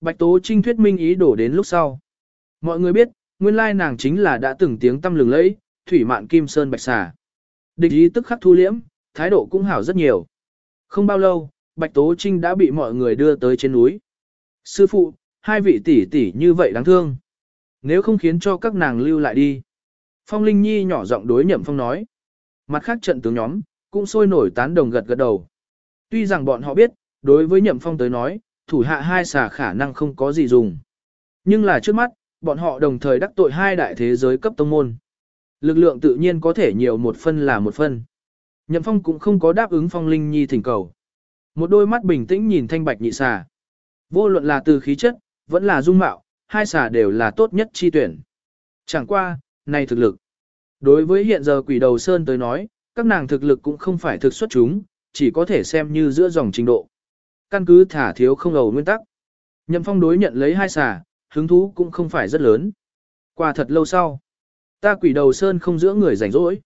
Bạch Tố Trinh thuyết minh ý đổ đến lúc sau. Mọi người biết, nguyên lai nàng chính là đã từng tiếng tâm lừng lẫy, thủy mạn kim sơn bạch xà. Địch ý tức khắc thu liễm, thái độ cũng hảo rất nhiều. Không bao lâu, Bạch Tố Trinh đã bị mọi người đưa tới trên núi. Sư phụ, hai vị tỷ tỷ như vậy đáng thương. Nếu không khiến cho các nàng lưu lại đi. Phong Linh Nhi nhỏ giọng đối nhậm phong nói. Mặt khác trận tướng nhóm, cũng sôi nổi tán đồng gật gật đầu. Tuy rằng bọn họ biết, đối với nhậm phong tới nói, thủ hạ hai xà khả năng không có gì dùng. Nhưng là trước mắt, bọn họ đồng thời đắc tội hai đại thế giới cấp tông môn. Lực lượng tự nhiên có thể nhiều một phân là một phân. Nhậm phong cũng không có đáp ứng phong linh nhi thỉnh cầu. Một đôi mắt bình tĩnh nhìn thanh bạch nhị xà. Vô luận là từ khí chất, vẫn là dung mạo, hai xà đều là tốt nhất chi tuyển. Chẳng qua, này thực lực. Đối với hiện giờ quỷ đầu sơn tới nói, các nàng thực lực cũng không phải thực xuất chúng, chỉ có thể xem như giữa dòng trình độ. Căn cứ thả thiếu không ầu nguyên tắc. Nhậm phong đối nhận lấy hai xà, hứng thú cũng không phải rất lớn. Qua thật lâu sau, ta quỷ đầu sơn không giữa người rảnh rỗi.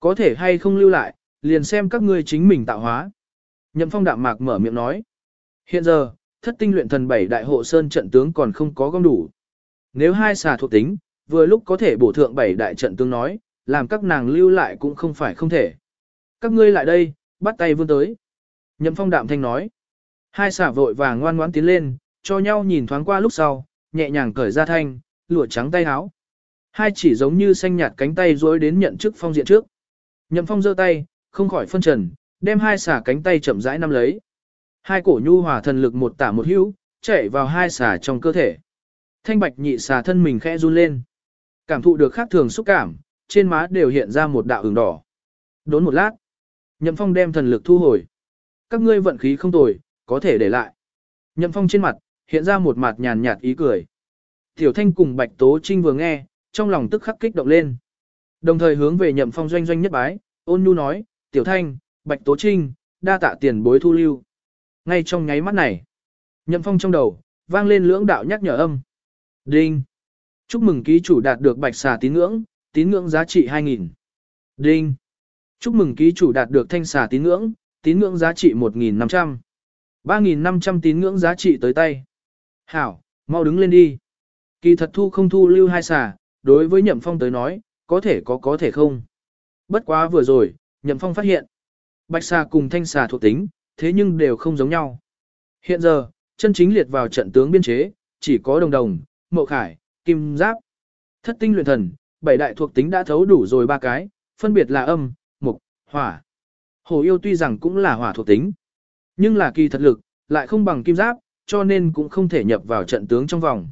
Có thể hay không lưu lại, liền xem các ngươi chính mình tạo hóa. Nhậm phong đạm mạc mở miệng nói. Hiện giờ, thất tinh luyện thần bảy đại hộ sơn trận tướng còn không có gom đủ. Nếu hai xà thuộc tính, vừa lúc có thể bổ thượng bảy đại trận tướng nói, làm các nàng lưu lại cũng không phải không thể. Các ngươi lại đây, bắt tay vươn tới. Nhậm phong đạm thanh nói. Hai xả vội vàng ngoan ngoãn tiến lên, cho nhau nhìn thoáng qua lúc sau, nhẹ nhàng cởi ra thanh, lụa trắng tay áo. Hai chỉ giống như xanh nhạt cánh tay rối đến nhận chức phong diện trước. Nhậm phong giơ tay, không khỏi phân trần, đem hai xả cánh tay chậm rãi nắm lấy. Hai cổ nhu hòa thần lực một tả một hữu, chạy vào hai xả trong cơ thể. Thanh bạch nhị xả thân mình khẽ run lên. Cảm thụ được khác thường xúc cảm, trên má đều hiện ra một đạo ửng đỏ. Đốn một lát, Nhậm Phong đem thần lực thu hồi. Các ngươi vận khí không tồi, có thể để lại. Nhậm Phong trên mặt, hiện ra một mặt nhàn nhạt ý cười. Tiểu Thanh cùng Bạch Tố Trinh vừa nghe, trong lòng tức khắc kích động lên. Đồng thời hướng về Nhậm Phong doanh doanh nhất bái, ôn nhu nói, Tiểu Thanh, Bạch Tố Trinh, đa tạ tiền bối thu lưu. Ngay trong nháy mắt này, Nhậm Phong trong đầu, vang lên lưỡng đạo nhắc nhở âm. Đinh! Chúc mừng ký chủ đạt được bạch xà tín ngưỡng, tín ngưỡng giá trị 2.000. Đinh! Chúc mừng ký chủ đạt được thanh xà tín ngưỡng, tín ngưỡng giá trị 1.500. 3.500 tín ngưỡng giá trị tới tay. Hảo, mau đứng lên đi. Kỳ thật thu không thu lưu hai xà, đối với Nhậm Phong tới nói, có thể có có thể không. Bất quá vừa rồi, Nhậm Phong phát hiện. Bạch xà cùng thanh xà thuộc tính, thế nhưng đều không giống nhau. Hiện giờ, chân chính liệt vào trận tướng biên chế, chỉ có đồng đồng, mộ khải, kim giáp. Thất tinh luyện thần, bảy đại thuộc tính đã thấu đủ rồi ba cái, phân biệt là âm, mục, hỏa. Hồ yêu tuy rằng cũng là hỏa thuộc tính, nhưng là kỳ thật lực, lại không bằng kim giáp, cho nên cũng không thể nhập vào trận tướng trong vòng.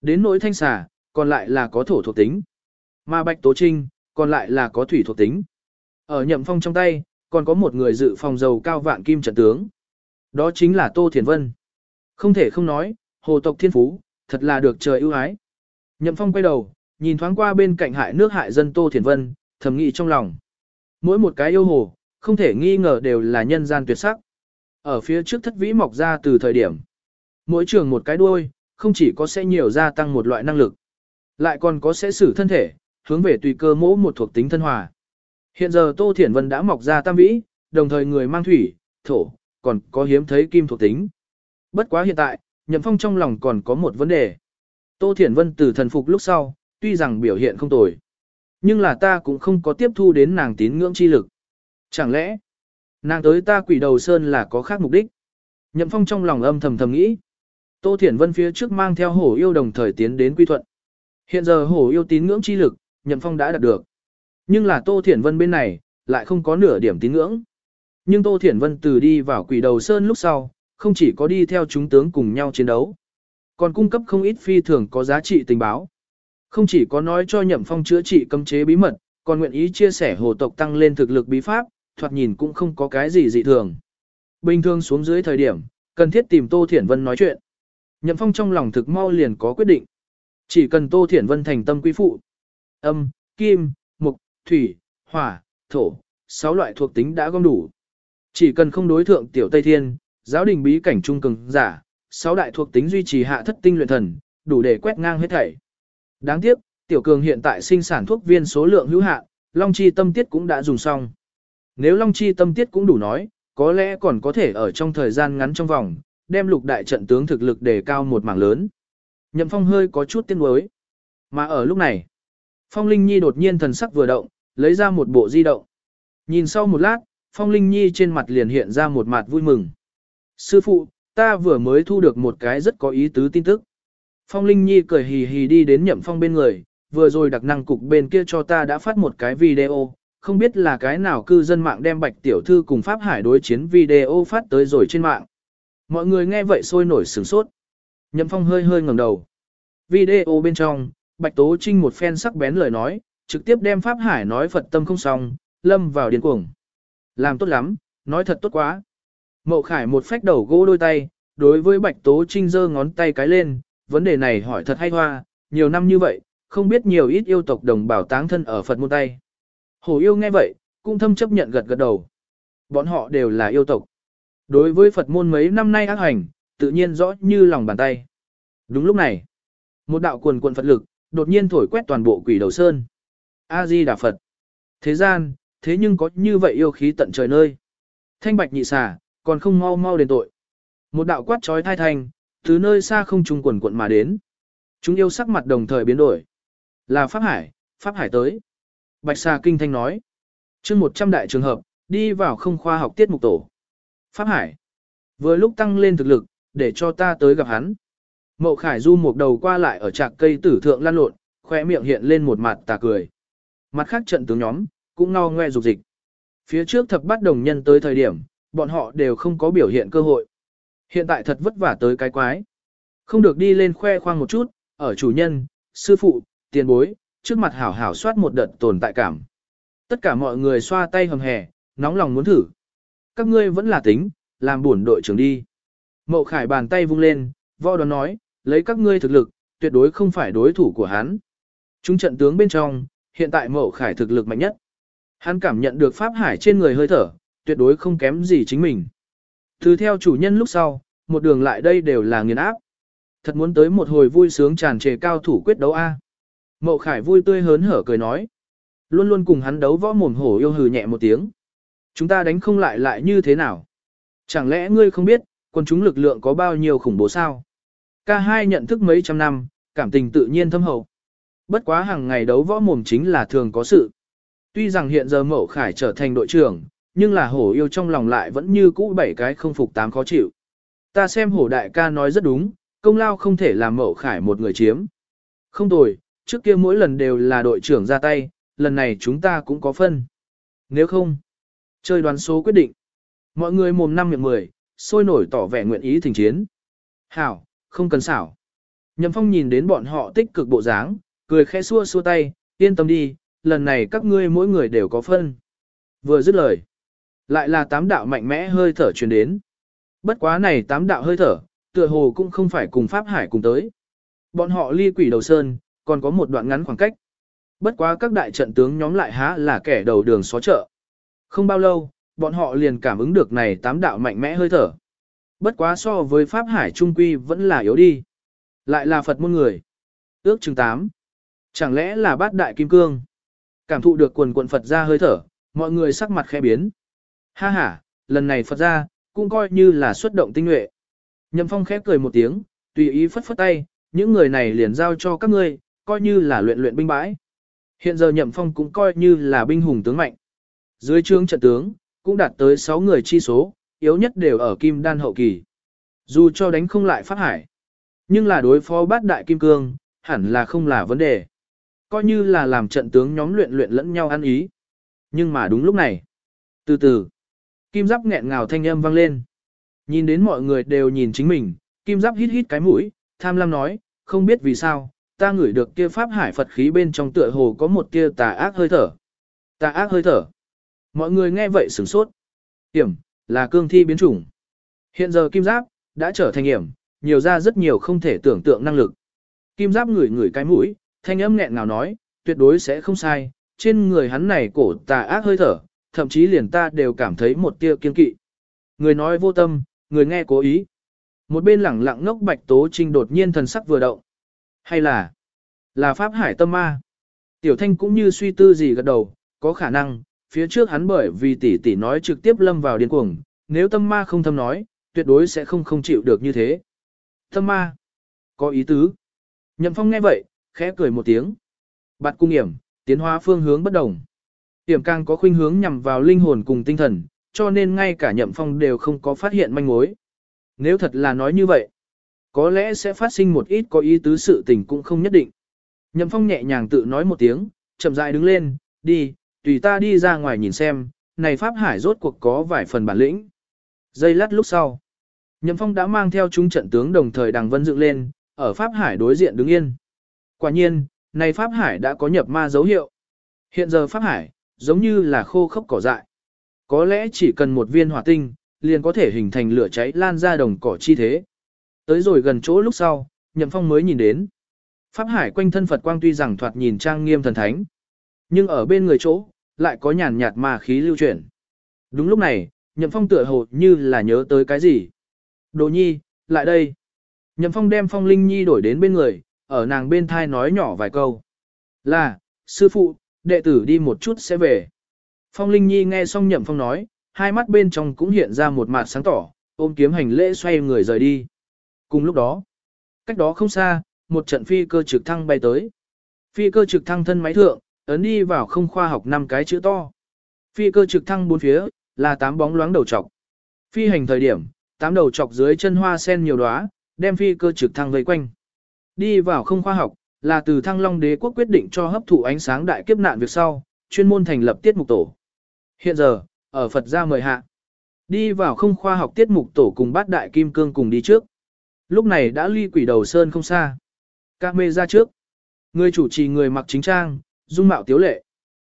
Đến nỗi thanh xà, còn lại là có thổ thuộc tính. Mà bạch tố trinh, còn lại là có thủy thuộc tính. Ở nhậm phong trong tay, còn có một người dự phòng dầu cao vạn kim trận tướng. Đó chính là Tô Thiền Vân. Không thể không nói, hồ tộc thiên phú, thật là được trời ưu ái. Nhậm phong quay đầu, nhìn thoáng qua bên cạnh hại nước hại dân Tô Thiền Vân, thầm nghĩ trong lòng. Mỗi một cái yêu hồ, không thể nghi ngờ đều là nhân gian tuyệt sắc. Ở phía trước thất vĩ mọc ra từ thời điểm. Mỗi trường một cái đuôi, không chỉ có sẽ nhiều gia tăng một loại năng lực, lại còn có sẽ xử thân thể, hướng về tùy cơ mỗ một thuộc tính thân hòa. Hiện giờ Tô Thiển Vân đã mọc ra tam vĩ, đồng thời người mang thủy, thổ, còn có hiếm thấy kim thuộc tính. Bất quá hiện tại, Nhậm Phong trong lòng còn có một vấn đề. Tô Thiển Vân từ thần phục lúc sau, tuy rằng biểu hiện không tồi, nhưng là ta cũng không có tiếp thu đến nàng tín ngưỡng chi lực. Chẳng lẽ, nàng tới ta quỷ đầu sơn là có khác mục đích? Nhậm Phong trong lòng âm thầm thầm nghĩ. Tô Thiển Vân phía trước mang theo hổ yêu đồng thời tiến đến quy thuận. Hiện giờ hổ yêu tín ngưỡng chi lực, Nhậm Phong đã đạt được. Nhưng là Tô Thiển Vân bên này, lại không có nửa điểm tín ngưỡng. Nhưng Tô Thiển Vân từ đi vào quỷ đầu sơn lúc sau, không chỉ có đi theo chúng tướng cùng nhau chiến đấu, còn cung cấp không ít phi thường có giá trị tình báo. Không chỉ có nói cho Nhậm Phong chữa trị cấm chế bí mật, còn nguyện ý chia sẻ hồ tộc tăng lên thực lực bí pháp, thoạt nhìn cũng không có cái gì dị thường. Bình thường xuống dưới thời điểm, cần thiết tìm Tô Thiển Vân nói chuyện. Nhậm Phong trong lòng thực mau liền có quyết định. Chỉ cần Tô Thiển Vân thành tâm quý phụ. Âm, kim, mục, thủy, hỏa, thổ, sáu loại thuộc tính đã gom đủ. Chỉ cần không đối thượng tiểu Tây Thiên, giáo đình bí cảnh trung cường giả, sáu đại thuộc tính duy trì hạ thất tinh luyện thần, đủ để quét ngang hết thảy. Đáng tiếc, tiểu cường hiện tại sinh sản thuốc viên số lượng hữu hạn, long chi tâm tiết cũng đã dùng xong. Nếu long chi tâm tiết cũng đủ nói, có lẽ còn có thể ở trong thời gian ngắn trong vòng, đem lục đại trận tướng thực lực đề cao một mảng lớn. Nhậm Phong hơi có chút tiếc nuối. Mà ở lúc này, Phong Linh Nhi đột nhiên thần sắc vừa động, lấy ra một bộ di động. Nhìn sau một lát, Phong Linh Nhi trên mặt liền hiện ra một mặt vui mừng. Sư phụ, ta vừa mới thu được một cái rất có ý tứ tin tức. Phong Linh Nhi cười hì hì đi đến Nhậm Phong bên người, vừa rồi đặc năng cục bên kia cho ta đã phát một cái video, không biết là cái nào cư dân mạng đem Bạch Tiểu Thư cùng Pháp Hải đối chiến video phát tới rồi trên mạng. Mọi người nghe vậy sôi nổi sửng sốt. Nhậm Phong hơi hơi ngẩng đầu. Video bên trong, Bạch Tố Trinh một phen sắc bén lời nói, trực tiếp đem Pháp Hải nói Phật tâm không xong, lâm vào điên cuồng. Làm tốt lắm, nói thật tốt quá. Mậu Khải một phách đầu gỗ đôi tay, đối với Bạch Tố Trinh giơ ngón tay cái lên, vấn đề này hỏi thật hay hoa, nhiều năm như vậy, không biết nhiều ít yêu tộc đồng bào táng thân ở Phật môn tay. Hổ yêu nghe vậy, cũng thâm chấp nhận gật gật đầu. Bọn họ đều là yêu tộc. Đối với Phật môn mấy năm nay ác hành, tự nhiên rõ như lòng bàn tay. Đúng lúc này, một đạo quần quần Phật lực, đột nhiên thổi quét toàn bộ quỷ đầu sơn. A-di Đà Phật. Thế gian, thế nhưng có như vậy yêu khí tận trời nơi. Thanh bạch nhị xà, còn không mau mau đền tội. Một đạo quát trói thai thành, từ nơi xa không trung quần quận mà đến. Chúng yêu sắc mặt đồng thời biến đổi. Là Pháp Hải, Pháp Hải tới. Bạch Sa kinh thanh nói. chương 100 đại trường hợp, đi vào không khoa học tiết mục tổ. Pháp Hải. Vừa lúc tăng lên thực lực, để cho ta tới gặp hắn. Mậu Khải Du một đầu qua lại ở trạc cây tử thượng lan lộn, khoe miệng hiện lên một mặt tà cười. Mặt khác trận tướng nhóm, cũng ngao ngoe dục dịch. Phía trước thập bắt đồng nhân tới thời điểm, bọn họ đều không có biểu hiện cơ hội. Hiện tại thật vất vả tới cái quái. Không được đi lên khoe khoang một chút, ở chủ nhân, sư phụ, tiền bối, trước mặt hảo hảo soát một đợt tồn tại cảm. Tất cả mọi người xoa tay hầm hè, nóng lòng muốn thử. Các ngươi vẫn là tính, làm buồn đội trưởng đi. Mậu Khải bàn tay vung lên, võ đoán nói, lấy các ngươi thực lực, tuyệt đối không phải đối thủ của hắn. Chúng trận tướng bên trong, hiện tại Mậu Khải thực lực mạnh nhất. Hắn cảm nhận được Pháp Hải trên người hơi thở, tuyệt đối không kém gì chính mình. Từ theo chủ nhân lúc sau, một đường lại đây đều là nghiền áp. Thật muốn tới một hồi vui sướng tràn trề cao thủ quyết đấu A. Mậu Khải vui tươi hớn hở cười nói. Luôn luôn cùng hắn đấu võ mồm hổ yêu hừ nhẹ một tiếng. Chúng ta đánh không lại lại như thế nào? Chẳng lẽ ngươi không biết, quân chúng lực lượng có bao nhiêu khủng bố sao? Ca hai nhận thức mấy trăm năm, cảm tình tự nhiên thâm hậu. Bất quá hàng ngày đấu võ mồm chính là thường có sự. Tuy rằng hiện giờ Mậu Khải trở thành đội trưởng, nhưng là hổ yêu trong lòng lại vẫn như cũ bảy cái không phục tám khó chịu. Ta xem hổ đại ca nói rất đúng, công lao không thể làm Mậu Khải một người chiếm. Không tồi, trước kia mỗi lần đều là đội trưởng ra tay, lần này chúng ta cũng có phân. Nếu không, chơi đoán số quyết định. Mọi người mồm năm miệng mười, sôi nổi tỏ vẻ nguyện ý thỉnh chiến. Hảo, không cần xảo. Nhậm Phong nhìn đến bọn họ tích cực bộ dáng, cười khẽ xua xua tay, yên tâm đi, lần này các ngươi mỗi người đều có phân. Vừa dứt lời, lại là tám đạo mạnh mẽ hơi thở truyền đến. Bất quá này tám đạo hơi thở, tựa hồ cũng không phải cùng Pháp Hải cùng tới. Bọn họ ly quỷ đầu sơn, còn có một đoạn ngắn khoảng cách. Bất quá các đại trận tướng nhóm lại há là kẻ đầu đường xó chợ. Không bao lâu, bọn họ liền cảm ứng được này tám đạo mạnh mẽ hơi thở. Bất quá so với Pháp Hải Trung Quy vẫn là yếu đi. Lại là Phật môn người. Ước chừng 8. Chẳng lẽ là bát đại kim cương? Cảm thụ được quần quận Phật ra hơi thở, mọi người sắc mặt khẽ biến. Ha ha, lần này Phật ra, cũng coi như là xuất động tinh nhuệ. Nhậm Phong khép cười một tiếng, tùy ý phất phất tay, những người này liền giao cho các ngươi, coi như là luyện luyện binh bãi. Hiện giờ Nhậm Phong cũng coi như là binh hùng tướng mạnh. Dưới trướng trận tướng, cũng đạt tới 6 người chi số, yếu nhất đều ở kim đan hậu kỳ. Dù cho đánh không lại Pháp Hải, nhưng là đối phó bát đại kim cương, hẳn là không là vấn đề. Coi như là làm trận tướng nhóm luyện luyện lẫn nhau ăn ý. Nhưng mà đúng lúc này, từ từ, kim giáp nghẹn ngào thanh âm vang lên. Nhìn đến mọi người đều nhìn chính mình, kim giáp hít hít cái mũi, tham lam nói, không biết vì sao, ta ngửi được kia pháp hải Phật khí bên trong tựa hồ có một kia tà ác hơi thở. Tà ác hơi thở. Mọi người nghe vậy sửng sốt. Hiểm, là cương thi biến chủng. Hiện giờ kim giáp, đã trở thành hiểm, nhiều ra rất nhiều không thể tưởng tượng năng lực. Kim giáp ngửi ngửi cái mũi, thanh âm nghẹn ngào nói, tuyệt đối sẽ không sai, trên người hắn này cổ tà ác hơi thở, thậm chí liền ta đều cảm thấy một tia kiên kỵ. Người nói vô tâm, người nghe cố ý. Một bên lẳng lặng ngốc bạch tố trinh đột nhiên thần sắc vừa động. Hay là, là Pháp Hải tâm ma? Tiểu thanh cũng như suy tư gì gật đầu, có khả năng, phía trước hắn bởi vì tỷ tỷ nói trực tiếp lâm vào điên cuồng, nếu tâm ma không thâm nói, tuyệt đối sẽ không không chịu được như thế. Tâm ma. Có ý tứ. Nhậm Phong nghe vậy, khẽ cười một tiếng. Bạt cung hiểm, tiến hóa phương hướng bất đồng. Tiểm càng có khuynh hướng nhằm vào linh hồn cùng tinh thần, cho nên ngay cả Nhậm Phong đều không có phát hiện manh mối. Nếu thật là nói như vậy, có lẽ sẽ phát sinh một ít có ý tứ sự tình cũng không nhất định. Nhậm Phong nhẹ nhàng tự nói một tiếng, chậm rãi đứng lên, đi, tùy ta đi ra ngoài nhìn xem, này Pháp Hải rốt cuộc có vài phần bản lĩnh. Giây lát lúc sau, Nhậm Phong đã mang theo chúng trận tướng đồng thời đằng vân dựng lên, ở Pháp Hải đối diện đứng yên. Quả nhiên, này Pháp Hải đã có nhập ma dấu hiệu. Hiện giờ Pháp Hải, giống như là khô khốc cỏ dại. Có lẽ chỉ cần một viên hỏa tinh, liền có thể hình thành lửa cháy lan ra đồng cỏ chi thế. Tới rồi gần chỗ lúc sau, Nhậm Phong mới nhìn đến. Pháp Hải quanh thân Phật quang tuy rằng thoạt nhìn trang nghiêm thần thánh, nhưng ở bên người chỗ, lại có nhàn nhạt mà khí lưu chuyển. Đúng lúc này, Nhậm Phong tựa hồ như là nhớ tới cái gì. Đồ nhi, lại đây. Nhậm Phong đem Phong Linh Nhi đổi đến bên người, ở nàng bên thai nói nhỏ vài câu. Là, sư phụ, đệ tử đi một chút sẽ về. Phong Linh Nhi nghe xong Nhậm Phong nói, hai mắt bên trong cũng hiện ra một mặt sáng tỏ, ôm kiếm hành lễ xoay người rời đi. Cùng lúc đó, cách đó không xa, một trận phi cơ trực thăng bay tới. Phi cơ trực thăng thân máy thượng, ấn đi vào không khoa học năm cái chữ to. Phi cơ trực thăng bốn phía, là tám bóng loáng đầu trọc. Phi hành thời điểm, tám đầu trọc dưới chân hoa sen nhiều đóa, đem phi cơ trực thăng vây quanh. Đi vào không khoa học, là từ thăng long đế quốc quyết định cho hấp thụ ánh sáng đại kiếp nạn việc sau, chuyên môn thành lập tiết mục tổ. Hiện giờ, ở Phật gia mời hạ. Đi vào không khoa học tiết mục tổ cùng bát đại kim cương cùng đi trước. Lúc này đã ly quỷ đầu sơn không xa. Các mê ra trước. Người chủ trì người mặc chính trang, dung mạo tiếu lệ.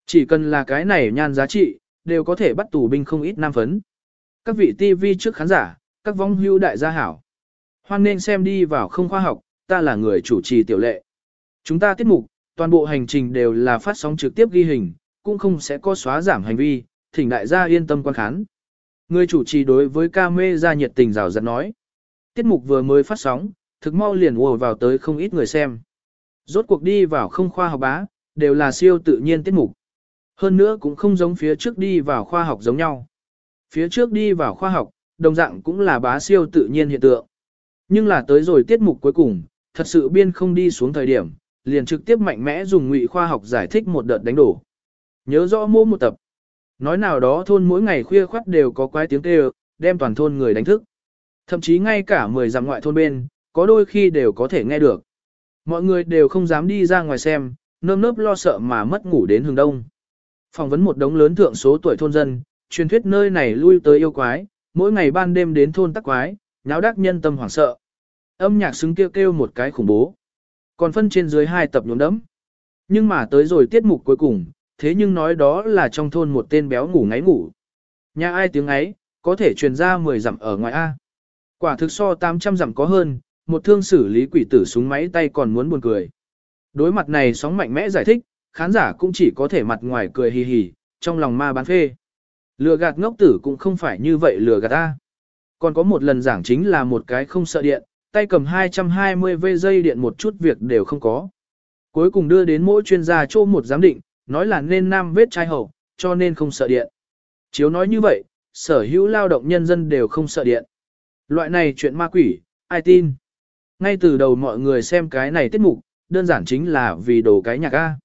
Chỉ cần là cái này nhan giá trị, đều có thể bắt tù binh không ít nam phấn. Các vị TV trước khán giả, các vong hưu đại gia hảo. Hoan nên xem đi vào không khoa học, ta là người chủ trì tiểu lệ. Chúng ta tiết mục, toàn bộ hành trình đều là phát sóng trực tiếp ghi hình, cũng không sẽ có xóa giảm hành vi, thỉnh đại gia yên tâm quan khán. Người chủ trì đối với ca mê ra nhiệt tình rào rạt nói. Tiết mục vừa mới phát sóng, thực mau liền ùa vào tới không ít người xem. Rốt cuộc đi vào không khoa học bá, đều là siêu tự nhiên tiết mục. Hơn nữa cũng không giống phía trước đi vào khoa học giống nhau. Phía trước đi vào khoa học, đồng dạng cũng là bá siêu tự nhiên hiện tượng. Nhưng là tới rồi tiết mục cuối cùng, thật sự biên không đi xuống thời điểm, liền trực tiếp mạnh mẽ dùng ngụy khoa học giải thích một đợt đánh đổ. Nhớ rõ mô một tập. Nói nào đó thôn mỗi ngày khuya khoắt đều có quái tiếng kêu, đem toàn thôn người đánh thức. Thậm chí ngay cả 10 dặm ngoại thôn bên, có đôi khi đều có thể nghe được. Mọi người đều không dám đi ra ngoài xem, nơm nớp lo sợ mà mất ngủ đến hướng đông. Phỏng vấn một đống lớn thượng số tuổi thôn dân, truyền thuyết nơi này lui tới yêu quái, mỗi ngày ban đêm đến thôn tắc quái, nháo đắc nhân tâm hoảng sợ. Âm nhạc xứng kêu kêu một cái khủng bố. Còn phân trên dưới hai tập nhuốm đấm. Nhưng mà tới rồi tiết mục cuối cùng, thế nhưng nói đó là trong thôn một tên béo ngủ ngáy ngủ. Nhà ai tiếng ấy, có thể truyền ra 10 dặm ở ngoài A. Quả thực so 800 dặm có hơn, một thương xử lý quỷ tử súng máy tay còn muốn buồn cười. Đối mặt này sóng mạnh mẽ giải thích, khán giả cũng chỉ có thể mặt ngoài cười hì hì, trong lòng ma bán phê. Lừa gạt ngốc tử cũng không phải như vậy lừa gạt ta. Còn có một lần giảng chính là một cái không sợ điện, tay cầm 220 v dây điện một chút việc đều không có. Cuối cùng đưa đến mỗi chuyên gia chô một giám định, nói là nên nam vết trai hậu, cho nên không sợ điện. Chiếu nói như vậy, sở hữu lao động nhân dân đều không sợ điện. Loại này chuyện ma quỷ, ai tin? Ngay từ đầu mọi người xem cái này tiết mục, đơn giản chính là vì đồ cái nhạc A.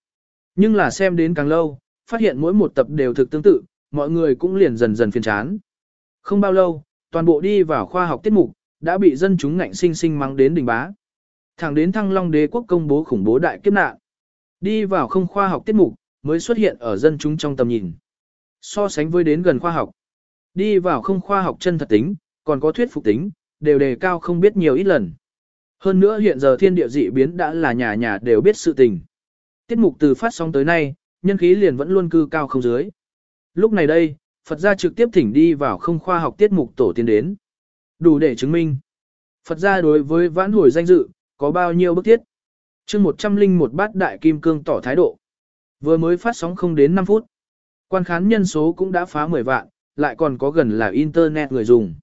Nhưng là xem đến càng lâu, phát hiện mỗi một tập đều thực tương tự, mọi người cũng liền dần dần phiền chán. Không bao lâu, toàn bộ đi vào khoa học tiết mục, đã bị dân chúng ngạnh sinh sinh mang đến đỉnh bá. Thẳng đến thăng long đế quốc công bố khủng bố đại kiếp nạn. Đi vào không khoa học tiết mục, mới xuất hiện ở dân chúng trong tầm nhìn. So sánh với đến gần khoa học. Đi vào không khoa học chân thật tính, còn có thuyết phục tính, đều đề cao không biết nhiều ít lần. Hơn nữa hiện giờ thiên địa dị biến đã là nhà nhà đều biết sự tình. Tiết mục từ phát sóng tới nay, nhân khí liền vẫn luôn cư cao không dưới. Lúc này đây, Phật gia trực tiếp thỉnh đi vào không khoa học tiết mục tổ tiên đến. Đủ để chứng minh. Phật gia đối với vãn hồi danh dự, có bao nhiêu bức thiết. chương một trăm linh một bát đại kim cương tỏ thái độ. Vừa mới phát sóng không đến 5 phút. Quan khán nhân số cũng đã phá 10 vạn, lại còn có gần là Internet người dùng.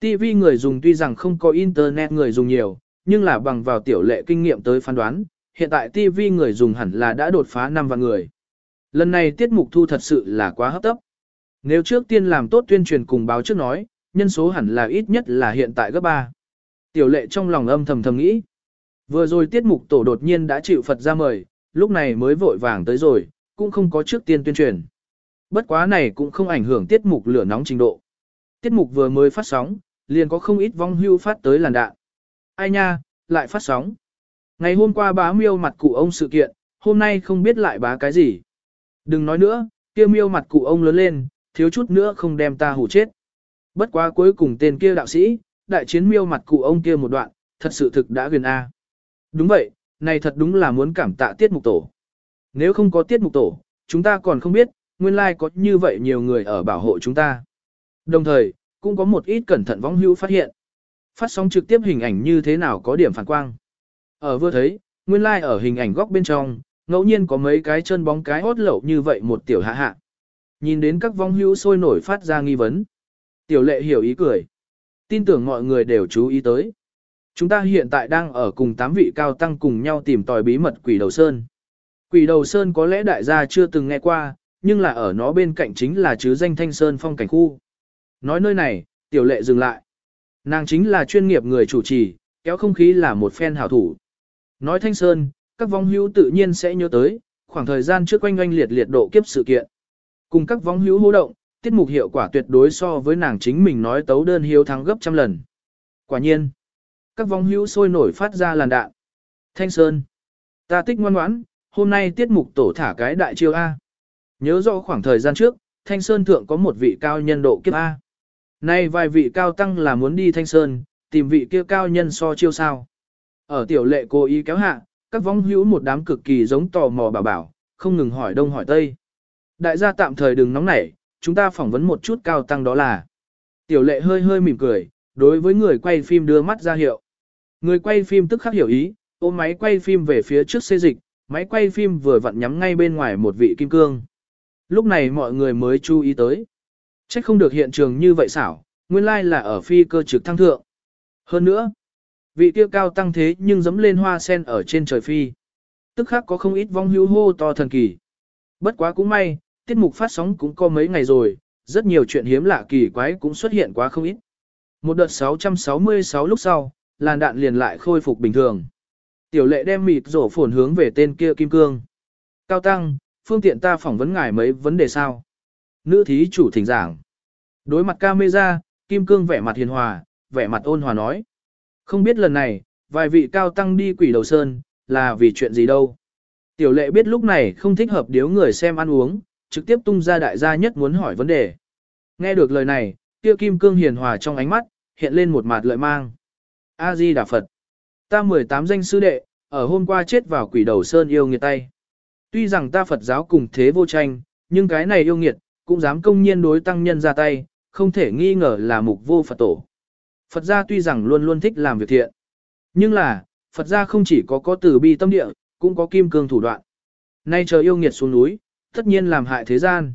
TV người dùng tuy rằng không có Internet người dùng nhiều, nhưng là bằng vào tiểu lệ kinh nghiệm tới phán đoán, hiện tại TV người dùng hẳn là đã đột phá 5 vạn người. Lần này tiết mục thu thật sự là quá hấp tấp. Nếu trước tiên làm tốt tuyên truyền cùng báo trước nói, nhân số hẳn là ít nhất là hiện tại gấp 3. Tiểu lệ trong lòng âm thầm thầm nghĩ. Vừa rồi tiết mục tổ đột nhiên đã chịu Phật ra mời, lúc này mới vội vàng tới rồi, cũng không có trước tiên tuyên truyền. Bất quá này cũng không ảnh hưởng tiết mục lửa nóng trình độ. Tiết mục vừa mới phát sóng, liền có không ít vong hưu phát tới làn đạn. Ai nha, lại phát sóng. Ngày hôm qua bá miêu mặt cụ ông sự kiện, hôm nay không biết lại bá cái gì. Đừng nói nữa, kia miêu mặt cụ ông lớn lên, thiếu chút nữa không đem ta hủ chết. Bất quá cuối cùng tên kia đạo sĩ, đại chiến miêu mặt cụ ông kia một đoạn, thật sự thực đã gần A. Đúng vậy, này thật đúng là muốn cảm tạ tiết mục tổ. Nếu không có tiết mục tổ, chúng ta còn không biết, nguyên lai like có như vậy nhiều người ở bảo hộ chúng ta. Đồng thời, cũng có một ít cẩn thận vong hữu phát hiện. Phát sóng trực tiếp hình ảnh như thế nào có điểm phản quang. Ở vừa thấy, nguyên lai like ở hình ảnh góc bên trong, ngẫu nhiên có mấy cái chân bóng cái hốt lậu như vậy một tiểu hạ hạ. Nhìn đến các vong hữu sôi nổi phát ra nghi vấn. Tiểu lệ hiểu ý cười. Tin tưởng mọi người đều chú ý tới. Chúng ta hiện tại đang ở cùng tám vị cao tăng cùng nhau tìm tòi bí mật quỷ đầu sơn. Quỷ đầu sơn có lẽ đại gia chưa từng nghe qua, nhưng là ở nó bên cạnh chính là chứ danh thanh sơn phong cảnh khu. Nói nơi này, tiểu lệ dừng lại. Nàng chính là chuyên nghiệp người chủ trì, kéo không khí là một phen hảo thủ. Nói thanh sơn, các vong hữu tự nhiên sẽ nhớ tới, khoảng thời gian trước quanh oanh liệt liệt độ kiếp sự kiện. Cùng các vong hữu hô động, tiết mục hiệu quả tuyệt đối so với nàng chính mình nói tấu đơn hiếu thắng gấp trăm lần. Quả nhiên, các vong hữu sôi nổi phát ra làn đạn. Thanh Sơn, ta tích ngoan ngoãn, hôm nay tiết mục tổ thả cái đại chiêu A. Nhớ rõ khoảng thời gian trước, Thanh Sơn thượng có một vị cao nhân độ kiếp A. Nay vài vị cao tăng là muốn đi Thanh Sơn, tìm vị kia cao nhân so chiêu sao. Ở tiểu lệ cố ý kéo hạ, các vong hữu một đám cực kỳ giống tò mò bảo bảo, không ngừng hỏi đông hỏi tây. Đại gia tạm thời đừng nóng nảy, chúng ta phỏng vấn một chút cao tăng đó là. Tiểu lệ hơi hơi mỉm cười, đối với người quay phim đưa mắt ra hiệu. Người quay phim tức khắc hiểu ý, ôm máy quay phim về phía trước xê dịch, máy quay phim vừa vặn nhắm ngay bên ngoài một vị kim cương. Lúc này mọi người mới chú ý tới. Chắc không được hiện trường như vậy xảo, nguyên lai là ở phi cơ trực thăng thượng. Hơn nữa, vị tiêu cao tăng thế nhưng dấm lên hoa sen ở trên trời phi. Tức khắc có không ít vong hữu hô to thần kỳ. Bất quá cũng may, tiết mục phát sóng cũng có mấy ngày rồi, rất nhiều chuyện hiếm lạ kỳ quái cũng xuất hiện quá không ít. Một đợt 666 lúc sau, làn đạn liền lại khôi phục bình thường. Tiểu lệ đem mịt rổ phồn hướng về tên kia kim cương. Cao Tăng, phương tiện ta phỏng vấn ngài mấy vấn đề sao? Nữ thí chủ thỉnh giảng. Đối mặt camera, kim cương vẻ mặt hiền hòa, vẻ mặt ôn hòa nói. Không biết lần này, vài vị cao tăng đi quỷ đầu sơn, là vì chuyện gì đâu. Tiểu lệ biết lúc này không thích hợp điếu người xem ăn uống, trực tiếp tung ra đại gia nhất muốn hỏi vấn đề. Nghe được lời này, kia kim cương hiền hòa trong ánh mắt, hiện lên một mặt lợi mang. A-di Đà Phật. Ta 18 danh sư đệ, ở hôm qua chết vào quỷ đầu sơn yêu nghiệt tay. Tuy rằng ta Phật giáo cùng thế vô tranh, nhưng cái này yêu nghiệt, cũng dám công nhiên đối tăng nhân ra tay, không thể nghi ngờ là mục vô Phật tổ. Phật gia tuy rằng luôn luôn thích làm việc thiện, nhưng là, Phật gia không chỉ có có từ bi tâm địa, cũng có kim cương thủ đoạn. Nay chờ yêu nghiệt xuống núi, tất nhiên làm hại thế gian.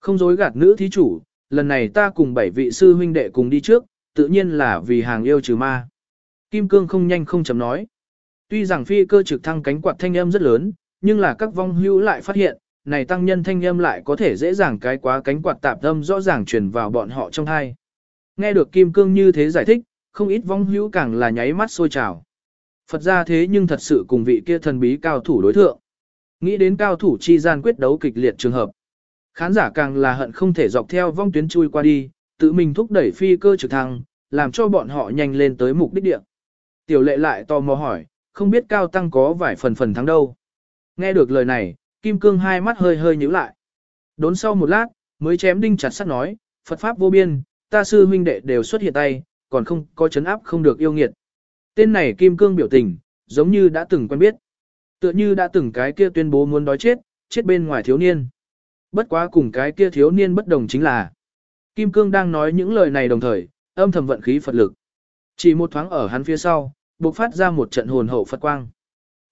Không dối gạt nữ thí chủ, lần này ta cùng bảy vị sư huynh đệ cùng đi trước, tự nhiên là vì hàng yêu trừ ma. Kim cương không nhanh không chấm nói. Tuy rằng phi cơ trực thăng cánh quạt thanh âm rất lớn, nhưng là các vong hữu lại phát hiện, này tăng nhân thanh âm lại có thể dễ dàng cái quá cánh quạt tạp âm rõ ràng truyền vào bọn họ trong thai. Nghe được Kim Cương như thế giải thích, không ít vong hữu càng là nháy mắt sôi trào. Phật ra thế nhưng thật sự cùng vị kia thần bí cao thủ đối thượng. Nghĩ đến cao thủ chi gian quyết đấu kịch liệt trường hợp. Khán giả càng là hận không thể dọc theo vong tuyến chui qua đi, tự mình thúc đẩy phi cơ trực thăng, làm cho bọn họ nhanh lên tới mục đích địa. Tiểu lệ lại tò mò hỏi, không biết cao tăng có vài phần phần thắng đâu. Nghe được lời này, Kim Cương hai mắt hơi hơi nhíu lại. Đốn sau một lát, mới chém đinh chặt sắt nói, Phật Pháp vô biên, ta sư huynh đệ đều xuất hiện tay, còn không có chấn áp không được yêu nghiệt. Tên này Kim Cương biểu tình, giống như đã từng quen biết. Tựa như đã từng cái kia tuyên bố muốn đói chết, chết bên ngoài thiếu niên. Bất quá cùng cái kia thiếu niên bất đồng chính là. Kim Cương đang nói những lời này đồng thời, âm thầm vận khí Phật lực. Chỉ một thoáng ở hắn phía sau, bộc phát ra một trận hồn hậu Phật quang.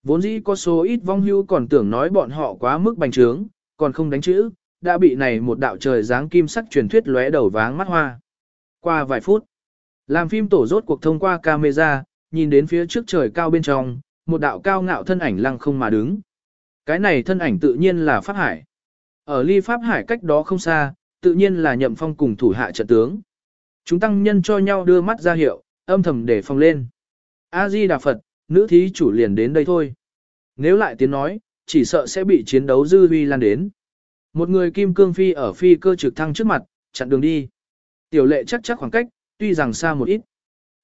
Vốn dĩ có số ít vong hưu còn tưởng nói bọn họ quá mức bành trướng, còn không đánh chữ, đã bị này một đạo trời dáng kim sắc truyền thuyết lóe đầu váng mắt hoa. Qua vài phút, làm phim tổ rốt cuộc thông qua camera, nhìn đến phía trước trời cao bên trong, một đạo cao ngạo thân ảnh lăng không mà đứng. Cái này thân ảnh tự nhiên là Pháp Hải. Ở ly Pháp Hải cách đó không xa, tự nhiên là nhậm phong cùng thủ hạ trận tướng. Chúng tăng nhân cho nhau đưa mắt ra hiệu, âm thầm để phòng lên. A-di Đà Phật, nữ thí chủ liền đến đây thôi. Nếu lại tiến nói, chỉ sợ sẽ bị chiến đấu dư huy lan đến. Một người kim cương phi ở phi cơ trực thăng trước mặt, chặn đường đi. Tiểu lệ chắc chắc khoảng cách, tuy rằng xa một ít.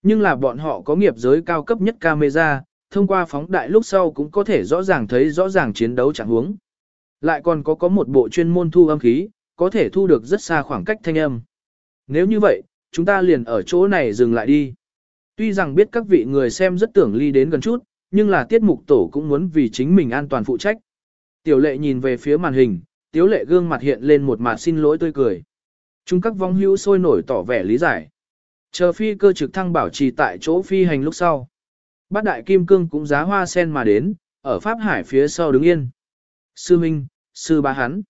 Nhưng là bọn họ có nghiệp giới cao cấp nhất camera, thông qua phóng đại lúc sau cũng có thể rõ ràng thấy rõ ràng chiến đấu trạng huống. Lại còn có có một bộ chuyên môn thu âm khí, có thể thu được rất xa khoảng cách thanh âm. Nếu như vậy, chúng ta liền ở chỗ này dừng lại đi. Tuy rằng biết các vị người xem rất tưởng ly đến gần chút, nhưng là tiết mục tổ cũng muốn vì chính mình an toàn phụ trách. Tiểu lệ nhìn về phía màn hình, tiếu lệ gương mặt hiện lên một mặt xin lỗi tươi cười. Chúng các vong hữu sôi nổi tỏ vẻ lý giải. Chờ phi cơ trực thăng bảo trì tại chỗ phi hành lúc sau. Bát đại kim cương cũng giá hoa sen mà đến, ở Pháp Hải phía sau đứng yên. Sư Minh, sư bá hắn.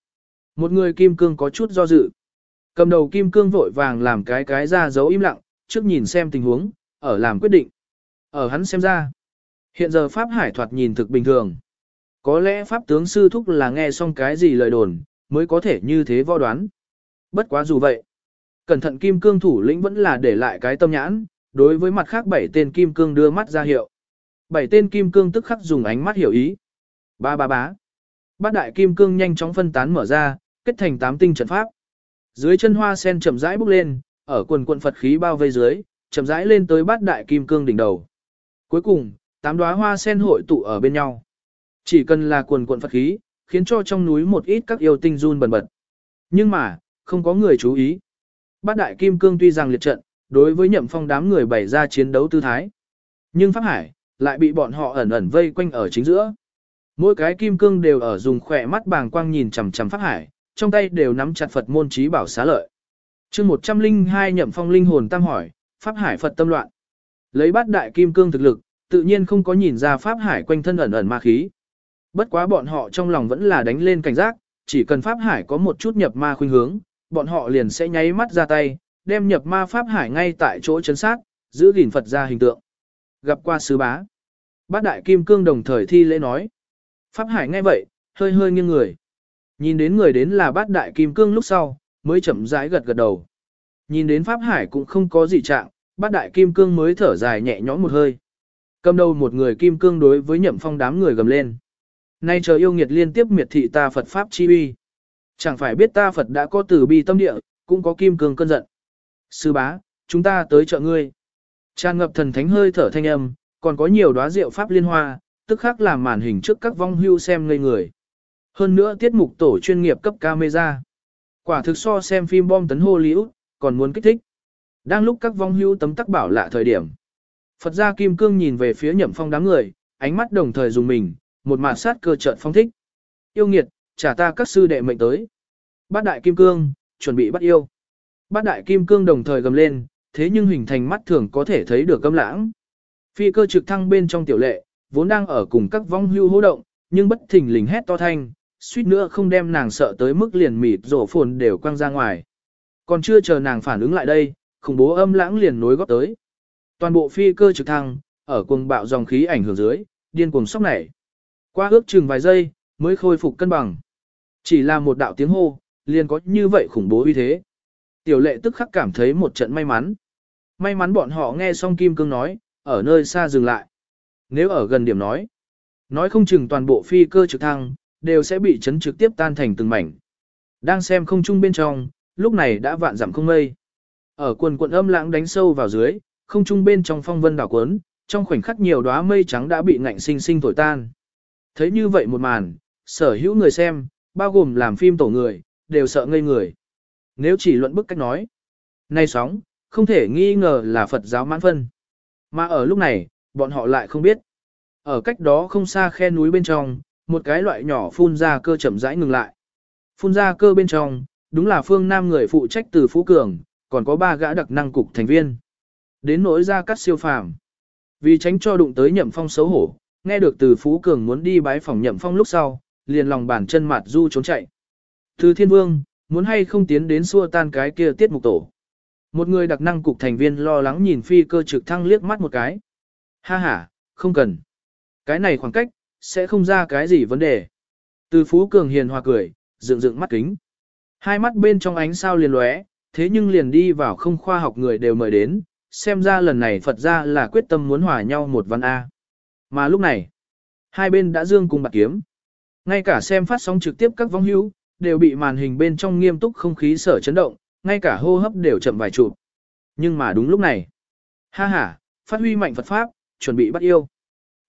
Một người kim cương có chút do dự. Cầm đầu kim cương vội vàng làm cái cái ra dấu im lặng, trước nhìn xem tình huống, ở làm quyết định. Ở hắn xem ra. Hiện giờ Pháp Hải thoạt nhìn thực bình thường. Có lẽ Pháp tướng sư thúc là nghe xong cái gì lời đồn, mới có thể như thế vo đoán. Bất quá dù vậy. Cẩn thận kim cương thủ lĩnh vẫn là để lại cái tâm nhãn, đối với mặt khác bảy tên kim cương đưa mắt ra hiệu. Bảy tên kim cương tức khắc dùng ánh mắt hiểu ý. Ba ba bá. Bát đại kim cương nhanh chóng phân tán mở ra, kết thành tám tinh trận pháp. Dưới chân hoa sen chậm rãi bốc lên, ở quần quận Phật khí bao vây dưới, chậm rãi lên tới bát đại kim cương đỉnh đầu. Cuối cùng, tám đóa hoa sen hội tụ ở bên nhau. Chỉ cần là quần quần Phật khí, khiến cho trong núi một ít các yêu tinh run bần bật. Nhưng mà, không có người chú ý. Bát đại kim cương tuy rằng liệt trận, đối với nhậm phong đám người bày ra chiến đấu tư thái. Nhưng Pháp Hải, lại bị bọn họ ẩn ẩn vây quanh ở chính giữa. Mỗi cái kim cương đều ở dùng khỏe mắt bàng quang nhìn chằm chằm Pháp Hải, trong tay đều nắm chặt Phật môn trí bảo xá lợi. chương 102 nhậm phong linh hồn tam hỏi, Pháp Hải Phật tâm loạn. Lấy bát đại kim cương thực lực, tự nhiên không có nhìn ra Pháp Hải quanh thân ẩn ẩn ma khí. Bất quá bọn họ trong lòng vẫn là đánh lên cảnh giác, chỉ cần Pháp Hải có một chút nhập ma khuynh hướng, bọn họ liền sẽ nháy mắt ra tay, đem nhập ma Pháp Hải ngay tại chỗ chấn sát, giữ gìn Phật ra hình tượng. Gặp qua sứ bá. Bát đại kim cương đồng thời thi lễ nói. Pháp Hải nghe vậy, hơi hơi nghiêng người. Nhìn đến người đến là bát đại kim cương lúc sau, mới chậm rãi gật gật đầu. Nhìn đến Pháp Hải cũng không có gì trạng, bát đại kim cương mới thở dài nhẹ nhõm một hơi. Cầm đầu một người kim cương đối với nhậm phong đám người gầm lên. Nay chờ yêu nghiệt liên tiếp miệt thị ta Phật Pháp chi uy. Chẳng phải biết ta Phật đã có từ bi tâm địa, cũng có kim cương cơn giận. Sư bá, chúng ta tới chợ ngươi. Tràn ngập thần thánh hơi thở thanh âm, còn có nhiều đóa rượu pháp liên hoa, tức khắc làm màn hình trước các vong hưu xem ngây người. Hơn nữa tiết mục tổ chuyên nghiệp cấp camera. Quả thực so xem phim bom tấn Hollywood, còn muốn kích thích. Đang lúc các vong hưu tấm tắc bảo lạ thời điểm. Phật gia Kim Cương nhìn về phía nhậm phong đám người, ánh mắt đồng thời dùng mình, một màn sát cơ trợn phong thích. Yêu nghiệt, trả ta các sư đệ mệnh tới. Bát đại Kim Cương, chuẩn bị bắt yêu. Bát đại Kim Cương đồng thời gầm lên, thế nhưng hình thành mắt thường có thể thấy được câm lãng. Phi cơ trực thăng bên trong tiểu lệ, vốn đang ở cùng các vong hưu hô động, nhưng bất thình lình hét to thanh, suýt nữa không đem nàng sợ tới mức liền mịt rổ phồn đều quăng ra ngoài. Còn chưa chờ nàng phản ứng lại đây, khủng bố âm lãng liền nối góp tới. Toàn bộ phi cơ trực thăng, ở cuồng bạo dòng khí ảnh hưởng dưới, điên cuồng sốc nảy. Qua ước chừng vài giây, mới khôi phục cân bằng. Chỉ là một đạo tiếng hô, liền có như vậy khủng bố uy thế. Tiểu lệ tức khắc cảm thấy một trận may mắn. May mắn bọn họ nghe xong Kim Cương nói, ở nơi xa dừng lại. Nếu ở gần điểm nói, nói không chừng toàn bộ phi cơ trực thăng, đều sẽ bị chấn trực tiếp tan thành từng mảnh. Đang xem không trung bên trong, lúc này đã vạn dặm không mây. Ở quần quận âm lãng đánh sâu vào dưới, không trung bên trong phong vân đảo cuốn, trong khoảnh khắc nhiều đóa mây trắng đã bị ngạnh sinh sinh thổi tan. Thấy như vậy một màn, sở hữu người xem, bao gồm làm phim tổ người, đều sợ ngây người. Nếu chỉ luận bức cách nói, nay sóng, không thể nghi ngờ là Phật giáo mãn phân. Mà ở lúc này, bọn họ lại không biết. Ở cách đó không xa khe núi bên trong, một cái loại nhỏ phun ra cơ chậm rãi ngừng lại. Phun ra cơ bên trong, đúng là phương nam người phụ trách từ Phú Cường, còn có ba gã đặc năng cục thành viên. Đến nỗi ra cắt siêu phàm. Vì tránh cho đụng tới nhậm phong xấu hổ, nghe được từ Phú Cường muốn đi bái phòng nhậm phong lúc sau, liền lòng bàn chân mặt du trốn chạy. Từ thiên vương, muốn hay không tiến đến xua tan cái kia tiết mục tổ. Một người đặc năng cục thành viên lo lắng nhìn phi cơ trực thăng liếc mắt một cái. Ha ha, không cần. Cái này khoảng cách, sẽ không ra cái gì vấn đề. Từ Phú Cường hiền hòa cười, dựng dựng mắt kính. Hai mắt bên trong ánh sao liền lóe, thế nhưng liền đi vào không khoa học người đều mời đến, xem ra lần này Phật ra là quyết tâm muốn hòa nhau một văn A. Mà lúc này, hai bên đã dương cùng bạc kiếm. Ngay cả xem phát sóng trực tiếp các vong hữu, đều bị màn hình bên trong nghiêm túc không khí sở chấn động, ngay cả hô hấp đều chậm vài chụp. Nhưng mà đúng lúc này, ha ha, phát huy mạnh Phật Pháp, chuẩn bị bắt yêu.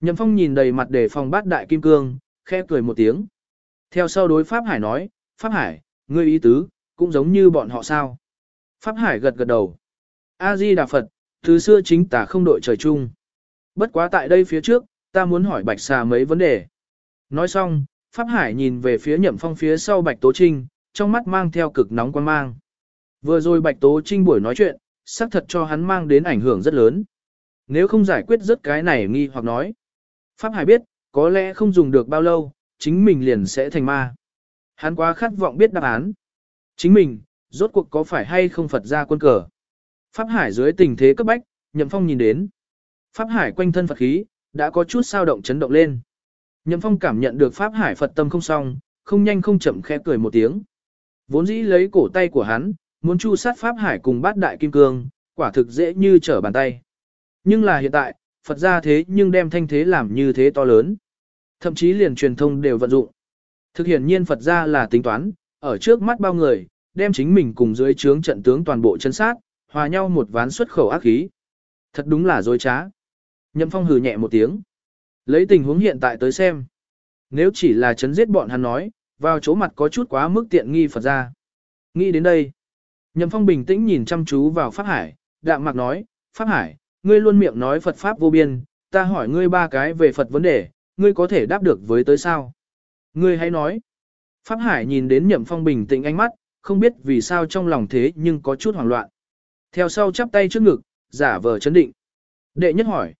Nhậm Phong nhìn đầy mặt đề phòng bát đại kim cương, khẽ cười một tiếng. Theo sau đối Pháp Hải nói, Pháp Hải, ngươi ý tứ, cũng giống như bọn họ sao. Pháp Hải gật gật đầu. A-di Đà Phật, từ xưa chính tả không đội trời chung. Bất quá tại đây phía trước, ta muốn hỏi Bạch Xà mấy vấn đề. Nói xong, Pháp Hải nhìn về phía Nhậm Phong phía sau Bạch Tố Trinh, trong mắt mang theo cực nóng quan mang. Vừa rồi Bạch Tố Trinh buổi nói chuyện, xác thật cho hắn mang đến ảnh hưởng rất lớn. Nếu không giải quyết rất cái này nghi hoặc nói. Pháp Hải biết, có lẽ không dùng được bao lâu, chính mình liền sẽ thành ma. Hắn quá khát vọng biết đáp án. Chính mình, rốt cuộc có phải hay không Phật ra quân cờ. Pháp Hải dưới tình thế cấp bách, Nhậm Phong nhìn đến. Pháp Hải quanh thân Phật khí, đã có chút sao động chấn động lên. Nhậm Phong cảm nhận được Pháp Hải Phật tâm không xong, không nhanh không chậm khẽ cười một tiếng. Vốn dĩ lấy cổ tay của hắn, muốn chu sát Pháp Hải cùng bát đại kim cương, quả thực dễ như trở bàn tay. Nhưng là hiện tại, Phật ra thế nhưng đem thanh thế làm như thế to lớn. Thậm chí liền truyền thông đều vận dụng. Thực hiện nhiên Phật ra là tính toán, ở trước mắt bao người, đem chính mình cùng dưới trướng trận tướng toàn bộ chân sát, hòa nhau một ván xuất khẩu ác khí. Thật đúng là dối trá. Nhậm Phong hừ nhẹ một tiếng. Lấy tình huống hiện tại tới xem. Nếu chỉ là chấn giết bọn hắn nói, vào chỗ mặt có chút quá mức tiện nghi Phật ra. Nghĩ đến đây. Nhậm Phong bình tĩnh nhìn chăm chú vào Pháp Hải, đạm mạc nói, Pháp Hải, ngươi luôn miệng nói Phật Pháp vô biên, ta hỏi ngươi ba cái về Phật vấn đề, ngươi có thể đáp được với tới sao? Ngươi hãy nói. Pháp Hải nhìn đến Nhậm Phong bình tĩnh ánh mắt, không biết vì sao trong lòng thế nhưng có chút hoảng loạn. Theo sau chắp tay trước ngực, giả vờ chấn định. Đệ nhất hỏi.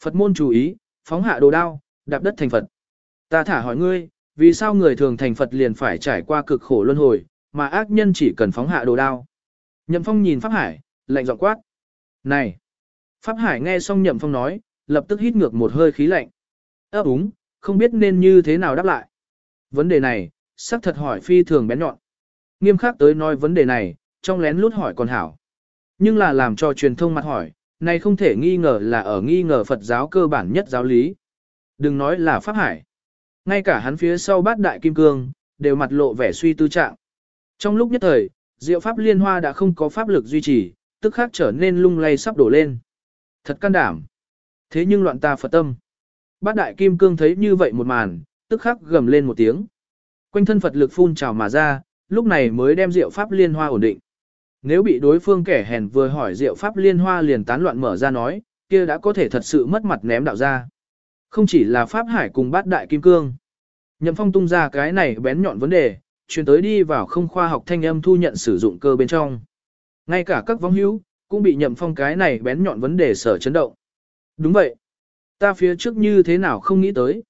Phật môn chú ý, phóng hạ đồ đao, đạp đất thành Phật. Ta thả hỏi ngươi, vì sao người thường thành Phật liền phải trải qua cực khổ luân hồi, mà ác nhân chỉ cần phóng hạ đồ đao. Nhậm Phong nhìn Pháp Hải, lạnh giọng quát. Này! Pháp Hải nghe xong Nhậm Phong nói, lập tức hít ngược một hơi khí lạnh. Ơ úng, không biết nên như thế nào đáp lại. Vấn đề này, xác thật hỏi phi thường bén nhọn. Nghiêm khắc tới nói vấn đề này, trong lén lút hỏi còn hảo. Nhưng là làm cho truyền thông mặt hỏi, này không thể nghi ngờ là ở nghi ngờ Phật giáo cơ bản nhất giáo lý. Đừng nói là Pháp Hải. Ngay cả hắn phía sau bát đại kim cương, đều mặt lộ vẻ suy tư trạng. Trong lúc nhất thời, diệu pháp liên hoa đã không có pháp lực duy trì, tức khắc trở nên lung lay sắp đổ lên. Thật can đảm. Thế nhưng loạn ta Phật tâm. Bát đại kim cương thấy như vậy một màn, tức khắc gầm lên một tiếng. Quanh thân Phật lực phun trào mà ra, lúc này mới đem rượu pháp liên hoa ổn định. Nếu bị đối phương kẻ hèn vừa hỏi rượu pháp liên hoa liền tán loạn mở ra nói, kia đã có thể thật sự mất mặt ném đạo ra. Không chỉ là pháp hải cùng bát đại kim cương. Nhậm phong tung ra cái này bén nhọn vấn đề, chuyển tới đi vào không khoa học thanh âm thu nhận sử dụng cơ bên trong. Ngay cả các vong hữu, cũng bị nhậm phong cái này bén nhọn vấn đề sở chấn động. Đúng vậy. Ta phía trước như thế nào không nghĩ tới.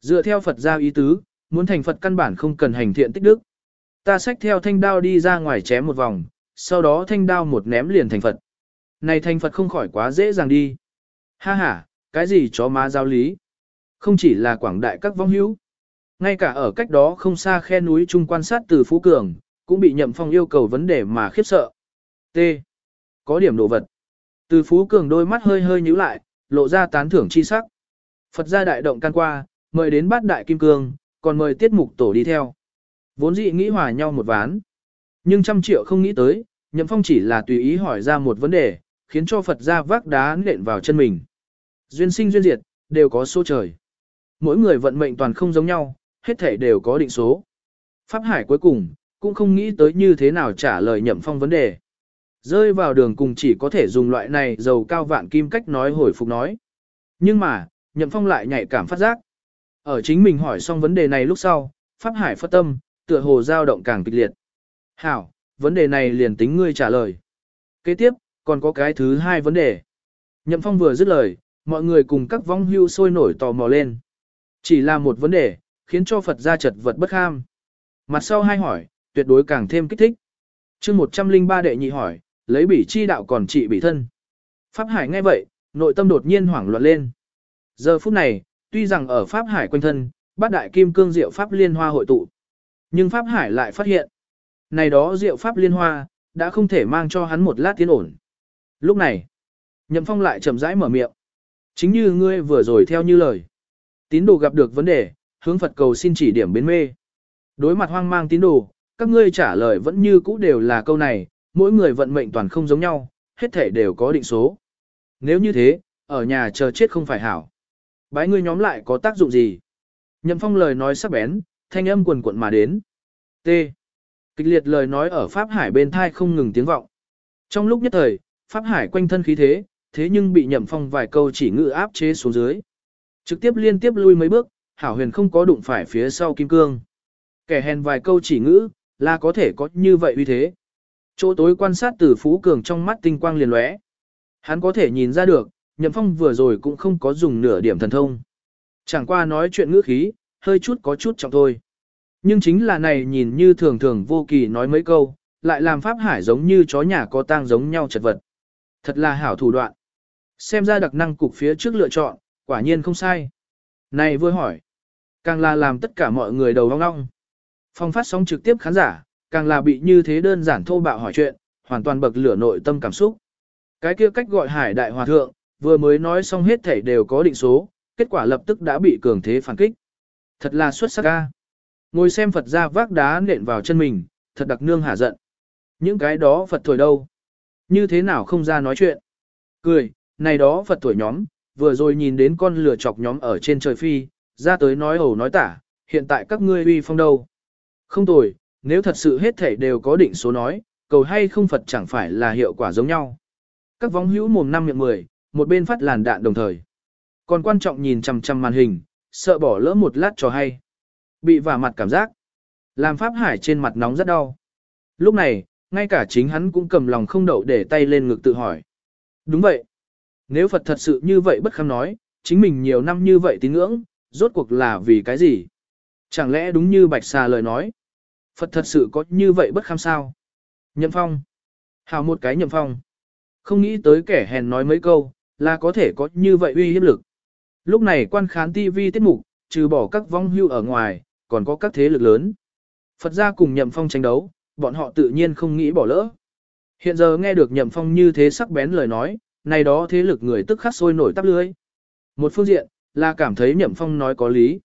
Dựa theo Phật gia ý tứ, muốn thành Phật căn bản không cần hành thiện tích đức. Ta xách theo thanh đao đi ra ngoài chém một vòng, sau đó thanh đao một ném liền thành Phật. Này thành Phật không khỏi quá dễ dàng đi. Ha ha, cái gì chó má giáo lý. Không chỉ là quảng đại các vong hữu. Ngay cả ở cách đó không xa khe núi trung quan sát từ Phú Cường, cũng bị nhậm phong yêu cầu vấn đề mà khiếp sợ. T. Có điểm đồ vật. Từ Phú Cường đôi mắt hơi hơi nhíu lại, lộ ra tán thưởng chi sắc. Phật gia đại động can qua, mời đến bát đại kim cương, còn mời tiết mục tổ đi theo. Vốn dị nghĩ hòa nhau một ván. Nhưng trăm triệu không nghĩ tới, Nhậm Phong chỉ là tùy ý hỏi ra một vấn đề, khiến cho Phật ra vác đá nện vào chân mình. Duyên sinh duyên diệt, đều có số trời. Mỗi người vận mệnh toàn không giống nhau, hết thể đều có định số. Pháp Hải cuối cùng, cũng không nghĩ tới như thế nào trả lời Nhậm Phong vấn đề. Rơi vào đường cùng chỉ có thể dùng loại này dầu cao vạn kim cách nói hồi phục nói. Nhưng mà, Nhậm Phong lại nhạy cảm phát giác. Ở chính mình hỏi xong vấn đề này lúc sau, Pháp Hải phát tâm, tựa hồ dao động càng kịch liệt. Hảo, vấn đề này liền tính ngươi trả lời. Kế tiếp, còn có cái thứ hai vấn đề. Nhậm Phong vừa dứt lời, mọi người cùng các vong hưu sôi nổi tò mò lên. Chỉ là một vấn đề, khiến cho Phật gia chật vật bất ham. Mặt sau hai hỏi, tuyệt đối càng thêm kích thích. chương 103 đệ nhị hỏi, lấy bỉ chi đạo còn trị bỉ thân. Pháp Hải nghe vậy, nội tâm đột nhiên hoảng loạn lên. Giờ phút này, tuy rằng ở Pháp Hải quanh thân, bát đại kim cương diệu Pháp liên hoa hội tụ. Nhưng Pháp Hải lại phát hiện, này đó diệu Pháp liên hoa, đã không thể mang cho hắn một lát tiến ổn. Lúc này, Nhậm Phong lại chậm rãi mở miệng. Chính như ngươi vừa rồi theo như lời. Tín đồ gặp được vấn đề, hướng Phật cầu xin chỉ điểm biến mê. Đối mặt hoang mang tín đồ, các ngươi trả lời vẫn như cũ đều là câu này, mỗi người vận mệnh toàn không giống nhau, hết thể đều có định số. Nếu như thế, ở nhà chờ chết không phải hảo. Bái ngươi nhóm lại có tác dụng gì? Nhậm Phong lời nói sắc bén, thanh âm quần quận mà đến. T. Kịch liệt lời nói ở Pháp Hải bên thai không ngừng tiếng vọng. Trong lúc nhất thời, Pháp Hải quanh thân khí thế, thế nhưng bị Nhậm Phong vài câu chỉ ngự áp chế xuống dưới. Trực tiếp liên tiếp lui mấy bước, Hảo Huyền không có đụng phải phía sau Kim Cương. Kẻ hèn vài câu chỉ ngữ, là có thể có như vậy uy thế. Chỗ tối quan sát từ Phú Cường trong mắt tinh quang liền lóe. Hắn có thể nhìn ra được, Nhậm Phong vừa rồi cũng không có dùng nửa điểm thần thông. Chẳng qua nói chuyện ngữ khí, hơi chút có chút trọng thôi. Nhưng chính là này nhìn như thường thường vô kỳ nói mấy câu, lại làm Pháp Hải giống như chó nhà có tang giống nhau chật vật. Thật là hảo thủ đoạn. Xem ra đặc năng cục phía trước lựa chọn, quả nhiên không sai. Này vừa hỏi, càng là làm tất cả mọi người đầu vong ong. Phong phát sóng trực tiếp khán giả, càng là bị như thế đơn giản thô bạo hỏi chuyện, hoàn toàn bậc lửa nội tâm cảm xúc. Cái kia cách gọi hải đại hòa thượng, vừa mới nói xong hết thảy đều có định số, kết quả lập tức đã bị cường thế phản kích. Thật là xuất sắc ca. Ngồi xem Phật ra vác đá nện vào chân mình, thật đặc nương hả giận. Những cái đó Phật thổi đâu? Như thế nào không ra nói chuyện? Cười, này đó Phật thổi nhóm, vừa rồi nhìn đến con lửa chọc nhóm ở trên trời phi, ra tới nói ẩu nói tả, hiện tại các ngươi uy phong đâu? Không tồi, nếu thật sự hết thảy đều có định số nói, cầu hay không Phật chẳng phải là hiệu quả giống nhau. Các vóng hữu mồm năm miệng mười, một bên phát làn đạn đồng thời. Còn quan trọng nhìn chằm chằm màn hình, sợ bỏ lỡ một lát cho hay. Bị vả mặt cảm giác. Làm Pháp Hải trên mặt nóng rất đau. Lúc này, ngay cả chính hắn cũng cầm lòng không đậu để tay lên ngực tự hỏi. Đúng vậy. Nếu Phật thật sự như vậy bất khám nói, chính mình nhiều năm như vậy tín ngưỡng, rốt cuộc là vì cái gì? Chẳng lẽ đúng như Bạch Xà lời nói? Phật thật sự có như vậy bất khám sao? Nhậm phong. Hào một cái nhậm phong. Không nghĩ tới kẻ hèn nói mấy câu, là có thể có như vậy uy hiếp lực. Lúc này quan khán TV tiết mục, trừ bỏ các vong hưu ở ngoài, còn có các thế lực lớn. Phật gia cùng nhậm phong tranh đấu, bọn họ tự nhiên không nghĩ bỏ lỡ. Hiện giờ nghe được nhậm phong như thế sắc bén lời nói, này đó thế lực người tức khắc sôi nổi tắp lưới. Một phương diện, là cảm thấy nhậm phong nói có lý.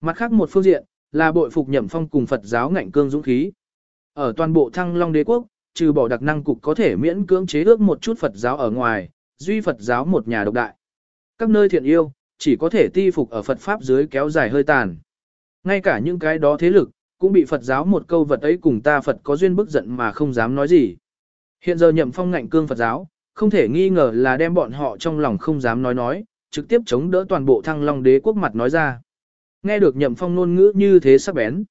Mặt khác một phương diện, là bội phục nhậm phong cùng Phật giáo ngạnh cương dũng khí. Ở toàn bộ thăng long đế quốc, trừ bỏ đặc năng cục có thể miễn cưỡng chế ước một chút Phật giáo ở ngoài, duy Phật giáo một nhà độc đại. Các nơi thiện yêu, chỉ có thể ti phục ở Phật Pháp dưới kéo dài hơi tàn. Ngay cả những cái đó thế lực, cũng bị Phật giáo một câu vật ấy cùng ta Phật có duyên bức giận mà không dám nói gì. Hiện giờ nhậm phong ngạnh cương Phật giáo, không thể nghi ngờ là đem bọn họ trong lòng không dám nói nói, trực tiếp chống đỡ toàn bộ thăng long đế quốc mặt nói ra. Nghe được nhậm phong ngôn ngữ như thế sắc bén.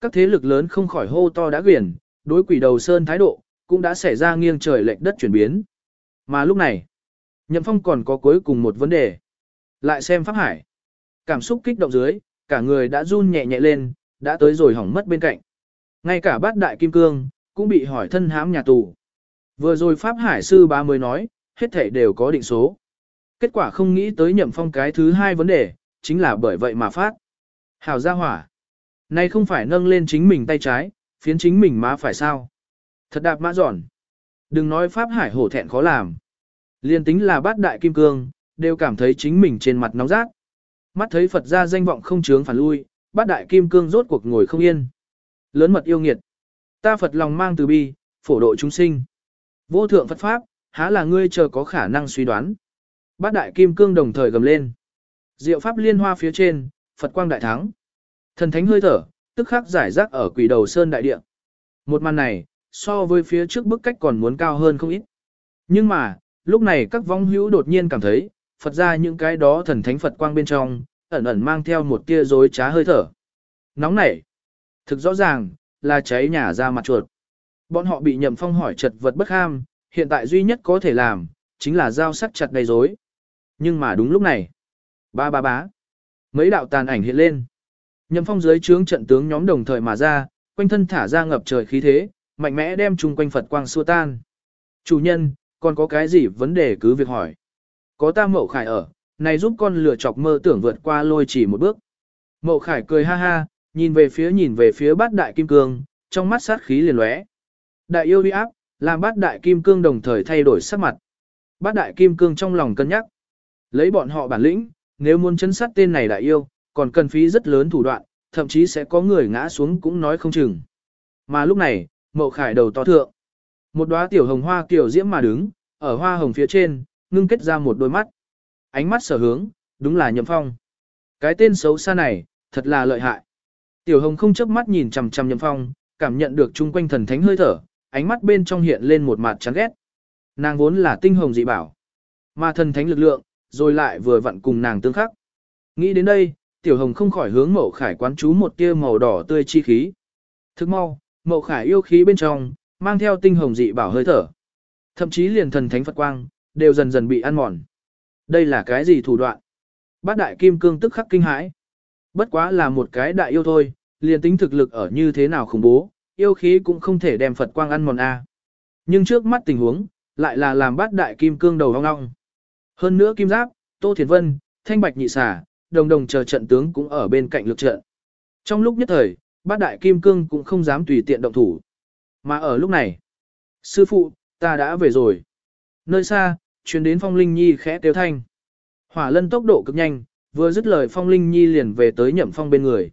Các thế lực lớn không khỏi hô to đã quyển, đối quỷ đầu sơn thái độ, cũng đã xảy ra nghiêng trời lệch đất chuyển biến. Mà lúc này, nhậm phong còn có cuối cùng một vấn đề. Lại xem Pháp Hải. Cảm xúc kích động dưới, cả người đã run nhẹ nhẹ lên, đã tới rồi hỏng mất bên cạnh. Ngay cả bát đại kim cương, cũng bị hỏi thân hãm nhà tù. Vừa rồi Pháp Hải sư bá mới nói, hết thể đều có định số. Kết quả không nghĩ tới nhậm phong cái thứ hai vấn đề, chính là bởi vậy mà phát. Hào gia hỏa. Này không phải nâng lên chính mình tay trái, phiến chính mình má phải sao. Thật đạp mã giòn. Đừng nói Pháp Hải hổ thẹn khó làm. Liên tính là bát đại kim cương, đều cảm thấy chính mình trên mặt nóng rát. Mắt thấy Phật ra danh vọng không chướng phản lui, bát đại kim cương rốt cuộc ngồi không yên. Lớn mật yêu nghiệt. Ta Phật lòng mang từ bi, phổ độ chúng sinh. Vô thượng Phật Pháp, há là ngươi chờ có khả năng suy đoán. Bát đại kim cương đồng thời gầm lên. Diệu Pháp liên hoa phía trên, Phật quang đại thắng. Thần thánh hơi thở, tức khắc giải rác ở quỷ đầu sơn đại địa. Một màn này, so với phía trước bức cách còn muốn cao hơn không ít. Nhưng mà, lúc này các vong hữu đột nhiên cảm thấy, Phật ra những cái đó thần thánh Phật quang bên trong, ẩn ẩn mang theo một tia dối trá hơi thở. Nóng nảy. Thực rõ ràng, là cháy nhà ra mặt chuột. Bọn họ bị nhậm phong hỏi chật vật bất ham, hiện tại duy nhất có thể làm, chính là giao sắc chặt đầy dối. Nhưng mà đúng lúc này, ba ba bá, mấy đạo tàn ảnh hiện lên. Nhậm phong dưới trướng trận tướng nhóm đồng thời mà ra, quanh thân thả ra ngập trời khí thế, mạnh mẽ đem chung quanh Phật quang xua tan. Chủ nhân, còn có cái gì vấn đề cứ việc hỏi. Có ta mậu khải ở, này giúp con lửa chọc mơ tưởng vượt qua lôi chỉ một bước. Mậu khải cười ha ha, nhìn về phía nhìn về phía bát đại kim cương, trong mắt sát khí liền lóe. Đại yêu uy áp, Làm bát đại kim cương đồng thời thay đổi sắc mặt. Bát đại kim cương trong lòng cân nhắc. Lấy bọn họ bản lĩnh, nếu muốn chấn sát tên này đại yêu, còn cần phí rất lớn thủ đoạn, thậm chí sẽ có người ngã xuống cũng nói không chừng. Mà lúc này, mậu khải đầu to thượng. Một đóa tiểu hồng hoa kiểu diễm mà đứng, ở hoa hồng phía trên, ngưng kết ra một đôi mắt. Ánh mắt sở hướng, đúng là nhậm phong. Cái tên xấu xa này, thật là lợi hại. Tiểu hồng không chớp mắt nhìn chằm chằm nhậm phong, cảm nhận được chung quanh thần thánh hơi thở, ánh mắt bên trong hiện lên một mặt chán ghét. Nàng vốn là tinh hồng dị bảo, mà thần thánh lực lượng, rồi lại vừa vặn cùng nàng tương khắc. Nghĩ đến đây, tiểu hồng không khỏi hướng mậu khải quán chú một tia màu đỏ tươi chi khí. Thức mau, mậu khải yêu khí bên trong, mang theo tinh hồng dị bảo hơi thở. Thậm chí liền thần thánh Phật quang, đều dần dần bị ăn mòn. Đây là cái gì thủ đoạn? Bát đại kim cương tức khắc kinh hãi. Bất quá là một cái đại yêu thôi, liền tính thực lực ở như thế nào khủng bố, yêu khí cũng không thể đem Phật quang ăn mòn a. Nhưng trước mắt tình huống, lại là làm bát đại kim cương đầu ong ong. Hơn nữa kim giáp, Tô Thiền Vân, Thanh Bạch Nhị Xà, đồng đồng chờ trận tướng cũng ở bên cạnh lực trận. Trong lúc nhất thời, bát đại kim cương cũng không dám tùy tiện động thủ. Mà ở lúc này, sư phụ, ta đã về rồi. Nơi xa, truyền đến phong linh nhi khẽ tiêu thanh. Hỏa lân tốc độ cực nhanh, vừa dứt lời phong linh nhi liền về tới nhậm phong bên người.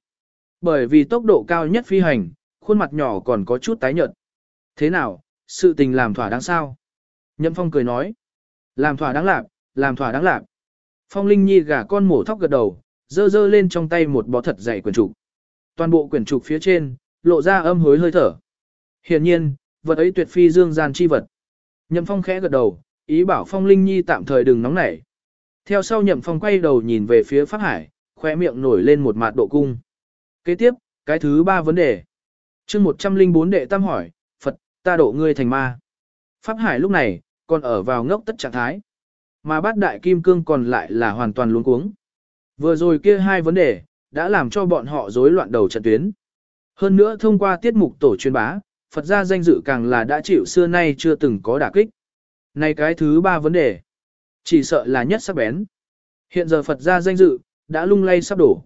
Bởi vì tốc độ cao nhất phi hành, khuôn mặt nhỏ còn có chút tái nhợt. Thế nào, sự tình làm thỏa đáng sao? Nhậm phong cười nói. Làm thỏa đáng lạc, làm thỏa đáng lạc. Phong linh nhi gả con mổ thóc gật đầu, dơ dơ lên trong tay một bó thật dày quyển trục. Toàn bộ quyển trục phía trên, lộ ra âm hối hơi thở. Hiển nhiên, vật ấy tuyệt phi dương gian chi vật. Nhậm phong khẽ gật đầu, ý bảo phong linh nhi tạm thời đừng nóng nảy. Theo sau nhậm phong quay đầu nhìn về phía Pháp Hải, khoe miệng nổi lên một mạt độ cung. Kế tiếp, cái thứ ba vấn đề. chương 104 đệ tam hỏi, Phật, ta độ ngươi thành ma. Pháp Hải lúc này, còn ở vào ngốc tất trạng thái. Mà bát đại kim cương còn lại là hoàn toàn luống cuống. Vừa rồi kia hai vấn đề, đã làm cho bọn họ rối loạn đầu trận tuyến. Hơn nữa thông qua tiết mục tổ chuyên bá, Phật gia danh dự càng là đã chịu xưa nay chưa từng có đả kích. Này cái thứ ba vấn đề, chỉ sợ là nhất sắc bén. Hiện giờ Phật gia danh dự, đã lung lay sắp đổ.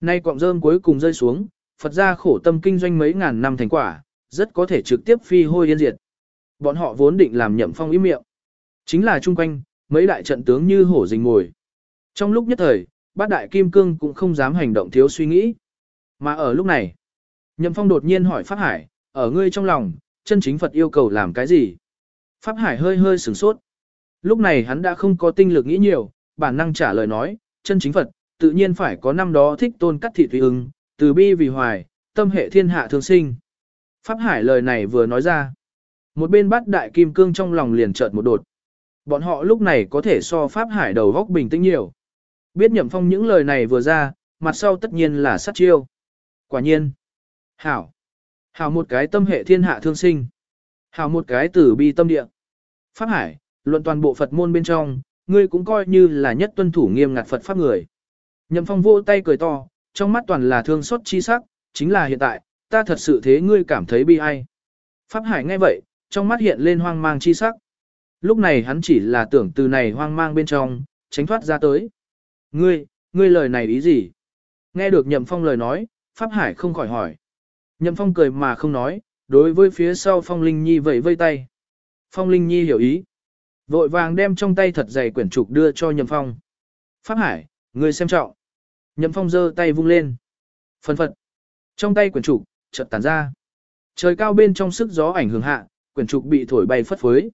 Nay cọng rơm cuối cùng rơi xuống, Phật gia khổ tâm kinh doanh mấy ngàn năm thành quả, rất có thể trực tiếp phi hôi yên diệt. Bọn họ vốn định làm nhậm phong ý miệng. Chính là chung quanh, mấy đại trận tướng như hổ rình ngồi. Trong lúc nhất thời, bát đại kim cương cũng không dám hành động thiếu suy nghĩ. Mà ở lúc này, nhậm phong đột nhiên hỏi Pháp Hải, ở ngươi trong lòng, chân chính Phật yêu cầu làm cái gì? Pháp Hải hơi hơi sửng sốt. Lúc này hắn đã không có tinh lực nghĩ nhiều, bản năng trả lời nói, chân chính Phật, tự nhiên phải có năm đó thích tôn cắt thị tùy ưng, từ bi vì hoài, tâm hệ thiên hạ thương sinh. Pháp Hải lời này vừa nói ra. Một bên bắt đại kim cương trong lòng liền chợt một đột. Bọn họ lúc này có thể so Pháp Hải đầu góc bình tĩnh nhiều. Biết nhậm phong những lời này vừa ra, mặt sau tất nhiên là sát chiêu. Quả nhiên. Hảo. Hảo một cái tâm hệ thiên hạ thương sinh. Hảo một cái tử bi tâm địa. Pháp Hải, luận toàn bộ Phật môn bên trong, ngươi cũng coi như là nhất tuân thủ nghiêm ngặt Phật Pháp người. Nhậm phong vô tay cười to, trong mắt toàn là thương xót chi sắc, chính là hiện tại, ta thật sự thế ngươi cảm thấy bi ai. Pháp Hải nghe vậy, trong mắt hiện lên hoang mang chi sắc. Lúc này hắn chỉ là tưởng từ này hoang mang bên trong, tránh thoát ra tới. Ngươi, ngươi lời này ý gì? Nghe được Nhậm Phong lời nói, Pháp Hải không khỏi hỏi. Nhậm Phong cười mà không nói, đối với phía sau Phong Linh Nhi vẫy vây tay. Phong Linh Nhi hiểu ý. Vội vàng đem trong tay thật dày quyển trục đưa cho Nhậm Phong. Pháp Hải, ngươi xem trọng. Nhậm Phong giơ tay vung lên. Phân phật. Trong tay quyển trục, chợt tản ra. Trời cao bên trong sức gió ảnh hưởng hạ, quyển trục bị thổi bay phất phới.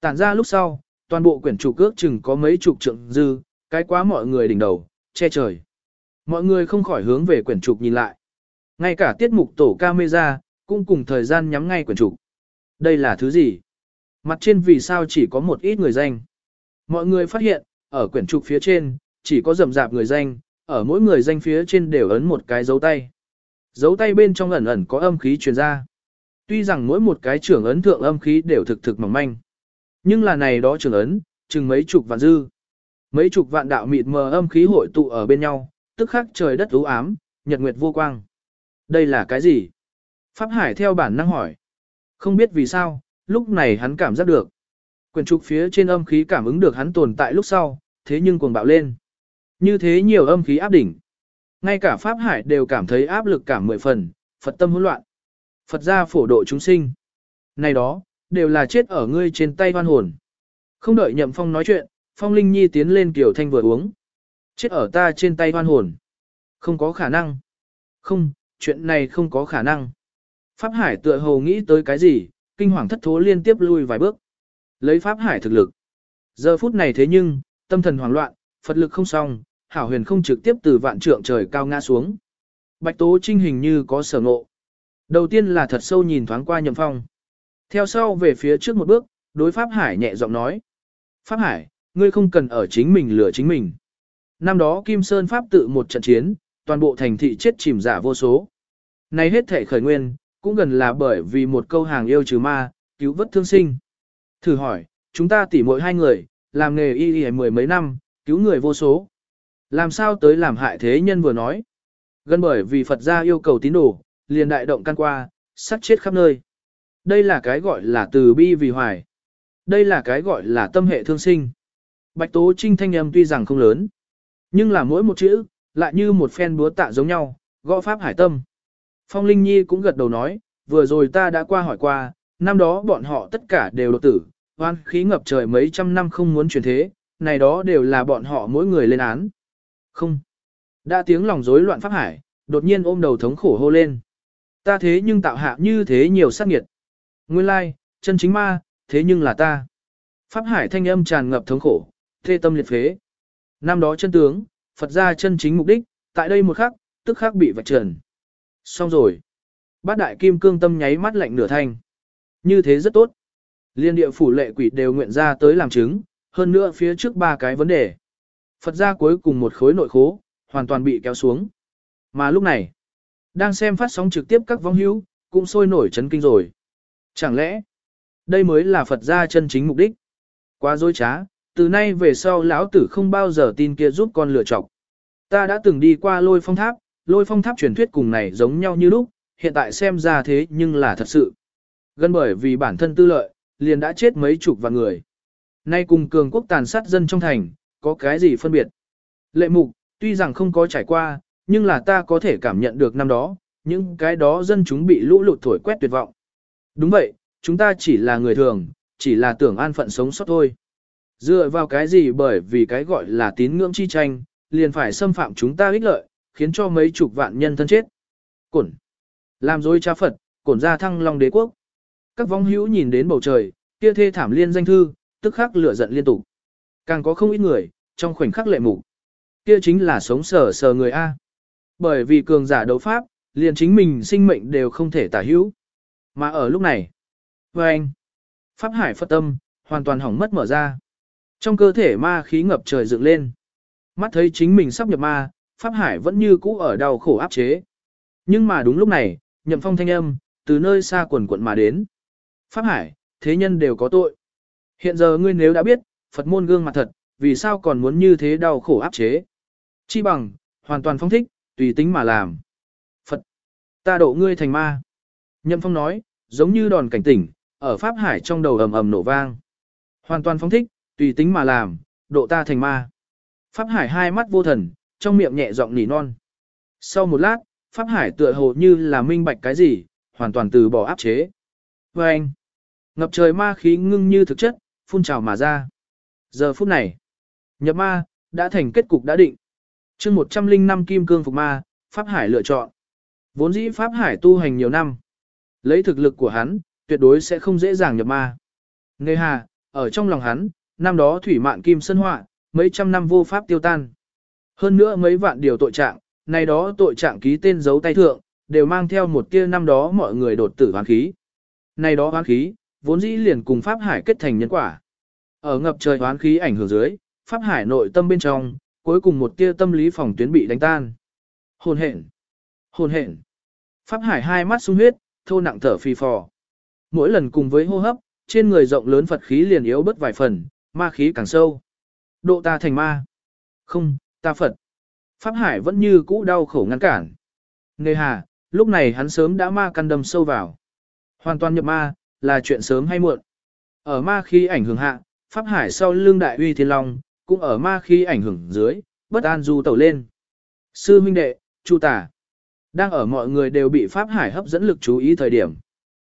Tản ra lúc sau, toàn bộ quyển trục ước chừng có mấy chục trượng dư, cái quá mọi người đỉnh đầu, che trời. Mọi người không khỏi hướng về quyển trục nhìn lại. Ngay cả tiết mục tổ camera, cũng cùng thời gian nhắm ngay quyển trục. Đây là thứ gì? Mặt trên vì sao chỉ có một ít người danh? Mọi người phát hiện, ở quyển trục phía trên, chỉ có rầm rạp người danh, ở mỗi người danh phía trên đều ấn một cái dấu tay. Dấu tay bên trong ẩn ẩn có âm khí truyền ra. Tuy rằng mỗi một cái trưởng ấn thượng âm khí đều thực thực mỏng manh. Nhưng là này đó trưởng ấn, chừng mấy chục vạn dư. Mấy chục vạn đạo mịt mờ âm khí hội tụ ở bên nhau, tức khắc trời đất u ám, nhật nguyệt vô quang. Đây là cái gì? Pháp Hải theo bản năng hỏi. Không biết vì sao, lúc này hắn cảm giác được. Quyền trục phía trên âm khí cảm ứng được hắn tồn tại lúc sau, thế nhưng cuồng bạo lên. Như thế nhiều âm khí áp đỉnh. Ngay cả Pháp Hải đều cảm thấy áp lực cả mười phần, Phật tâm hỗn loạn. Phật gia phổ độ chúng sinh. Này đó, đều là chết ở ngươi trên tay hoan hồn. Không đợi nhậm phong nói chuyện, phong linh nhi tiến lên kiểu thanh vừa uống. Chết ở ta trên tay hoan hồn. Không có khả năng. Không, chuyện này không có khả năng. Pháp Hải tựa hồ nghĩ tới cái gì, kinh hoàng thất thố liên tiếp lui vài bước. Lấy Pháp Hải thực lực. Giờ phút này thế nhưng, tâm thần hoảng loạn, Phật lực không xong, hảo huyền không trực tiếp từ vạn trượng trời cao ngã xuống. Bạch Tố Trinh hình như có sở ngộ. Đầu tiên là thật sâu nhìn thoáng qua Nhậm Phong. Theo sau về phía trước một bước, đối Pháp Hải nhẹ giọng nói. Pháp Hải, ngươi không cần ở chính mình lừa chính mình. Năm đó Kim Sơn Pháp tự một trận chiến, toàn bộ thành thị chết chìm giả vô số. Này hết thể khởi nguyên, cũng gần là bởi vì một câu hàng yêu trừ ma, cứu vớt thương sinh. Thử hỏi, chúng ta tỉ mỗi hai người, làm nghề y y mười mấy năm, cứu người vô số. Làm sao tới làm hại thế nhân vừa nói. Gần bởi vì Phật gia yêu cầu tín đồ, liền đại động căn qua, sát chết khắp nơi. Đây là cái gọi là từ bi vì hoài. Đây là cái gọi là tâm hệ thương sinh. Bạch Tố Trinh thanh âm tuy rằng không lớn, nhưng là mỗi một chữ, lại như một phen búa tạ giống nhau, gõ pháp hải tâm. Phong Linh Nhi cũng gật đầu nói, vừa rồi ta đã qua hỏi qua, năm đó bọn họ tất cả đều đột tử, oan khí ngập trời mấy trăm năm không muốn chuyển thế, này đó đều là bọn họ mỗi người lên án. Không. Đã tiếng lòng rối loạn pháp hải, đột nhiên ôm đầu thống khổ hô lên. Ta thế nhưng tạo hạ như thế nhiều sát nghiệt. Nguyên lai, chân chính ma, thế nhưng là ta. Pháp hải thanh âm tràn ngập thống khổ, thê tâm liệt phế. Năm đó chân tướng, Phật ra chân chính mục đích, tại đây một khắc, tức khắc bị vạch trần. Xong rồi. Bát đại kim cương tâm nháy mắt lạnh nửa thanh. Như thế rất tốt. Liên địa phủ lệ quỷ đều nguyện ra tới làm chứng, hơn nữa phía trước ba cái vấn đề. Phật ra cuối cùng một khối nội khố, hoàn toàn bị kéo xuống. Mà lúc này, đang xem phát sóng trực tiếp các vong hữu, cũng sôi nổi chấn kinh rồi. Chẳng lẽ, đây mới là Phật gia chân chính mục đích? Quá dối trá, từ nay về sau lão tử không bao giờ tin kia giúp con lựa chọc. Ta đã từng đi qua lôi phong tháp, lôi phong tháp truyền thuyết cùng này giống nhau như lúc, hiện tại xem ra thế nhưng là thật sự. Gần bởi vì bản thân tư lợi, liền đã chết mấy chục vạn người. Nay cùng cường quốc tàn sát dân trong thành, có cái gì phân biệt? Lệ mục, tuy rằng không có trải qua, nhưng là ta có thể cảm nhận được năm đó, những cái đó dân chúng bị lũ lụt thổi quét tuyệt vọng. Đúng vậy, chúng ta chỉ là người thường, chỉ là tưởng an phận sống sót thôi. Dựa vào cái gì bởi vì cái gọi là tín ngưỡng chi tranh, liền phải xâm phạm chúng ta ích lợi, khiến cho mấy chục vạn nhân thân chết. Cổn. Làm dối cha Phật, cổn ra thăng long đế quốc. Các vong hữu nhìn đến bầu trời, kia thê thảm liên danh thư, tức khắc lửa giận liên tục. Càng có không ít người, trong khoảnh khắc lệ mục. Kia chính là sống sờ sờ người A. Bởi vì cường giả đấu pháp, liền chính mình sinh mệnh đều không thể tả hữu. Mà ở lúc này, với anh, Pháp Hải Phật Tâm, hoàn toàn hỏng mất mở ra. Trong cơ thể ma khí ngập trời dựng lên. Mắt thấy chính mình sắp nhập ma, Pháp Hải vẫn như cũ ở đau khổ áp chế. Nhưng mà đúng lúc này, nhậm phong thanh âm, từ nơi xa quần quận mà đến. Pháp Hải, thế nhân đều có tội. Hiện giờ ngươi nếu đã biết, Phật môn gương mặt thật, vì sao còn muốn như thế đau khổ áp chế? Chi bằng, hoàn toàn phong thích, tùy tính mà làm. Phật, ta độ ngươi thành ma. Nhậm phong nói, giống như đòn cảnh tỉnh, ở Pháp Hải trong đầu ầm ầm nổ vang. Hoàn toàn phong thích, tùy tính mà làm, độ ta thành ma. Pháp Hải hai mắt vô thần, trong miệng nhẹ giọng nỉ non. Sau một lát, Pháp Hải tựa hồ như là minh bạch cái gì, hoàn toàn từ bỏ áp chế. Và anh, ngập trời ma khí ngưng như thực chất, phun trào mà ra. Giờ phút này, nhập ma, đã thành kết cục đã định. chương 105 kim cương phục ma, Pháp Hải lựa chọn. Vốn dĩ Pháp Hải tu hành nhiều năm. Lấy thực lực của hắn, tuyệt đối sẽ không dễ dàng nhập ma. Nghe hà, ở trong lòng hắn, năm đó thủy mạn kim sân họa, mấy trăm năm vô pháp tiêu tan. Hơn nữa mấy vạn điều tội trạng, này đó tội trạng ký tên dấu tay thượng, đều mang theo một tia năm đó mọi người đột tử hoán khí. Này đó hoán khí, vốn dĩ liền cùng Pháp Hải kết thành nhân quả. Ở ngập trời hoán khí ảnh hưởng dưới, Pháp Hải nội tâm bên trong, cuối cùng một tia tâm lý phòng tuyến bị đánh tan. Hồn hện. Hồn hện. Pháp Hải hai mắt sung huyết, thô nặng thở phì phò. Mỗi lần cùng với hô hấp, trên người rộng lớn Phật khí liền yếu bớt vài phần, ma khí càng sâu. Độ ta thành ma. Không, ta Phật. Pháp Hải vẫn như cũ đau khổ ngăn cản. Nề hà, lúc này hắn sớm đã ma căn đâm sâu vào. Hoàn toàn nhập ma, là chuyện sớm hay muộn. Ở ma khi ảnh hưởng hạ, Pháp Hải sau lưng đại uy thiên long, cũng ở ma khi ảnh hưởng dưới, bất an du tẩu lên. Sư huynh đệ, Chu tả, đang ở mọi người đều bị Pháp Hải hấp dẫn lực chú ý thời điểm.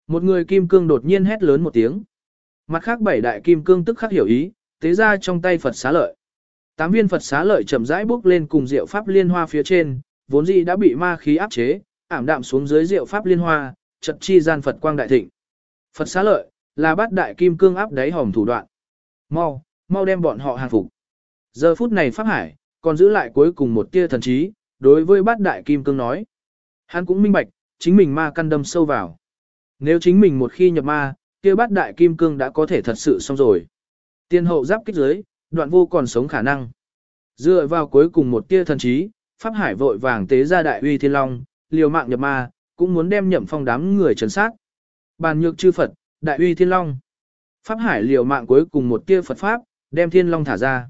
Một người kim cương đột nhiên hét lớn một tiếng. Mặt khác bảy đại kim cương tức khắc hiểu ý, tế ra trong tay Phật xá lợi. Tám viên Phật xá lợi chậm rãi bước lên cùng diệu pháp liên hoa phía trên, vốn dĩ đã bị ma khí áp chế, ảm đạm xuống dưới diệu pháp liên hoa, chật chi gian Phật quang đại thịnh. Phật xá lợi là bát đại kim cương áp đáy hòm thủ đoạn. Mau, mau đem bọn họ hàng phục. Giờ phút này Pháp Hải, còn giữ lại cuối cùng một tia thần trí, đối với bát đại kim cương nói. Hắn cũng minh bạch, chính mình ma căn đâm sâu vào. Nếu chính mình một khi nhập ma, kia bát đại kim cương đã có thể thật sự xong rồi. Tiên hậu giáp kích dưới, đoạn vô còn sống khả năng. Dựa vào cuối cùng một tia thần trí, Pháp Hải vội vàng tế ra đại uy thiên long, liều mạng nhập ma, cũng muốn đem nhậm phong đám người trấn sát. Bàn nhược chư Phật, đại uy thiên long. Pháp Hải liều mạng cuối cùng một tia Phật Pháp, đem thiên long thả ra.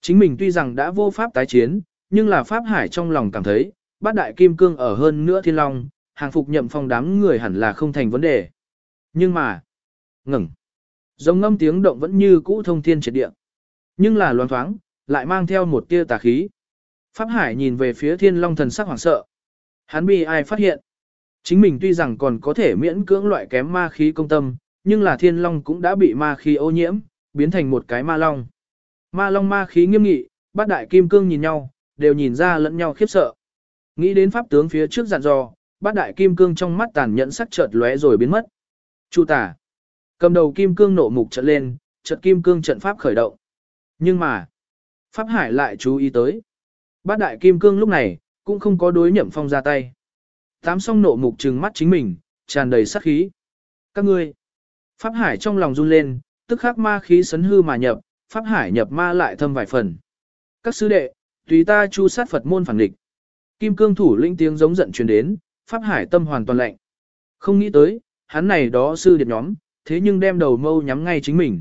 Chính mình tuy rằng đã vô pháp tái chiến, nhưng là Pháp Hải trong lòng cảm thấy, bát đại kim cương ở hơn nữa thiên long, hàng phục nhậm phong đám người hẳn là không thành vấn đề. Nhưng mà, ngừng. Giống ngâm tiếng động vẫn như cũ thông thiên triệt địa. Nhưng là loan thoáng, lại mang theo một tia tà khí. Pháp Hải nhìn về phía thiên long thần sắc hoảng sợ. Hắn bị ai phát hiện. Chính mình tuy rằng còn có thể miễn cưỡng loại kém ma khí công tâm, nhưng là thiên long cũng đã bị ma khí ô nhiễm, biến thành một cái ma long. Ma long ma khí nghiêm nghị, bát đại kim cương nhìn nhau, đều nhìn ra lẫn nhau khiếp sợ. Nghĩ đến pháp tướng phía trước dặn dò, bát đại kim cương trong mắt tàn nhẫn sắc chợt lóe rồi biến mất. Chu tả. Cầm đầu kim cương nộ mục trận lên, trận kim cương trận pháp khởi động. Nhưng mà, pháp hải lại chú ý tới. Bát đại kim cương lúc này, cũng không có đối nhậm phong ra tay. Tám song nộ mục trừng mắt chính mình, tràn đầy sát khí. Các ngươi, pháp hải trong lòng run lên, tức khắc ma khí sấn hư mà nhập, pháp hải nhập ma lại thâm vài phần. Các sư đệ, tùy ta chu sát Phật môn phản địch. Kim cương thủ linh tiếng giống giận truyền đến, pháp hải tâm hoàn toàn lạnh. Không nghĩ tới, hắn này đó sư điệp nhóm, thế nhưng đem đầu mâu nhắm ngay chính mình.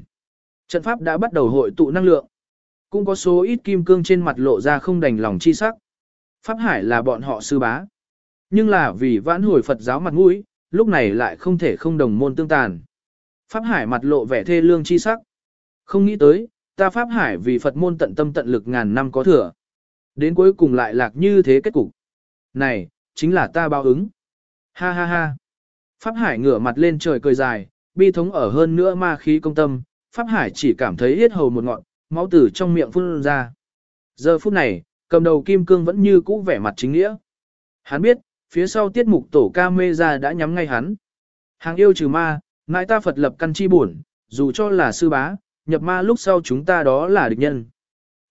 Trận pháp đã bắt đầu hội tụ năng lượng. Cũng có số ít kim cương trên mặt lộ ra không đành lòng chi sắc. Pháp hải là bọn họ sư bá. Nhưng là vì vãn hồi Phật giáo mặt mũi, lúc này lại không thể không đồng môn tương tàn. Pháp hải mặt lộ vẻ thê lương chi sắc. Không nghĩ tới, ta Pháp hải vì Phật môn tận tâm tận lực ngàn năm có thừa. Đến cuối cùng lại lạc như thế kết cục. Này, chính là ta báo ứng. Ha ha ha. Pháp hải ngửa mặt lên trời cười dài, bi thống ở hơn nữa ma khí công tâm, Pháp hải chỉ cảm thấy hết hầu một ngọn, máu tử trong miệng phun ra. Giờ phút này, cầm đầu kim cương vẫn như cũ vẻ mặt chính nghĩa. Hắn biết, phía sau tiết mục tổ ca mê ra đã nhắm ngay hắn. Hàng yêu trừ ma, ngại ta Phật lập căn chi buồn, dù cho là sư bá, nhập ma lúc sau chúng ta đó là địch nhân.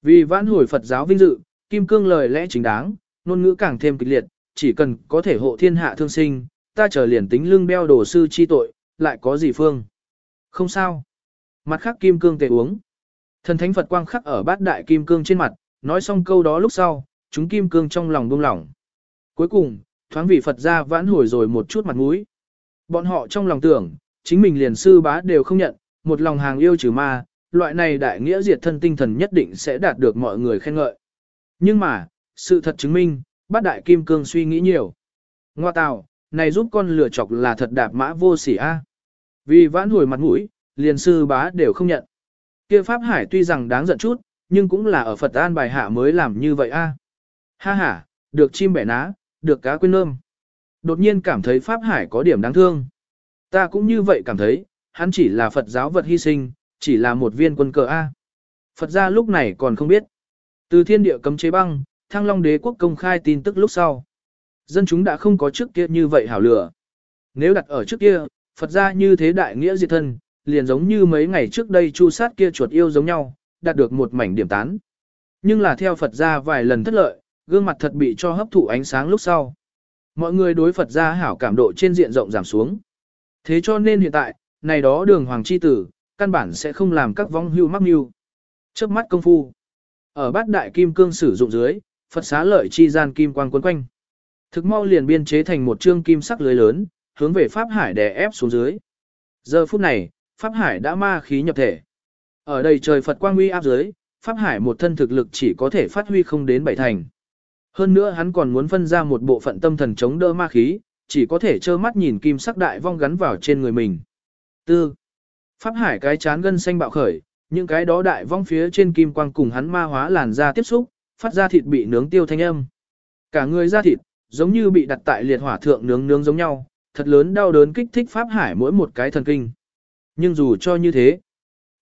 Vì vãn hồi Phật giáo vinh dự, kim cương lời lẽ chính đáng, ngôn ngữ càng thêm kịch liệt, chỉ cần có thể hộ thiên hạ thương sinh, ta trở liền tính lưng beo đồ sư chi tội, lại có gì phương. Không sao. Mặt khắc kim cương tề uống. Thần thánh Phật quang khắc ở bát đại kim cương trên mặt, nói xong câu đó lúc sau, chúng kim cương trong lòng buông lỏng. Cuối cùng, thoáng vị Phật ra vãn hồi rồi một chút mặt mũi. Bọn họ trong lòng tưởng, chính mình liền sư bá đều không nhận, một lòng hàng yêu trừ ma, loại này đại nghĩa diệt thân tinh thần nhất định sẽ đạt được mọi người khen ngợi. Nhưng mà, sự thật chứng minh, bát đại kim cương suy nghĩ nhiều. Ngoa tào, này giúp con lừa chọc là thật đạp mã vô sỉ a. Vì vãn hồi mặt mũi, liền sư bá đều không nhận. Kia Pháp Hải tuy rằng đáng giận chút, nhưng cũng là ở Phật an bài hạ mới làm như vậy a. Ha ha, được chim bẻ ná, được cá quên lơm. Đột nhiên cảm thấy Pháp Hải có điểm đáng thương. Ta cũng như vậy cảm thấy, hắn chỉ là Phật giáo vật hy sinh, chỉ là một viên quân cờ A. Phật gia lúc này còn không biết. Từ thiên địa cấm chế băng, thăng long đế quốc công khai tin tức lúc sau. Dân chúng đã không có trước kia như vậy hảo lửa. Nếu đặt ở trước kia, Phật gia như thế đại nghĩa diệt thân, liền giống như mấy ngày trước đây chu sát kia chuột yêu giống nhau, đạt được một mảnh điểm tán. Nhưng là theo Phật gia vài lần thất lợi, gương mặt thật bị cho hấp thụ ánh sáng lúc sau. Mọi người đối Phật gia hảo cảm độ trên diện rộng giảm xuống. Thế cho nên hiện tại, này đó đường hoàng chi tử, căn bản sẽ không làm các vong hưu mắc mưu. Trước mắt công phu, ở bát đại kim cương sử dụng dưới, Phật xá lợi chi gian kim quang quấn quanh. Thực mau liền biên chế thành một trương kim sắc lưới lớn, hướng về Pháp Hải đè ép xuống dưới. Giờ phút này, Pháp Hải đã ma khí nhập thể. Ở đây trời Phật quang uy áp dưới, Pháp Hải một thân thực lực chỉ có thể phát huy không đến bảy thành. Hơn nữa hắn còn muốn phân ra một bộ phận tâm thần chống đỡ ma khí, chỉ có thể trơ mắt nhìn kim sắc đại vong gắn vào trên người mình. Tư. Pháp Hải cái chán gân xanh bạo khởi, những cái đó đại vong phía trên kim quang cùng hắn ma hóa làn da tiếp xúc, phát ra thịt bị nướng tiêu thanh âm. Cả người da thịt, giống như bị đặt tại liệt hỏa thượng nướng nướng giống nhau, thật lớn đau đớn kích thích Pháp Hải mỗi một cái thần kinh. Nhưng dù cho như thế,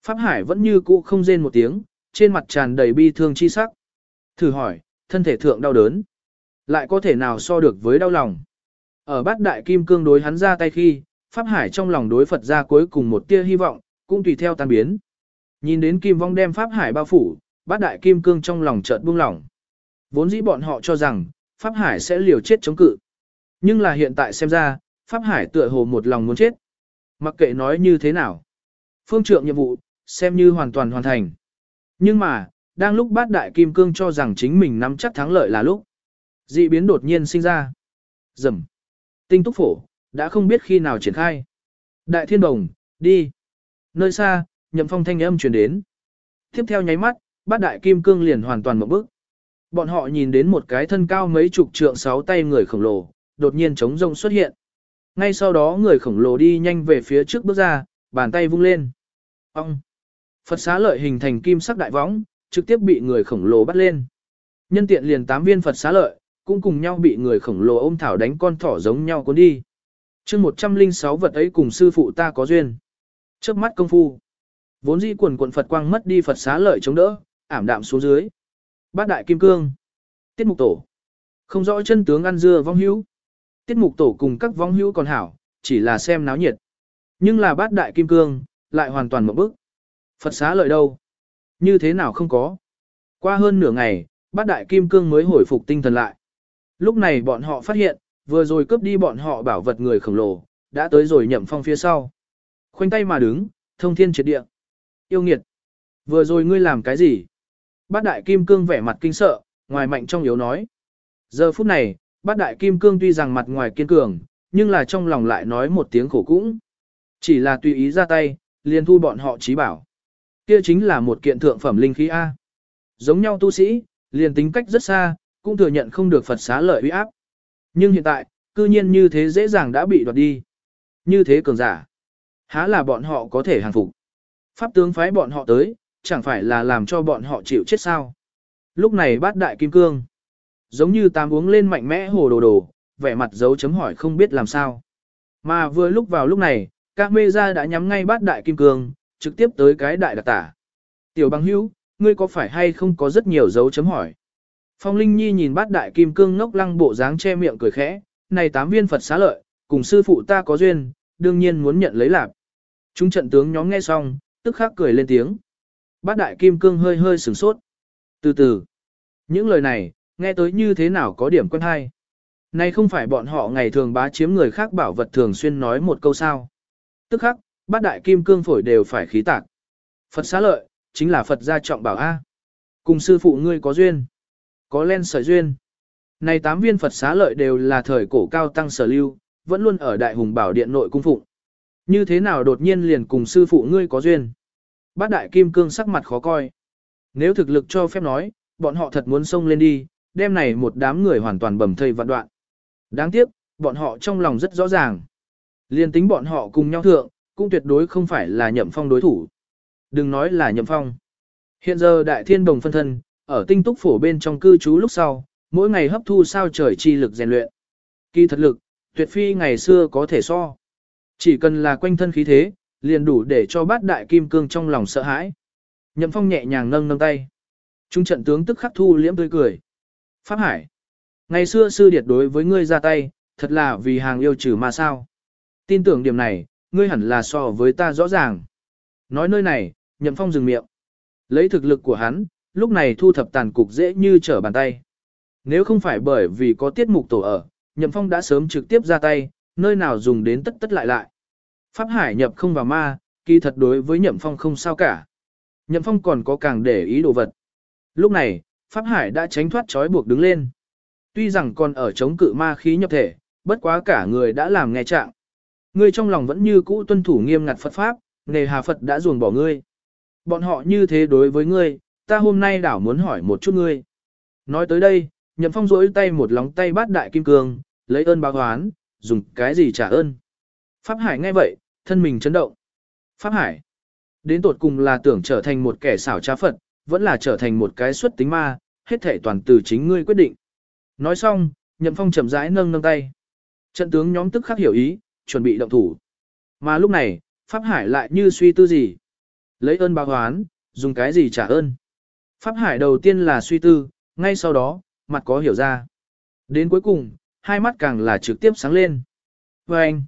Pháp Hải vẫn như cũ không rên một tiếng, trên mặt tràn đầy bi thương chi sắc. Thử hỏi, thân thể thượng đau đớn, lại có thể nào so được với đau lòng. Ở bát đại kim cương đối hắn ra tay khi, Pháp Hải trong lòng đối Phật ra cuối cùng một tia hy vọng, cũng tùy theo tan biến. Nhìn đến kim vong đem Pháp Hải bao phủ, bát đại kim cương trong lòng chợt buông lỏng. Vốn dĩ bọn họ cho rằng, Pháp Hải sẽ liều chết chống cự. Nhưng là hiện tại xem ra, Pháp Hải tựa hồ một lòng muốn chết. Mặc kệ nói như thế nào. Phương trượng nhiệm vụ, xem như hoàn toàn hoàn thành. Nhưng mà, đang lúc bát đại kim cương cho rằng chính mình nắm chắc thắng lợi là lúc. Dị biến đột nhiên sinh ra. Dầm. Tinh túc phổ, đã không biết khi nào triển khai. Đại thiên đồng, đi. Nơi xa, nhậm phong thanh âm truyền đến. Tiếp theo nháy mắt, bát đại kim cương liền hoàn toàn một bước. Bọn họ nhìn đến một cái thân cao mấy chục trượng sáu tay người khổng lồ, đột nhiên chống rông xuất hiện. Ngay sau đó người khổng lồ đi nhanh về phía trước bước ra, bàn tay vung lên. Ông! Phật xá lợi hình thành kim sắc đại võng, trực tiếp bị người khổng lồ bắt lên. Nhân tiện liền tám viên Phật xá lợi, cũng cùng nhau bị người khổng lồ ôm thảo đánh con thỏ giống nhau cuốn đi. chương 106 vật ấy cùng sư phụ ta có duyên. Trước mắt công phu. Vốn dĩ quần quần Phật quang mất đi Phật xá lợi chống đỡ, ảm đạm xuống dưới. Bát đại kim cương. Tiết mục tổ. Không rõ chân tướng ăn dưa vong hữu. Tiết mục tổ cùng các vong hữu còn hảo, chỉ là xem náo nhiệt. Nhưng là bát đại kim cương, lại hoàn toàn một bức. Phật xá lợi đâu? Như thế nào không có? Qua hơn nửa ngày, bát đại kim cương mới hồi phục tinh thần lại. Lúc này bọn họ phát hiện, vừa rồi cướp đi bọn họ bảo vật người khổng lồ, đã tới rồi nhậm phong phía sau. Khoanh tay mà đứng, thông thiên triệt địa. Yêu nghiệt. Vừa rồi ngươi làm cái gì? Bát đại kim cương vẻ mặt kinh sợ, ngoài mạnh trong yếu nói. Giờ phút này, bát đại kim cương tuy rằng mặt ngoài kiên cường, nhưng là trong lòng lại nói một tiếng khổ cũng. Chỉ là tùy ý ra tay, liền thu bọn họ trí bảo. Kia chính là một kiện thượng phẩm linh khí A. Giống nhau tu sĩ, liền tính cách rất xa, cũng thừa nhận không được Phật xá lợi uy áp. Nhưng hiện tại, cư nhiên như thế dễ dàng đã bị đoạt đi. Như thế cường giả. Há là bọn họ có thể hàng phục. Pháp tướng phái bọn họ tới, chẳng phải là làm cho bọn họ chịu chết sao. Lúc này bát đại kim cương. Giống như tam uống lên mạnh mẽ hồ đồ đồ, vẻ mặt dấu chấm hỏi không biết làm sao. Mà vừa lúc vào lúc này, các mê ra đã nhắm ngay bát đại kim cương, trực tiếp tới cái đại đặc tả. Tiểu bằng hữu, ngươi có phải hay không có rất nhiều dấu chấm hỏi. Phong Linh Nhi nhìn bát đại kim cương ngốc lăng bộ dáng che miệng cười khẽ, này tám viên Phật xá lợi, cùng sư phụ ta có duyên, đương nhiên muốn nhận lấy lạc. Chúng trận tướng nhóm nghe xong, tức khắc cười lên tiếng. Bát đại kim cương hơi hơi sửng sốt. Từ từ, những lời này, nghe tới như thế nào có điểm quen hay. Này không phải bọn họ ngày thường bá chiếm người khác bảo vật thường xuyên nói một câu sao. Tức khắc, bát đại kim cương phổi đều phải khí tạc. Phật xá lợi, chính là Phật gia trọng bảo A. Cùng sư phụ ngươi có duyên. Có len sợi duyên. Này tám viên Phật xá lợi đều là thời cổ cao tăng sở lưu, vẫn luôn ở đại hùng bảo điện nội cung phụng. Như thế nào đột nhiên liền cùng sư phụ ngươi có duyên. Bát đại kim cương sắc mặt khó coi. Nếu thực lực cho phép nói, bọn họ thật muốn xông lên đi, đêm này một đám người hoàn toàn bầm thây vạn đoạn. Đáng tiếc, bọn họ trong lòng rất rõ ràng. Liên tính bọn họ cùng nhau thượng, cũng tuyệt đối không phải là nhậm phong đối thủ. Đừng nói là nhậm phong. Hiện giờ đại thiên đồng phân thân, ở tinh túc phổ bên trong cư trú lúc sau, mỗi ngày hấp thu sao trời chi lực rèn luyện. Kỳ thật lực, tuyệt phi ngày xưa có thể so. Chỉ cần là quanh thân khí thế, liền đủ để cho bát đại kim cương trong lòng sợ hãi. Nhậm phong nhẹ nhàng nâng nâng tay. Trung trận tướng tức khắc thu liễm tươi cười. Pháp Hải. Ngày xưa sư điệt đối với ngươi ra tay, thật là vì hàng yêu trừ mà sao. Tin tưởng điểm này, ngươi hẳn là so với ta rõ ràng. Nói nơi này, nhậm phong dừng miệng. Lấy thực lực của hắn, lúc này thu thập tàn cục dễ như trở bàn tay. Nếu không phải bởi vì có tiết mục tổ ở, nhậm phong đã sớm trực tiếp ra tay, nơi nào dùng đến tất tất lại lại. Pháp hải nhập không vào ma, kỳ thật đối với nhậm phong không sao cả. Nhậm phong còn có càng để ý đồ vật. Lúc này, Pháp hải đã tránh thoát trói buộc đứng lên. Tuy rằng còn ở chống cự ma khí nhập thể, bất quá cả người đã làm nghe trạng. Ngươi trong lòng vẫn như cũ tuân thủ nghiêm ngặt Phật Pháp, nề hà Phật đã ruồng bỏ ngươi. Bọn họ như thế đối với ngươi, ta hôm nay đảo muốn hỏi một chút ngươi. Nói tới đây, Nhậm Phong rỗi tay một lóng tay bát đại kim cương, lấy ơn báo oán, dùng cái gì trả ơn. Pháp Hải nghe vậy, thân mình chấn động. Pháp Hải, đến tột cùng là tưởng trở thành một kẻ xảo trá Phật, vẫn là trở thành một cái xuất tính ma, hết thể toàn từ chính ngươi quyết định. Nói xong, Nhậm Phong chậm rãi nâng nâng tay. Trận tướng nhóm tức khắc hiểu ý, chuẩn bị động thủ. Mà lúc này, Pháp Hải lại như suy tư gì. Lấy ơn báo hoán, dùng cái gì trả ơn. Pháp Hải đầu tiên là suy tư, ngay sau đó, mặt có hiểu ra. Đến cuối cùng, hai mắt càng là trực tiếp sáng lên. Và anh,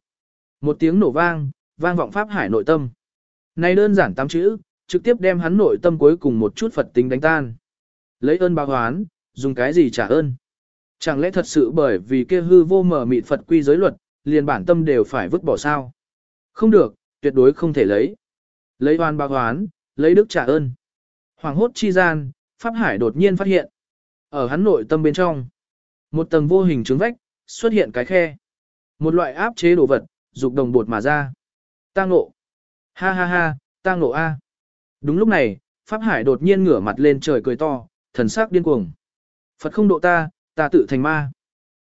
một tiếng nổ vang, vang vọng Pháp Hải nội tâm. Này đơn giản tám chữ, trực tiếp đem hắn nội tâm cuối cùng một chút Phật tính đánh tan. Lấy ơn báo hoán, dùng cái gì trả ơn. Chẳng lẽ thật sự bởi vì kia hư vô mở mịt Phật quy giới luật, liền bản tâm đều phải vứt bỏ sao? Không được, tuyệt đối không thể lấy. Lấy oan báo hoán, lấy đức trả ơn. Hoàng hốt chi gian, Pháp Hải đột nhiên phát hiện. Ở hắn nội tâm bên trong, một tầng vô hình trứng vách, xuất hiện cái khe. Một loại áp chế đồ vật, dục đồng bột mà ra. Tang nộ. Ha ha ha, tang nộ A. Đúng lúc này, Pháp Hải đột nhiên ngửa mặt lên trời cười to, thần sắc điên cuồng. Phật không độ ta, ta tự thành ma.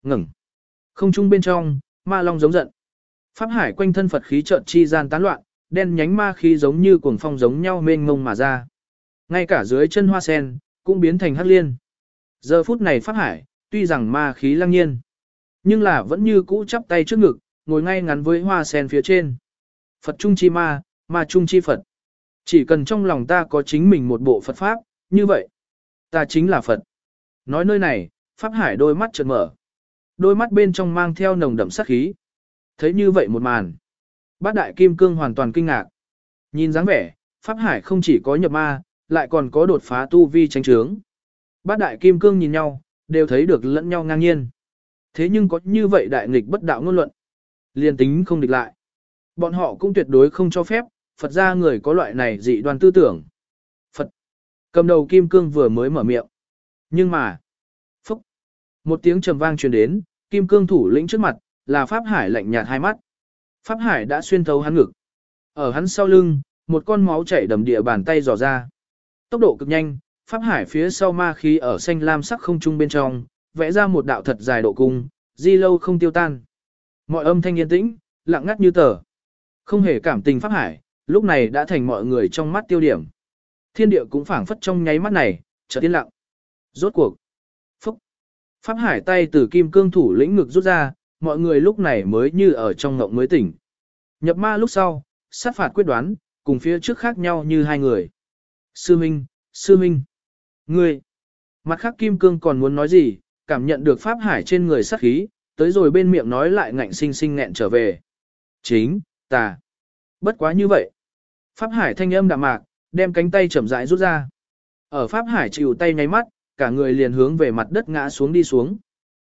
Ngừng. Không trung bên trong, ma long giống giận. Pháp Hải quanh thân Phật khí chợt chi gian tán loạn, đen nhánh ma khí giống như cuồng phong giống nhau mênh mông mà ra. Ngay cả dưới chân hoa sen, cũng biến thành hắc liên. Giờ phút này Pháp Hải, tuy rằng ma khí lăng nhiên, nhưng là vẫn như cũ chắp tay trước ngực, ngồi ngay ngắn với hoa sen phía trên. Phật Trung Chi Ma, Ma Trung Chi Phật. Chỉ cần trong lòng ta có chính mình một bộ Phật Pháp, như vậy, ta chính là Phật. Nói nơi này, Pháp Hải đôi mắt chợt mở. Đôi mắt bên trong mang theo nồng đậm sát khí. Thấy như vậy một màn. Bát đại kim cương hoàn toàn kinh ngạc. Nhìn dáng vẻ, Pháp Hải không chỉ có nhập ma, lại còn có đột phá tu vi tranh trướng. Bát đại kim cương nhìn nhau, đều thấy được lẫn nhau ngang nhiên. Thế nhưng có như vậy đại nghịch bất đạo ngôn luận. Liên tính không địch lại. Bọn họ cũng tuyệt đối không cho phép, Phật ra người có loại này dị đoan tư tưởng. Phật. Cầm đầu kim cương vừa mới mở miệng. Nhưng mà. Phúc. Một tiếng trầm vang truyền đến, kim cương thủ lĩnh trước mặt, là Pháp Hải lạnh nhạt hai mắt. Pháp Hải đã xuyên thấu hắn ngực. Ở hắn sau lưng, một con máu chảy đầm địa bàn tay dò ra. Tốc độ cực nhanh, Pháp Hải phía sau ma khí ở xanh lam sắc không trung bên trong, vẽ ra một đạo thật dài độ cung, di lâu không tiêu tan. Mọi âm thanh yên tĩnh, lặng ngắt như tờ. Không hề cảm tình Pháp Hải, lúc này đã thành mọi người trong mắt tiêu điểm. Thiên địa cũng phảng phất trong nháy mắt này, trở tiên lặng. Rốt cuộc. Phúc. Pháp Hải tay từ kim cương thủ lĩnh ngực rút ra, mọi người lúc này mới như ở trong ngộng mới tỉnh. Nhập ma lúc sau, sát phạt quyết đoán, cùng phía trước khác nhau như hai người. Sư Minh, Sư Minh. Ngươi. Mặt khác kim cương còn muốn nói gì, cảm nhận được Pháp Hải trên người sát khí, tới rồi bên miệng nói lại ngạnh sinh sinh nghẹn trở về. Chính, ta. Bất quá như vậy. Pháp Hải thanh âm đạm mạc, đem cánh tay chậm rãi rút ra. Ở Pháp Hải chịu tay nháy mắt, cả người liền hướng về mặt đất ngã xuống đi xuống.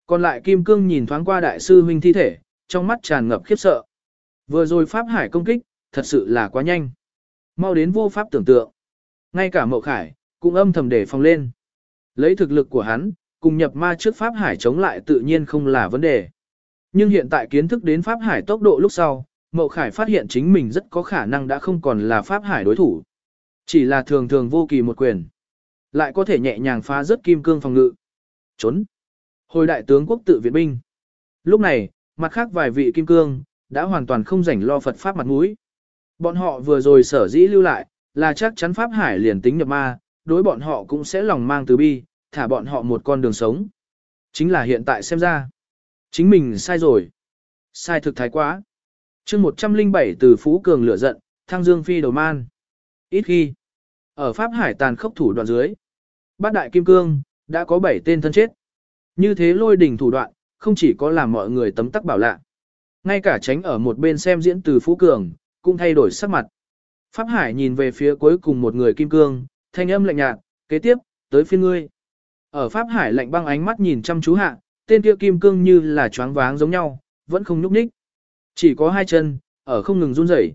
Còn lại Kim Cương nhìn thoáng qua đại sư huynh thi thể, trong mắt tràn ngập khiếp sợ. Vừa rồi Pháp Hải công kích, thật sự là quá nhanh. Mau đến vô pháp tưởng tượng. Ngay cả Mậu Khải, cũng âm thầm để phòng lên. Lấy thực lực của hắn, cùng nhập ma trước Pháp Hải chống lại tự nhiên không là vấn đề. Nhưng hiện tại kiến thức đến Pháp Hải tốc độ lúc sau, Mậu Khải phát hiện chính mình rất có khả năng đã không còn là Pháp Hải đối thủ. Chỉ là thường thường vô kỳ một quyền. Lại có thể nhẹ nhàng phá rất kim cương phòng ngự. Trốn. Hồi đại tướng quốc tự viện binh. Lúc này, mặt khác vài vị kim cương, đã hoàn toàn không rảnh lo Phật Pháp mặt mũi. Bọn họ vừa rồi sở dĩ lưu lại, là chắc chắn Pháp Hải liền tính nhập ma, đối bọn họ cũng sẽ lòng mang từ bi, thả bọn họ một con đường sống. Chính là hiện tại xem ra. Chính mình sai rồi. Sai thực thái quá chương 107 từ Phú Cường lửa giận, thăng dương phi đầu man. Ít khi. Ở Pháp Hải tàn khốc thủ đoạn dưới. Bát đại kim cương, đã có 7 tên thân chết. Như thế lôi đỉnh thủ đoạn, không chỉ có làm mọi người tấm tắc bảo lạ. Ngay cả tránh ở một bên xem diễn từ Phú Cường, cũng thay đổi sắc mặt. Pháp Hải nhìn về phía cuối cùng một người kim cương, thanh âm lạnh nhạt, kế tiếp, tới phiên ngươi. Ở Pháp Hải lạnh băng ánh mắt nhìn chăm chú hạ, tên kia kim cương như là choáng váng giống nhau, vẫn không nhúc nhích. Chỉ có hai chân, ở không ngừng run rẩy.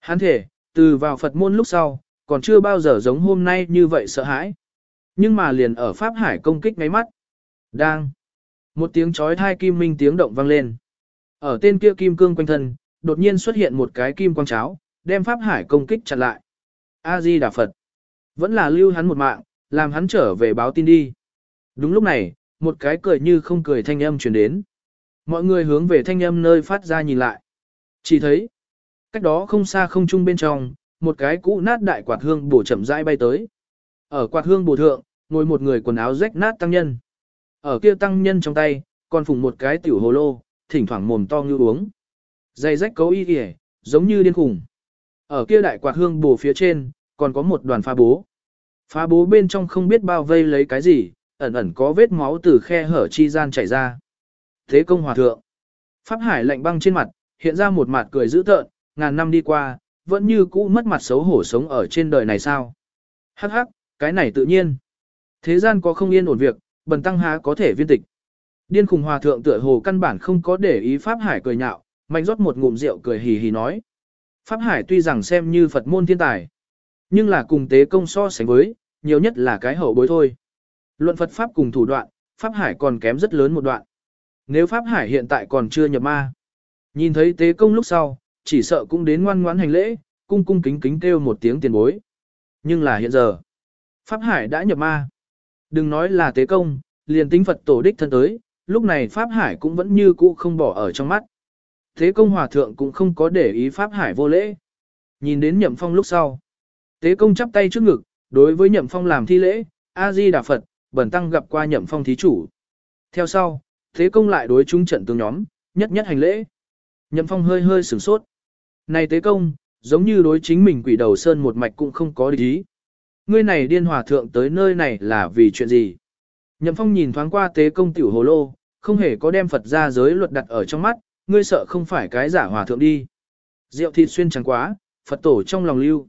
Hắn thể, từ vào Phật môn lúc sau, còn chưa bao giờ giống hôm nay như vậy sợ hãi. Nhưng mà liền ở Pháp Hải công kích ngáy mắt. Đang. Một tiếng chói thai kim minh tiếng động vang lên. Ở tên kia kim cương quanh thân, đột nhiên xuất hiện một cái kim quang cháo, đem Pháp Hải công kích chặn lại. A-di Đà Phật. Vẫn là lưu hắn một mạng, làm hắn trở về báo tin đi. Đúng lúc này, một cái cười như không cười thanh âm truyền đến. Mọi người hướng về thanh âm nơi phát ra nhìn lại. Chỉ thấy, cách đó không xa không trung bên trong, một cái cũ nát đại quạt hương bổ chậm rãi bay tới. Ở quạt hương bổ thượng, ngồi một người quần áo rách nát tăng nhân. Ở kia tăng nhân trong tay, còn phùng một cái tiểu hồ lô, thỉnh thoảng mồm to như uống. Dây rách cấu y kìa, giống như điên khủng. Ở kia đại quạt hương bổ phía trên, còn có một đoàn phá bố. Phá bố bên trong không biết bao vây lấy cái gì, ẩn ẩn có vết máu từ khe hở chi gian chảy ra. Thế công hòa thượng. Pháp hải lạnh băng trên mặt, hiện ra một mặt cười dữ tợn, ngàn năm đi qua, vẫn như cũ mất mặt xấu hổ sống ở trên đời này sao. Hắc hắc, cái này tự nhiên. Thế gian có không yên ổn việc, bần tăng há có thể viên tịch. Điên khùng hòa thượng tựa hồ căn bản không có để ý Pháp Hải cười nhạo, mạnh rót một ngụm rượu cười hì hì nói. Pháp Hải tuy rằng xem như Phật môn thiên tài, nhưng là cùng tế công so sánh với, nhiều nhất là cái hậu bối thôi. Luận Phật Pháp cùng thủ đoạn, Pháp Hải còn kém rất lớn một đoạn. Nếu Pháp Hải hiện tại còn chưa nhập ma, nhìn thấy tế công lúc sau, chỉ sợ cũng đến ngoan ngoãn hành lễ, cung cung kính kính kêu một tiếng tiền bối. Nhưng là hiện giờ, Pháp Hải đã nhập ma. Đừng nói là tế công, liền tính Phật tổ đích thân tới, lúc này Pháp Hải cũng vẫn như cũ không bỏ ở trong mắt. Tế công hòa thượng cũng không có để ý Pháp Hải vô lễ. Nhìn đến nhậm phong lúc sau. Tế công chắp tay trước ngực, đối với nhậm phong làm thi lễ, A-di Đà Phật, bẩn tăng gặp qua nhậm phong thí chủ. Theo sau, Tế công lại đối chúng trận tướng nhóm, nhất nhất hành lễ. Nhậm phong hơi hơi sửng sốt. Này Tế công, giống như đối chính mình quỷ đầu sơn một mạch cũng không có địch ý. Ngươi này điên hòa thượng tới nơi này là vì chuyện gì? Nhậm phong nhìn thoáng qua tế công tiểu hồ lô, không hề có đem Phật ra giới luật đặt ở trong mắt, ngươi sợ không phải cái giả hòa thượng đi. Rượu thịt xuyên chẳng quá, Phật tổ trong lòng lưu.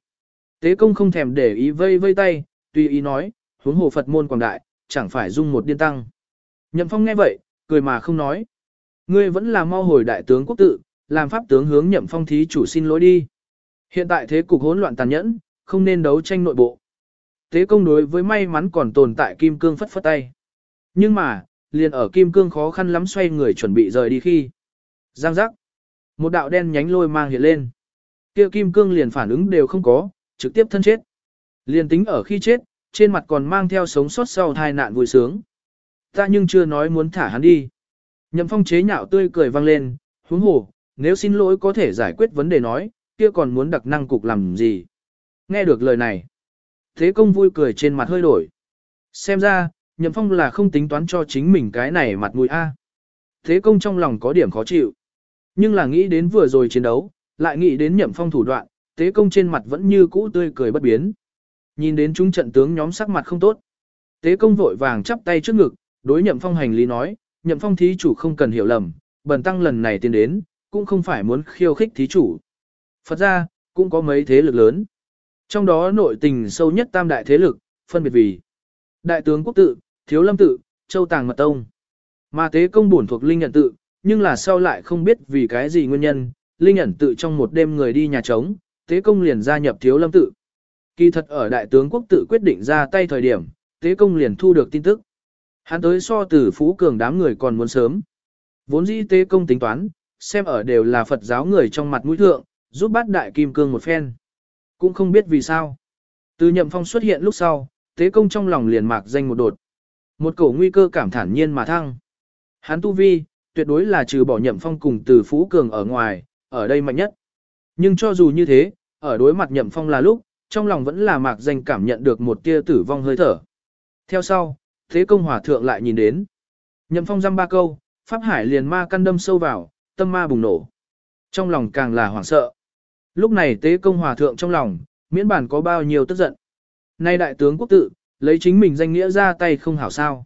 Tế công không thèm để ý vây vây tay, tùy ý nói, huống hồ Phật môn quảng đại, chẳng phải dung một điên tăng. Nhậm phong nghe vậy, cười mà không nói. Ngươi vẫn là mau hồi đại tướng quốc tự, làm pháp tướng hướng nhậm phong thí chủ xin lỗi đi. Hiện tại thế cục hỗn loạn tàn nhẫn, không nên đấu tranh nội bộ. Tế công đối với may mắn còn tồn tại kim cương phất phất tay. Nhưng mà, liền ở kim cương khó khăn lắm xoay người chuẩn bị rời đi khi. Giang giác. Một đạo đen nhánh lôi mang hiện lên. Kia kim cương liền phản ứng đều không có, trực tiếp thân chết. Liền tính ở khi chết, trên mặt còn mang theo sống sót sau tai nạn vui sướng. Ta nhưng chưa nói muốn thả hắn đi. Nhậm phong chế nhạo tươi cười vang lên, huống hồ, nếu xin lỗi có thể giải quyết vấn đề nói, kia còn muốn đặc năng cục làm gì. Nghe được lời này. Thế công vui cười trên mặt hơi đổi. Xem ra, Nhậm Phong là không tính toán cho chính mình cái này mặt mũi A. Thế công trong lòng có điểm khó chịu. Nhưng là nghĩ đến vừa rồi chiến đấu, lại nghĩ đến Nhậm Phong thủ đoạn, Thế công trên mặt vẫn như cũ tươi cười bất biến. Nhìn đến chúng trận tướng nhóm sắc mặt không tốt. Tế công vội vàng chắp tay trước ngực, đối Nhậm Phong hành lý nói, Nhậm Phong thí chủ không cần hiểu lầm, bần tăng lần này tiến đến, cũng không phải muốn khiêu khích thí chủ. Phật ra, cũng có mấy thế lực lớn. Trong đó nội tình sâu nhất tam đại thế lực, phân biệt vì Đại tướng quốc tự, Thiếu Lâm tự, Châu Tàng Mật Tông. Mà tế công bổn thuộc Linh nhận tự, nhưng là sau lại không biết vì cái gì nguyên nhân, Linh nhận tự trong một đêm người đi nhà trống, tế công liền gia nhập Thiếu Lâm tự. Kỳ thật ở đại tướng quốc tự quyết định ra tay thời điểm, tế công liền thu được tin tức. Hắn tới so từ phú cường đám người còn muốn sớm. Vốn dĩ tế công tính toán, xem ở đều là Phật giáo người trong mặt mũi thượng, giúp bát đại kim cương một phen. Cũng không biết vì sao. Từ nhậm phong xuất hiện lúc sau, tế công trong lòng liền mạc danh một đột. Một cổ nguy cơ cảm thản nhiên mà thăng. Hắn tu vi, tuyệt đối là trừ bỏ nhậm phong cùng từ phú cường ở ngoài, ở đây mạnh nhất. Nhưng cho dù như thế, ở đối mặt nhậm phong là lúc, trong lòng vẫn là mạc danh cảm nhận được một tia tử vong hơi thở. Theo sau, thế công hòa thượng lại nhìn đến. Nhậm phong dăm ba câu, Pháp Hải liền ma căn đâm sâu vào, tâm ma bùng nổ. Trong lòng càng là hoảng sợ. Lúc này tế công hòa thượng trong lòng, miễn bản có bao nhiêu tức giận. Nay đại tướng quốc tự, lấy chính mình danh nghĩa ra tay không hảo sao.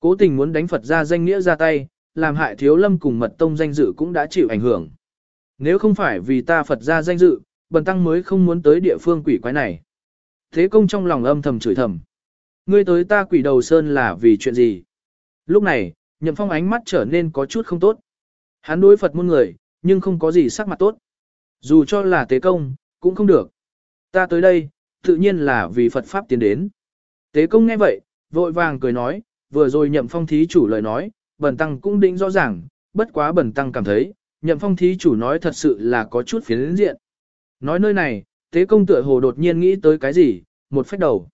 Cố tình muốn đánh Phật ra danh nghĩa ra tay, làm hại thiếu lâm cùng mật tông danh dự cũng đã chịu ảnh hưởng. Nếu không phải vì ta Phật ra danh dự, bần tăng mới không muốn tới địa phương quỷ quái này. Thế công trong lòng âm thầm chửi thầm. Ngươi tới ta quỷ đầu sơn là vì chuyện gì? Lúc này, nhậm phong ánh mắt trở nên có chút không tốt. Hắn đối Phật môn người, nhưng không có gì sắc mặt tốt. Dù cho là tế công, cũng không được. Ta tới đây, tự nhiên là vì Phật Pháp tiến đến. Tế công nghe vậy, vội vàng cười nói, vừa rồi nhậm phong thí chủ lời nói, bần tăng cũng định rõ ràng, bất quá bần tăng cảm thấy, nhậm phong thí chủ nói thật sự là có chút phiến diện. Nói nơi này, tế công tựa hồ đột nhiên nghĩ tới cái gì, một phách đầu.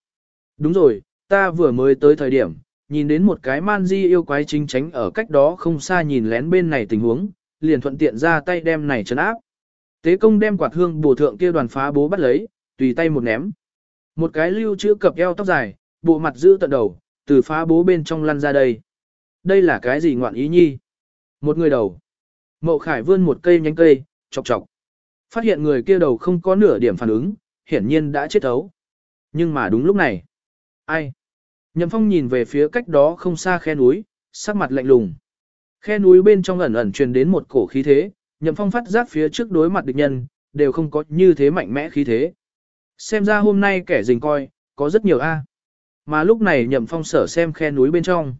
Đúng rồi, ta vừa mới tới thời điểm, nhìn đến một cái man di yêu quái chính tránh ở cách đó không xa nhìn lén bên này tình huống, liền thuận tiện ra tay đem này chấn áp. Tế công đem quạt hương bổ thượng kia đoàn phá bố bắt lấy, tùy tay một ném. Một cái lưu chữ cập eo tóc dài, bộ mặt giữ tận đầu, từ phá bố bên trong lăn ra đây. Đây là cái gì ngoạn ý nhi? Một người đầu. Mậu Khải vươn một cây nhánh cây, chọc chọc. Phát hiện người kia đầu không có nửa điểm phản ứng, hiển nhiên đã chết thấu. Nhưng mà đúng lúc này. Ai? Nhậm Phong nhìn về phía cách đó không xa khe núi, sắc mặt lạnh lùng. Khe núi bên trong ẩn ẩn truyền đến một cổ khí thế, Nhậm Phong phát giác phía trước đối mặt địch nhân, đều không có như thế mạnh mẽ khí thế. Xem ra hôm nay kẻ rình coi, có rất nhiều A. Mà lúc này Nhậm Phong sở xem khe núi bên trong.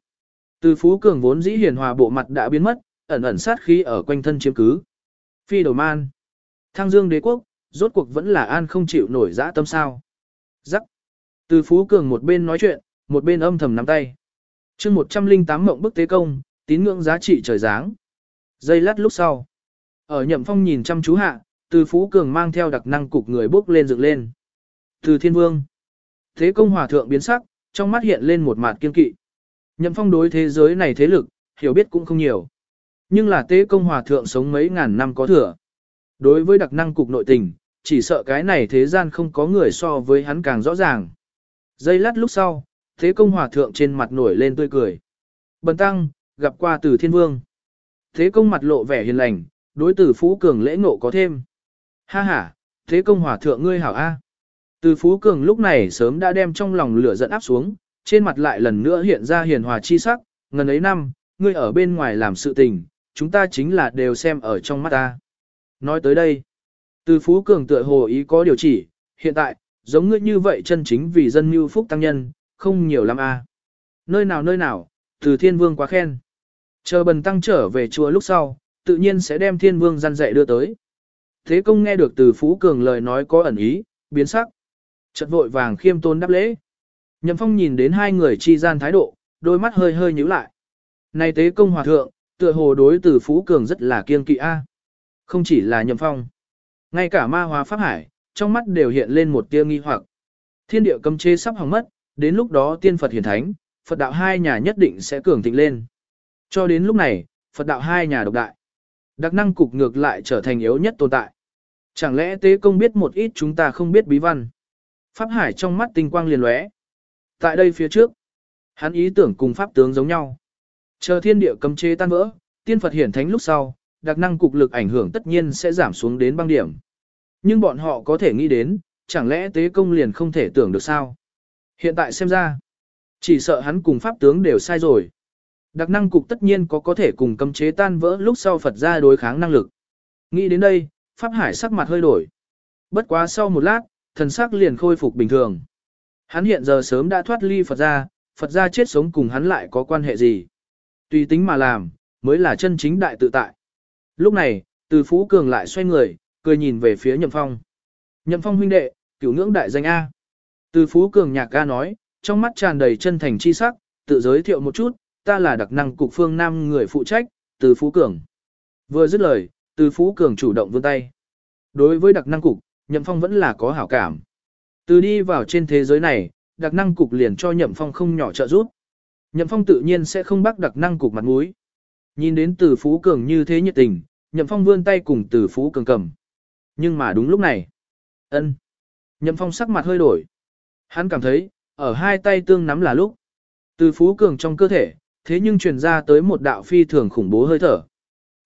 Từ Phú Cường vốn dĩ hiền hòa bộ mặt đã biến mất, ẩn ẩn sát khí ở quanh thân chiếm cứ. Phi đầu man. Thăng dương đế quốc, rốt cuộc vẫn là an không chịu nổi dã tâm sao. Giắc. Từ Phú Cường một bên nói chuyện, một bên âm thầm nắm tay. chương 108 mộng bức tế công, tín ngưỡng giá trị trời dáng. Giây lát lúc sau. Ở nhậm phong nhìn chăm chú hạ, từ Phú Cường mang theo đặc năng cục người bước lên dựng lên. Từ Thiên Vương. Thế công hòa thượng biến sắc, trong mắt hiện lên một mặt kiên kỵ. Nhậm phong đối thế giới này thế lực, hiểu biết cũng không nhiều. Nhưng là tế công hòa thượng sống mấy ngàn năm có thừa. Đối với đặc năng cục nội tình, chỉ sợ cái này thế gian không có người so với hắn càng rõ ràng. Giây lát lúc sau, thế công hòa thượng trên mặt nổi lên tươi cười. Bần tăng, gặp qua từ thiên vương. Thế công mặt lộ vẻ hiền lành, đối tử Phú Cường lễ ngộ có thêm. Ha ha, thế công hòa thượng ngươi hảo A. Từ Phú Cường lúc này sớm đã đem trong lòng lửa giận áp xuống, trên mặt lại lần nữa hiện ra hiền hòa chi sắc, ngần ấy năm, ngươi ở bên ngoài làm sự tình, chúng ta chính là đều xem ở trong mắt ta. Nói tới đây, từ Phú Cường tựa hồ ý có điều chỉ, hiện tại, giống ngươi như vậy chân chính vì dân mưu phúc tăng nhân, không nhiều lắm a. Nơi nào nơi nào, từ thiên vương quá khen. Chờ bần tăng trở về chùa lúc sau, tự nhiên sẽ đem thiên vương gian dạy đưa tới. Thế công nghe được từ Phú Cường lời nói có ẩn ý, biến sắc. Chợt vội vàng khiêm tôn đáp lễ. Nhậm phong nhìn đến hai người chi gian thái độ, đôi mắt hơi hơi nhíu lại. Này tế công hòa thượng, tựa hồ đối từ Phú Cường rất là kiên kỵ a. Không chỉ là nhậm phong. Ngay cả ma hóa pháp hải, trong mắt đều hiện lên một tia nghi hoặc. Thiên địa cấm chế sắp hỏng mất, đến lúc đó tiên Phật hiển thánh, Phật đạo hai nhà nhất định sẽ cường thịnh lên. Cho đến lúc này, Phật đạo hai nhà độc đại. Đặc năng cục ngược lại trở thành yếu nhất tồn tại. Chẳng lẽ tế công biết một ít chúng ta không biết bí văn. Pháp hải trong mắt tinh quang liền lóe. Tại đây phía trước, hắn ý tưởng cùng pháp tướng giống nhau. Chờ thiên địa cấm chế tan vỡ, tiên Phật hiển thánh lúc sau, đặc năng cục lực ảnh hưởng tất nhiên sẽ giảm xuống đến băng điểm. Nhưng bọn họ có thể nghĩ đến, chẳng lẽ tế công liền không thể tưởng được sao? Hiện tại xem ra, chỉ sợ hắn cùng pháp tướng đều sai rồi. Đặc năng cục tất nhiên có có thể cùng cấm chế tan vỡ lúc sau Phật ra đối kháng năng lực. Nghĩ đến đây, Pháp Hải sắc mặt hơi đổi. Bất quá sau một lát, thần sắc liền khôi phục bình thường. Hắn hiện giờ sớm đã thoát ly Phật ra, Phật ra chết sống cùng hắn lại có quan hệ gì. Tùy tính mà làm, mới là chân chính đại tự tại. Lúc này, từ Phú Cường lại xoay người, cười nhìn về phía Nhậm Phong. Nhậm Phong huynh đệ, cửu ngưỡng đại danh A. Từ Phú Cường nhạc ca nói, trong mắt tràn đầy chân thành chi sắc, tự giới thiệu một chút, ta là đặc năng cục phương Nam người phụ trách, từ Phú Cường. Vừa dứt lời, từ Phú Cường chủ động vươn tay. Đối với đặc năng cục, Nhậm Phong vẫn là có hảo cảm. Từ đi vào trên thế giới này, đặc năng cục liền cho Nhậm Phong không nhỏ trợ giúp. Nhậm Phong tự nhiên sẽ không bắt đặc năng cục mặt mũi. Nhìn đến từ Phú Cường như thế nhiệt tình, Nhậm Phong vươn tay cùng từ Phú Cường cầm. Nhưng mà đúng lúc này, ân, Nhậm Phong sắc mặt hơi đổi. Hắn cảm thấy, ở hai tay tương nắm là lúc. Từ Phú Cường trong cơ thể, thế nhưng truyền ra tới một đạo phi thường khủng bố hơi thở.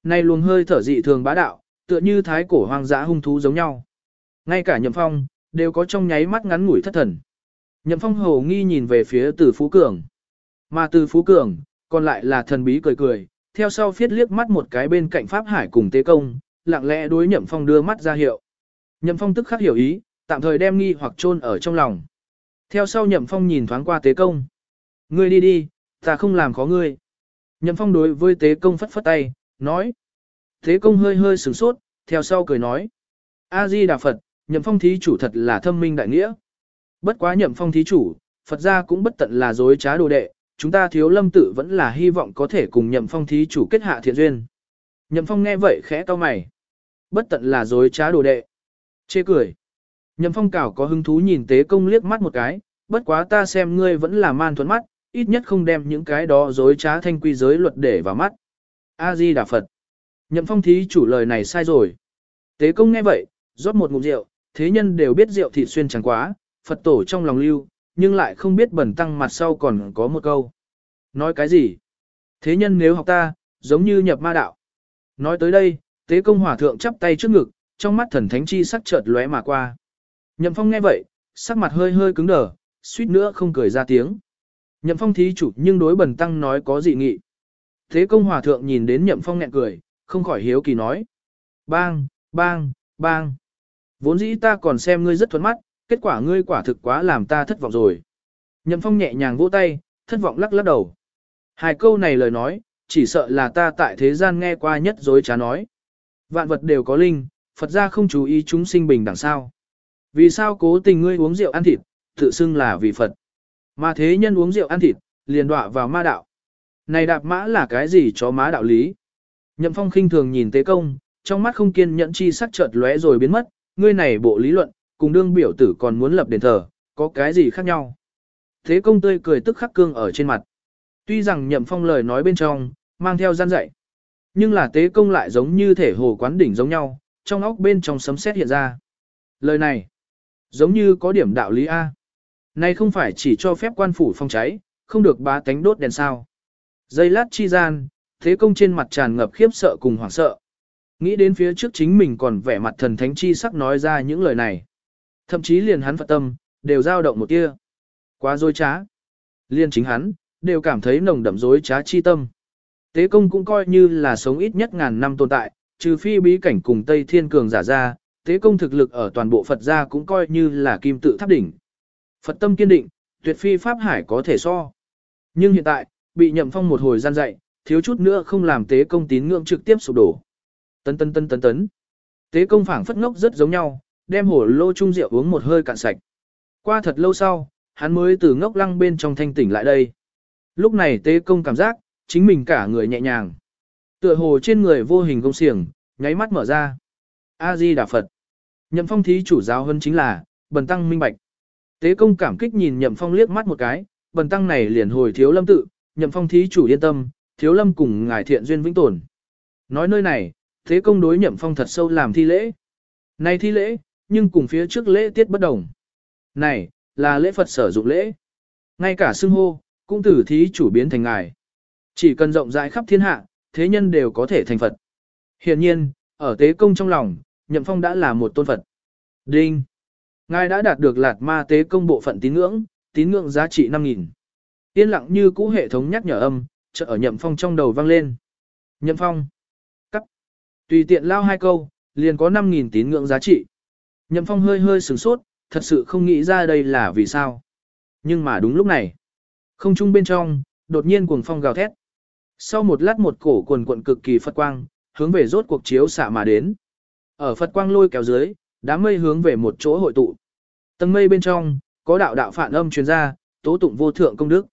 nay luồng hơi thở dị thường bá đạo, tựa như thái cổ hoang dã hung thú giống nhau. Ngay cả Nhậm Phong, đều có trong nháy mắt ngắn ngủi thất thần. Nhậm Phong hồ nghi nhìn về phía Từ Phú Cường. Mà Từ Phú Cường, còn lại là thần bí cười cười, theo sau phiết liếc mắt một cái bên cạnh Pháp Hải cùng Tế Công, lặng lẽ đối Nhậm Phong đưa mắt ra hiệu. Nhậm Phong tức khắc hiểu ý, tạm thời đem nghi hoặc chôn ở trong lòng. Theo sau Nhậm Phong nhìn thoáng qua Tế Công. Ngươi đi đi, ta không làm khó ngươi. Nhậm Phong đối với Tế Công phất phất tay, nói. Tế Công hơi hơi sửng sốt, theo sau cười nói. A-di Đà Phật, Nhậm Phong thí chủ thật là thâm minh đại nghĩa. Bất quá Nhậm Phong thí chủ, Phật gia cũng bất tận là dối trá đồ đệ, chúng ta thiếu lâm tự vẫn là hy vọng có thể cùng nhậm phong thí chủ kết hạ thiện duyên. Nhậm phong nghe vậy khẽ to mày. Bất tận là dối trá đồ đệ. Chê cười. Nhậm phong cảo có hứng thú nhìn tế công liếc mắt một cái, bất quá ta xem ngươi vẫn là man thuẫn mắt, ít nhất không đem những cái đó dối trá thanh quy giới luật để vào mắt. A-di Đà Phật. Nhậm phong thí chủ lời này sai rồi. Tế công nghe vậy, rót một ngụm rượu, thế nhân đều biết rượu thịt xuyên chẳng quá, Phật tổ trong lòng lưu, nhưng lại không biết bẩn tăng mặt sau còn có một câu. Nói cái gì? Thế nhân nếu học ta, giống như nhập ma đạo. Nói tới đây, tế công hòa thượng chắp tay trước ngực, trong mắt thần thánh chi sắc chợt lóe mà qua. Nhậm Phong nghe vậy, sắc mặt hơi hơi cứng đờ, suýt nữa không cười ra tiếng. Nhậm Phong thí chủ nhưng đối bần tăng nói có dị nghị. Thế công hòa thượng nhìn đến Nhậm Phong nghẹn cười, không khỏi hiếu kỳ nói. Bang, bang, bang. Vốn dĩ ta còn xem ngươi rất thuận mắt, kết quả ngươi quả thực quá làm ta thất vọng rồi. Nhậm Phong nhẹ nhàng vỗ tay, thất vọng lắc lắc đầu. Hai câu này lời nói, chỉ sợ là ta tại thế gian nghe qua nhất dối trá nói. Vạn vật đều có linh, Phật gia không chú ý chúng sinh bình đẳng sao. Vì sao cố tình ngươi uống rượu ăn thịt, tự xưng là vì Phật. Mà thế nhân uống rượu ăn thịt, liền đọa vào ma đạo. Này đạp mã là cái gì cho má đạo lý? Nhậm Phong khinh thường nhìn Tế Công, trong mắt không kiên nhẫn chi sắc chợt lóe rồi biến mất, ngươi này bộ lý luận, cùng đương biểu tử còn muốn lập đền thờ, có cái gì khác nhau? Thế Công tươi cười tức khắc cương ở trên mặt. Tuy rằng Nhậm Phong lời nói bên trong, mang theo gian dạy, nhưng là Tế Công lại giống như thể hồ quán đỉnh giống nhau, trong óc bên trong sấm sét hiện ra. Lời này, giống như có điểm đạo lý A. Này không phải chỉ cho phép quan phủ phong cháy, không được bá tánh đốt đèn sao. Giây lát chi gian, thế công trên mặt tràn ngập khiếp sợ cùng hoảng sợ. Nghĩ đến phía trước chính mình còn vẻ mặt thần thánh chi sắc nói ra những lời này. Thậm chí liền hắn phật tâm, đều dao động một tia. Quá dối trá. Liên chính hắn, đều cảm thấy nồng đậm dối trá chi tâm. Tế công cũng coi như là sống ít nhất ngàn năm tồn tại, trừ phi bí cảnh cùng Tây Thiên Cường giả ra, tế công thực lực ở toàn bộ Phật gia cũng coi như là kim tự tháp đỉnh. Phật tâm kiên định, tuyệt phi Pháp Hải có thể so. Nhưng hiện tại, bị nhậm phong một hồi gian dạy, thiếu chút nữa không làm tế công tín ngưỡng trực tiếp sụp đổ. Tấn tấn tấn tấn tấn. Tế công phảng phất ngốc rất giống nhau, đem hổ lô chung rượu uống một hơi cạn sạch. Qua thật lâu sau, hắn mới từ ngốc lăng bên trong thanh tỉnh lại đây. Lúc này tế công cảm giác, chính mình cả người nhẹ nhàng. Tựa hồ trên người vô hình công xiềng, nháy mắt mở ra. A-di Đà Phật. Nhậm phong thí chủ giáo hơn chính là, bần tăng minh bạch. Tế công cảm kích nhìn nhậm phong liếc mắt một cái, bần tăng này liền hồi thiếu lâm tự, nhậm phong thí chủ yên tâm, thiếu lâm cùng ngài thiện duyên vĩnh tồn. Nói nơi này, thế công đối nhậm phong thật sâu làm thi lễ. Này thi lễ, nhưng cùng phía trước lễ tiết bất đồng. Này, là lễ Phật sở dụng lễ. Ngay cả xưng hô, cũng tử thí chủ biến thành ngài. Chỉ cần rộng rãi khắp thiên hạ, thế nhân đều có thể thành Phật. Hiện nhiên, ở tế công trong lòng, nhậm phong đã là một tôn Phật. Đinh! Ngài đã đạt được lạt ma tế công bộ phận tín ngưỡng, tín ngưỡng giá trị 5.000. Yên lặng như cũ hệ thống nhắc nhở âm, chợ ở nhậm phong trong đầu vang lên. Nhậm phong. Cắt. Tùy tiện lao hai câu, liền có 5.000 tín ngưỡng giá trị. Nhậm phong hơi hơi sửng sốt, thật sự không nghĩ ra đây là vì sao. Nhưng mà đúng lúc này. Không trung bên trong, đột nhiên cuồng phong gào thét. Sau một lát một cổ quần quận cực kỳ Phật quang, hướng về rốt cuộc chiếu xạ mà đến. Ở Phật quang lôi kéo dưới, đám mây hướng về một chỗ hội tụ. Tầng mây bên trong, có đạo đạo phản âm truyền ra, tố tụng vô thượng công đức.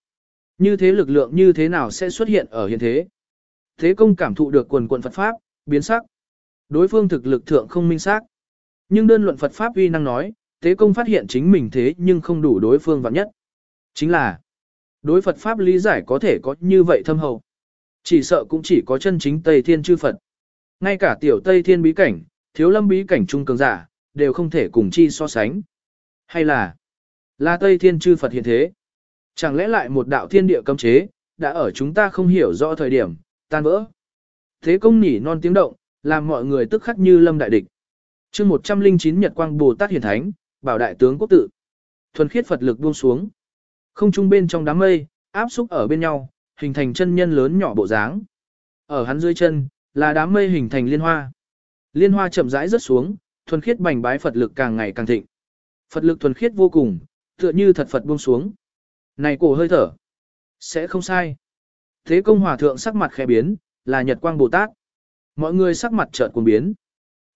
Như thế lực lượng như thế nào sẽ xuất hiện ở hiện thế? Thế công cảm thụ được quần quận Phật Pháp, biến sắc. Đối phương thực lực thượng không minh xác. Nhưng đơn luận Phật Pháp uy năng nói, thế công phát hiện chính mình thế nhưng không đủ đối phương vạn nhất. Chính là, đối Phật Pháp lý giải có thể có như vậy thâm hậu. Chỉ sợ cũng chỉ có chân chính Tây Thiên chư Phật. Ngay cả tiểu Tây Thiên bí cảnh, thiếu lâm bí cảnh trung cường giả, đều không thể cùng chi so sánh. Hay là, là Tây Thiên chư Phật hiện thế. Chẳng lẽ lại một đạo thiên địa cấm chế, đã ở chúng ta không hiểu rõ thời điểm, tan vỡ. Thế công nỉ non tiếng động, làm mọi người tức khắc như lâm đại địch. chương 109 Nhật Quang Bồ Tát Hiển Thánh, bảo đại tướng quốc tự. Thuần khiết Phật lực buông xuống. Không trung bên trong đám mây, áp xúc ở bên nhau, hình thành chân nhân lớn nhỏ bộ dáng. Ở hắn dưới chân, là đám mây hình thành liên hoa. Liên hoa chậm rãi rớt xuống, thuần khiết bành bái Phật lực càng ngày càng thịnh. Phật lực thuần khiết vô cùng, tựa như thật Phật buông xuống. Này cổ hơi thở, sẽ không sai. Thế công hòa thượng sắc mặt khẽ biến, là Nhật Quang Bồ Tát. Mọi người sắc mặt chợt cuồng biến.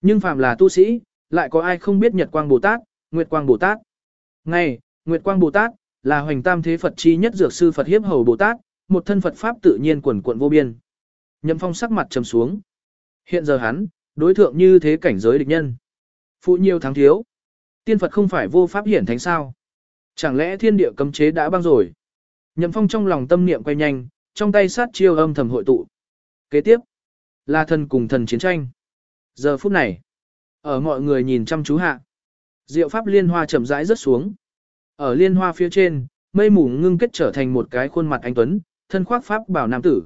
Nhưng phàm là tu sĩ, lại có ai không biết Nhật Quang Bồ Tát, Nguyệt Quang Bồ Tát. Ngay, Nguyệt Quang Bồ Tát, là hoành tam thế Phật chi nhất dược sư Phật hiếp hầu Bồ Tát, một thân Phật Pháp tự nhiên quần cuộn vô biên. Nhậm phong sắc mặt trầm xuống. Hiện giờ hắn, đối thượng như thế cảnh giới địch nhân. Phụ nhiều tháng thiếu. Tiên Phật không phải vô pháp hiển thánh sao. Chẳng lẽ thiên địa cấm chế đã băng rồi? Nhậm phong trong lòng tâm niệm quay nhanh, trong tay sát chiêu âm thầm hội tụ. Kế tiếp, là thần cùng thần chiến tranh. Giờ phút này, ở mọi người nhìn chăm chú hạ, diệu pháp liên hoa chậm rãi rớt xuống. Ở liên hoa phía trên, mây mù ngưng kết trở thành một cái khuôn mặt anh tuấn, thân khoác pháp bảo nam tử.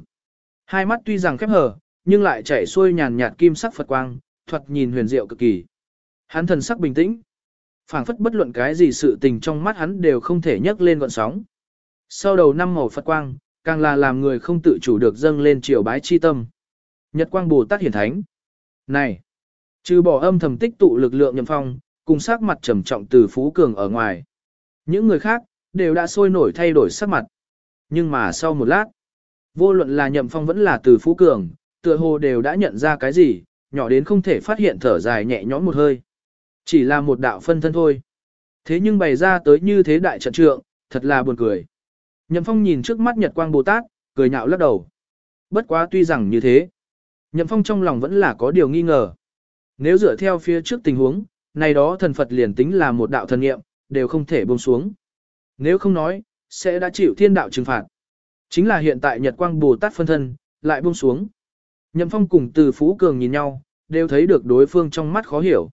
Hai mắt tuy rằng khép hờ, nhưng lại chảy xuôi nhàn nhạt kim sắc Phật quang, thoạt nhìn huyền diệu cực kỳ. Hắn thần sắc bình tĩnh, phảng phất bất luận cái gì sự tình trong mắt hắn đều không thể nhấc lên gọn sóng. Sau đầu năm màu Phật quang, càng là làm người không tự chủ được dâng lên triều bái chi tâm. Nhật quang Bồ Tát hiển thánh. Này, trừ bỏ âm thầm tích tụ lực lượng nhậm phong, cùng sắc mặt trầm trọng từ Phú Cường ở ngoài. Những người khác, đều đã sôi nổi thay đổi sắc mặt. Nhưng mà sau một lát, vô luận là nhậm phong vẫn là từ Phú Cường, tựa hồ đều đã nhận ra cái gì, nhỏ đến không thể phát hiện thở dài nhẹ nhõm một hơi. Chỉ là một đạo phân thân thôi. Thế nhưng bày ra tới như thế đại trận trượng, thật là buồn cười. Nhậm Phong nhìn trước mắt Nhật Quang Bồ Tát, cười nhạo lắc đầu. Bất quá tuy rằng như thế, Nhậm Phong trong lòng vẫn là có điều nghi ngờ. Nếu dựa theo phía trước tình huống, này đó thần Phật liền tính là một đạo thần nghiệm, đều không thể buông xuống. Nếu không nói, sẽ đã chịu thiên đạo trừng phạt. Chính là hiện tại Nhật Quang Bồ Tát phân thân, lại buông xuống. Nhậm Phong cùng Từ Phú Cường nhìn nhau, đều thấy được đối phương trong mắt khó hiểu.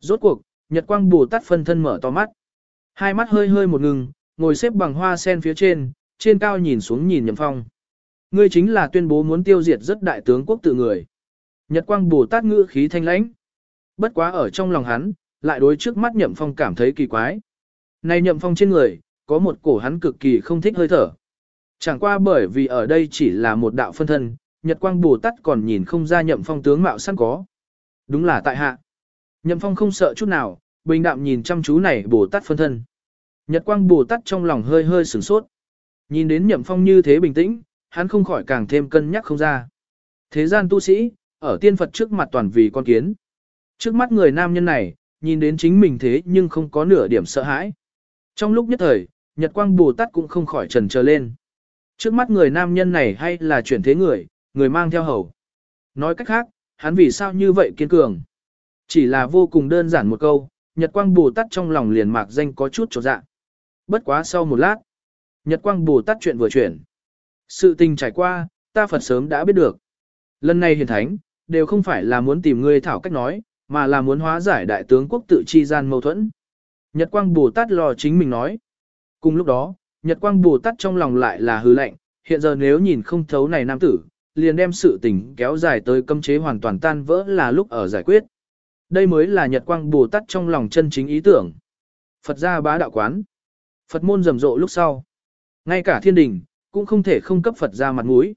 Rốt cuộc, Nhật Quang Bồ Tát phân thân mở to mắt. Hai mắt hơi hơi một ngừng, ngồi xếp bằng hoa sen phía trên, trên cao nhìn xuống nhìn Nhậm Phong. Ngươi chính là tuyên bố muốn tiêu diệt rất đại tướng quốc tự người. Nhật Quang Bồ Tát ngữ khí thanh lãnh. Bất quá ở trong lòng hắn, lại đối trước mắt Nhậm Phong cảm thấy kỳ quái. Này Nhậm Phong trên người, có một cổ hắn cực kỳ không thích hơi thở. Chẳng qua bởi vì ở đây chỉ là một đạo phân thân, Nhật Quang Bồ Tát còn nhìn không ra Nhậm Phong tướng mạo sẵn có. Đúng là tại hạ. Nhậm Phong không sợ chút nào, bình đạm nhìn chăm chú này Bồ Tát phân thân. Nhật Quang Bồ Tát trong lòng hơi hơi sửng sốt. Nhìn đến Nhậm Phong như thế bình tĩnh, hắn không khỏi càng thêm cân nhắc không ra. Thế gian tu sĩ, ở tiên Phật trước mặt toàn vì con kiến. Trước mắt người nam nhân này, nhìn đến chính mình thế nhưng không có nửa điểm sợ hãi. Trong lúc nhất thời, Nhật Quang Bồ Tát cũng không khỏi trần trở lên. Trước mắt người nam nhân này hay là chuyển thế người, người mang theo hầu. Nói cách khác, hắn vì sao như vậy kiên cường? Chỉ là vô cùng đơn giản một câu, Nhật Quang Bồ Tát trong lòng liền mạc danh có chút trột dạ. Bất quá sau một lát, Nhật Quang Bồ Tát chuyện vừa chuyển. Sự tình trải qua, ta Phật sớm đã biết được. Lần này hiền thánh, đều không phải là muốn tìm ngươi thảo cách nói, mà là muốn hóa giải đại tướng quốc tự chi gian mâu thuẫn. Nhật Quang Bồ Tát lo chính mình nói. Cùng lúc đó, Nhật Quang Bồ Tát trong lòng lại là hư lệnh, hiện giờ nếu nhìn không thấu này nam tử, liền đem sự tình kéo dài tới cấm chế hoàn toàn tan vỡ là lúc ở giải quyết. Đây mới là Nhật Quang Bồ Tát trong lòng chân chính ý tưởng. Phật gia bá đạo quán. Phật môn rầm rộ lúc sau. Ngay cả thiên đình, cũng không thể không cấp Phật gia mặt mũi.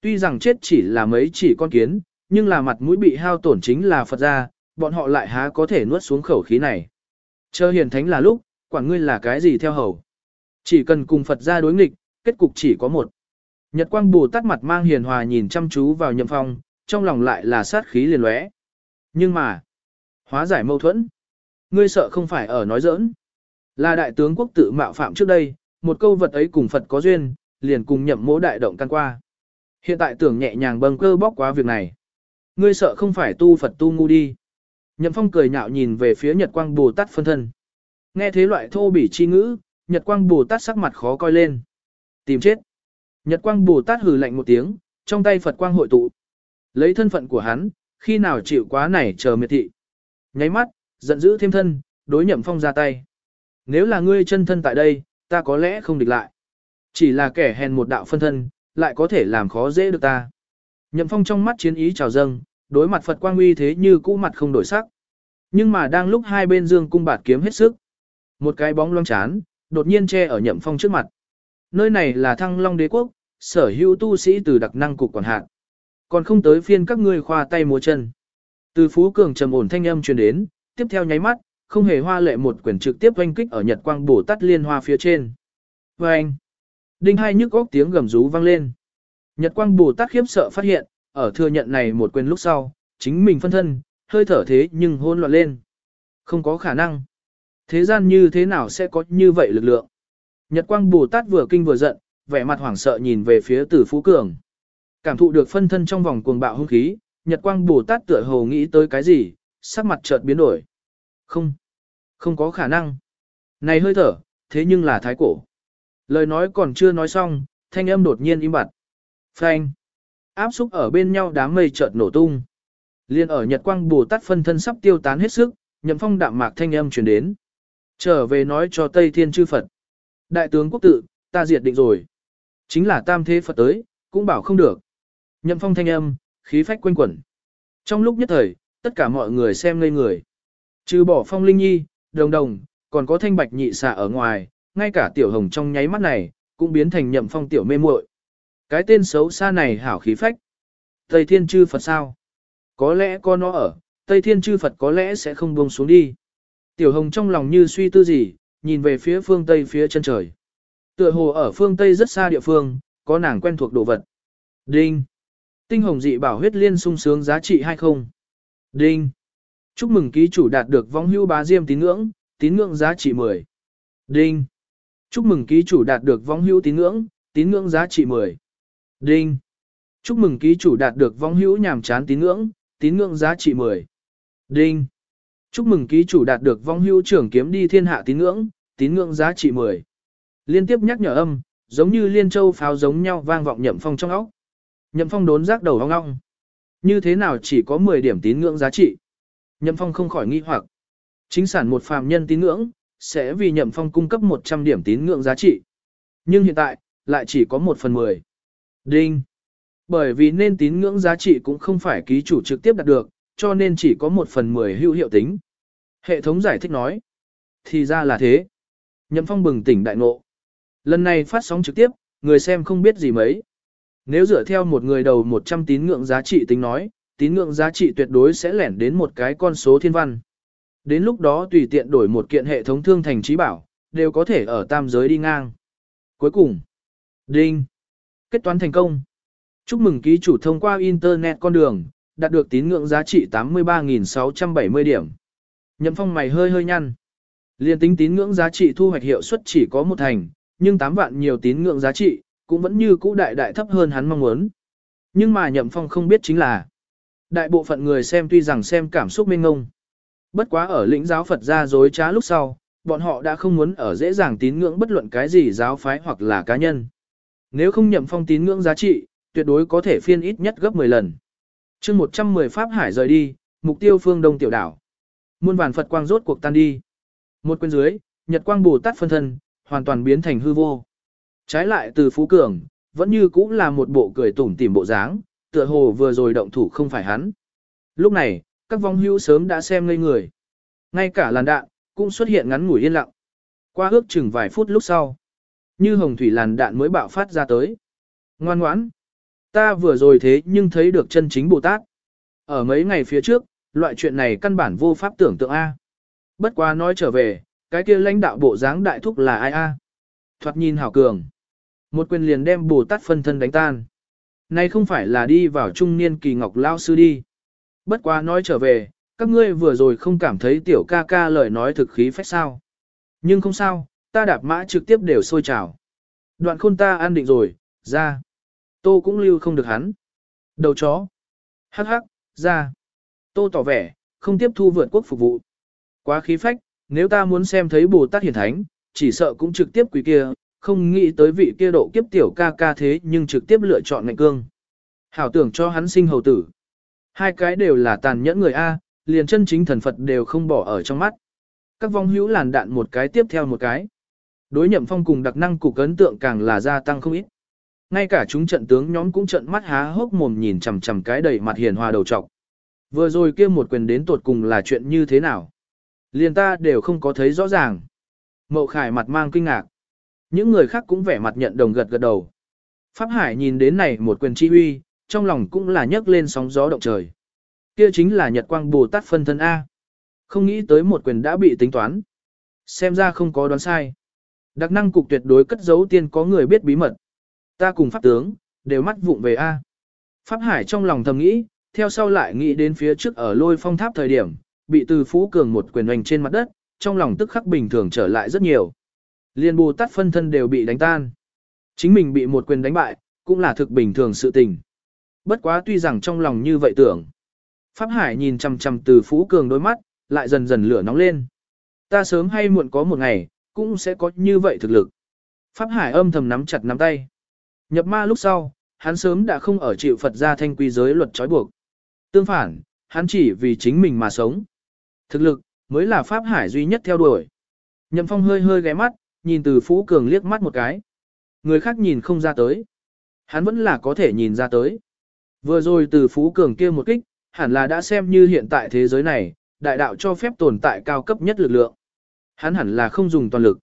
Tuy rằng chết chỉ là mấy chỉ con kiến, nhưng là mặt mũi bị hao tổn chính là Phật gia, bọn họ lại há có thể nuốt xuống khẩu khí này. Chờ hiền thánh là lúc, quản ngươi là cái gì theo hầu. Chỉ cần cùng Phật gia đối nghịch, kết cục chỉ có một. Nhật quang bù tắt mặt mang hiền hòa nhìn chăm chú vào nhậm phong, trong lòng lại là sát khí liền lóe. Nhưng mà, hóa giải mâu thuẫn. Ngươi sợ không phải ở nói giỡn. Là đại tướng quốc tự mạo phạm trước đây, một câu vật ấy cùng Phật có duyên, liền cùng nhậm mỗ đại động căn qua. Hiện tại tưởng nhẹ nhàng bâng cơ bóc quá việc này. Ngươi sợ không phải tu Phật tu ngu đi. Nhậm phong cười nhạo nhìn về phía Nhật Quang Bồ Tát phân thân. Nghe thế loại thô bỉ chi ngữ, Nhật Quang Bồ Tát sắc mặt khó coi lên. Tìm chết. Nhật Quang Bồ Tát hừ lạnh một tiếng, trong tay Phật Quang hội tụ. Lấy thân phận của hắn, khi nào chịu quá này chờ miệt thị. Nháy mắt, giận dữ thêm thân, đối nhậm phong ra tay. Nếu là ngươi chân thân tại đây, ta có lẽ không địch lại. Chỉ là kẻ hèn một đạo phân thân, lại có thể làm khó dễ được ta. Nhậm phong trong mắt chiến ý trào dâng, đối mặt Phật quang uy thế như cũ mặt không đổi sắc. Nhưng mà đang lúc hai bên dương cung bạt kiếm hết sức. Một cái bóng loang chán, đột nhiên che ở nhậm phong trước mặt. Nơi này là thăng long đế quốc, sở hữu tu sĩ từ đặc năng cục quản hạt. Còn không tới phiên các ngươi khoa tay múa chân. Từ Phú Cường trầm ổn thanh âm truyền đến, tiếp theo nháy mắt, không hề hoa lệ một quyển trực tiếp oanh kích ở Nhật Quang Bồ Tát liên hoa phía trên. Và anh, đinh hai nhức góc tiếng gầm rú vang lên. Nhật Quang Bồ Tát khiếp sợ phát hiện, ở thừa nhận này một quyền lúc sau, chính mình phân thân, hơi thở thế nhưng hôn loạn lên. Không có khả năng. Thế gian như thế nào sẽ có như vậy lực lượng? Nhật Quang Bồ Tát vừa kinh vừa giận, vẻ mặt hoảng sợ nhìn về phía Tử Phú Cường. Cảm thụ được phân thân trong vòng cuồng bạo hung khí, Nhật Quang Bồ Tát tựa hồ nghĩ tới cái gì, sắc mặt chợt biến đổi. Không, không có khả năng. Này hơi thở, thế nhưng là thái cổ. Lời nói còn chưa nói xong, thanh âm đột nhiên im bặt. Phanh. Áp xúc ở bên nhau đám mây chợt nổ tung. Liên ở Nhật Quang Bồ Tát phân thân sắp tiêu tán hết sức, nhậm phong đạm mạc thanh âm truyền đến. Trở về nói cho Tây Thiên chư Phật. Đại tướng quốc tự, ta diệt định rồi. Chính là tam thế Phật tới, cũng bảo không được. Nhậm phong thanh âm, khí phách quanh quẩn. Trong lúc nhất thời, tất cả mọi người xem ngây người. Trừ bỏ phong linh nhi, đồng đồng, còn có thanh bạch nhị xạ ở ngoài, ngay cả tiểu hồng trong nháy mắt này, cũng biến thành nhậm phong tiểu mê muội. Cái tên xấu xa này hảo khí phách. Tây Thiên Chư Phật sao? Có lẽ có nó ở, Tây Thiên Chư Phật có lẽ sẽ không buông xuống đi. Tiểu Hồng trong lòng như suy tư gì, nhìn về phía phương Tây phía chân trời. Tựa hồ ở phương Tây rất xa địa phương, có nàng quen thuộc đồ vật. Đinh. Tinh hồng dị bảo huyết liên sung sướng giá trị hay không? Đinh. Chúc mừng ký chủ đạt được vong hưu bá diêm tín ngưỡng, tín ngưỡng giá trị 10. Đinh. Chúc mừng ký chủ đạt được vong hưu tín ngưỡng, tín ngưỡng giá trị 10. Đinh. Chúc mừng ký chủ đạt được vong hữu nhàm chán tín ngưỡng, tín ngưỡng giá trị 10. Đinh. Chúc mừng ký chủ đạt được vong hưu trưởng kiếm đi thiên hạ tín ngưỡng, tín ngưỡng giá trị 10. Liên tiếp nhắc nhở âm, giống như liên châu pháo giống nhau vang vọng nhậm phong trong óc. Nhậm phong đốn rác đầu ong ong. Như thế nào chỉ có 10 điểm tín ngưỡng giá trị? Nhậm phong không khỏi nghi hoặc. Chính sản một phàm nhân tín ngưỡng, sẽ vì nhậm phong cung cấp 100 điểm tín ngưỡng giá trị. Nhưng hiện tại, lại chỉ có 1 phần 10. Đinh. Bởi vì nên tín ngưỡng giá trị cũng không phải ký chủ trực tiếp đạt được, cho nên chỉ có một phần 10 hữu hiệu tính. Hệ thống giải thích nói. Thì ra là thế. Nhậm phong bừng tỉnh đại ngộ. Lần này phát sóng trực tiếp, người xem không biết gì mấy. Nếu dựa theo một người đầu 100 tín ngưỡng giá trị tính nói, tín ngưỡng giá trị tuyệt đối sẽ lẻn đến một cái con số thiên văn. Đến lúc đó tùy tiện đổi một kiện hệ thống thương thành trí bảo, đều có thể ở tam giới đi ngang. Cuối cùng, Đinh. Kết toán thành công. Chúc mừng ký chủ thông qua Internet con đường, đạt được tín ngưỡng giá trị 83.670 điểm. Nhậm phong mày hơi hơi nhăn. Liên tính tín ngưỡng giá trị thu hoạch hiệu suất chỉ có một thành, nhưng 8 vạn nhiều tín ngưỡng giá trị, cũng vẫn như cũ đại đại thấp hơn hắn mong muốn. Nhưng mà nhậm phong không biết chính là, đại bộ phận người xem tuy rằng xem cảm xúc mênh ngông. Bất quá ở lĩnh giáo Phật gia dối trá lúc sau, bọn họ đã không muốn ở dễ dàng tín ngưỡng bất luận cái gì giáo phái hoặc là cá nhân. Nếu không nhậm phong tín ngưỡng giá trị, tuyệt đối có thể phiên ít nhất gấp 10 lần chương 110 Pháp Hải rời đi, mục tiêu phương Đông tiểu đảo. Muôn vàn Phật quang rốt cuộc tan đi. Một quyền dưới, Nhật quang Bồ Tát phân thân, hoàn toàn biến thành hư vô. Trái lại từ Phú Cường, vẫn như cũ là một bộ cười tủm tỉm bộ dáng, tựa hồ vừa rồi động thủ không phải hắn. Lúc này, các vong hưu sớm đã xem ngây người. Ngay cả làn đạn, cũng xuất hiện ngắn ngủi yên lặng. Qua ước chừng vài phút lúc sau, như hồng thủy làn đạn mới bạo phát ra tới. Ngoan ngoãn. Ta vừa rồi thế nhưng thấy được chân chính Bồ Tát. Ở mấy ngày phía trước, loại chuyện này căn bản vô pháp tưởng tượng A. Bất quá nói trở về, cái kia lãnh đạo bộ dáng đại thúc là ai A. Thoạt nhìn hảo cường. Một quyền liền đem Bồ Tát phân thân đánh tan. Này không phải là đi vào trung niên kỳ ngọc lao sư đi. Bất quá nói trở về, các ngươi vừa rồi không cảm thấy tiểu ca ca lời nói thực khí phách sao. Nhưng không sao, ta đạp mã trực tiếp đều sôi trào. Đoạn khôn ta an định rồi, ra. Tô cũng lưu không được hắn. Đầu chó. Hắc hắc, ra. Tô tỏ vẻ, không tiếp thu vượt quốc phục vụ. Quá khí phách, nếu ta muốn xem thấy Bồ Tát Hiển Thánh, chỉ sợ cũng trực tiếp quý kia, không nghĩ tới vị kia độ kiếp tiểu ca ca thế nhưng trực tiếp lựa chọn ngạnh cương. Hảo tưởng cho hắn sinh hầu tử. Hai cái đều là tàn nhẫn người A, liền chân chính thần Phật đều không bỏ ở trong mắt. Các vong hữu làn đạn một cái tiếp theo một cái. Đối nhậm phong cùng đặc năng cục ấn tượng càng là gia tăng không ít. Ngay cả chúng trận tướng nhóm cũng trận mắt há hốc mồm nhìn chằm chằm cái đầy mặt hiền hòa đầu trọc. Vừa rồi kia một quyền đến tột cùng là chuyện như thế nào? Liền ta đều không có thấy rõ ràng. Mậu khải mặt mang kinh ngạc. Những người khác cũng vẻ mặt nhận đồng gật gật đầu. Pháp Hải nhìn đến này một quyền chi uy, trong lòng cũng là nhấc lên sóng gió động trời. Kia chính là Nhật Quang Bồ Tát phân thân A. Không nghĩ tới một quyền đã bị tính toán. Xem ra không có đoán sai. Đặc năng cục tuyệt đối cất giấu tiên có người biết bí mật. Ta cùng pháp tướng, đều mắt vụng về A. Pháp Hải trong lòng thầm nghĩ, theo sau lại nghĩ đến phía trước ở lôi phong tháp thời điểm, bị từ phú cường một quyền hoành trên mặt đất, trong lòng tức khắc bình thường trở lại rất nhiều. Liên Bồ Tát phân thân đều bị đánh tan. Chính mình bị một quyền đánh bại, cũng là thực bình thường sự tình. Bất quá tuy rằng trong lòng như vậy tưởng. Pháp Hải nhìn chằm chằm từ phú cường đôi mắt, lại dần dần lửa nóng lên. Ta sớm hay muộn có một ngày, cũng sẽ có như vậy thực lực. Pháp Hải âm thầm nắm chặt nắm tay. Nhập ma lúc sau, hắn sớm đã không ở chịu Phật gia thanh quy giới luật trói buộc. Tương phản, hắn chỉ vì chính mình mà sống. Thực lực, mới là Pháp Hải duy nhất theo đuổi. Nhậm Phong hơi hơi ghé mắt, nhìn từ Phú Cường liếc mắt một cái. Người khác nhìn không ra tới. Hắn vẫn là có thể nhìn ra tới. Vừa rồi từ Phú Cường kia một kích, hẳn là đã xem như hiện tại thế giới này, đại đạo cho phép tồn tại cao cấp nhất lực lượng. Hắn hẳn là không dùng toàn lực.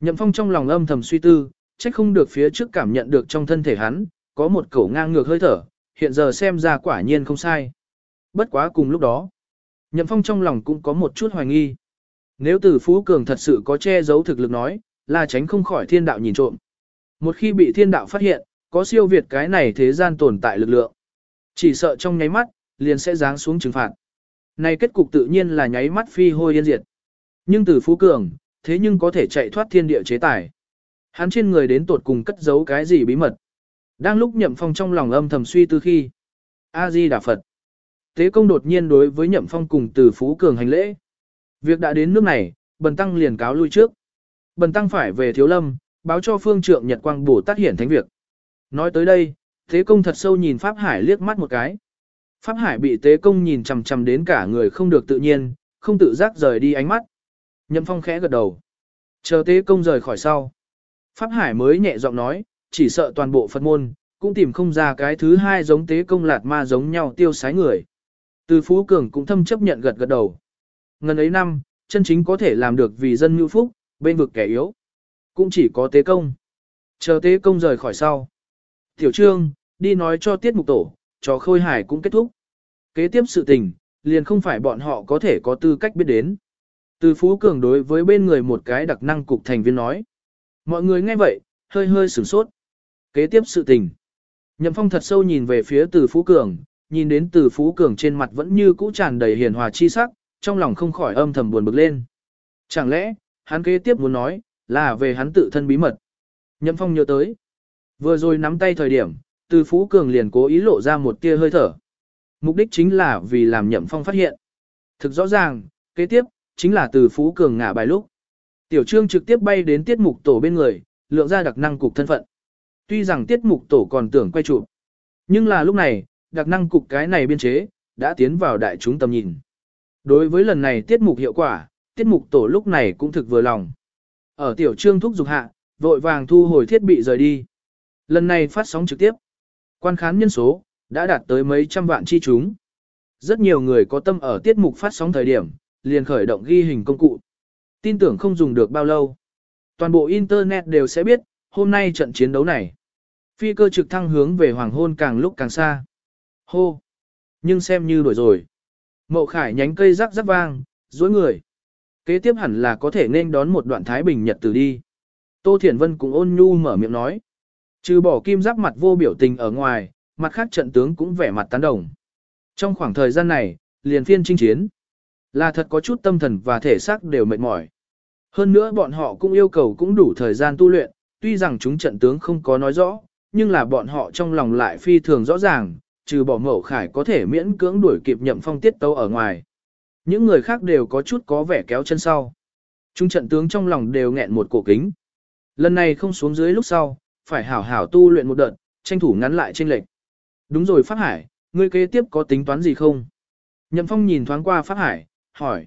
Nhậm Phong trong lòng âm thầm suy tư, trách không được phía trước cảm nhận được trong thân thể hắn, có một cổ ngang ngược hơi thở, hiện giờ xem ra quả nhiên không sai. Bất quá cùng lúc đó, Nhậm Phong trong lòng cũng có một chút hoài nghi. Nếu từ Phú Cường thật sự có che giấu thực lực nói, là tránh không khỏi thiên đạo nhìn trộm. Một khi bị thiên đạo phát hiện, có siêu việt cái này thế gian tồn tại lực lượng. Chỉ sợ trong nháy mắt, liền sẽ giáng xuống trừng phạt. Này kết cục tự nhiên là nháy mắt phi hôi yên diệt. Nhưng từ Phú Cường, thế nhưng có thể chạy thoát thiên địa chế tài. Hắn trên người đến tột cùng cất giấu cái gì bí mật. Đang lúc Nhậm Phong trong lòng âm thầm suy tư khi. A-di Đà Phật. Tế công đột nhiên đối với Nhậm Phong cùng từ Phú Cường hành lễ. Việc đã đến nước này, Bần Tăng liền cáo lui trước. Bần Tăng phải về Thiếu Lâm, báo cho phương trượng Nhật Quang Bồ Tát hiển thánh việc. Nói tới đây, Tế công thật sâu nhìn Pháp Hải liếc mắt một cái. Pháp Hải bị Tế công nhìn chằm chằm đến cả người không được tự nhiên, không tự giác rời đi ánh mắt. Nhậm Phong khẽ gật đầu. Chờ Tế công rời khỏi sau. Pháp Hải mới nhẹ giọng nói, chỉ sợ toàn bộ Phật môn, cũng tìm không ra cái thứ hai giống Tế công lạt ma giống nhau tiêu sái người. Từ Phú Cường cũng thâm chấp nhận gật gật đầu. Ngần ấy năm, chân chính có thể làm được vì dân nhu phúc, bên vực kẻ yếu. Cũng chỉ có Tế công. Chờ Tế công rời khỏi sau. Tiểu Trương, đi nói cho tiết mục tổ, cho khôi hải cũng kết thúc. Kế tiếp sự tình, liền không phải bọn họ có thể có tư cách biết đến. Từ Phú Cường đối với bên người một cái đặc năng cục thành viên nói. Mọi người nghe vậy, hơi hơi sửng sốt. Kế tiếp sự tình. Nhậm Phong thật sâu nhìn về phía Từ Phú Cường, nhìn đến Từ Phú Cường trên mặt vẫn như cũ tràn đầy hiền hòa chi sắc, trong lòng không khỏi âm thầm buồn bực lên. Chẳng lẽ, hắn kế tiếp muốn nói, là về hắn tự thân bí mật. Nhậm Phong nhớ tới. Vừa rồi nắm tay thời điểm, từ Phú Cường liền cố ý lộ ra một tia hơi thở. Mục đích chính là vì làm Nhậm Phong phát hiện. Thực rõ ràng, kế tiếp, chính là từ Phú Cường ngả bài lúc. Tiểu Trương trực tiếp bay đến tiết mục tổ bên người, lượng ra đặc năng cục thân phận. Tuy rằng tiết mục tổ còn tưởng quay chụp, nhưng là lúc này, đặc năng cục cái này biên chế, đã tiến vào đại chúng tầm nhìn. Đối với lần này tiết mục hiệu quả, tiết mục tổ lúc này cũng thực vừa lòng. Ở tiểu trương thúc dục hạ, vội vàng thu hồi thiết bị rời đi. Lần này phát sóng trực tiếp. Quan khán nhân số, đã đạt tới mấy trăm vạn chi chúng. Rất nhiều người có tâm ở tiết mục phát sóng thời điểm, liền khởi động ghi hình công cụ. Tin tưởng không dùng được bao lâu. Toàn bộ Internet đều sẽ biết, hôm nay trận chiến đấu này. Phi cơ trực thăng hướng về hoàng hôn càng lúc càng xa. Hô! Nhưng xem như đổi rồi. Mậu khải nhánh cây rắc rắc vang, dối người. Kế tiếp hẳn là có thể nên đón một đoạn Thái Bình Nhật từ đi. Tô Thiển Vân cũng ôn nhu mở miệng nói. Trừ bỏ kim giáp mặt vô biểu tình ở ngoài, mặt khác trận tướng cũng vẻ mặt tán đồng. Trong khoảng thời gian này, liền phiên chinh chiến, là thật có chút tâm thần và thể xác đều mệt mỏi. Hơn nữa bọn họ cũng yêu cầu cũng đủ thời gian tu luyện, tuy rằng chúng trận tướng không có nói rõ, nhưng là bọn họ trong lòng lại phi thường rõ ràng, trừ bỏ mẫu khải có thể miễn cưỡng đuổi kịp nhậm phong tiết tấu ở ngoài. Những người khác đều có chút có vẻ kéo chân sau. Chúng trận tướng trong lòng đều nghẹn một cổ kính. Lần này không xuống dưới lúc sau, phải hảo hảo tu luyện một đợt, tranh thủ ngắn lại trên lệch. Đúng rồi Pháp Hải, ngươi kế tiếp có tính toán gì không? Nhậm Phong nhìn thoáng qua Pháp Hải, hỏi.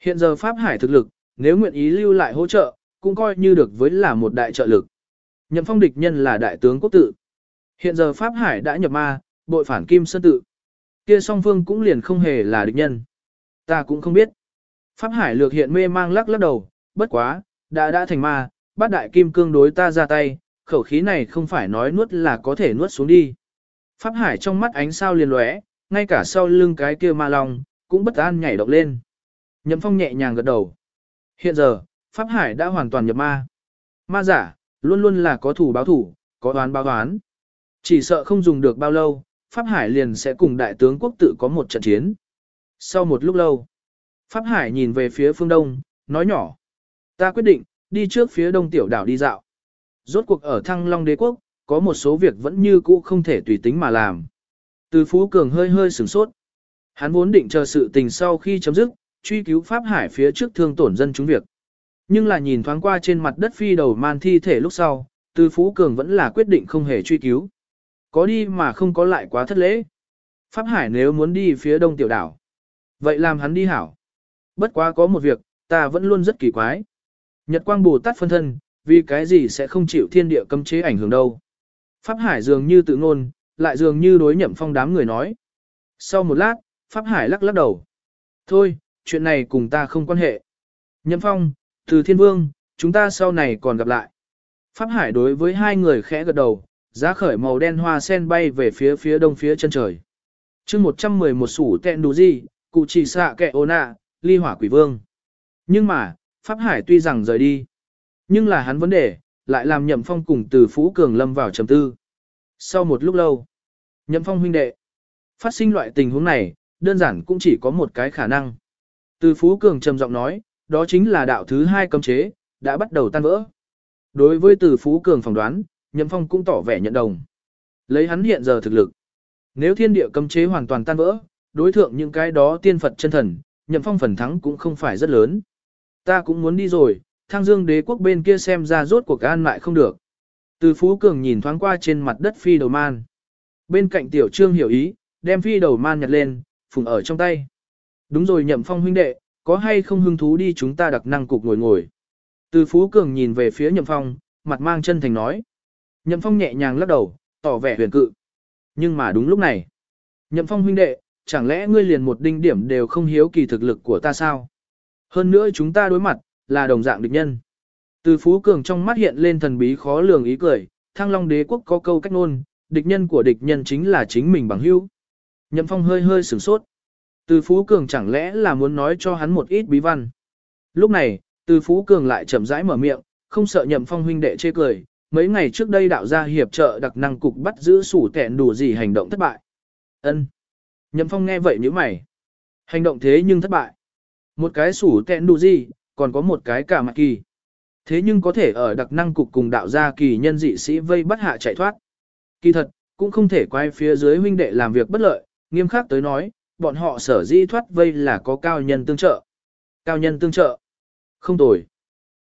Hiện giờ Pháp Hải thực lực, nếu nguyện ý lưu lại hỗ trợ, cũng coi như được với là một đại trợ lực. Nhậm Phong địch nhân là đại tướng quốc tự. Hiện giờ Pháp Hải đã nhập ma, bội phản Kim Sơn tự. Kia song phương cũng liền không hề là địch nhân. Ta cũng không biết. Pháp Hải lược hiện mê mang lắc lắc đầu, bất quá, đã đã thành ma, bát đại kim cương đối ta ra tay, khẩu khí này không phải nói nuốt là có thể nuốt xuống đi. Pháp Hải trong mắt ánh sao liền lóe, ngay cả sau lưng cái kia ma long, cũng bất an nhảy động lên. Nhậm Phong nhẹ nhàng gật đầu. Hiện giờ, Pháp Hải đã hoàn toàn nhập ma. Ma giả, luôn luôn là có thủ báo thủ, có đoán báo đoán. Chỉ sợ không dùng được bao lâu, Pháp Hải liền sẽ cùng đại tướng quốc tự có một trận chiến. Sau một lúc lâu, Pháp Hải nhìn về phía phương đông, nói nhỏ. Ta quyết định, đi trước phía đông tiểu đảo đi dạo. Rốt cuộc ở Thăng Long đế quốc, có một số việc vẫn như cũ không thể tùy tính mà làm. Từ Phú Cường hơi hơi sửng sốt. Hắn vốn định chờ sự tình sau khi chấm dứt, truy cứu Pháp Hải phía trước thương tổn dân chúng việc. Nhưng là nhìn thoáng qua trên mặt đất phi đầu man thi thể lúc sau, Từ Phú Cường vẫn là quyết định không hề truy cứu. Có đi mà không có lại quá thất lễ. Pháp Hải nếu muốn đi phía đông tiểu đảo. Vậy làm hắn đi hảo. Bất quá có một việc, ta vẫn luôn rất kỳ quái. Nhật quang Bồ Tát phân thân, vì cái gì sẽ không chịu thiên địa cấm chế ảnh hưởng đâu. Pháp Hải dường như tự ngôn, lại dường như đối nhậm phong đám người nói. Sau một lát, Pháp Hải lắc lắc đầu. Thôi, chuyện này cùng ta không quan hệ. Nhậm phong, từ thiên vương, chúng ta sau này còn gặp lại. Pháp Hải đối với hai người khẽ gật đầu, giá khởi màu đen hoa sen bay về phía phía đông phía chân trời. chương 111 sủ tẹn đủ gì, cụ chỉ xạ kẹ ô nạ, ly hỏa quỷ vương. Nhưng mà, Pháp Hải tuy rằng rời đi, nhưng là hắn vấn đề, lại làm nhậm phong cùng từ Phú Cường lâm vào trầm tư. Sau một lúc lâu, nhậm phong huynh đệ, phát sinh loại tình huống này, đơn giản cũng chỉ có một cái khả năng. Từ Phú Cường trầm giọng nói, đó chính là đạo thứ hai cấm chế, đã bắt đầu tan vỡ. Đối với từ Phú Cường phỏng đoán, nhậm phong cũng tỏ vẻ nhận đồng. Lấy hắn hiện giờ thực lực. Nếu thiên địa cấm chế hoàn toàn tan vỡ, đối thượng những cái đó tiên Phật chân thần, nhậm phong phần thắng cũng không phải rất lớn. Ta cũng muốn đi rồi, thang dương đế quốc bên kia xem ra rốt cuộc an lại không được. Từ Phú Cường nhìn thoáng qua trên mặt đất phi đầu man. Bên cạnh tiểu trương hiểu ý, đem phi đầu man nhặt lên, phùng ở trong tay. Đúng rồi nhậm phong huynh đệ, có hay không hứng thú đi chúng ta đặc năng cục ngồi ngồi. Từ Phú Cường nhìn về phía nhậm phong, mặt mang chân thành nói. Nhậm phong nhẹ nhàng lắc đầu, tỏ vẻ huyền cự. Nhưng mà đúng lúc này. Nhậm phong huynh đệ, chẳng lẽ ngươi liền một đinh điểm đều không hiếu kỳ thực lực của ta sao? Hơn nữa chúng ta đối mặt, là đồng dạng địch nhân. Từ Phú Cường trong mắt hiện lên thần bí khó lường ý cười, thăng long đế quốc có câu cách ngôn địch nhân của địch nhân chính là chính mình bằng hữu. Nhậm Phong hơi hơi sửng sốt. Từ Phú Cường chẳng lẽ là muốn nói cho hắn một ít bí văn. Lúc này, Từ Phú Cường lại chậm rãi mở miệng, không sợ Nhậm Phong huynh đệ chê cười. Mấy ngày trước đây đạo gia hiệp trợ đặc năng cục bắt giữ sủ tẹn đủ gì hành động thất bại. Ân. Nhậm Phong nghe vậy như mày. Hành động thế nhưng thất bại. Một cái sủ tẹn đủ gì, còn có một cái cả mặt kỳ. Thế nhưng có thể ở đặc năng cục cùng đạo gia kỳ nhân dị sĩ vây bắt hạ chạy thoát. Kỳ thật, cũng không thể quay phía dưới huynh đệ làm việc bất lợi, nghiêm khắc tới nói, bọn họ sở di thoát vây là có cao nhân tương trợ. Cao nhân tương trợ. Không tồi.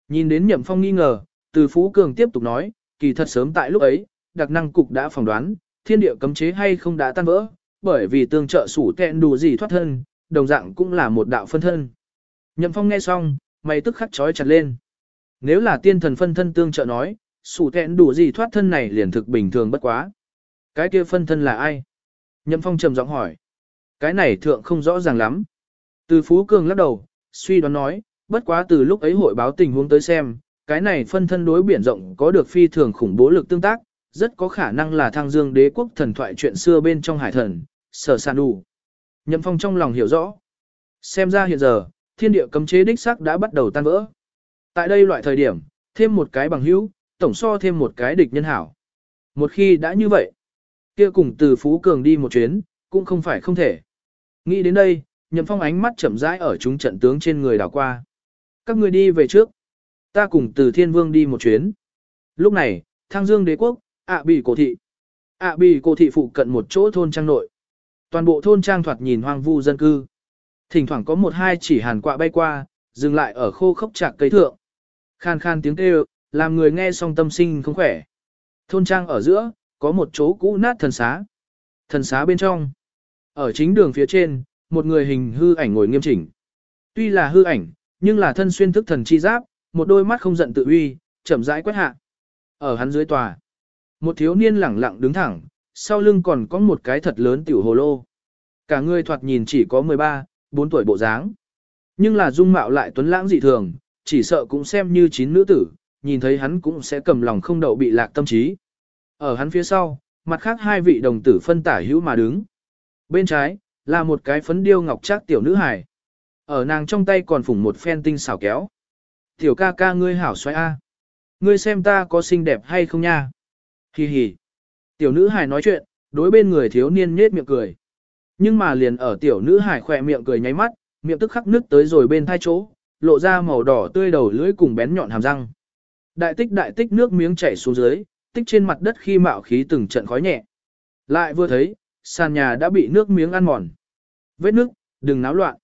Nhìn đến nhậm phong nghi ngờ, từ Phú Cường tiếp tục nói, kỳ thật sớm tại lúc ấy, đặc năng cục đã phỏng đoán, thiên địa cấm chế hay không đã tan vỡ, bởi vì tương trợ sủ tẹn đủ gì thoát thân, đồng dạng cũng là một đạo phân thân. Nhậm phong nghe xong, mày tức khắc chói chặt lên. Nếu là tiên thần phân thân tương trợ nói, sủ thẹn đủ gì thoát thân này liền thực bình thường bất quá. Cái kia phân thân là ai? Nhậm phong trầm giọng hỏi. Cái này thượng không rõ ràng lắm. Từ Phú Cường lắc đầu, suy đoán nói, bất quá từ lúc ấy hội báo tình huống tới xem, cái này phân thân đối biển rộng có được phi thường khủng bố lực tương tác, rất có khả năng là thăng dương đế quốc thần thoại chuyện xưa bên trong hải thần, sở sàn đủ. Nhậm phong trong lòng hiểu rõ. Xem ra hiện giờ, thiên địa cấm chế đích xác đã bắt đầu tan vỡ. Tại đây loại thời điểm, thêm một cái bằng hữu, tổng so thêm một cái địch nhân hảo. Một khi đã như vậy, kia cùng từ Phú Cường đi một chuyến, cũng không phải không thể. Nghĩ đến đây, Nhậm Phong ánh mắt chậm rãi ở chúng trận tướng trên người đảo qua. Các người đi về trước. Ta cùng từ Thiên Vương đi một chuyến. Lúc này, Thang Dương đế quốc, ạ à bì cổ thị. ạ à bì cổ thị phụ cận một chỗ thôn trang nội. Toàn bộ thôn trang thoạt nhìn hoang vu dân cư. Thỉnh thoảng có một hai chỉ hàn quạ bay qua, dừng lại ở khô khốc chạc cây thượng. Khan khan tiếng kêu, làm người nghe xong tâm sinh không khỏe. Thôn trang ở giữa, có một chỗ cũ nát thần xá. Thần xá bên trong. Ở chính đường phía trên, một người hình hư ảnh ngồi nghiêm chỉnh. Tuy là hư ảnh, nhưng là thân xuyên thức thần chi giáp, một đôi mắt không giận tự uy, chậm rãi quét hạ. Ở hắn dưới tòa, một thiếu niên lẳng lặng đứng thẳng, sau lưng còn có một cái thật lớn tiểu hồ lô. Cả người thoạt nhìn chỉ có 13, 4 tuổi bộ dáng. Nhưng là dung mạo lại tuấn lãng dị thường, chỉ sợ cũng xem như chín nữ tử, nhìn thấy hắn cũng sẽ cầm lòng không đậu bị lạc tâm trí. Ở hắn phía sau, mặt khác hai vị đồng tử phân tả hữu mà đứng. Bên trái, là một cái phấn điêu ngọc trác tiểu nữ hài. Ở nàng trong tay còn phủng một phen tinh xảo kéo. Tiểu ca ca ngươi hảo xoay A. Ngươi xem ta có xinh đẹp hay không nha. Hi hi. Tiểu nữ hài nói chuyện, đối bên người thiếu niên nhết miệng cười. Nhưng mà liền ở tiểu nữ hài khỏe miệng cười nháy mắt, miệng tức khắc nứt tới rồi bên thai chỗ, lộ ra màu đỏ tươi đầu lưỡi cùng bén nhọn hàm răng. Đại tích đại tích nước miếng chảy xuống dưới, tích trên mặt đất khi mạo khí từng trận khói nhẹ. Lại vừa thấy, sàn nhà đã bị nước miếng ăn mòn. Vết nước, đừng náo loạn.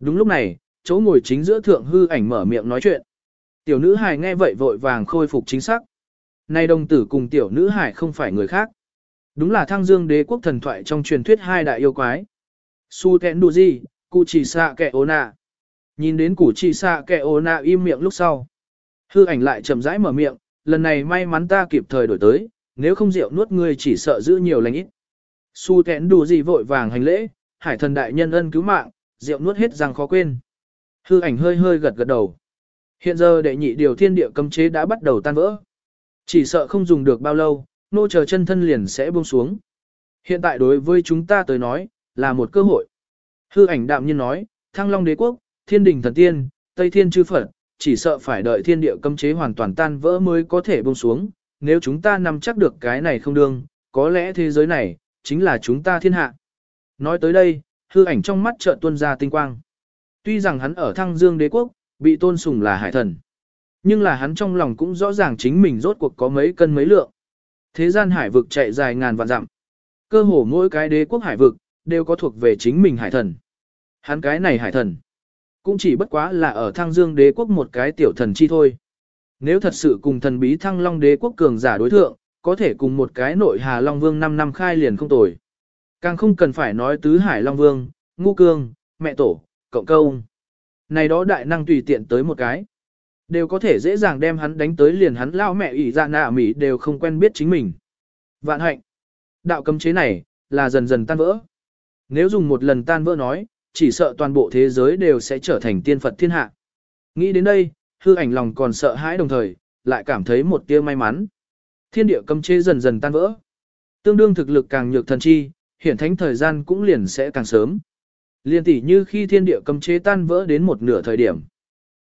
Đúng lúc này, chỗ ngồi chính giữa thượng hư ảnh mở miệng nói chuyện. Tiểu nữ hài nghe vậy vội vàng khôi phục chính xác. Nay đồng tử cùng tiểu nữ hải không phải người khác. Đúng là thăng dương đế quốc thần thoại trong truyền thuyết hai đại yêu quái. Su Tẹn đủ gì, cụ chỉ xạ kẻ Ô nạ. Nhìn đến cụ chỉ xạ kẻ Ô nạ im miệng lúc sau. Hư ảnh lại chậm rãi mở miệng, lần này may mắn ta kịp thời đổi tới, nếu không rượu nuốt ngươi chỉ sợ giữ nhiều lành ít. Su thẹn đủ gì vội vàng hành lễ, hải thần đại nhân ân cứu mạng, rượu nuốt hết răng khó quên. Hư ảnh hơi hơi gật gật đầu. Hiện giờ đệ nhị điều thiên địa cấm chế đã bắt đầu tan vỡ. Chỉ sợ không dùng được bao lâu, nô chờ chân thân liền sẽ buông xuống. Hiện tại đối với chúng ta tới nói, là một cơ hội. Hư ảnh đạm nhiên nói, thăng long đế quốc, thiên đình thần tiên, tây thiên chư phật, chỉ sợ phải đợi thiên địa cấm chế hoàn toàn tan vỡ mới có thể buông xuống. Nếu chúng ta nắm chắc được cái này không đương, có lẽ thế giới này, chính là chúng ta thiên hạ. Nói tới đây, hư ảnh trong mắt chợt tuôn ra tinh quang. Tuy rằng hắn ở thăng dương đế quốc, bị tôn sùng là hải thần. Nhưng là hắn trong lòng cũng rõ ràng chính mình rốt cuộc có mấy cân mấy lượng. Thế gian hải vực chạy dài ngàn vạn dặm. Cơ hồ mỗi cái đế quốc hải vực, đều có thuộc về chính mình hải thần. Hắn cái này hải thần, cũng chỉ bất quá là ở thăng dương đế quốc một cái tiểu thần chi thôi. Nếu thật sự cùng thần bí thăng long đế quốc cường giả đối thượng, có thể cùng một cái nội hà long vương 5 năm khai liền không tồi. Càng không cần phải nói tứ hải long vương, ngu cương, mẹ tổ, cộng câu. Này đó đại năng tùy tiện tới một cái. Đều có thể dễ dàng đem hắn đánh tới liền hắn lao mẹ ỷ dạ nạ mỉ đều không quen biết chính mình. Vạn hạnh. Đạo cấm chế này, là dần dần tan vỡ. Nếu dùng một lần tan vỡ nói, chỉ sợ toàn bộ thế giới đều sẽ trở thành tiên Phật thiên hạ. Nghĩ đến đây, hư ảnh lòng còn sợ hãi đồng thời, lại cảm thấy một tia may mắn. Thiên địa cấm chế dần dần tan vỡ. Tương đương thực lực càng nhược thần chi, hiển thánh thời gian cũng liền sẽ càng sớm. Liên tỷ như khi thiên địa cấm chế tan vỡ đến một nửa thời điểm.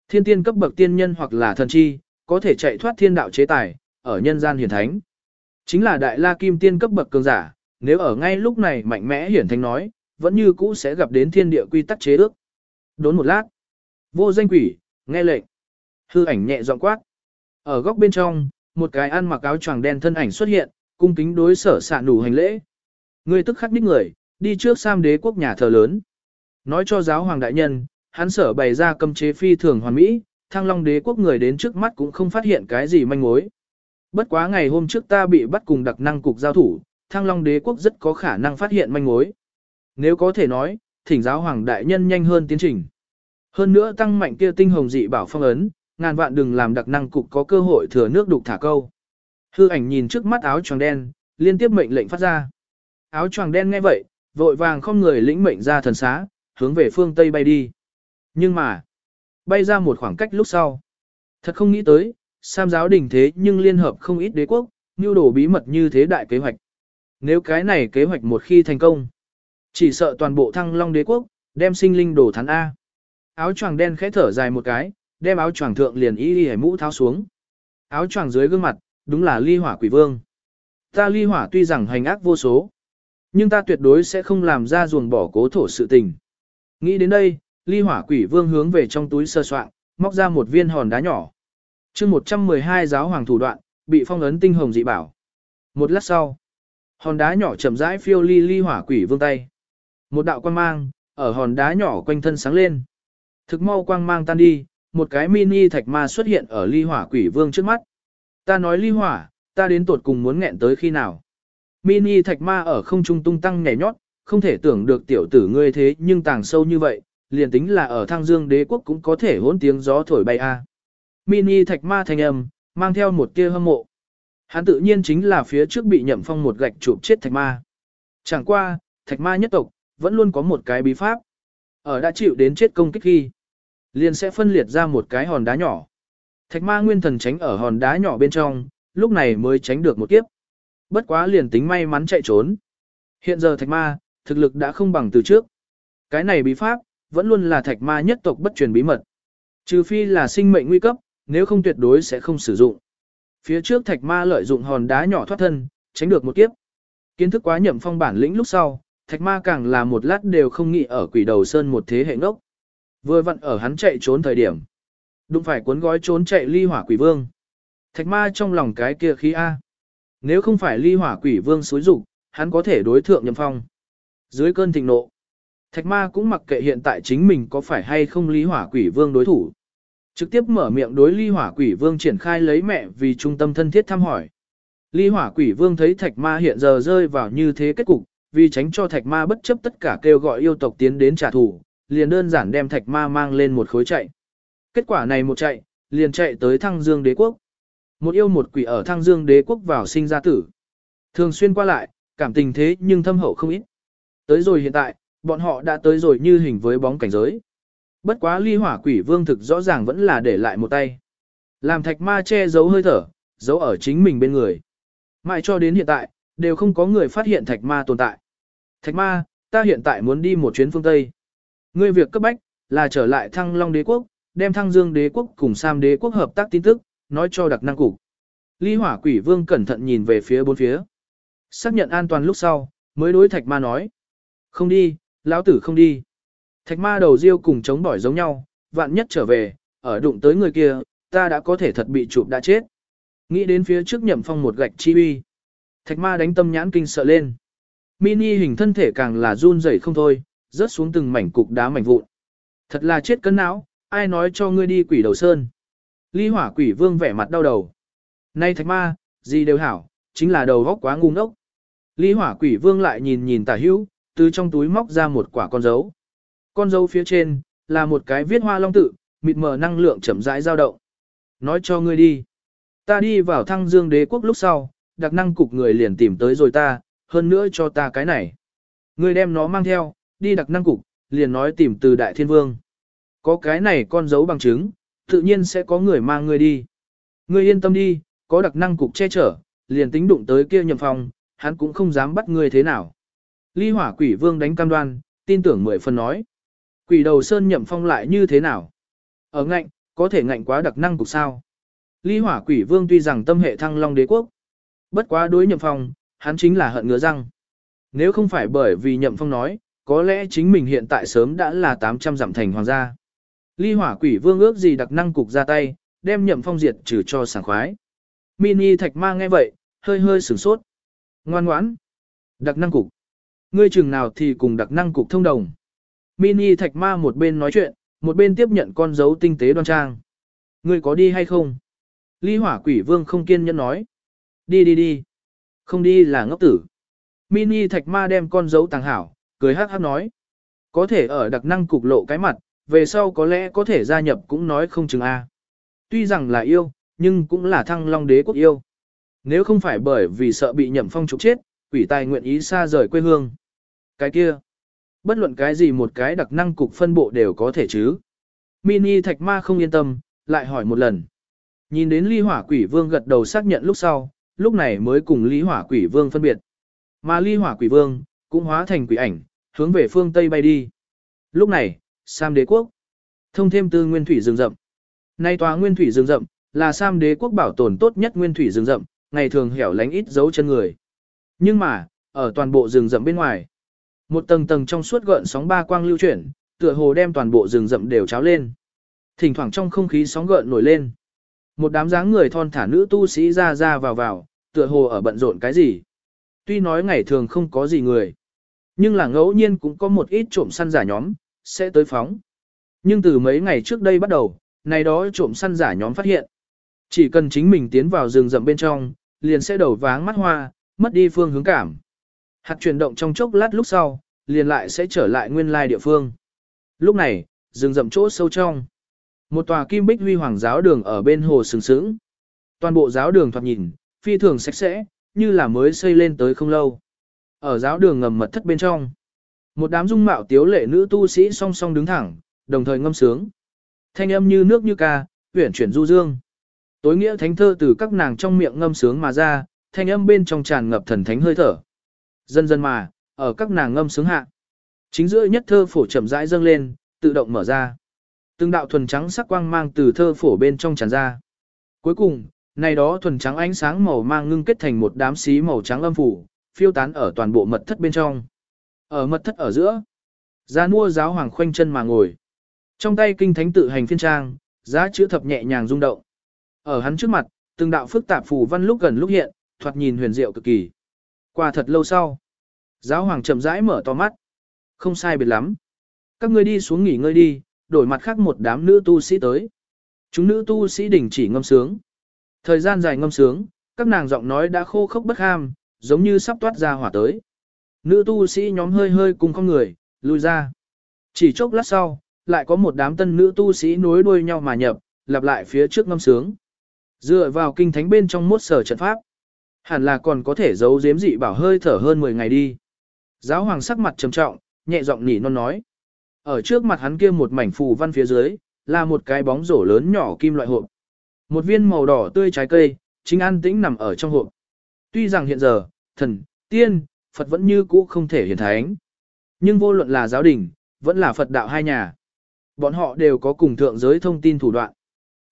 Thiên tiên cấp bậc tiên nhân hoặc là thần chi, có thể chạy thoát thiên đạo chế tài, ở nhân gian hiển thánh. Chính là đại la kim tiên cấp bậc cường giả, nếu ở ngay lúc này mạnh mẽ hiển thánh nói, vẫn như cũ sẽ gặp đến thiên địa quy tắc chế ước. Đốn một lát. Vô danh quỷ, nghe lệnh. Hư ảnh nhẹ giọng quát. Ở góc bên trong, một cái ăn mặc áo choàng đen thân ảnh xuất hiện, cung kính đối sở xạ đủ hành lễ. Người tức khắc đích người, đi trước Sam đế quốc nhà thờ lớn. Nói cho giáo hoàng đại nhân, hắn sở bày ra cầm chế phi thường hoàn mỹ, thăng long đế quốc người đến trước mắt cũng không phát hiện cái gì manh mối. Bất quá ngày hôm trước ta bị bắt cùng đặc năng cục giao thủ, thăng long đế quốc rất có khả năng phát hiện manh mối. Nếu có thể nói, thỉnh giáo hoàng đại nhân nhanh hơn tiến trình. Hơn nữa tăng mạnh kia tinh hồng dị bảo phong ấn, ngàn vạn đừng làm đặc năng cục có cơ hội thừa nước đục thả câu. Hư ảnh nhìn trước mắt áo choàng đen, liên tiếp mệnh lệnh phát ra. Áo choàng đen nghe vậy, vội vàng không người lĩnh mệnh ra thần xá, hướng về phương Tây bay đi. Nhưng mà, bay ra một khoảng cách lúc sau. Thật không nghĩ tới, Sam giáo đình thế nhưng liên hợp không ít đế quốc, như đổ bí mật như thế đại kế hoạch. Nếu cái này kế hoạch một khi thành công, chỉ sợ toàn bộ thăng long đế quốc, đem sinh linh đổ thắn A. Áo choàng đen khẽ thở dài một cái, đem áo choàng thượng liền y đi mũ tháo xuống. Áo choàng dưới gương mặt, đúng là ly hỏa quỷ vương. Ta ly hỏa tuy rằng hành ác vô số, nhưng ta tuyệt đối sẽ không làm ra ruồng bỏ cố thổ sự tình. Nghĩ đến đây, ly hỏa quỷ vương hướng về trong túi sơ soạn, móc ra một viên hòn đá nhỏ. chương 112 giáo hoàng thủ đoạn, bị phong ấn tinh hồng dị bảo. Một lát sau, hòn đá nhỏ chậm rãi phiêu ly ly hỏa quỷ vương tay. Một đạo quang mang, ở hòn đá nhỏ quanh thân sáng lên. Thực mau quang mang tan đi, một cái mini thạch ma xuất hiện ở ly hỏa quỷ vương trước mắt. Ta nói ly hỏa, ta đến tột cùng muốn nghẹn tới khi nào. Mini thạch ma ở không trung tung tăng nhảy nhót, không thể tưởng được tiểu tử ngươi thế nhưng tàng sâu như vậy, liền tính là ở thang dương đế quốc cũng có thể hỗn tiếng gió thổi bay a. Mini thạch ma thanh âm, mang theo một tia hâm mộ. Hắn tự nhiên chính là phía trước bị nhậm phong một gạch chụp chết thạch ma. Chẳng qua, thạch ma nhất tộc, vẫn luôn có một cái bí pháp. Ở đã chịu đến chết công kích khi, liền sẽ phân liệt ra một cái hòn đá nhỏ. Thạch ma nguyên thần tránh ở hòn đá nhỏ bên trong, lúc này mới tránh được một kiếp. Bất quá liền tính may mắn chạy trốn. Hiện giờ thạch ma, thực lực đã không bằng từ trước. Cái này bí pháp, vẫn luôn là thạch ma nhất tộc bất truyền bí mật. Trừ phi là sinh mệnh nguy cấp, nếu không tuyệt đối sẽ không sử dụng. Phía trước thạch ma lợi dụng hòn đá nhỏ thoát thân, tránh được một kiếp. Kiến thức quá nhậm phong bản lĩnh lúc sau, thạch ma càng là một lát đều không nghĩ ở quỷ đầu sơn một thế hệ ngốc. Vừa vặn ở hắn chạy trốn thời điểm. Đụng phải cuốn gói trốn chạy ly hỏa quỷ vương. Thạch ma trong lòng cái kia khí A. Nếu không phải ly hỏa quỷ vương xối rụng, hắn có thể đối thượng nhầm phong. Dưới cơn thịnh nộ, thạch ma cũng mặc kệ hiện tại chính mình có phải hay không ly hỏa quỷ vương đối thủ. Trực tiếp mở miệng đối ly hỏa quỷ vương triển khai lấy mẹ vì trung tâm thân thiết thăm hỏi. Ly hỏa quỷ vương thấy thạch ma hiện giờ rơi vào như thế kết cục, vì tránh cho thạch ma bất chấp tất cả kêu gọi yêu tộc tiến đến trả thù, liền đơn giản đem thạch ma mang lên một khối chạy. Kết quả này một chạy, liền chạy tới thăng dương đế quốc. Một yêu một quỷ ở thăng dương đế quốc vào sinh ra tử. Thường xuyên qua lại, cảm tình thế nhưng thâm hậu không ít. Tới rồi hiện tại, bọn họ đã tới rồi như hình với bóng cảnh giới. Bất quá ly hỏa quỷ vương thực rõ ràng vẫn là để lại một tay. Làm thạch ma che giấu hơi thở, giấu ở chính mình bên người. Mãi cho đến hiện tại, đều không có người phát hiện thạch ma tồn tại. Thạch ma, ta hiện tại muốn đi một chuyến phương Tây. Ngươi việc cấp bách, là trở lại thăng long đế quốc, đem thăng dương đế quốc cùng sam đế quốc hợp tác tin tức, nói cho đặc năng cục. Ly hỏa quỷ vương cẩn thận nhìn về phía bốn phía. Xác nhận an toàn lúc sau, mới đối thạch ma nói. Không đi, lão tử không đi. Thạch ma đầu riêu cùng chống bỏi giống nhau, vạn nhất trở về, ở đụng tới người kia, ta đã có thể thật bị chụp đã chết. Nghĩ đến phía trước nhậm phong một gạch chi uy. Thạch ma đánh tâm nhãn kinh sợ lên. Mini hình thân thể càng là run rẩy không thôi, rớt xuống từng mảnh cục đá mảnh vụn. Thật là chết cân não, ai nói cho ngươi đi quỷ đầu sơn. Ly hỏa quỷ vương vẻ mặt đau đầu. Nay thạch ma, gì đều hảo, chính là đầu góc quá ngu ngốc. Ly hỏa quỷ vương lại nhìn nhìn tả hữu, từ trong túi móc ra một quả con dấu. Con dấu phía trên, là một cái viết hoa long tự, mịt mờ năng lượng chậm rãi dao động. Nói cho ngươi đi. Ta đi vào thăng dương đế quốc lúc sau, đặc năng cục người liền tìm tới rồi ta, hơn nữa cho ta cái này. Ngươi đem nó mang theo, đi đặc năng cục, liền nói tìm từ đại thiên vương. Có cái này con dấu bằng chứng, tự nhiên sẽ có người mang ngươi đi. Ngươi yên tâm đi, có đặc năng cục che chở, liền tính đụng tới kia nhậm phòng, hắn cũng không dám bắt ngươi thế nào. Ly hỏa quỷ vương đánh cam đoan, tin tưởng mười phần nói. Quỷ đầu sơn nhậm phong lại như thế nào? Ở ngạnh, có thể ngạnh quá đặc năng cục sao? Ly hỏa quỷ vương tuy rằng tâm hệ thăng long đế quốc. Bất quá đối nhậm phong, hắn chính là hận ngứa răng. Nếu không phải bởi vì nhậm phong nói, có lẽ chính mình hiện tại sớm đã là 800 giảm thành hoàng gia. Ly hỏa quỷ vương ước gì đặc năng cục ra tay, đem nhậm phong diệt trừ cho sảng khoái. Mini thạch ma nghe vậy, hơi hơi sửng sốt. Ngoan ngoãn. Đặc năng cục. Ngươi chừng nào thì cùng đặc năng cục thông đồng. Mini thạch ma một bên nói chuyện, một bên tiếp nhận con dấu tinh tế đoan trang. Ngươi có đi hay không? Ly hỏa quỷ vương không kiên nhẫn nói. Đi đi đi. Không đi là ngốc tử. Mini thạch ma đem con dấu tàng hảo, cười hát hát nói. Có thể ở đặc năng cục lộ cái mặt, về sau có lẽ có thể gia nhập cũng nói không chừng a. Tuy rằng là yêu, nhưng cũng là thăng long đế quốc yêu. Nếu không phải bởi vì sợ bị nhậm phong trục chết, quỷ tài nguyện ý xa rời quê hương. Cái kia, bất luận cái gì một cái đặc năng cục phân bộ đều có thể chứ. Mini thạch ma không yên tâm, lại hỏi một lần. Nhìn đến ly hỏa quỷ vương gật đầu xác nhận lúc sau, lúc này mới cùng ly hỏa quỷ vương phân biệt. Mà ly hỏa quỷ vương, cũng hóa thành quỷ ảnh, hướng về phương Tây bay đi. Lúc này, Sam đế quốc, thông thêm tư nguyên thủy rừng rậm. Nay tòa nguyên thủy rừng rậm, là Sam đế quốc bảo tồn tốt nhất nguyên thủy rừng rậm, ngày thường hẻo lánh ít dấu chân người. Nhưng mà, ở toàn bộ rừng rậm bên ngoài, một tầng tầng trong suốt gợn sóng ba quang lưu chuyển, tựa hồ đem toàn bộ rừng rậm đều cháo lên. Thỉnh thoảng trong không khí sóng gợn nổi lên. Một đám dáng người thon thả nữ tu sĩ ra ra vào vào, tựa hồ ở bận rộn cái gì. Tuy nói ngày thường không có gì người, nhưng là ngẫu nhiên cũng có một ít trộm săn giả nhóm, sẽ tới phóng. Nhưng từ mấy ngày trước đây bắt đầu, này đó trộm săn giả nhóm phát hiện. Chỉ cần chính mình tiến vào rừng rậm bên trong, liền sẽ đầu váng mắt hoa, mất đi phương hướng cảm. Hạt chuyển động trong chốc lát lúc sau, liền lại sẽ trở lại nguyên lai địa phương. Lúc này, rừng rậm chỗ sâu trong. Một tòa kim bích huy hoàng giáo đường ở bên hồ sừng sững. Toàn bộ giáo đường thoạt nhìn, phi thường sạch sẽ, như là mới xây lên tới không lâu. Ở giáo đường ngầm mật thất bên trong. Một đám dung mạo tiếu lệ nữ tu sĩ song song đứng thẳng, đồng thời ngâm sướng. Thanh âm như nước như ca, huyển chuyển du dương. Tối nghĩa thánh thơ từ các nàng trong miệng ngâm sướng mà ra, thanh âm bên trong tràn ngập thần thánh hơi thở. Dần dần mà, ở các nàng ngâm sướng hạ. Chính giữa nhất thơ phổ chậm rãi dâng lên, tự động mở ra. Từng đạo thuần trắng sắc quang mang từ thơ phổ bên trong tràn ra. Cuối cùng, này đó thuần trắng ánh sáng màu mang ngưng kết thành một đám xí màu trắng âm phủ, phiêu tán ở toàn bộ mật thất bên trong. Ở mật thất ở giữa, giá mua giáo hoàng khoanh chân mà ngồi. Trong tay kinh thánh tự hành phiên trang, giá chữ thập nhẹ nhàng rung động. Ở hắn trước mặt, từng đạo phức tạp phù văn lúc gần lúc hiện, thoạt nhìn huyền diệu cực kỳ. Qua thật lâu sau, giáo hoàng chậm rãi mở to mắt. Không sai biệt lắm. Các ngươi đi xuống nghỉ ngơi đi, đổi mặt khác một đám nữ tu sĩ tới. Chúng nữ tu sĩ đình chỉ ngâm sướng. Thời gian dài ngâm sướng, các nàng giọng nói đã khô khốc bất ham, giống như sắp toát ra hỏa tới. Nữ tu sĩ nhóm hơi hơi cùng con người, lui ra. Chỉ chốc lát sau, lại có một đám tân nữ tu sĩ nối đuôi nhau mà nhập, lặp lại phía trước ngâm sướng. Dựa vào kinh thánh bên trong mốt sở trận pháp. Hẳn là còn có thể giấu giếm dị bảo hơi thở hơn 10 ngày đi. Giáo hoàng sắc mặt trầm trọng, nhẹ giọng nỉ non nói. Ở trước mặt hắn kia một mảnh phù văn phía dưới, là một cái bóng rổ lớn nhỏ kim loại hộp. Một viên màu đỏ tươi trái cây, chính an tĩnh nằm ở trong hộp. Tuy rằng hiện giờ, thần, tiên, Phật vẫn như cũ không thể hiển thánh. Nhưng vô luận là giáo đình, vẫn là Phật đạo hai nhà. Bọn họ đều có cùng thượng giới thông tin thủ đoạn.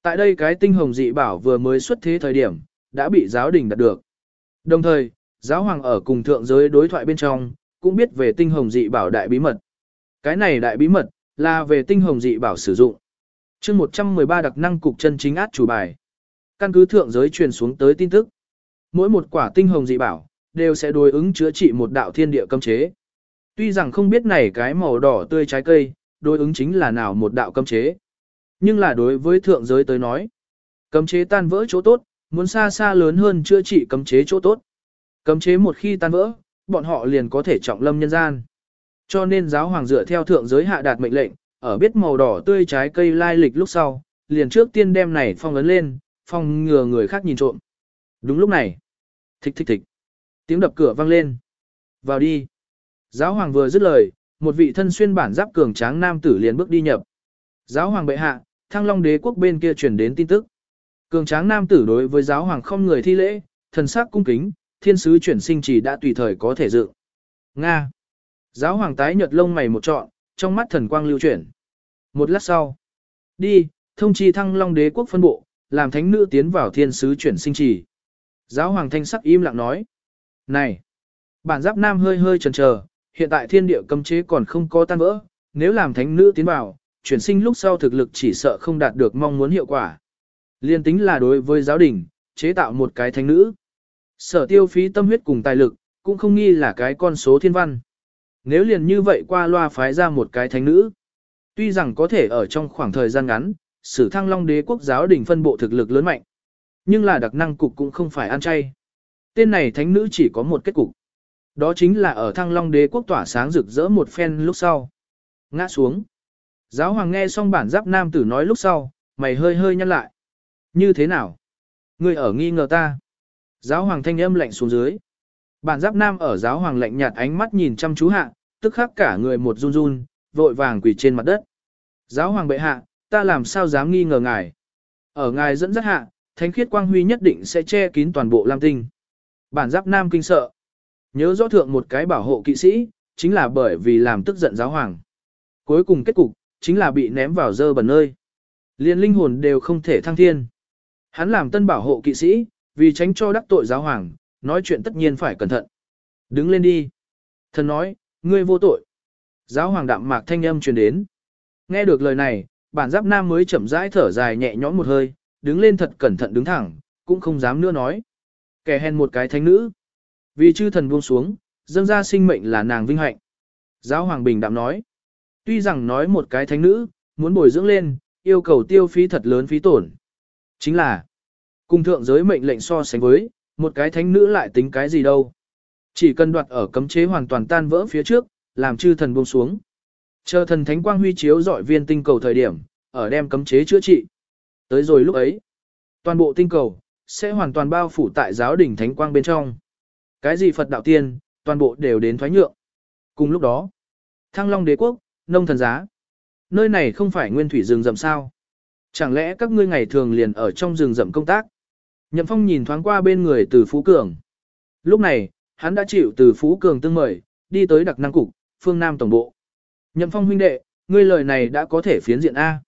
Tại đây cái tinh hồng dị bảo vừa mới xuất thế thời điểm, đã bị giáo đình đạt được. Đồng thời, giáo hoàng ở cùng thượng giới đối thoại bên trong, cũng biết về tinh hồng dị bảo đại bí mật. Cái này đại bí mật, là về tinh hồng dị bảo sử dụng. chương 113 đặc năng cục chân chính át chủ bài. Căn cứ thượng giới truyền xuống tới tin tức. Mỗi một quả tinh hồng dị bảo, đều sẽ đối ứng chữa trị một đạo thiên địa cấm chế. Tuy rằng không biết này cái màu đỏ tươi trái cây, đối ứng chính là nào một đạo cấm chế. Nhưng là đối với thượng giới tới nói, cấm chế tan vỡ chỗ tốt, muốn xa xa lớn hơn chữa trị cấm chế chỗ tốt. Cấm chế một khi tan vỡ, bọn họ liền có thể trọng lâm nhân gian. Cho nên giáo hoàng dựa theo thượng giới hạ đạt mệnh lệnh, ở biết màu đỏ tươi trái cây lai lịch lúc sau, liền trước tiên đem này phong ấn lên, phòng ngừa người khác nhìn trộm. Đúng lúc này, thịch thịch thịch tiếng đập cửa vang lên. Vào đi. Giáo hoàng vừa dứt lời, một vị thân xuyên bản giáp cường tráng nam tử liền bước đi nhập. Giáo hoàng bệ hạ, thăng long đế quốc bên kia truyền đến tin tức. Cường tráng nam tử đối với giáo hoàng không người thi lễ, thần sắc cung kính, thiên sứ chuyển sinh chỉ đã tùy thời có thể dự. Nga. Giáo hoàng tái nhợt lông mày một trọn, trong mắt thần quang lưu chuyển. Một lát sau. Đi, thông chi thăng long đế quốc phân bộ, làm thánh nữ tiến vào thiên sứ chuyển sinh trì. Giáo hoàng thanh sắc im lặng nói. Này. Bản giáp nam hơi hơi chần chờ, hiện tại thiên địa cấm chế còn không có tan vỡ, nếu làm thánh nữ tiến vào, chuyển sinh lúc sau thực lực chỉ sợ không đạt được mong muốn hiệu quả. Liên tính là đối với giáo đình, chế tạo một cái thánh nữ. Sở tiêu phí tâm huyết cùng tài lực, cũng không nghi là cái con số thiên văn. Nếu liền như vậy qua loa phái ra một cái thánh nữ, tuy rằng có thể ở trong khoảng thời gian ngắn, sử thăng long đế quốc giáo đình phân bộ thực lực lớn mạnh, nhưng là đặc năng cục cũng không phải ăn chay. Tên này thánh nữ chỉ có một kết cục. Đó chính là ở thăng long đế quốc tỏa sáng rực rỡ một phen lúc sau. Ngã xuống. Giáo hoàng nghe xong bản giáp nam tử nói lúc sau, mày hơi hơi nhăn lại. Như thế nào? Ngươi ở nghi ngờ ta. Giáo hoàng thanh âm lạnh xuống dưới. Bản giáp nam ở giáo hoàng lạnh nhạt ánh mắt nhìn chăm chú hạ, tức khắc cả người một run run, vội vàng quỳ trên mặt đất. Giáo hoàng bệ hạ, ta làm sao dám nghi ngờ ngài? Ở ngài dẫn dắt hạ, thánh khiết quang huy nhất định sẽ che kín toàn bộ lam tinh. Bản giáp nam kinh sợ. Nhớ rõ thượng một cái bảo hộ kỵ sĩ, chính là bởi vì làm tức giận giáo hoàng. Cuối cùng kết cục, chính là bị ném vào dơ bẩn nơi. Liên linh hồn đều không thể thăng thiên. Hắn làm tân bảo hộ kỵ sĩ, vì tránh cho đắc tội giáo hoàng, nói chuyện tất nhiên phải cẩn thận. Đứng lên đi. Thần nói, ngươi vô tội. Giáo hoàng đạm mạc thanh âm truyền đến. Nghe được lời này, bản giáp nam mới chậm rãi thở dài nhẹ nhõm một hơi, đứng lên thật cẩn thận đứng thẳng, cũng không dám nữa nói. Kẻ hèn một cái thánh nữ. Vì chư thần buông xuống, dâng ra sinh mệnh là nàng vinh hạnh. Giáo hoàng bình đạm nói. Tuy rằng nói một cái thánh nữ, muốn bồi dưỡng lên, yêu cầu tiêu phí thật lớn phí tổn. Chính là, cùng thượng giới mệnh lệnh so sánh với, một cái thánh nữ lại tính cái gì đâu. Chỉ cần đoạt ở cấm chế hoàn toàn tan vỡ phía trước, làm chư thần buông xuống. Chờ thần thánh quang huy chiếu dọi viên tinh cầu thời điểm, ở đem cấm chế chữa trị. Tới rồi lúc ấy, toàn bộ tinh cầu, sẽ hoàn toàn bao phủ tại giáo đỉnh thánh quang bên trong. Cái gì Phật đạo tiên, toàn bộ đều đến thoái nhượng. Cùng lúc đó, Thăng Long đế quốc, nông thần giá. Nơi này không phải nguyên thủy rừng rậm sao? Chẳng lẽ các ngươi ngày thường liền ở trong rừng rậm công tác? Nhậm Phong nhìn thoáng qua bên người từ Phú Cường. Lúc này, hắn đã chịu từ Phú Cường tương mời, đi tới đặc năng cục, phương Nam Tổng Bộ. Nhậm Phong huynh đệ, ngươi lời này đã có thể phiến diện A.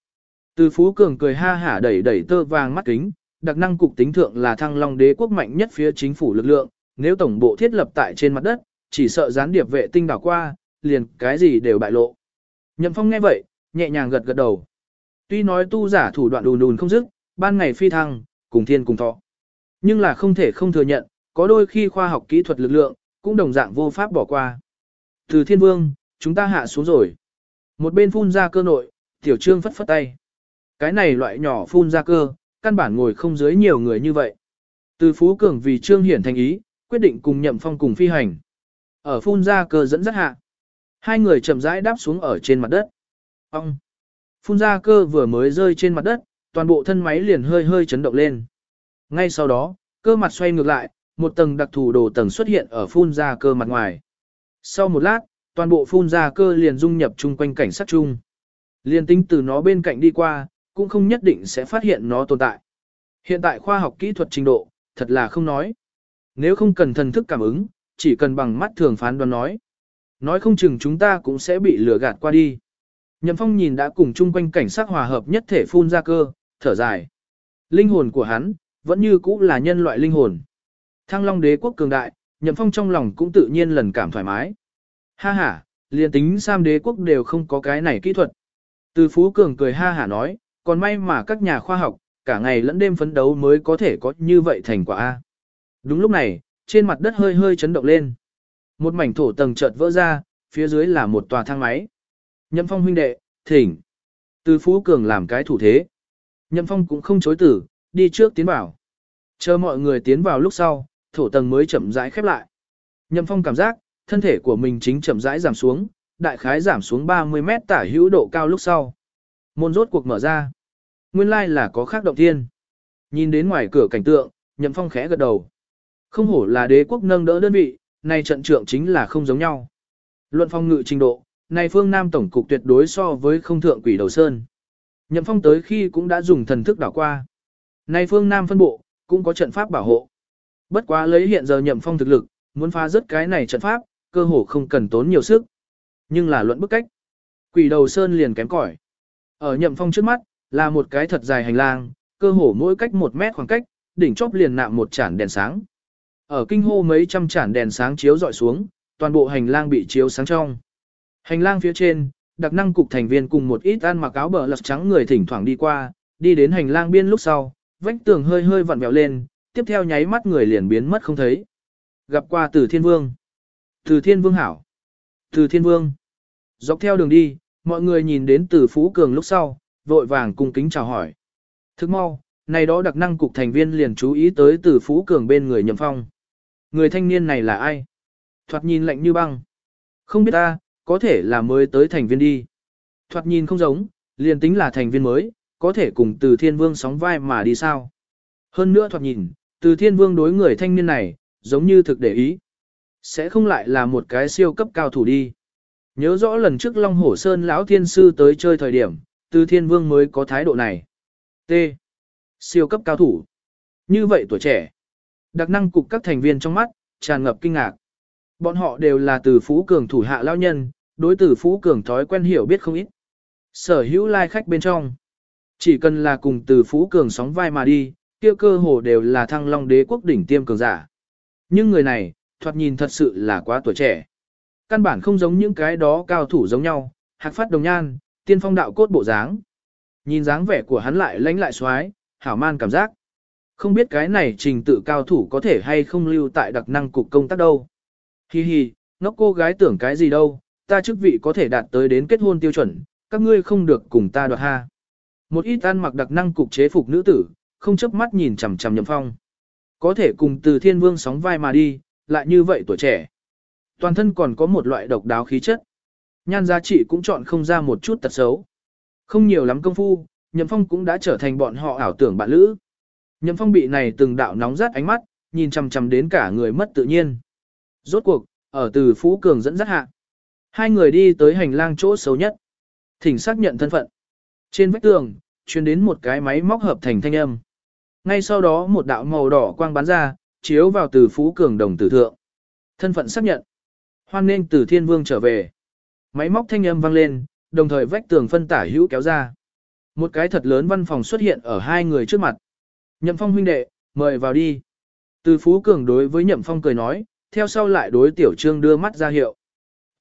Từ Phú Cường cười ha hả đẩy đẩy tơ vàng mắt kính, đặc năng cục tính thượng là thăng long đế quốc mạnh nhất phía chính phủ lực lượng, nếu tổng bộ thiết lập tại trên mặt đất, chỉ sợ gián điệp vệ tinh đảo qua, liền cái gì đều bại lộ. Nhậm Phong nghe vậy, nhẹ nhàng gật gật đầu. Tuy nói tu giả thủ đoạn đùn đùn không dứt, ban ngày phi thăng, cùng thiên cùng thọ. Nhưng là không thể không thừa nhận, có đôi khi khoa học kỹ thuật lực lượng, cũng đồng dạng vô pháp bỏ qua. Từ thiên vương, chúng ta hạ xuống rồi. Một bên phun ra cơ nội, tiểu trương phất phất tay. Cái này loại nhỏ phun ra cơ, căn bản ngồi không dưới nhiều người như vậy. Từ Phú Cường vì trương hiển thành ý, quyết định cùng nhậm phong cùng phi hành. Ở phun ra cơ dẫn dắt hạ. Hai người chậm rãi đáp xuống ở trên mặt đất. Ông! Phun ra cơ vừa mới rơi trên mặt đất, toàn bộ thân máy liền hơi hơi chấn động lên. Ngay sau đó, cơ mặt xoay ngược lại, một tầng đặc thù đồ tầng xuất hiện ở phun ra cơ mặt ngoài. Sau một lát, toàn bộ phun ra cơ liền dung nhập chung quanh cảnh sát chung. Liên tính từ nó bên cạnh đi qua, cũng không nhất định sẽ phát hiện nó tồn tại. Hiện tại khoa học kỹ thuật trình độ, thật là không nói. Nếu không cần thần thức cảm ứng, chỉ cần bằng mắt thường phán đoán nói. Nói không chừng chúng ta cũng sẽ bị lừa gạt qua đi. Nhậm Phong nhìn đã cùng chung quanh cảnh sát hòa hợp nhất thể phun ra cơ, thở dài. Linh hồn của hắn, vẫn như cũ là nhân loại linh hồn. Thăng Long đế quốc cường đại, Nhậm Phong trong lòng cũng tự nhiên lần cảm thoải mái. Ha ha, liền tính Sam đế quốc đều không có cái này kỹ thuật. Từ Phú Cường cười ha hả nói, còn may mà các nhà khoa học, cả ngày lẫn đêm phấn đấu mới có thể có như vậy thành quả A. Đúng lúc này, trên mặt đất hơi hơi chấn động lên. Một mảnh thổ tầng chợt vỡ ra, phía dưới là một tòa thang máy. Nhậm Phong huynh đệ, thỉnh. Từ Phú Cường làm cái thủ thế. Nhậm Phong cũng không chối tử, đi trước tiến vào. Chờ mọi người tiến vào lúc sau, thổ tầng mới chậm rãi khép lại. Nhậm Phong cảm giác, thân thể của mình chính chậm rãi giảm xuống, đại khái giảm xuống 30 mét tả hữu độ cao lúc sau. Môn rốt cuộc mở ra. Nguyên lai like là có khác động thiên. Nhìn đến ngoài cửa cảnh tượng, Nhậm Phong khẽ gật đầu. Không hổ là đế quốc nâng đỡ đơn vị, này trận trưởng chính là không giống nhau. Luận phong ngự trình độ, này phương Nam Tổng cục tuyệt đối so với không thượng quỷ đầu sơn. Nhậm Phong tới khi cũng đã dùng thần thức đảo qua. Này phương Nam phân bộ, cũng có trận pháp bảo hộ. Bất quá lấy hiện giờ Nhậm Phong thực lực, muốn phá rất cái này trận pháp, cơ hồ không cần tốn nhiều sức. Nhưng là luận bức cách. Quỷ đầu sơn liền kém cỏi. Ở Nhậm Phong trước mắt, là một cái thật dài hành lang, cơ hồ mỗi cách một mét khoảng cách, đỉnh chóp liền nạm một chản đèn sáng. Ở kinh hô mấy trăm chản đèn sáng chiếu dọi xuống, toàn bộ hành lang bị chiếu sáng trong. Hành lang phía trên, đặc năng cục thành viên cùng một ít ăn mặc áo bờ lật trắng người thỉnh thoảng đi qua, đi đến hành lang biên lúc sau, vách tường hơi hơi vặn vẹo lên, tiếp theo nháy mắt người liền biến mất không thấy. Gặp qua Từ Thiên Vương. Từ Thiên Vương hảo. Từ Thiên Vương. Dọc theo đường đi, mọi người nhìn đến Từ Phú Cường lúc sau, vội vàng cung kính chào hỏi. Thức mau, này đó đặc năng cục thành viên liền chú ý tới Từ Phú Cường bên người Nhậm Phong. Người thanh niên này là ai? Thoạt nhìn lạnh như băng. Không biết ta, có thể là mới tới thành viên đi. Thoạt nhìn không giống, liền tính là thành viên mới, có thể cùng từ thiên vương sóng vai mà đi sao. Hơn nữa thoạt nhìn, từ thiên vương đối người thanh niên này, giống như thực để ý. Sẽ không lại là một cái siêu cấp cao thủ đi. Nhớ rõ lần trước Long Hổ Sơn lão thiên sư tới chơi thời điểm, từ thiên vương mới có thái độ này. T. Siêu cấp cao thủ. Như vậy tuổi trẻ. Đặc năng cục các thành viên trong mắt, tràn ngập kinh ngạc. Bọn họ đều là từ Phú Cường thủ hạ lao nhân, đối tử Phú Cường thói quen hiểu biết không ít. Sở hữu lai khách bên trong. Chỉ cần là cùng từ Phú Cường sóng vai mà đi, kia cơ hồ đều là thăng long đế quốc đỉnh tiêm cường giả. Nhưng người này, thoạt nhìn thật sự là quá tuổi trẻ. Căn bản không giống những cái đó cao thủ giống nhau, hạc phát đồng nhan, tiên phong đạo cốt bộ dáng. Nhìn dáng vẻ của hắn lại lãnh lại xoái, hảo man cảm giác. Không biết cái này trình tự cao thủ có thể hay không lưu tại đặc năng cục công tác đâu. Hi hi, ngốc cô gái tưởng cái gì đâu, ta chức vị có thể đạt tới đến kết hôn tiêu chuẩn, các ngươi không được cùng ta đoạt ha. Một ít ăn mặc đặc năng cục chế phục nữ tử, không chớp mắt nhìn chằm chằm nhậm phong. Có thể cùng từ thiên vương sóng vai mà đi, lại như vậy tuổi trẻ. Toàn thân còn có một loại độc đáo khí chất. Nhan giá trị cũng chọn không ra một chút tật xấu. Không nhiều lắm công phu, nhậm phong cũng đã trở thành bọn họ ảo tưởng bạn lữ. Nhậm phong bị này từng đạo nóng rát ánh mắt, nhìn chằm chằm đến cả người mất tự nhiên. Rốt cuộc, ở từ Phú Cường dẫn dắt hạ. Hai người đi tới hành lang chỗ xấu nhất. Thỉnh xác nhận thân phận. Trên vách tường, truyền đến một cái máy móc hợp thành thanh âm. Ngay sau đó một đạo màu đỏ quang bắn ra, chiếu vào từ Phú Cường đồng tử thượng. Thân phận xác nhận. Hoan nên từ Thiên Vương trở về. Máy móc thanh âm vang lên, đồng thời vách tường phân tả hữu kéo ra. Một cái thật lớn văn phòng xuất hiện ở hai người trước mặt. Nhậm Phong huynh đệ, mời vào đi. Từ Phú Cường đối với Nhậm Phong cười nói, theo sau lại đối Tiểu Trương đưa mắt ra hiệu.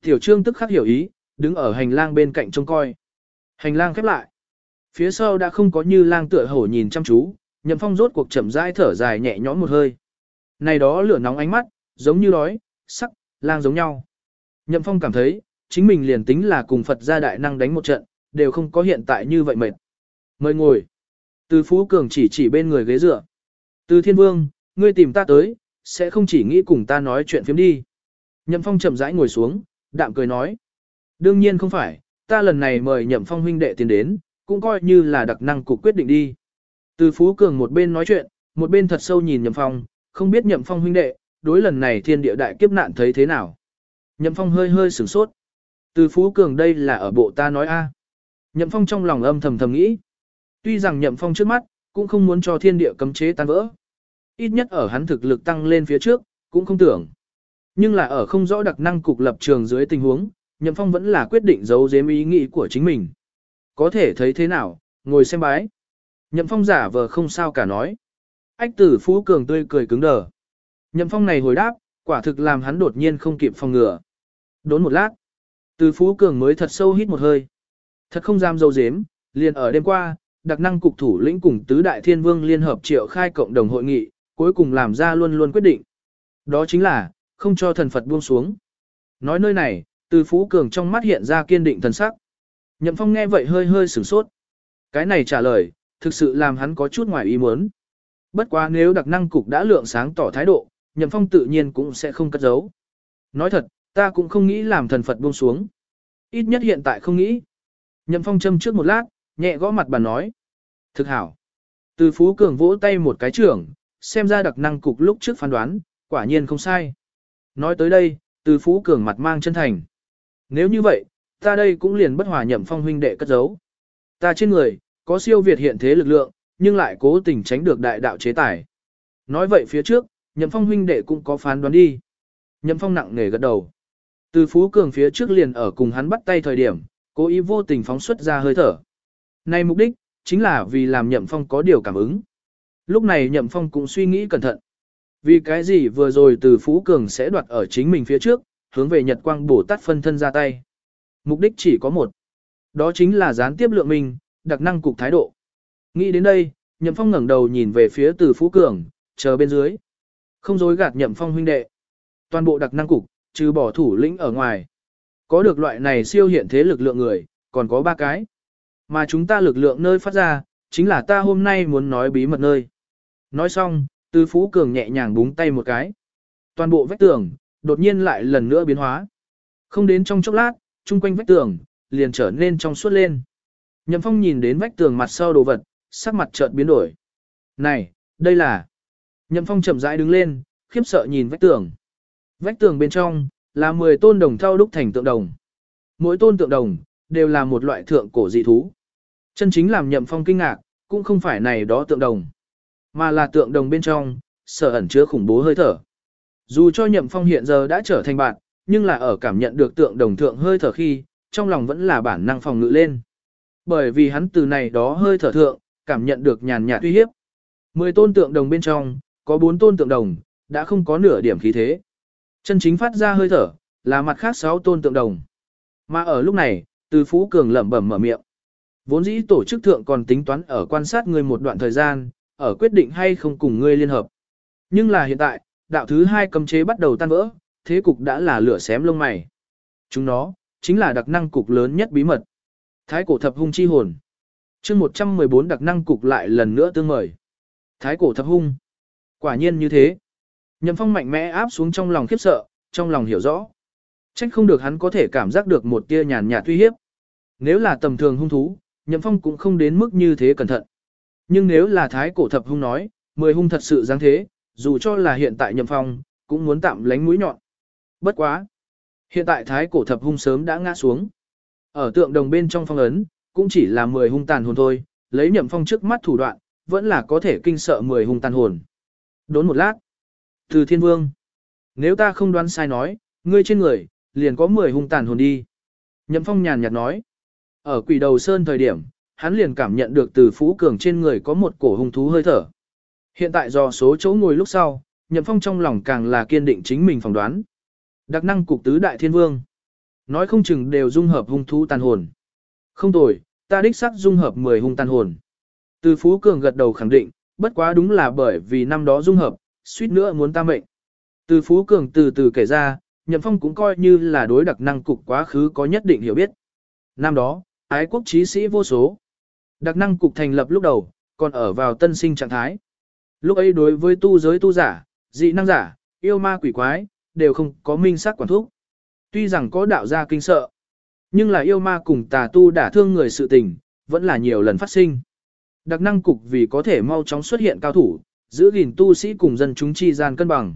Tiểu Trương tức khắc hiểu ý, đứng ở hành lang bên cạnh trông coi. Hành lang khép lại. Phía sau đã không có như lang tựa hổ nhìn chăm chú, Nhậm Phong rốt cuộc chậm rãi thở dài nhẹ nhõm một hơi. Này đó lửa nóng ánh mắt, giống như đói, sắc, lang giống nhau. Nhậm Phong cảm thấy, chính mình liền tính là cùng Phật gia đại năng đánh một trận, đều không có hiện tại như vậy mệt. Mời ngồi. Từ Phú Cường chỉ chỉ bên người ghế dựa. Từ Thiên Vương, ngươi tìm ta tới, sẽ không chỉ nghĩ cùng ta nói chuyện phiếm đi. Nhậm Phong chậm rãi ngồi xuống, đạm cười nói. Đương nhiên không phải, ta lần này mời Nhậm Phong huynh đệ tiến đến, cũng coi như là đặc năng cục quyết định đi. Từ Phú Cường một bên nói chuyện, một bên thật sâu nhìn Nhậm Phong, Không biết nhậm phong huynh đệ, đối lần này thiên địa đại kiếp nạn thấy thế nào? Nhậm phong hơi hơi sửng sốt. Từ Phú Cường đây là ở bộ ta nói a. Nhậm phong trong lòng âm thầm thầm nghĩ. Tuy rằng nhậm phong trước mắt, cũng không muốn cho thiên địa cấm chế tan vỡ. Ít nhất ở hắn thực lực tăng lên phía trước, cũng không tưởng. Nhưng là ở không rõ đặc năng cục lập trường dưới tình huống, nhậm phong vẫn là quyết định giấu giếm ý nghĩ của chính mình. Có thể thấy thế nào, ngồi xem bái. Nhậm phong giả vờ không sao cả nói. Ách tử Phú Cường tươi cười cứng đờ. Nhậm phong này hồi đáp, quả thực làm hắn đột nhiên không kịp phòng ngừa. Đốn một lát, từ Phú Cường mới thật sâu hít một hơi. Thật không dám dâu dếm, liền ở đêm qua, đặc năng cục thủ lĩnh cùng tứ đại thiên vương liên hợp triệu khai cộng đồng hội nghị, cuối cùng làm ra luôn luôn quyết định. Đó chính là, không cho thần Phật buông xuống. Nói nơi này, từ Phú Cường trong mắt hiện ra kiên định thần sắc. Nhậm Phong nghe vậy hơi hơi sửng sốt. Cái này trả lời, thực sự làm hắn có chút ngoài ý muốn. Bất quá nếu đặc năng cục đã lượng sáng tỏ thái độ, Nhậm Phong tự nhiên cũng sẽ không cất giấu. Nói thật, ta cũng không nghĩ làm thần Phật buông xuống. Ít nhất hiện tại không nghĩ. Nhậm Phong châm trước một lát, nhẹ gõ mặt bàn nói. Thực hảo. Từ Phú Cường vỗ tay một cái trưởng, xem ra đặc năng cục lúc trước phán đoán, quả nhiên không sai. Nói tới đây, từ Phú Cường mặt mang chân thành. Nếu như vậy, ta đây cũng liền bất hòa nhậm phong huynh đệ cất giấu. Ta trên người, có siêu việt hiện thế lực lượng, nhưng lại cố tình tránh được đại đạo chế tài. Nói vậy phía trước, nhậm phong huynh đệ cũng có phán đoán đi. Nhậm phong nặng nề gật đầu. Từ Phú Cường phía trước liền ở cùng hắn bắt tay thời điểm, cố ý vô tình phóng xuất ra hơi thở. Này mục đích, chính là vì làm nhậm phong có điều cảm ứng. Lúc này nhậm phong cũng suy nghĩ cẩn thận. Vì cái gì vừa rồi từ Phú Cường sẽ đoạt ở chính mình phía trước, hướng về Nhật Quang Bồ Tát phân thân ra tay. Mục đích chỉ có một. Đó chính là gián tiếp lượng mình, đặc năng cục thái độ. Nghĩ đến đây, Nhậm Phong ngẩng đầu nhìn về phía từ Phú Cường, chờ bên dưới. Không dối gạt Nhậm Phong huynh đệ. Toàn bộ đặc năng cục, trừ bỏ thủ lĩnh ở ngoài. Có được loại này siêu hiện thế lực lượng người, còn có ba cái. Mà chúng ta lực lượng nơi phát ra, chính là ta hôm nay muốn nói bí mật nơi. Nói xong, Tư Phú Cường nhẹ nhàng búng tay một cái. Toàn bộ vách tường, đột nhiên lại lần nữa biến hóa. Không đến trong chốc lát, chung quanh vách tường, liền trở nên trong suốt lên. Nhậm Phong nhìn đến vách tường mặt sau đồ vật, sắc mặt chợt biến đổi. Này, đây là... Nhậm Phong chậm rãi đứng lên, khiếp sợ nhìn vách tường. Vách tường bên trong, là 10 tôn đồng thau đúc thành tượng đồng. Mỗi tôn tượng đồng, đều là một loại thượng cổ dị thú. Chân chính làm Nhậm Phong kinh ngạc, cũng không phải này đó tượng đồng, mà là tượng đồng bên trong, sở ẩn chứa khủng bố hơi thở. Dù cho Nhậm Phong hiện giờ đã trở thành bạn, nhưng là ở cảm nhận được tượng đồng thượng hơi thở khi, trong lòng vẫn là bản năng phòng ngự lên. Bởi vì hắn từ này đó hơi thở thượng, cảm nhận được nhàn nhạt uy hiếp. Mười tôn tượng đồng bên trong, có bốn tôn tượng đồng, đã không có nửa điểm khí thế. Chân chính phát ra hơi thở, là mặt khác sáu tôn tượng đồng. Mà ở lúc này, từ Phú Cường lẩm bẩm mở miệng. Vốn dĩ tổ chức thượng còn tính toán ở quan sát ngươi một đoạn thời gian, ở quyết định hay không cùng ngươi liên hợp. Nhưng là hiện tại, đạo thứ hai cấm chế bắt đầu tan vỡ, thế cục đã là lửa xém lông mày. Chúng nó, chính là đặc năng cục lớn nhất bí mật. Thái cổ thập hung chi hồn. chương 114 đặc năng cục lại lần nữa tương mời. Thái cổ thập hung. Quả nhiên như thế. Nhậm phong mạnh mẽ áp xuống trong lòng khiếp sợ, trong lòng hiểu rõ. Trách không được hắn có thể cảm giác được một tia nhàn nhạt uy hiếp. Nếu là tầm thường hung thú, Nhậm phong cũng không đến mức như thế cẩn thận. Nhưng nếu là thái cổ thập hung nói, mười hung thật sự dáng thế, dù cho là hiện tại Nhậm phong, cũng muốn tạm lánh mũi nhọn. Bất quá. Hiện tại thái cổ thập hung sớm đã ngã xuống. Ở tượng đồng bên trong phong ấn, cũng chỉ là 10 hung tàn hồn thôi, lấy nhậm phong trước mắt thủ đoạn, vẫn là có thể kinh sợ 10 hung tàn hồn. Đốn một lát. Từ thiên vương. Nếu ta không đoán sai nói, ngươi trên người, liền có 10 hung tàn hồn đi. Nhậm phong nhàn nhạt nói. Ở quỷ đầu sơn thời điểm, hắn liền cảm nhận được từ phú cường trên người có một cổ hung thú hơi thở. Hiện tại do số chỗ ngồi lúc sau, nhậm phong trong lòng càng là kiên định chính mình phỏng đoán. Đặc năng cục tứ đại thiên vương. Nói không chừng đều dung hợp hung thú tàn hồn. Không tồi, ta đích xác dung hợp 10 hung tàn hồn. Từ Phú Cường gật đầu khẳng định, bất quá đúng là bởi vì năm đó dung hợp, suýt nữa muốn ta mệnh. Từ Phú Cường từ từ kể ra, Nhậm Phong cũng coi như là đối đặc năng cục quá khứ có nhất định hiểu biết. Năm đó, ái quốc trí sĩ vô số. Đặc năng cục thành lập lúc đầu, còn ở vào tân sinh trạng thái. Lúc ấy đối với tu giới tu giả, dị năng giả, yêu ma quỷ quái, đều không có minh sắc quản thúc. Tuy rằng có đạo gia kinh sợ, nhưng là yêu ma cùng tà tu đả thương người sự tình, vẫn là nhiều lần phát sinh. Đặc năng cục vì có thể mau chóng xuất hiện cao thủ, giữ gìn tu sĩ cùng dân chúng chi gian cân bằng.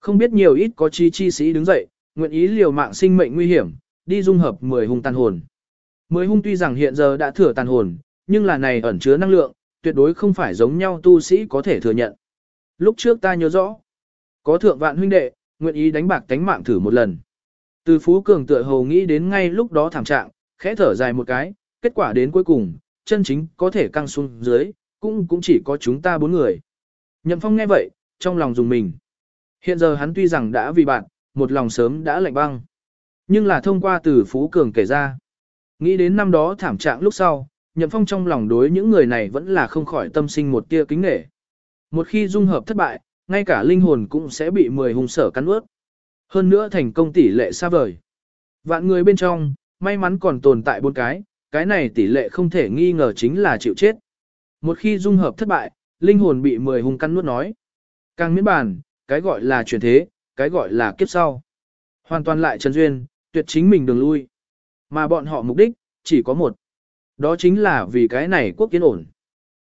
Không biết nhiều ít có chi chi sĩ đứng dậy, nguyện ý liều mạng sinh mệnh nguy hiểm, đi dung hợp 10 hung tàn hồn. 10 hung tuy rằng hiện giờ đã thừa tàn hồn, nhưng là này ẩn chứa năng lượng, tuyệt đối không phải giống nhau tu sĩ có thể thừa nhận. Lúc trước ta nhớ rõ, có thượng vạn huynh đệ, nguyện ý đánh bạc tánh mạng thử một lần. Từ Phú Cường tựa hồ nghĩ đến ngay lúc đó thảm trạng, khẽ thở dài một cái, kết quả đến cuối cùng, chân chính có thể căng xuống dưới, cũng cũng chỉ có chúng ta bốn người. Nhậm Phong nghe vậy, trong lòng dùng mình. Hiện giờ hắn tuy rằng đã vì bạn, một lòng sớm đã lạnh băng. Nhưng là thông qua từ Phú Cường kể ra. Nghĩ đến năm đó thảm trạng lúc sau, Nhậm Phong trong lòng đối những người này vẫn là không khỏi tâm sinh một tia kính nể. Một khi dung hợp thất bại, ngay cả linh hồn cũng sẽ bị mười hung sở cắn ướt. Hơn nữa thành công tỷ lệ xa vời. Vạn người bên trong, may mắn còn tồn tại bốn cái, cái này tỷ lệ không thể nghi ngờ chính là chịu chết. Một khi dung hợp thất bại, linh hồn bị mười hung căn nuốt nói. Càng miễn bàn, cái gọi là chuyển thế, cái gọi là kiếp sau. Hoàn toàn lại trần duyên, tuyệt chính mình đường lui. Mà bọn họ mục đích, chỉ có một. Đó chính là vì cái này quốc kiến ổn.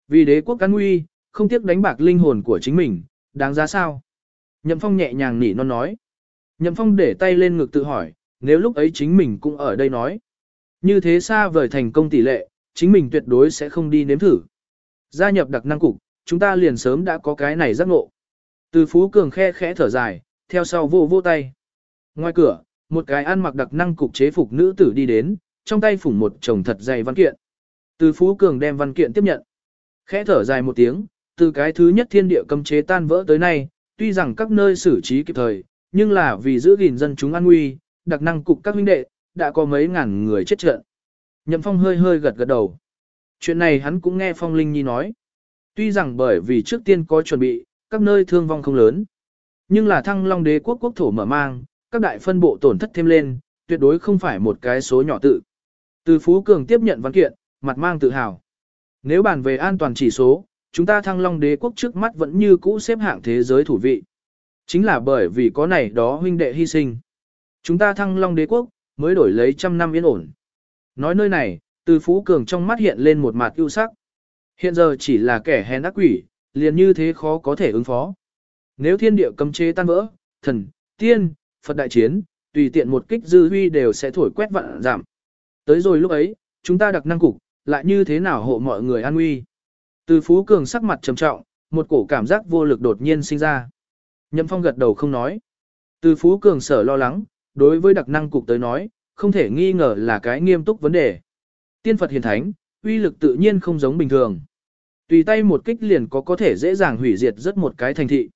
Vì đế quốc cắn nguy, không tiếc đánh bạc linh hồn của chính mình, đáng giá sao? Nhậm Phong nhẹ nhàng nỉ non nói. Nhậm Phong để tay lên ngực tự hỏi, nếu lúc ấy chính mình cũng ở đây nói. Như thế xa vời thành công tỷ lệ, chính mình tuyệt đối sẽ không đi nếm thử. Gia nhập đặc năng cục, chúng ta liền sớm đã có cái này giác ngộ. Từ Phú Cường khe khẽ thở dài, theo sau vô vô tay. Ngoài cửa, một cái ăn mặc đặc năng cục chế phục nữ tử đi đến, trong tay phủng một chồng thật dày văn kiện. Từ Phú Cường đem văn kiện tiếp nhận. Khẽ thở dài một tiếng, từ cái thứ nhất thiên địa cấm chế tan vỡ tới nay, tuy rằng các nơi xử trí kịp thời, nhưng là vì giữ gìn dân chúng an nguy, đặc năng cục các huynh đệ, đã có mấy ngàn người chết trận. Nhậm Phong hơi hơi gật gật đầu. Chuyện này hắn cũng nghe Phong Linh Nhi nói. Tuy rằng bởi vì trước tiên có chuẩn bị, các nơi thương vong không lớn. Nhưng là thăng long đế quốc quốc thổ mở mang, các đại phân bộ tổn thất thêm lên, tuyệt đối không phải một cái số nhỏ tự. Từ Phú Cường tiếp nhận văn kiện, mặt mang tự hào. Nếu bàn về an toàn chỉ số, chúng ta thăng long đế quốc trước mắt vẫn như cũ xếp hạng thế giới thủ vị. Chính là bởi vì có này đó huynh đệ hy sinh. Chúng ta thăng long đế quốc, mới đổi lấy trăm năm yên ổn. Nói nơi này, từ Phú Cường trong mắt hiện lên một mặt ưu sắc. Hiện giờ chỉ là kẻ hèn ác quỷ, liền như thế khó có thể ứng phó. Nếu thiên địa cấm chế tan vỡ, thần, tiên, Phật đại chiến, tùy tiện một kích dư huy đều sẽ thổi quét vạn giảm. Tới rồi lúc ấy, chúng ta đặc năng cục, lại như thế nào hộ mọi người an nguy. Từ Phú Cường sắc mặt trầm trọng, một cổ cảm giác vô lực đột nhiên sinh ra. Nhậm Phong gật đầu không nói. Từ Phú Cường sở lo lắng, đối với đặc năng cục tới nói, không thể nghi ngờ là cái nghiêm túc vấn đề. Tiên Phật hiền thánh, uy lực tự nhiên không giống bình thường. Tùy tay một kích liền có có thể dễ dàng hủy diệt rất một cái thành thị.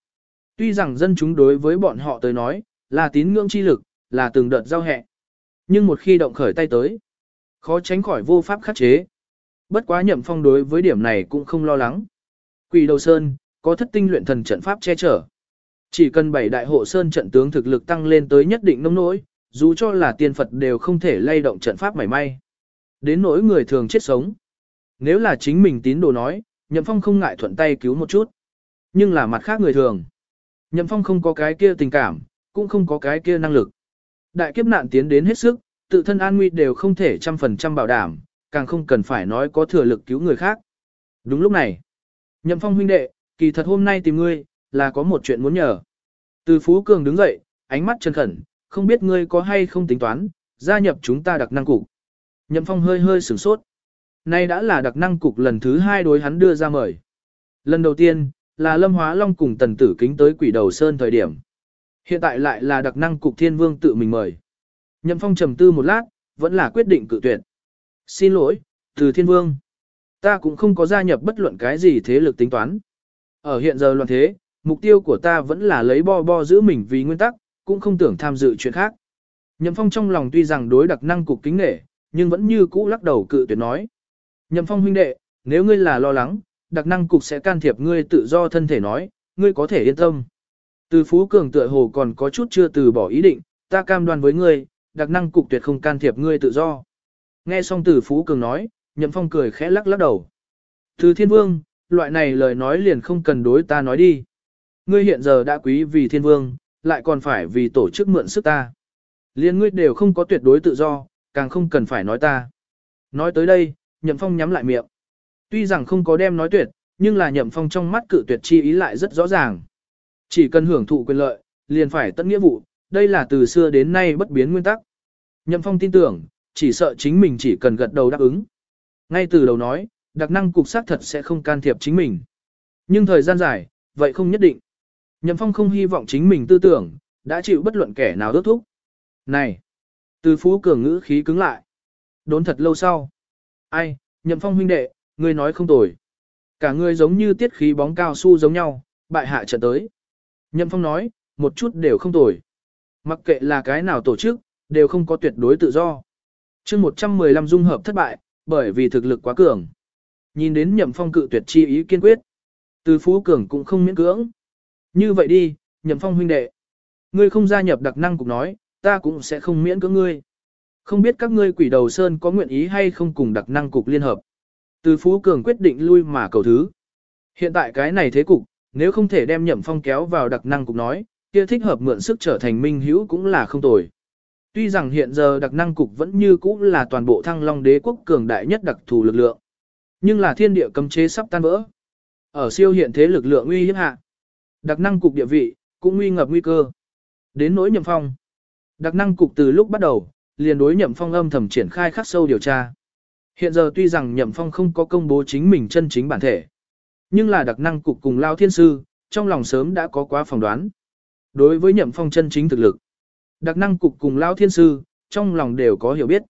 Tuy rằng dân chúng đối với bọn họ tới nói, là tín ngưỡng chi lực, là từng đợt giao hẹ. Nhưng một khi động khởi tay tới, khó tránh khỏi vô pháp khắc chế. Bất quá nhậm phong đối với điểm này cũng không lo lắng. Quỷ đầu sơn, có thất tinh luyện thần trận pháp che chở. Chỉ cần bảy đại hộ sơn trận tướng thực lực tăng lên tới nhất định nông nỗi, dù cho là tiên Phật đều không thể lay động trận pháp mảy may. Đến nỗi người thường chết sống. Nếu là chính mình tín đồ nói, Nhậm Phong không ngại thuận tay cứu một chút. Nhưng là mặt khác người thường. Nhậm Phong không có cái kia tình cảm, cũng không có cái kia năng lực. Đại kiếp nạn tiến đến hết sức, tự thân an nguy đều không thể trăm phần trăm bảo đảm, càng không cần phải nói có thừa lực cứu người khác. Đúng lúc này, Nhậm Phong huynh đệ, kỳ thật hôm nay tìm ngươi, là có một chuyện muốn nhờ. Từ Phú Cường đứng dậy, ánh mắt chân khẩn, không biết ngươi có hay không tính toán, gia nhập chúng ta đặc năng cục. Nhậm Phong hơi hơi sửng sốt. Nay đã là đặc năng cục lần thứ hai đối hắn đưa ra mời. Lần đầu tiên, là Lâm Hóa Long cùng Tần Tử Kính tới quỷ đầu sơn thời điểm. Hiện tại lại là đặc năng cục thiên vương tự mình mời. Nhậm Phong trầm tư một lát, vẫn là quyết định cự tuyệt. Xin lỗi, từ thiên vương. Ta cũng không có gia nhập bất luận cái gì thế lực tính toán. Ở hiện giờ loạn thế, mục tiêu của ta vẫn là lấy bo bo giữ mình vì nguyên tắc, cũng không tưởng tham dự chuyện khác. Nhậm Phong trong lòng tuy rằng đối đặc năng cục kính nể, nhưng vẫn như cũ lắc đầu cự tuyệt nói. Nhậm Phong huynh đệ, nếu ngươi là lo lắng, đặc năng cục sẽ can thiệp ngươi tự do thân thể nói, ngươi có thể yên tâm. Từ Phú Cường tựa hồ còn có chút chưa từ bỏ ý định, ta cam đoan với ngươi, đặc năng cục tuyệt không can thiệp ngươi tự do. Nghe xong từ Phú Cường nói, Nhậm Phong cười khẽ lắc lắc đầu. Từ Thiên Vương, loại này lời nói liền không cần đối ta nói đi. Ngươi hiện giờ đã quý vì Thiên Vương, lại còn phải vì tổ chức mượn sức ta. Liên ngươi đều không có tuyệt đối tự do, càng không cần phải nói ta. Nói tới đây, Nhậm Phong nhắm lại miệng. Tuy rằng không có đem nói tuyệt, nhưng là nhậm phong trong mắt cự tuyệt chi ý lại rất rõ ràng. Chỉ cần hưởng thụ quyền lợi, liền phải tất nghĩa vụ, đây là từ xưa đến nay bất biến nguyên tắc. Nhậm phong tin tưởng, chỉ sợ chính mình chỉ cần gật đầu đáp ứng. Ngay từ đầu nói, đặc năng cục xác thật sẽ không can thiệp chính mình. Nhưng thời gian dài, vậy không nhất định. Nhậm phong không hy vọng chính mình tư tưởng, đã chịu bất luận kẻ nào đốt thúc. Này! Từ phú cường ngữ khí cứng lại. Đốn thật lâu sau. Ai, nhậm phong huynh đệ, ngươi nói không tồi. Cả ngươi giống như tiết khí bóng cao su giống nhau, bại hạ trận tới. Nhậm phong nói, một chút đều không tồi. Mặc kệ là cái nào tổ chức, đều không có tuyệt đối tự do. chương 115 dung hợp thất bại, bởi vì thực lực quá cường. Nhìn đến nhậm phong cự tuyệt chi ý kiên quyết. Từ phú cường cũng không miễn cưỡng. Như vậy đi, nhậm phong huynh đệ. Ngươi không gia nhập đặc năng cục nói, ta cũng sẽ không miễn cưỡng ngươi. Không biết các ngươi quỷ đầu sơn có nguyện ý hay không cùng đặc năng cục liên hợp. Từ Phú Cường quyết định lui mà cầu thứ. Hiện tại cái này thế cục, nếu không thể đem nhậm phong kéo vào đặc năng cục nói, kia thích hợp mượn sức trở thành minh hữu cũng là không tồi. Tuy rằng hiện giờ đặc năng cục vẫn như cũ là toàn bộ thăng long đế quốc cường đại nhất đặc thù lực lượng. Nhưng là thiên địa cấm chế sắp tan vỡ. Ở siêu hiện thế lực lượng uy hiếp hạ. Đặc năng cục địa vị, cũng nguy ngập nguy cơ. Đến nỗi nhậm phong. Đặc năng cục từ lúc bắt đầu, liền đối nhậm phong âm thầm triển khai khắc sâu điều tra. Hiện giờ tuy rằng nhậm phong không có công bố chính mình chân chính bản thể, nhưng là đặc năng cục cùng lao thiên sư, trong lòng sớm đã có quá phỏng đoán. Đối với nhậm phong chân chính thực lực, đặc năng cục cùng lao thiên sư, trong lòng đều có hiểu biết.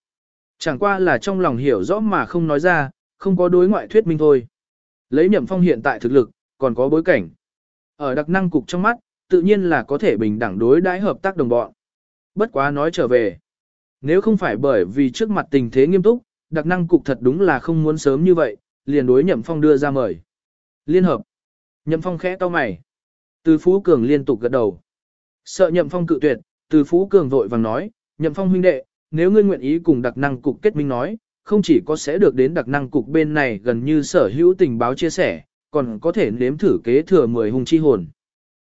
Chẳng qua là trong lòng hiểu rõ mà không nói ra, không có đối ngoại thuyết minh thôi. Lấy nhậm phong hiện tại thực lực, còn có bối cảnh. Ở đặc năng cục trong mắt, tự nhiên là có thể bình đẳng đối đãi hợp tác đồng bọn. Bất quá nói trở về. Nếu không phải bởi vì trước mặt tình thế nghiêm túc, đặc năng cục thật đúng là không muốn sớm như vậy, liền đối nhậm phong đưa ra mời. Liên hợp. Nhậm phong khẽ to mày. Từ Phú Cường liên tục gật đầu. Sợ nhậm phong cự tuyệt, từ Phú Cường vội vàng nói, nhậm phong huynh đệ, nếu ngươi nguyện ý cùng đặc năng cục kết minh nói, không chỉ có sẽ được đến đặc năng cục bên này gần như sở hữu tình báo chia sẻ, còn có thể nếm thử kế thừa 10 hung chi hồn.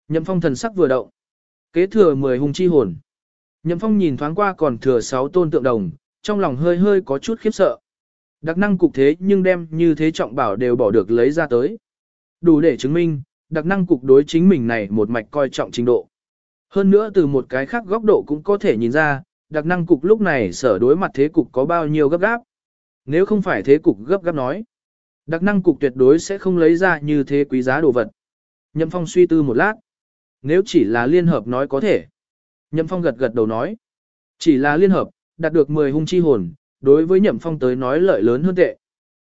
Nhậm phong thần sắc vừa động. Kế thừa 10 hung chi hồn. Nhậm phong nhìn thoáng qua còn thừa 6 tôn tượng đồng, trong lòng hơi hơi có chút khiếp sợ. Đặc năng cục thế nhưng đem như thế trọng bảo đều bỏ được lấy ra tới. Đủ để chứng minh, đặc năng cục đối chính mình này một mạch coi trọng trình độ. Hơn nữa từ một cái khác góc độ cũng có thể nhìn ra, đặc năng cục lúc này sở đối mặt thế cục có bao nhiêu gấp gáp. Nếu không phải thế cục gấp gáp nói, đặc năng cục tuyệt đối sẽ không lấy ra như thế quý giá đồ vật. Nhậm Phong suy tư một lát. Nếu chỉ là liên hợp nói có thể. Nhậm Phong gật gật đầu nói. Chỉ là liên hợp, đạt được 10 hung chi hồn, đối với Nhậm Phong tới nói lợi lớn hơn tệ.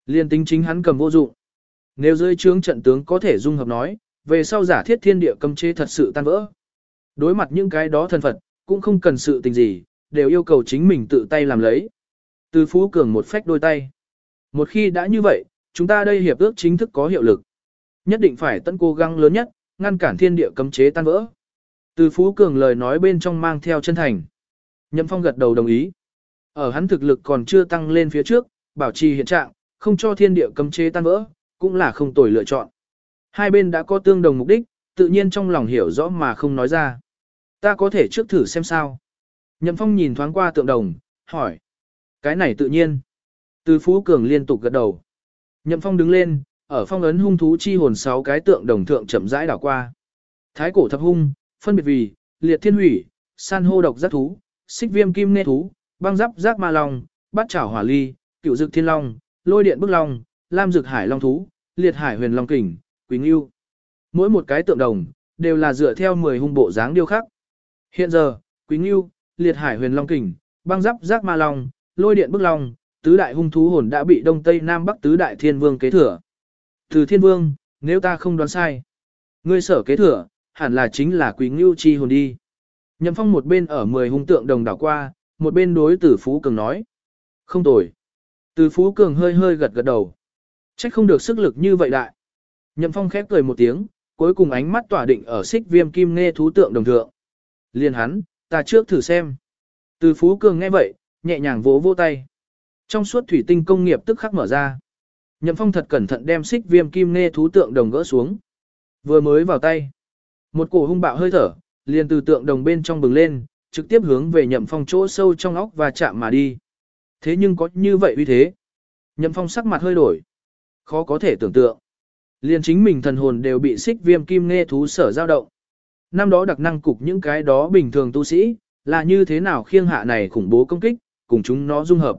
Liên tính chính hắn cầm vô dụng. Nếu dưới trướng trận tướng có thể dung hợp nói, về sau giả thiết thiên địa cầm chế thật sự tan vỡ. Đối mặt những cái đó thân Phật, cũng không cần sự tình gì, đều yêu cầu chính mình tự tay làm lấy. Từ Phú Cường một phách đôi tay. Một khi đã như vậy, chúng ta đây hiệp ước chính thức có hiệu lực. Nhất định phải tận cố gắng lớn nhất, ngăn cản thiên địa cấm chế tan vỡ. Từ Phú Cường lời nói bên trong mang theo chân thành. Nhậm Phong gật đầu đồng ý. Ở hắn thực lực còn chưa tăng lên phía trước, bảo trì hiện trạng, không cho thiên địa cấm chế tan vỡ, cũng là không tồi lựa chọn. Hai bên đã có tương đồng mục đích, tự nhiên trong lòng hiểu rõ mà không nói ra. Ta có thể trước thử xem sao. Nhậm Phong nhìn thoáng qua tượng đồng, hỏi. Cái này tự nhiên. Từ Phú Cường liên tục gật đầu. Nhậm Phong đứng lên, ở phong ấn hung thú chi hồn sáu cái tượng đồng thượng chậm rãi đảo qua. Thái cổ thập hung, phân biệt vì, liệt thiên hủy, san hô độc giác thú, xích viêm kim nê thú, băng giáp giác ma long, bát chảo hỏa ly, cựu dực thiên long, lôi điện bức long, lam dực hải long thú, liệt hải huyền long kình, quý yêu. Mỗi một cái tượng đồng, đều là dựa theo 10 hung bộ dáng điêu khắc. Hiện giờ, quý yêu, liệt hải huyền long kình, băng giáp giác ma long, lôi điện bức long, tứ đại hung thú hồn đã bị đông tây nam bắc tứ đại thiên vương kế thừa. Từ thiên vương, nếu ta không đoán sai, ngươi sở kế thừa, hẳn là chính là quý ngưu chi hồn đi. Nhậm phong một bên ở 10 hung tượng đồng đảo qua, một bên đối tử Phú Cường nói. Không tồi. Từ Phú Cường hơi hơi gật gật đầu. Trách không được sức lực như vậy đại. Nhậm phong khép cười một tiếng, cuối cùng ánh mắt tỏa định ở xích viêm kim nghe thú tượng đồng thượng. Liên hắn, ta trước thử xem. Từ Phú Cường nghe vậy, nhẹ nhàng vỗ vỗ tay. Trong suốt thủy tinh công nghiệp tức khắc mở ra. Nhậm Phong thật cẩn thận đem xích viêm kim nghe thú tượng đồng gỡ xuống. Vừa mới vào tay, một cổ hung bạo hơi thở, liền từ tượng đồng bên trong bừng lên, trực tiếp hướng về Nhậm Phong chỗ sâu trong óc và chạm mà đi. Thế nhưng có như vậy uy thế. Nhậm Phong sắc mặt hơi đổi. Khó có thể tưởng tượng. Liền chính mình thần hồn đều bị xích viêm kim nghe thú sở dao động. Năm đó đặc năng cục những cái đó bình thường tu sĩ, là như thế nào khiêng hạ này khủng bố công kích, cùng chúng nó dung hợp.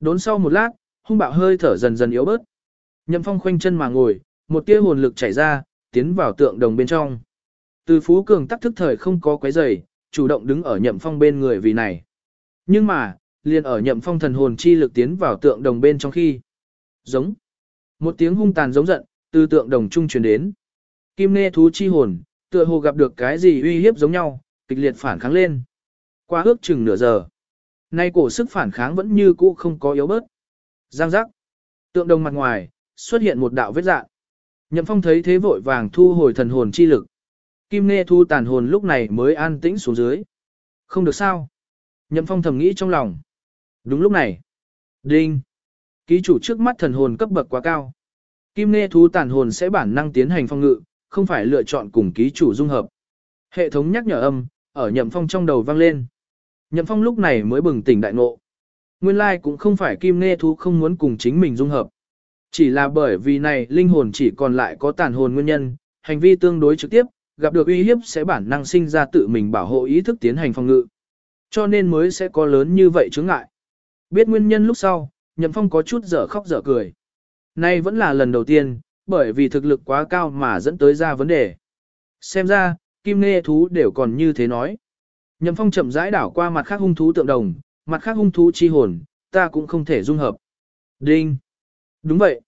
Đốn sau một lát, hung bạo hơi thở dần dần yếu bớt. Nhậm phong khoanh chân mà ngồi, một tia hồn lực chảy ra, tiến vào tượng đồng bên trong. Từ phú cường tắc thức thời không có quấy giày, chủ động đứng ở nhậm phong bên người vì này. Nhưng mà, liền ở nhậm phong thần hồn chi lực tiến vào tượng đồng bên trong khi. Giống. Một tiếng hung tàn giống giận, từ tượng đồng trung truyền đến. Kim nghe thú chi hồn, tựa hồ gặp được cái gì uy hiếp giống nhau, kịch liệt phản kháng lên. Qua ước chừng nửa giờ. Nay cổ sức phản kháng vẫn như cũ không có yếu bớt. Giang giác. Tượng đồng mặt ngoài, xuất hiện một đạo vết dạng. Nhậm phong thấy thế vội vàng thu hồi thần hồn chi lực. Kim nghe thu tàn hồn lúc này mới an tĩnh xuống dưới. Không được sao. Nhậm phong thầm nghĩ trong lòng. Đúng lúc này. Đinh. Ký chủ trước mắt thần hồn cấp bậc quá cao. Kim nghe thú tàn hồn sẽ bản năng tiến hành phong ngự, không phải lựa chọn cùng ký chủ dung hợp. Hệ thống nhắc nhở âm, ở nhậm phong trong đầu vang lên. Nhậm phong lúc này mới bừng tỉnh đại ngộ. Nguyên lai cũng không phải kim nghe thú không muốn cùng chính mình dung hợp. Chỉ là bởi vì này linh hồn chỉ còn lại có tàn hồn nguyên nhân, hành vi tương đối trực tiếp, gặp được uy hiếp sẽ bản năng sinh ra tự mình bảo hộ ý thức tiến hành phòng ngự. Cho nên mới sẽ có lớn như vậy chướng ngại. Biết nguyên nhân lúc sau, Nhậm Phong có chút dở khóc dở cười. Nay vẫn là lần đầu tiên, bởi vì thực lực quá cao mà dẫn tới ra vấn đề. Xem ra, kim nghe thú đều còn như thế nói. Nhậm Phong chậm rãi đảo qua mặt khác hung thú tượng đồng, mặt khác hung thú chi hồn, ta cũng không thể dung hợp. Đinh! Đúng vậy.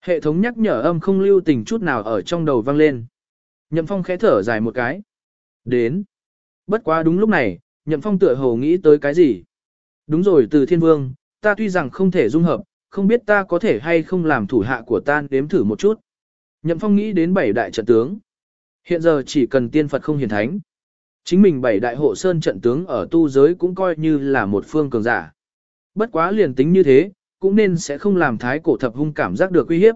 Hệ thống nhắc nhở âm không lưu tình chút nào ở trong đầu vang lên. Nhậm Phong khẽ thở dài một cái. Đến. Bất quá đúng lúc này, Nhậm Phong tựa hồ nghĩ tới cái gì. Đúng rồi từ thiên vương, ta tuy rằng không thể dung hợp, không biết ta có thể hay không làm thủ hạ của ta đếm thử một chút. Nhậm Phong nghĩ đến bảy đại trận tướng. Hiện giờ chỉ cần tiên Phật không hiền thánh. Chính mình bảy đại hộ sơn trận tướng ở tu giới cũng coi như là một phương cường giả. Bất quá liền tính như thế, cũng nên sẽ không làm thái cổ thập hung cảm giác được uy hiếp.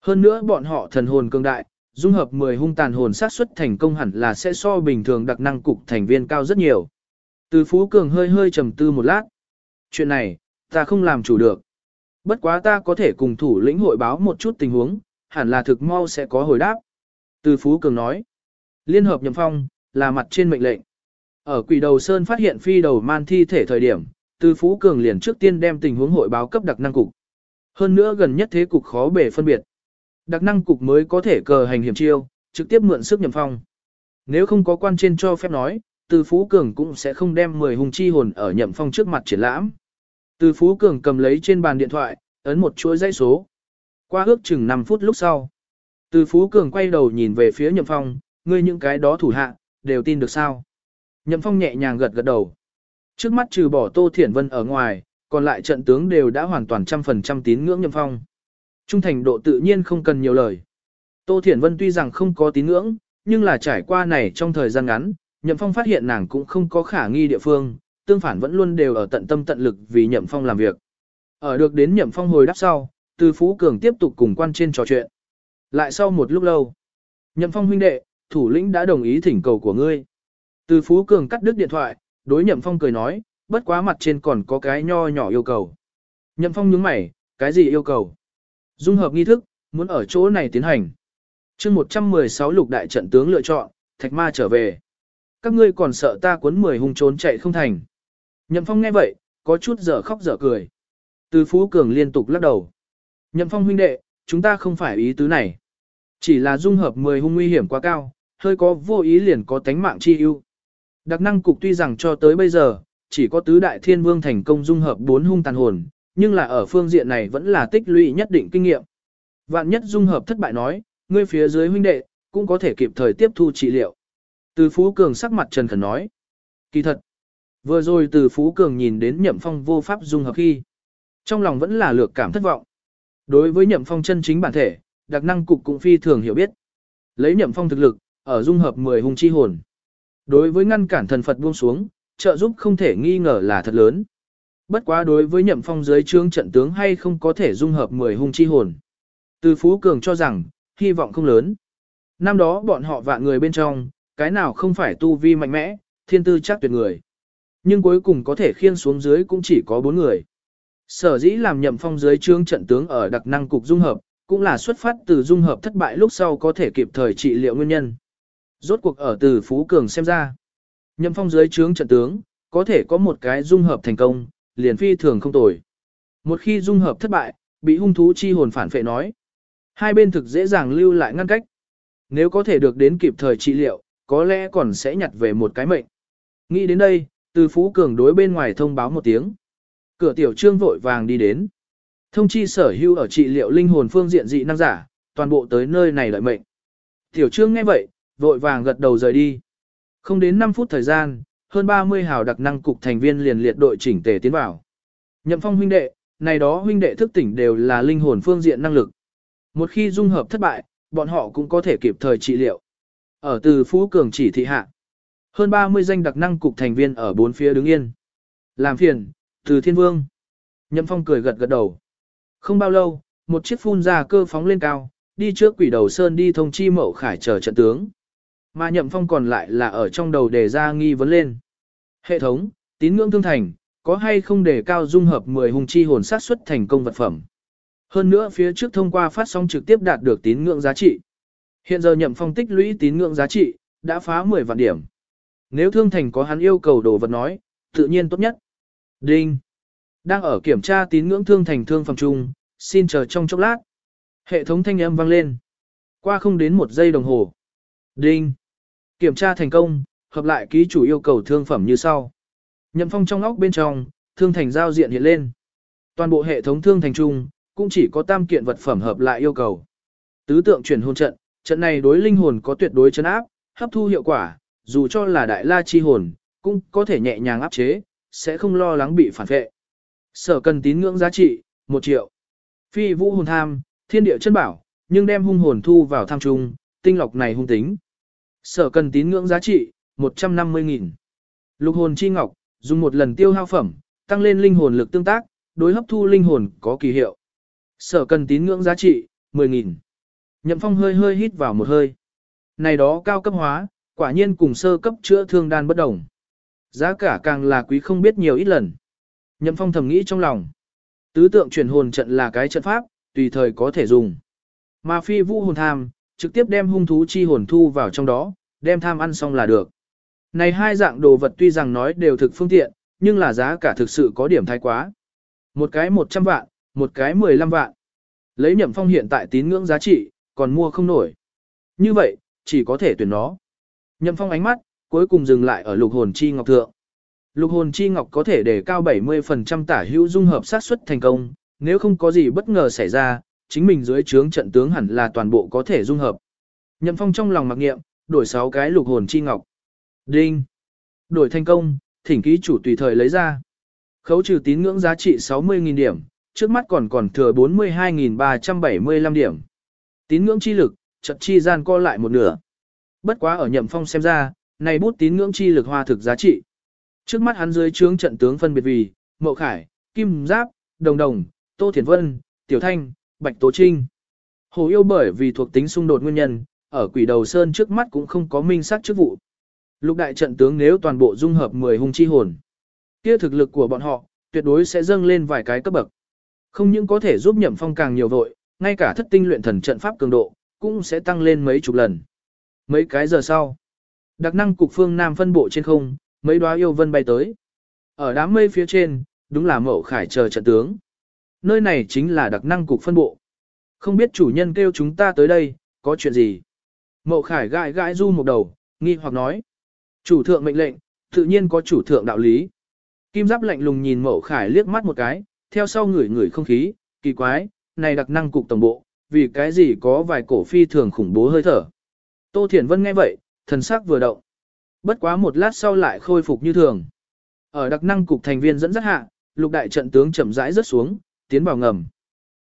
Hơn nữa bọn họ thần hồn cường đại, dung hợp 10 hung tàn hồn sát xuất thành công hẳn là sẽ so bình thường đặc năng cục thành viên cao rất nhiều. Từ Phú Cường hơi hơi trầm tư một lát. Chuyện này, ta không làm chủ được. Bất quá ta có thể cùng thủ lĩnh hội báo một chút tình huống, hẳn là thực mau sẽ có hồi đáp. Từ Phú Cường nói. Liên hợp nhậm phong, là mặt trên mệnh lệnh. Ở quỷ đầu Sơn phát hiện phi đầu man thi thể thời điểm, từ Phú Cường liền trước tiên đem tình huống hội báo cấp đặc năng cục. Hơn nữa gần nhất thế cục khó bể phân biệt. Đặc năng cục mới có thể cờ hành hiểm chiêu, trực tiếp mượn sức nhậm phong. Nếu không có quan trên cho phép nói, từ Phú Cường cũng sẽ không đem 10 hùng chi hồn ở nhậm phong trước mặt triển lãm. Từ Phú Cường cầm lấy trên bàn điện thoại, ấn một chuỗi dãy số. Qua ước chừng 5 phút lúc sau. Từ Phú Cường quay đầu nhìn về phía nhậm phong, ngươi những cái đó thủ hạ, đều tin được sao. Nhậm phong nhẹ nhàng gật gật đầu. Trước mắt trừ bỏ Tô Thiển Vân ở ngoài, còn lại trận tướng đều đã hoàn toàn trăm phần trăm tín ngưỡng nhậm phong. Trung thành độ tự nhiên không cần nhiều lời. Tô Thiển Vân tuy rằng không có tín ngưỡng, nhưng là trải qua này trong thời gian ngắn, Nhậm Phong phát hiện nàng cũng không có khả nghi địa phương, tương phản vẫn luôn đều ở tận tâm tận lực vì Nhậm Phong làm việc. Ở được đến Nhậm Phong hồi đáp sau, Từ Phú Cường tiếp tục cùng quan trên trò chuyện. Lại sau một lúc lâu, Nhậm Phong huynh đệ, thủ lĩnh đã đồng ý thỉnh cầu của ngươi. Từ Phú Cường cắt đứt điện thoại, đối Nhậm Phong cười nói, bất quá mặt trên còn có cái nho nhỏ yêu cầu. Nhậm Phong nhướng mày, cái gì yêu cầu? Dung hợp nghi thức, muốn ở chỗ này tiến hành. chương 116 lục đại trận tướng lựa chọn, thạch ma trở về. Các ngươi còn sợ ta cuốn 10 hung trốn chạy không thành. Nhậm Phong nghe vậy, có chút dở khóc dở cười. Từ Phú Cường liên tục lắc đầu. Nhậm Phong huynh đệ, chúng ta không phải ý tứ này. Chỉ là dung hợp 10 hung nguy hiểm quá cao, hơi có vô ý liền có tánh mạng chi ưu. Đặc năng cục tuy rằng cho tới bây giờ, chỉ có tứ đại thiên vương thành công dung hợp bốn hung tàn hồn, nhưng là ở phương diện này vẫn là tích lũy nhất định kinh nghiệm. Vạn nhất dung hợp thất bại nói, ngươi phía dưới huynh đệ, cũng có thể kịp thời tiếp thu trị liệu. Từ Phú Cường sắc mặt trần khẩn nói. Kỳ thật, vừa rồi từ Phú Cường nhìn đến nhậm phong vô pháp dung hợp khi. Trong lòng vẫn là lược cảm thất vọng. Đối với nhậm phong chân chính bản thể, đặc năng cục cũng phi thường hiểu biết. Lấy nhậm phong thực lực, ở dung hợp 10 hung chi hồn. Đối với ngăn cản thần Phật buông xuống, trợ giúp không thể nghi ngờ là thật lớn. Bất quá đối với nhậm phong dưới trướng trận tướng hay không có thể dung hợp 10 hung chi hồn. Từ Phú Cường cho rằng, hy vọng không lớn. Năm đó bọn họ vạn người bên trong, cái nào không phải tu vi mạnh mẽ, thiên tư chắc tuyệt người. Nhưng cuối cùng có thể khiên xuống dưới cũng chỉ có bốn người. Sở dĩ làm nhậm phong dưới trướng trận tướng ở đặc năng cục dung hợp, cũng là xuất phát từ dung hợp thất bại lúc sau có thể kịp thời trị liệu nguyên nhân. Rốt cuộc ở từ Phú Cường xem ra. Nhậm phong dưới trướng trận tướng, có thể có một cái dung hợp thành công, liền phi thường không tồi. Một khi dung hợp thất bại, bị hung thú chi hồn phản phệ nói. Hai bên thực dễ dàng lưu lại ngăn cách. Nếu có thể được đến kịp thời trị liệu, có lẽ còn sẽ nhặt về một cái mệnh. Nghĩ đến đây, từ Phú Cường đối bên ngoài thông báo một tiếng. Cửa tiểu trương vội vàng đi đến. Thông chi sở hữu ở trị liệu linh hồn phương diện dị năng giả, toàn bộ tới nơi này lợi mệnh. Tiểu trương nghe vậy, vội vàng gật đầu rời đi. Không đến 5 phút thời gian, hơn 30 hào đặc năng cục thành viên liền liệt đội chỉnh tề tiến vào. Nhậm phong huynh đệ, này đó huynh đệ thức tỉnh đều là linh hồn phương diện năng lực. Một khi dung hợp thất bại, bọn họ cũng có thể kịp thời trị liệu. Ở từ Phú Cường chỉ thị hạ, hơn 30 danh đặc năng cục thành viên ở bốn phía đứng yên. Làm phiền, từ Thiên Vương. Nhậm Phong cười gật gật đầu. Không bao lâu, một chiếc phun ra cơ phóng lên cao, đi trước quỷ đầu sơn đi thông chi mậu khải chờ trận tướng. Mà Nhậm Phong còn lại là ở trong đầu đề ra nghi vấn lên. Hệ thống, tín ngưỡng thương thành, có hay không đề cao dung hợp 10 hùng chi hồn sát xuất thành công vật phẩm. Hơn nữa phía trước thông qua phát sóng trực tiếp đạt được tín ngưỡng giá trị. Hiện giờ Nhậm Phong tích lũy tín ngưỡng giá trị, đã phá 10 vạn điểm. Nếu thương thành có hắn yêu cầu đồ vật nói, tự nhiên tốt nhất. Đinh. Đang ở kiểm tra tín ngưỡng thương thành thương phòng trung, xin chờ trong chốc lát. Hệ thống thanh âm vang lên. Qua không đến một giây đồng hồ. Đinh. Kiểm tra thành công, hợp lại ký chủ yêu cầu thương phẩm như sau. Nhậm phong trong óc bên trong, thương thành giao diện hiện lên. Toàn bộ hệ thống thương thành chung, cũng chỉ có tam kiện vật phẩm hợp lại yêu cầu. Tứ tượng chuyển hồn trận, trận này đối linh hồn có tuyệt đối chấn áp, hấp thu hiệu quả, dù cho là đại la chi hồn, cũng có thể nhẹ nhàng áp chế, sẽ không lo lắng bị phản vệ. Sở cần tín ngưỡng giá trị, 1 triệu. Phi vũ hồn tham, thiên địa chân bảo, nhưng đem hung hồn thu vào tham trung, tinh lọc này hung tính. Sở cần tín ngưỡng giá trị, 150.000. Lục hồn chi ngọc, dùng một lần tiêu hao phẩm, tăng lên linh hồn lực tương tác, đối hấp thu linh hồn có kỳ hiệu. Sở cần tín ngưỡng giá trị, 10.000. Nhậm phong hơi hơi hít vào một hơi. Này đó cao cấp hóa, quả nhiên cùng sơ cấp chữa thương đan bất đồng. Giá cả càng là quý không biết nhiều ít lần. Nhậm phong thầm nghĩ trong lòng. Tứ tượng chuyển hồn trận là cái trận pháp, tùy thời có thể dùng. Mà phi vũ hồn tham, trực tiếp đem hung thú chi hồn thu vào trong đó, đem tham ăn xong là được. Này hai dạng đồ vật tuy rằng nói đều thực phương tiện, nhưng là giá cả thực sự có điểm thái quá. Một cái 100 vạn, một cái 15 vạn. Lấy nhậm phong hiện tại tín ngưỡng giá trị, còn mua không nổi. Như vậy, chỉ có thể tuyển nó. Nhậm phong ánh mắt, cuối cùng dừng lại ở lục hồn chi ngọc thượng. Lục hồn chi ngọc có thể để cao 70% tả hữu dung hợp sát xuất thành công, nếu không có gì bất ngờ xảy ra, chính mình dưới trướng trận tướng hẳn là toàn bộ có thể dung hợp. Nhậm phong trong lòng mặc nghiệm, đổi 6 cái lục hồn chi ngọc. Đinh. Đổi thành công, thỉnh ký chủ tùy thời lấy ra. Khấu trừ tín ngưỡng giá trị 60.000 điểm, trước mắt còn còn thừa 42.375 điểm. Tín ngưỡng chi lực, trận chi gian co lại một nửa. Bất quá ở nhậm phong xem ra, này bút tín ngưỡng chi lực hoa thực giá trị. Trước mắt hắn dưới trướng trận tướng phân biệt vì, Mậu Khải, Kim Giáp, Đồng Đồng, Tô Thiển Vân, Tiểu Thanh, Bạch Tố Trinh. Hồ yêu bởi vì thuộc tính xung đột nguyên nhân, ở quỷ đầu sơn trước mắt cũng không có minh xác chức vụ. Lục đại trận tướng nếu toàn bộ dung hợp 10 hung chi hồn, kia thực lực của bọn họ, tuyệt đối sẽ dâng lên vài cái cấp bậc. Không những có thể giúp nhậm phong càng nhiều vội, ngay cả thất tinh luyện thần trận pháp cường độ, cũng sẽ tăng lên mấy chục lần. Mấy cái giờ sau, đặc năng cục phương Nam phân bộ trên không, mấy đóa yêu vân bay tới. Ở đám mây phía trên, đúng là mậu khải chờ trận tướng. Nơi này chính là đặc năng cục phân bộ. Không biết chủ nhân kêu chúng ta tới đây, có chuyện gì? Mậu khải gãi gãi du một đầu, nghi hoặc nói. Chủ thượng mệnh lệnh, tự nhiên có chủ thượng đạo lý. Kim giáp lạnh lùng nhìn mậu khải liếc mắt một cái, theo sau ngửi ngửi không khí, kỳ quái, này đặc năng cục tổng bộ, vì cái gì có vài cổ phi thường khủng bố hơi thở. Tô Thiển Vân nghe vậy, thần sắc vừa động. Bất quá một lát sau lại khôi phục như thường. Ở đặc năng cục thành viên dẫn dắt hạ, lục đại trận tướng chậm rãi rớt xuống, tiến vào ngầm.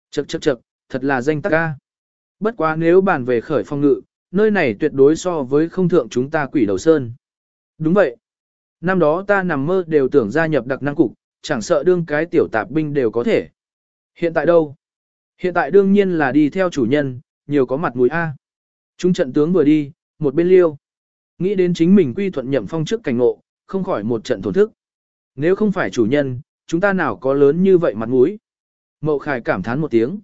Chậc chậc chậc, thật là danh tắc ca. Bất quá nếu bàn về khởi phong ngự, nơi này tuyệt đối so với không thượng chúng ta quỷ đầu sơn. Đúng vậy. Năm đó ta nằm mơ đều tưởng gia nhập đặc năng cục, chẳng sợ đương cái tiểu tạp binh đều có thể. Hiện tại đâu? Hiện tại đương nhiên là đi theo chủ nhân, nhiều có mặt mũi A. Chúng trận tướng vừa đi, một bên liêu. Nghĩ đến chính mình quy thuận nhậm phong trước cảnh ngộ, không khỏi một trận thổn thức. Nếu không phải chủ nhân, chúng ta nào có lớn như vậy mặt mũi. Mậu Khải cảm thán một tiếng.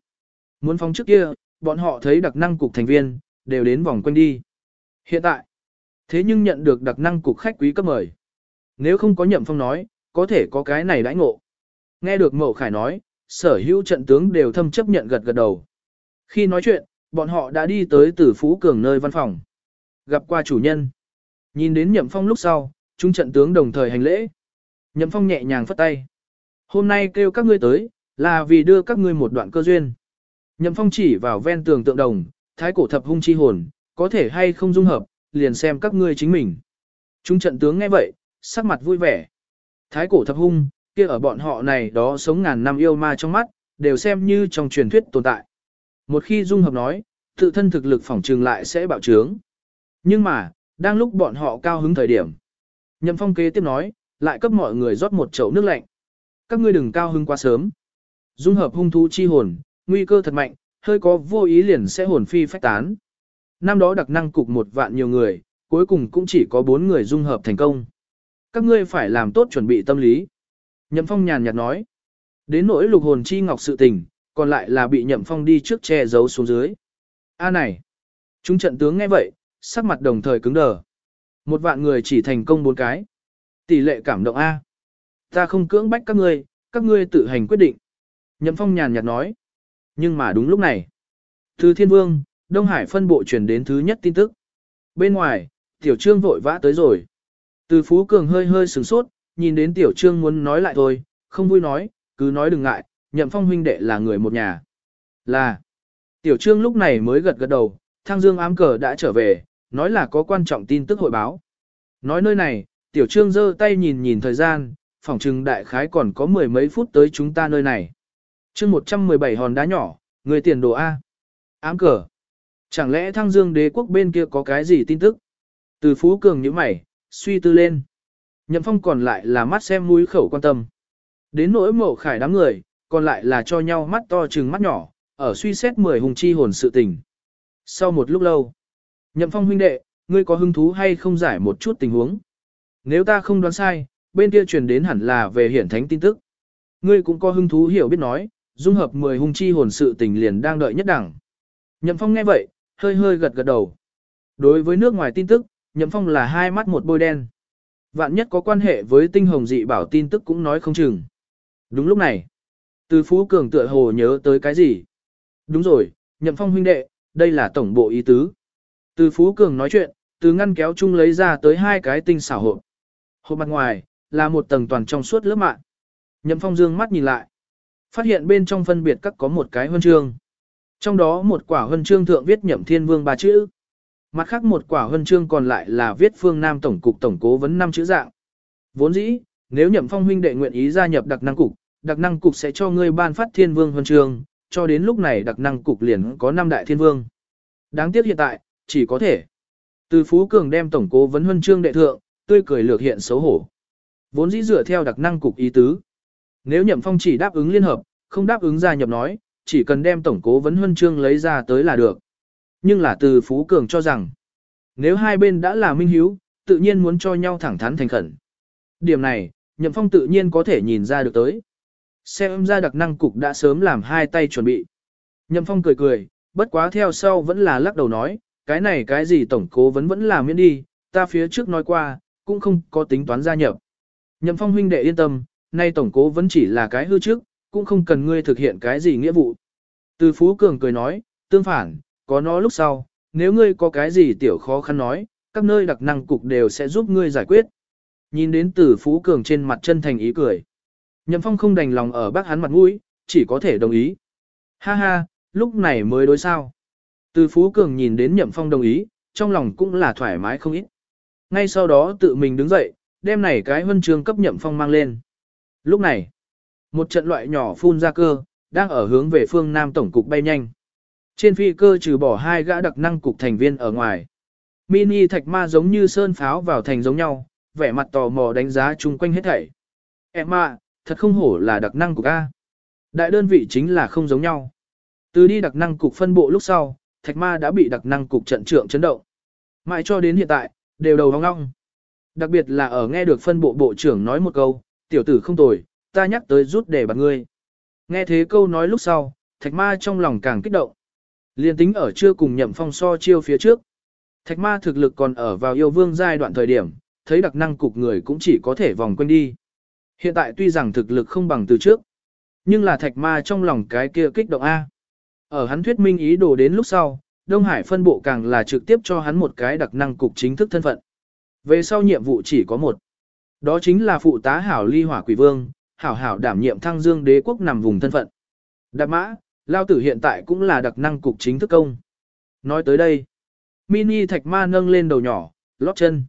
Muốn phong trước kia, bọn họ thấy đặc năng cục thành viên, đều đến vòng quanh đi. Hiện tại, thế nhưng nhận được đặc năng cục khách quý cấp mời. Nếu không có nhậm phong nói, có thể có cái này đãi ngộ. Nghe được mậu khải nói, sở hữu trận tướng đều thâm chấp nhận gật gật đầu. Khi nói chuyện, bọn họ đã đi tới tử phú cường nơi văn phòng. Gặp qua chủ nhân. Nhìn đến nhậm phong lúc sau, chúng trận tướng đồng thời hành lễ. Nhậm phong nhẹ nhàng phất tay. Hôm nay kêu các ngươi tới, là vì đưa các ngươi một đoạn cơ duyên. Nhậm phong chỉ vào ven tường tượng đồng, thái cổ thập hung chi hồn, có thể hay không dung hợp, liền xem các ngươi chính mình. Chúng trận tướng nghe vậy, sắc mặt vui vẻ. Thái cổ thập hung, kia ở bọn họ này đó sống ngàn năm yêu ma trong mắt, đều xem như trong truyền thuyết tồn tại. Một khi dung hợp nói, tự thân thực lực phỏng trường lại sẽ bạo trướng. Nhưng mà, đang lúc bọn họ cao hứng thời điểm. Nhậm phong kế tiếp nói, lại cấp mọi người rót một chậu nước lạnh. Các ngươi đừng cao hứng quá sớm. Dung hợp hung thú chi hồn, nguy cơ thật mạnh, hơi có vô ý liền sẽ hồn phi phách tán. Năm đó đặc năng cục một vạn nhiều người, cuối cùng cũng chỉ có bốn người dung hợp thành công. Các ngươi phải làm tốt chuẩn bị tâm lý. Nhậm Phong nhàn nhạt nói. Đến nỗi lục hồn chi ngọc sự tình, còn lại là bị Nhậm Phong đi trước che giấu xuống dưới. A à này! Chúng trận tướng nghe vậy, sắc mặt đồng thời cứng đờ. Một vạn người chỉ thành công bốn cái. Tỷ lệ cảm động A. Ta không cưỡng bách các ngươi, các ngươi tự hành quyết định. Nhậm Phong nhàn nhạt nói. Nhưng mà đúng lúc này. Từ Thiên Vương, Đông Hải phân bộ truyền đến thứ nhất tin tức. Bên ngoài, Tiểu Trương vội vã tới rồi. Từ Phú Cường hơi hơi sửng sốt, nhìn đến Tiểu Trương muốn nói lại thôi, không vui nói, cứ nói đừng ngại, Nhậm Phong huynh đệ là người một nhà. Là. Tiểu Trương lúc này mới gật gật đầu, Thang Dương ám cờ đã trở về, nói là có quan trọng tin tức hội báo. Nói nơi này, Tiểu Trương giơ tay nhìn nhìn thời gian, phòng trừng đại khái còn có mười mấy phút tới chúng ta nơi này chương 117 hòn đá nhỏ, người tiền đồ A. Ám cờ. Chẳng lẽ thăng dương đế quốc bên kia có cái gì tin tức? Từ Phú Cường như mày, suy tư lên. Nhậm phong còn lại là mắt xem mũi khẩu quan tâm. Đến nỗi mộ khải đám người, còn lại là cho nhau mắt to trừng mắt nhỏ, ở suy xét mười hùng chi hồn sự tình. Sau một lúc lâu, Nhậm phong huynh đệ, ngươi có hứng thú hay không giải một chút tình huống? Nếu ta không đoán sai, bên kia truyền đến hẳn là về hiển thánh tin tức. Ngươi cũng có hứng thú hiểu biết nói, dung hợp 10 hung chi hồn sự tình liền đang đợi nhất đẳng. Nhậm Phong nghe vậy, hơi hơi gật gật đầu. Đối với nước ngoài tin tức, Nhậm Phong là hai mắt một bôi đen. Vạn nhất có quan hệ với tinh hồng dị bảo tin tức cũng nói không chừng. Đúng lúc này, từ Phú Cường tựa hồ nhớ tới cái gì? Đúng rồi, Nhậm Phong huynh đệ, đây là tổng bộ ý tứ. Từ Phú Cường nói chuyện, từ ngăn kéo chung lấy ra tới hai cái tinh xảo hộp. Hộp mặt ngoài, là một tầng toàn trong suốt lớp mạng. Nhậm Phong dương mắt nhìn lại. Phát hiện bên trong phân biệt các có một cái huân chương. Trong đó một quả huân chương thượng viết Nhậm Thiên Vương ba chữ. Mặt khác một quả huân chương còn lại là viết Phương Nam Tổng cục Tổng cố vấn năm chữ dạng. Vốn dĩ, nếu Nhậm Phong huynh đệ nguyện ý gia nhập đặc năng cục, đặc năng cục sẽ cho ngươi ban phát Thiên Vương huân chương, cho đến lúc này đặc năng cục liền có năm đại thiên vương. Đáng tiếc hiện tại, chỉ có thể. Từ Phú Cường đem tổng cố vấn huân chương đệ thượng, tươi cười lược hiện xấu hổ. Vốn dĩ dựa theo đặc năng cục ý tứ. Nếu Nhậm Phong chỉ đáp ứng liên hợp, không đáp ứng gia nhập nói, chỉ cần đem tổng cố vấn huân chương lấy ra tới là được. Nhưng là từ Phú Cường cho rằng, nếu hai bên đã là minh hiếu, tự nhiên muốn cho nhau thẳng thắn thành khẩn. Điểm này, Nhậm Phong tự nhiên có thể nhìn ra được tới. Xem ra đặc năng cục đã sớm làm hai tay chuẩn bị. Nhậm Phong cười cười, bất quá theo sau vẫn là lắc đầu nói, cái này cái gì tổng cố vấn vẫn là miễn đi, ta phía trước nói qua, cũng không có tính toán gia nhập. Nhậm Phong huynh đệ yên tâm, nay tổng cố vẫn chỉ là cái hư trước, cũng không cần ngươi thực hiện cái gì nghĩa vụ. Từ Phú Cường cười nói, tương phản, có nó lúc sau, nếu ngươi có cái gì tiểu khó khăn nói, các nơi đặc năng cục đều sẽ giúp ngươi giải quyết. Nhìn đến từ Phú Cường trên mặt chân thành ý cười. Nhậm Phong không đành lòng ở bác hắn mặt mũi, chỉ có thể đồng ý. Ha ha, lúc này mới đối sao. Từ Phú Cường nhìn đến Nhậm Phong đồng ý, trong lòng cũng là thoải mái không ít. Ngay sau đó tự mình đứng dậy, đem này cái huân chương cấp Nhậm Phong mang lên. Lúc này, một trận loại nhỏ phun ra cơ, đang ở hướng về phương Nam Tổng cục bay nhanh. Trên phi cơ trừ bỏ hai gã đặc năng cục thành viên ở ngoài. Mini thạch ma giống như sơn pháo vào thành giống nhau, vẻ mặt tò mò đánh giá chung quanh hết thảy. Em à, thật không hổ là đặc năng cục A. Đại đơn vị chính là không giống nhau. Từ đi đặc năng cục phân bộ lúc sau, thạch ma đã bị đặc năng cục trận trưởng chấn động. Mãi cho đến hiện tại, đều đầu vong ngong. Đặc biệt là ở nghe được phân bộ bộ trưởng nói một câu, tiểu tử không tồi, ta nhắc tới rút để bạn ngươi. Nghe thế câu nói lúc sau, thạch ma trong lòng càng kích động. Liên tính ở chưa cùng nhậm phong so chiêu phía trước. Thạch ma thực lực còn ở vào yêu vương giai đoạn thời điểm, thấy đặc năng cục người cũng chỉ có thể vòng quanh đi. Hiện tại tuy rằng thực lực không bằng từ trước, nhưng là thạch ma trong lòng cái kia kích động A. Ở hắn thuyết minh ý đồ đến lúc sau, Đông Hải phân bộ càng là trực tiếp cho hắn một cái đặc năng cục chính thức thân phận. Về sau nhiệm vụ chỉ có một. Đó chính là phụ tá hảo ly hỏa quỷ vương, hảo hảo đảm nhiệm thăng dương đế quốc nằm vùng thân phận. Đạp mã, lao tử hiện tại cũng là đặc năng cục chính thức công. Nói tới đây, mini thạch ma nâng lên đầu nhỏ, lót chân.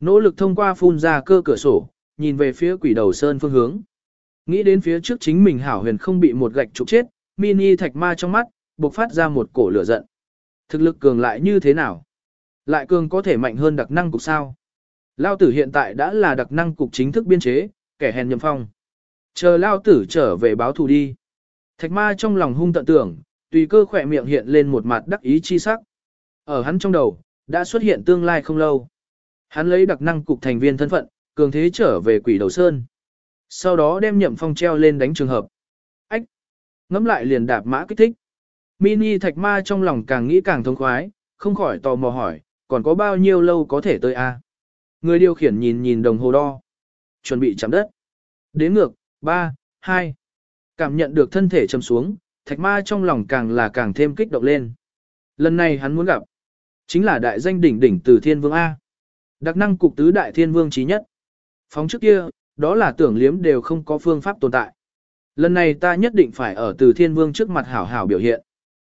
Nỗ lực thông qua phun ra cơ cửa sổ, nhìn về phía quỷ đầu sơn phương hướng. Nghĩ đến phía trước chính mình hảo huyền không bị một gạch trục chết, mini thạch ma trong mắt, bộc phát ra một cổ lửa giận. Thực lực cường lại như thế nào? Lại cường có thể mạnh hơn đặc năng cục sao? Lao tử hiện tại đã là đặc năng cục chính thức biên chế, kẻ hèn nhầm phong. Chờ Lao tử trở về báo thù đi. Thạch ma trong lòng hung tận tưởng, tùy cơ khỏe miệng hiện lên một mặt đắc ý chi sắc. Ở hắn trong đầu, đã xuất hiện tương lai không lâu. Hắn lấy đặc năng cục thành viên thân phận, cường thế trở về quỷ đầu sơn. Sau đó đem nhậm phong treo lên đánh trường hợp. Ách! Ngắm lại liền đạp mã kích thích. Mini thạch ma trong lòng càng nghĩ càng thông khoái, không khỏi tò mò hỏi, còn có bao nhiêu lâu có thể tới a? Người điều khiển nhìn nhìn đồng hồ đo. Chuẩn bị chạm đất. Đến ngược, 3, 2. Cảm nhận được thân thể chầm xuống, thạch ma trong lòng càng là càng thêm kích động lên. Lần này hắn muốn gặp. Chính là đại danh đỉnh đỉnh từ thiên vương A. Đặc năng cục tứ đại thiên vương trí nhất. Phóng trước kia, đó là tưởng liếm đều không có phương pháp tồn tại. Lần này ta nhất định phải ở từ thiên vương trước mặt hảo hảo biểu hiện.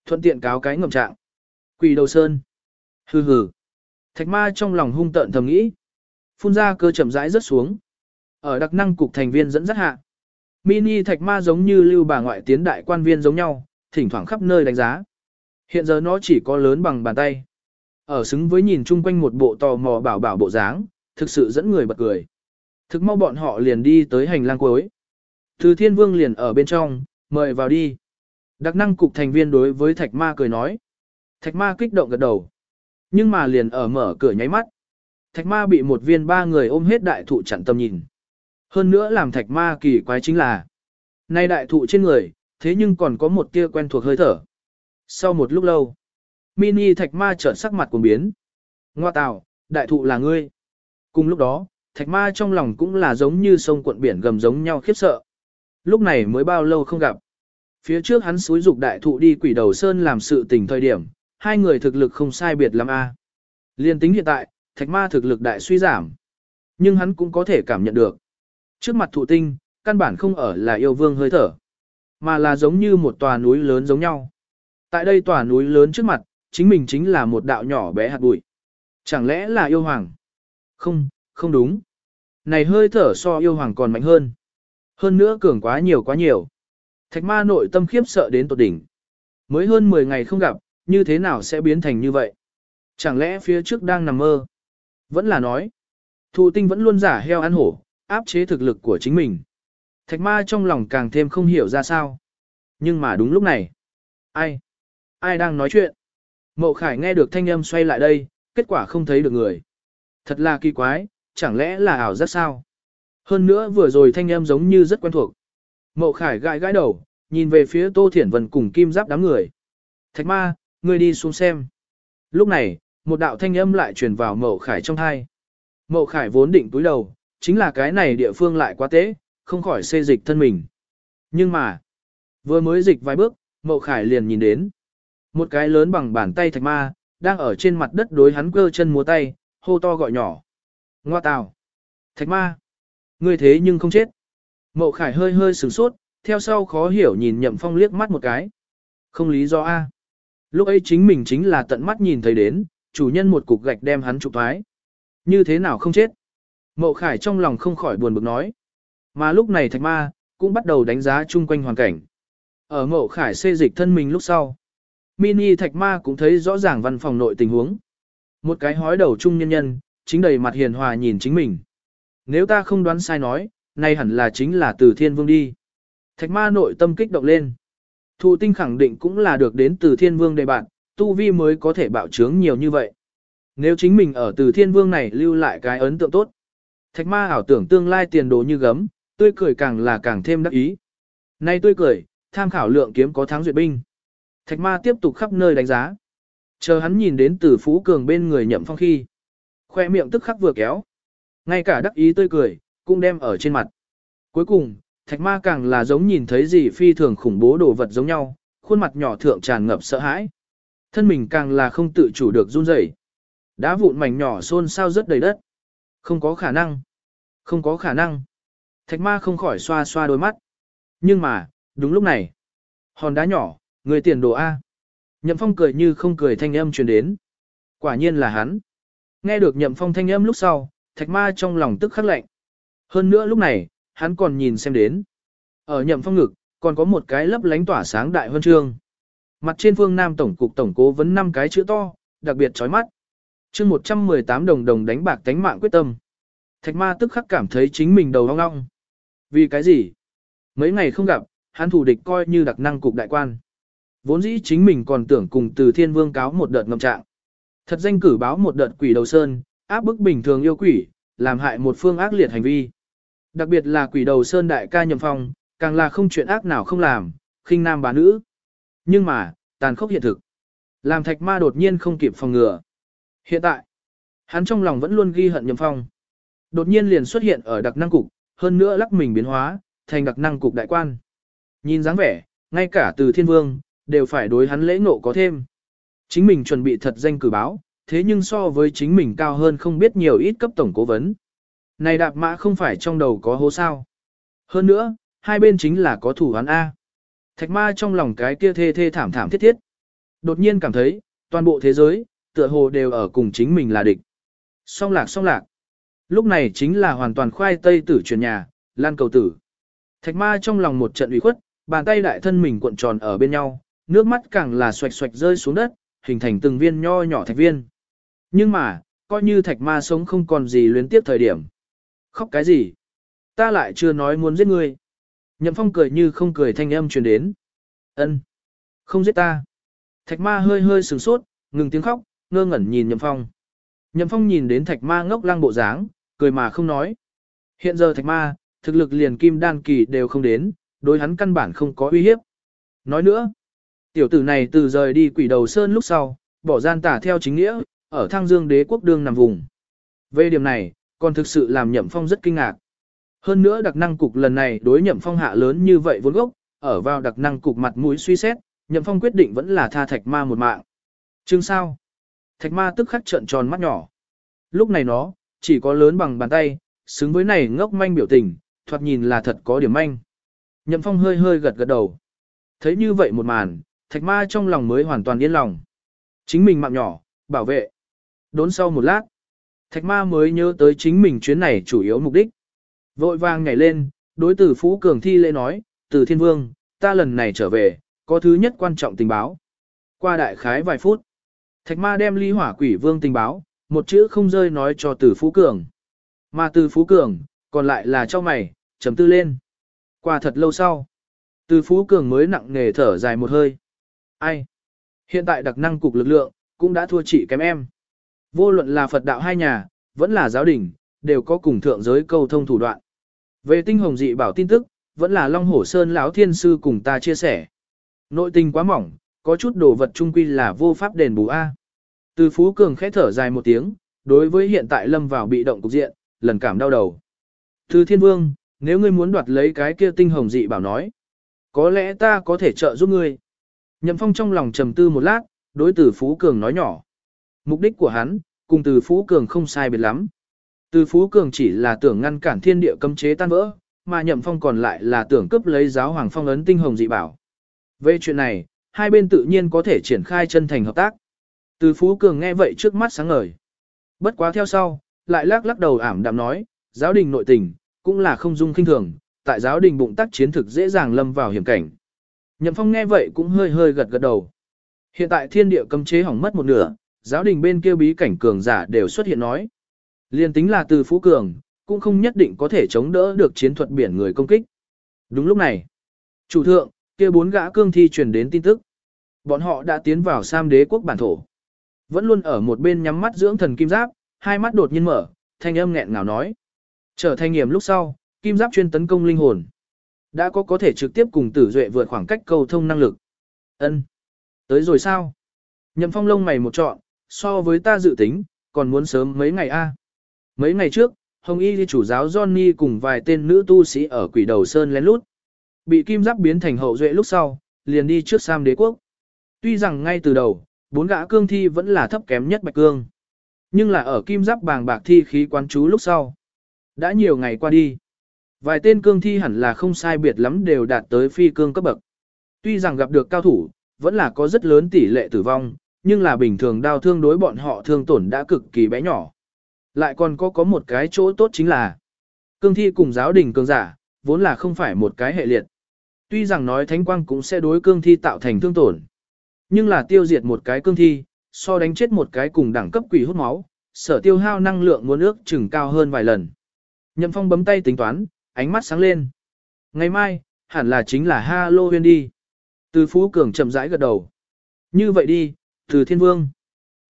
Thuận tiện cáo cái ngầm trạng. Quỷ đầu sơn. Hừ hừ. Thạch ma trong lòng hung tợn thầm nghĩ. Phun ra cơ chậm rãi rất xuống. Ở đặc năng cục thành viên dẫn dắt hạ. Mini thạch ma giống như lưu bà ngoại tiến đại quan viên giống nhau, thỉnh thoảng khắp nơi đánh giá. Hiện giờ nó chỉ có lớn bằng bàn tay. Ở xứng với nhìn chung quanh một bộ tò mò bảo bảo bộ dáng, thực sự dẫn người bật cười. Thực mau bọn họ liền đi tới hành lang cuối. Từ thiên vương liền ở bên trong, mời vào đi. Đặc năng cục thành viên đối với thạch ma cười nói. Thạch ma kích động gật đầu. Nhưng mà liền ở mở cửa nháy mắt. Thạch ma bị một viên ba người ôm hết đại thụ chặn tầm nhìn. Hơn nữa làm thạch ma kỳ quái chính là. Nay đại thụ trên người, thế nhưng còn có một tia quen thuộc hơi thở. Sau một lúc lâu, mini thạch ma trợn sắc mặt cuồng biến. Ngoa tào, đại thụ là ngươi. Cùng lúc đó, thạch ma trong lòng cũng là giống như sông cuộn biển gầm giống nhau khiếp sợ. Lúc này mới bao lâu không gặp. Phía trước hắn xúi dục đại thụ đi quỷ đầu sơn làm sự tình thời điểm, hai người thực lực không sai biệt lắm a. Liên tính hiện tại, thạch ma thực lực đại suy giảm. Nhưng hắn cũng có thể cảm nhận được. Trước mặt thụ tinh, căn bản không ở là yêu vương hơi thở, mà là giống như một tòa núi lớn giống nhau. Tại đây tòa núi lớn trước mặt, chính mình chính là một đạo nhỏ bé hạt bụi. Chẳng lẽ là yêu hoàng? Không, không đúng. Này hơi thở so yêu hoàng còn mạnh hơn. Hơn nữa cường quá nhiều quá nhiều. Thạch ma nội tâm khiếp sợ đến tột đỉnh. Mới hơn 10 ngày không gặp, như thế nào sẽ biến thành như vậy? Chẳng lẽ phía trước đang nằm mơ? Vẫn là nói. Thụ tinh vẫn luôn giả heo ăn hổ, áp chế thực lực của chính mình. Thạch ma trong lòng càng thêm không hiểu ra sao. Nhưng mà đúng lúc này. Ai? Ai đang nói chuyện? Mậu Khải nghe được thanh âm xoay lại đây, kết quả không thấy được người. Thật là kỳ quái, chẳng lẽ là ảo giác sao? Hơn nữa vừa rồi thanh âm giống như rất quen thuộc. Mậu Khải gãi gãi đầu, nhìn về phía Tô Thiển Vân cùng kim giáp đám người. Thạch ma, ngươi đi xuống xem. Lúc này, một đạo thanh âm lại truyền vào Mậu Khải trong thai. Mậu Khải vốn định túi đầu, chính là cái này địa phương lại quá tế, không khỏi xê dịch thân mình. Nhưng mà, vừa mới dịch vài bước, Mậu Khải liền nhìn đến. Một cái lớn bằng bàn tay thạch ma, đang ở trên mặt đất đối hắn cơ chân múa tay, hô to gọi nhỏ. Ngoa tào! Thạch ma! Ngươi thế nhưng không chết. Mậu Khải hơi hơi sửng sốt, theo sau khó hiểu nhìn Nhậm Phong liếc mắt một cái. Không lý do A. Lúc ấy chính mình chính là tận mắt nhìn thấy đến, chủ nhân một cục gạch đem hắn trục thoái. Như thế nào không chết? Mậu Khải trong lòng không khỏi buồn bực nói. Mà lúc này Thạch Ma, cũng bắt đầu đánh giá chung quanh hoàn cảnh. Ở Mậu Khải xê dịch thân mình lúc sau. Mini Thạch Ma cũng thấy rõ ràng văn phòng nội tình huống. Một cái hói đầu trung nhân nhân, chính đầy mặt hiền hòa nhìn chính mình. Nếu ta không đoán sai nói, nay hẳn là chính là từ thiên vương đi. Thạch ma nội tâm kích động lên. Thụ tinh khẳng định cũng là được đến từ thiên vương đề bạn, tu vi mới có thể bạo trướng nhiều như vậy. Nếu chính mình ở từ thiên vương này lưu lại cái ấn tượng tốt. Thạch ma ảo tưởng tương lai tiền đồ như gấm, tươi cười càng là càng thêm đắc ý. Nay tươi cười, tham khảo lượng kiếm có thắng duyệt binh. Thạch ma tiếp tục khắp nơi đánh giá. Chờ hắn nhìn đến từ Phú Cường bên người nhậm phong khi. Khoe miệng tức khắc vừa kéo. Ngay cả đắc ý tươi cười, cũng đem ở trên mặt. Cuối cùng, thạch ma càng là giống nhìn thấy gì phi thường khủng bố đồ vật giống nhau, khuôn mặt nhỏ thượng tràn ngập sợ hãi. Thân mình càng là không tự chủ được run rẩy. Đá vụn mảnh nhỏ xôn xao rất đầy đất. Không có khả năng. Không có khả năng. Thạch ma không khỏi xoa xoa đôi mắt. Nhưng mà, đúng lúc này. Hòn đá nhỏ, người tiền đồ A. Nhậm phong cười như không cười thanh âm truyền đến. Quả nhiên là hắn. Nghe được nhậm phong thanh âm lúc sau, thạch ma trong lòng tức khắc lạnh. Hơn nữa lúc này, hắn còn nhìn xem đến. Ở nhậm phong ngực, còn có một cái lấp lánh tỏa sáng đại huân chương. Mặt trên phương Nam Tổng cục Tổng cố vấn năm cái chữ to, đặc biệt chói mắt. chương 118 đồng đồng đánh bạc tánh mạng quyết tâm. Thạch ma tức khắc cảm thấy chính mình đầu ong ong. Vì cái gì? Mấy ngày không gặp, hắn thủ địch coi như đặc năng cục đại quan. Vốn dĩ chính mình còn tưởng cùng từ thiên vương cáo một đợt ngầm trạng. Thật danh cử báo một đợt quỷ đầu sơn, áp bức bình thường yêu quỷ, làm hại một phương ác liệt hành vi. Đặc biệt là quỷ đầu sơn đại ca nhầm phong, càng là không chuyện ác nào không làm, khinh nam bà nữ. Nhưng mà, tàn khốc hiện thực. Làm thạch ma đột nhiên không kịp phòng ngừa. Hiện tại, hắn trong lòng vẫn luôn ghi hận nhầm phong. Đột nhiên liền xuất hiện ở đặc năng cục, hơn nữa lắc mình biến hóa, thành đặc năng cục đại quan. Nhìn dáng vẻ, ngay cả từ thiên vương, đều phải đối hắn lễ ngộ có thêm. Chính mình chuẩn bị thật danh cử báo, thế nhưng so với chính mình cao hơn không biết nhiều ít cấp tổng cố vấn. Này đạp mã không phải trong đầu có hố sao. Hơn nữa, hai bên chính là có thủ hắn A. Thạch ma trong lòng cái kia thê thê thảm thảm thiết thiết. Đột nhiên cảm thấy, toàn bộ thế giới, tựa hồ đều ở cùng chính mình là địch. Song lạc song lạc. Lúc này chính là hoàn toàn khoai tây tử chuyển nhà, lan cầu tử. Thạch ma trong lòng một trận ủy khuất, bàn tay đại thân mình cuộn tròn ở bên nhau, nước mắt càng là xoạch xoạch rơi xuống đất, hình thành từng viên nho nhỏ thạch viên. Nhưng mà, coi như thạch ma sống không còn gì luyến tiếp thời điểm. Khóc cái gì? Ta lại chưa nói muốn giết ngươi. Nhậm phong cười như không cười thanh âm truyền đến. ân Không giết ta. Thạch ma hơi hơi sửng sốt, ngừng tiếng khóc, ngơ ngẩn nhìn nhậm phong. Nhậm phong nhìn đến thạch ma ngốc lăng bộ dáng, cười mà không nói. Hiện giờ thạch ma, thực lực liền kim đan kỳ đều không đến, đối hắn căn bản không có uy hiếp. Nói nữa, tiểu tử này từ rời đi quỷ đầu sơn lúc sau, bỏ gian tả theo chính nghĩa, ở Thang dương đế quốc đương nằm vùng. Về điểm này, còn thực sự làm nhậm phong rất kinh ngạc. Hơn nữa đặc năng cục lần này đối nhậm phong hạ lớn như vậy vốn gốc, ở vào đặc năng cục mặt mũi suy xét, nhậm phong quyết định vẫn là tha thạch ma một mạng. Chương sao? Thạch ma tức khắc trợn tròn mắt nhỏ. Lúc này nó, chỉ có lớn bằng bàn tay, xứng với này ngốc manh biểu tình, thoạt nhìn là thật có điểm manh. Nhậm phong hơi hơi gật gật đầu. Thấy như vậy một màn, thạch ma trong lòng mới hoàn toàn yên lòng. Chính mình mạng nhỏ, bảo vệ. Đốn sau một lát, thạch ma mới nhớ tới chính mình chuyến này chủ yếu mục đích. Vội vàng nhảy lên, đối tử Phú Cường thi lễ nói, từ thiên vương, ta lần này trở về, có thứ nhất quan trọng tình báo. Qua đại khái vài phút, thạch ma đem ly hỏa quỷ vương tình báo, một chữ không rơi nói cho tử Phú Cường. Mà từ Phú Cường, còn lại là cho mày, chấm tư lên. Qua thật lâu sau, từ Phú Cường mới nặng nề thở dài một hơi. Ai? Hiện tại đặc năng cục lực lượng, cũng đã thua chỉ kém em. Vô luận là Phật đạo hai nhà, vẫn là giáo đình, đều có cùng thượng giới câu thông thủ đoạn. Về tinh hồng dị bảo tin tức, vẫn là Long Hổ Sơn lão thiên sư cùng ta chia sẻ. Nội tình quá mỏng, có chút đồ vật trung quy là vô pháp đền bù A. Từ Phú Cường khẽ thở dài một tiếng, đối với hiện tại lâm vào bị động cục diện, lần cảm đau đầu. Từ Thiên Vương, nếu ngươi muốn đoạt lấy cái kia tinh hồng dị bảo nói, có lẽ ta có thể trợ giúp ngươi. Nhậm Phong trong lòng trầm tư một lát, đối từ Phú Cường nói nhỏ. Mục đích của hắn, cùng từ Phú Cường không sai biệt lắm. Từ Phú Cường chỉ là tưởng ngăn cản thiên địa cấm chế tan vỡ, mà Nhậm Phong còn lại là tưởng cướp lấy giáo hoàng phong ấn tinh hồng dị bảo. Về chuyện này, hai bên tự nhiên có thể triển khai chân thành hợp tác. Từ Phú Cường nghe vậy trước mắt sáng ngời. Bất quá theo sau, lại lắc lắc đầu ảm đạm nói, giáo đình nội tình, cũng là không dung kinh thường, tại giáo đình bụng tác chiến thực dễ dàng lâm vào hiểm cảnh. Nhậm Phong nghe vậy cũng hơi hơi gật gật đầu. Hiện tại thiên địa cấm chế hỏng mất một nửa, giáo đình bên kia bí cảnh cường giả đều xuất hiện nói. Liên tính là từ Phú Cường, cũng không nhất định có thể chống đỡ được chiến thuật biển người công kích. Đúng lúc này, chủ thượng, kia bốn gã cương thi truyền đến tin tức. Bọn họ đã tiến vào Sam đế quốc bản thổ. Vẫn luôn ở một bên nhắm mắt dưỡng thần kim giáp, hai mắt đột nhiên mở, thanh âm nghẹn ngào nói. Trở thành nghiệm lúc sau, kim giáp chuyên tấn công linh hồn. Đã có có thể trực tiếp cùng tử duệ vượt khoảng cách cầu thông năng lực. ân Tới rồi sao? Nhậm phong lông mày một trọn, so với ta dự tính, còn muốn sớm mấy ngày a. Mấy ngày trước, Hồng Y chủ giáo Johnny cùng vài tên nữ tu sĩ ở quỷ đầu sơn lén lút. Bị kim giáp biến thành hậu duệ lúc sau, liền đi trước Sam đế quốc. Tuy rằng ngay từ đầu, bốn gã cương thi vẫn là thấp kém nhất bạch cương. Nhưng là ở kim giáp bàng bạc thi khí quán chú lúc sau. Đã nhiều ngày qua đi. Vài tên cương thi hẳn là không sai biệt lắm đều đạt tới phi cương cấp bậc. Tuy rằng gặp được cao thủ, vẫn là có rất lớn tỷ lệ tử vong, nhưng là bình thường đau thương đối bọn họ thương tổn đã cực kỳ bé nhỏ. Lại còn có có một cái chỗ tốt chính là cương thi cùng giáo đình cường giả, vốn là không phải một cái hệ liệt. Tuy rằng nói thánh quang cũng sẽ đối cương thi tạo thành thương tổn, nhưng là tiêu diệt một cái cương thi, so đánh chết một cái cùng đẳng cấp quỷ hút máu, sở tiêu hao năng lượng muốn ước chừng cao hơn vài lần. Nhậm Phong bấm tay tính toán, ánh mắt sáng lên. Ngày mai, hẳn là chính là Halloween đi. Từ Phú Cường chậm rãi gật đầu. Như vậy đi, từ Thiên Vương.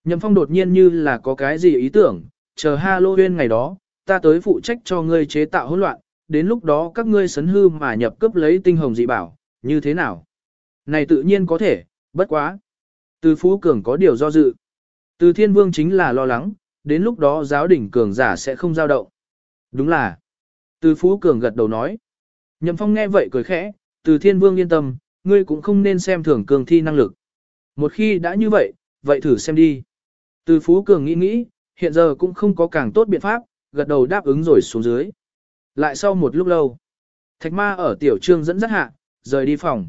Nhậm Phong đột nhiên như là có cái gì ý tưởng, chờ Halloween ngày đó, ta tới phụ trách cho ngươi chế tạo hỗn loạn, đến lúc đó các ngươi sấn hư mà nhập cấp lấy tinh hồng dị bảo, như thế nào? Này tự nhiên có thể, bất quá. Từ Phú Cường có điều do dự. Từ Thiên Vương chính là lo lắng, đến lúc đó giáo đỉnh cường giả sẽ không dao động. Đúng là. Từ Phú Cường gật đầu nói. Nhậm Phong nghe vậy cười khẽ, từ Thiên Vương yên tâm, ngươi cũng không nên xem thường cường thi năng lực. Một khi đã như vậy, vậy thử xem đi. Từ Phú Cường nghĩ nghĩ, hiện giờ cũng không có càng tốt biện pháp, gật đầu đáp ứng rồi xuống dưới. Lại sau một lúc lâu, Thạch Ma ở tiểu trương dẫn dắt hạ, rời đi phòng.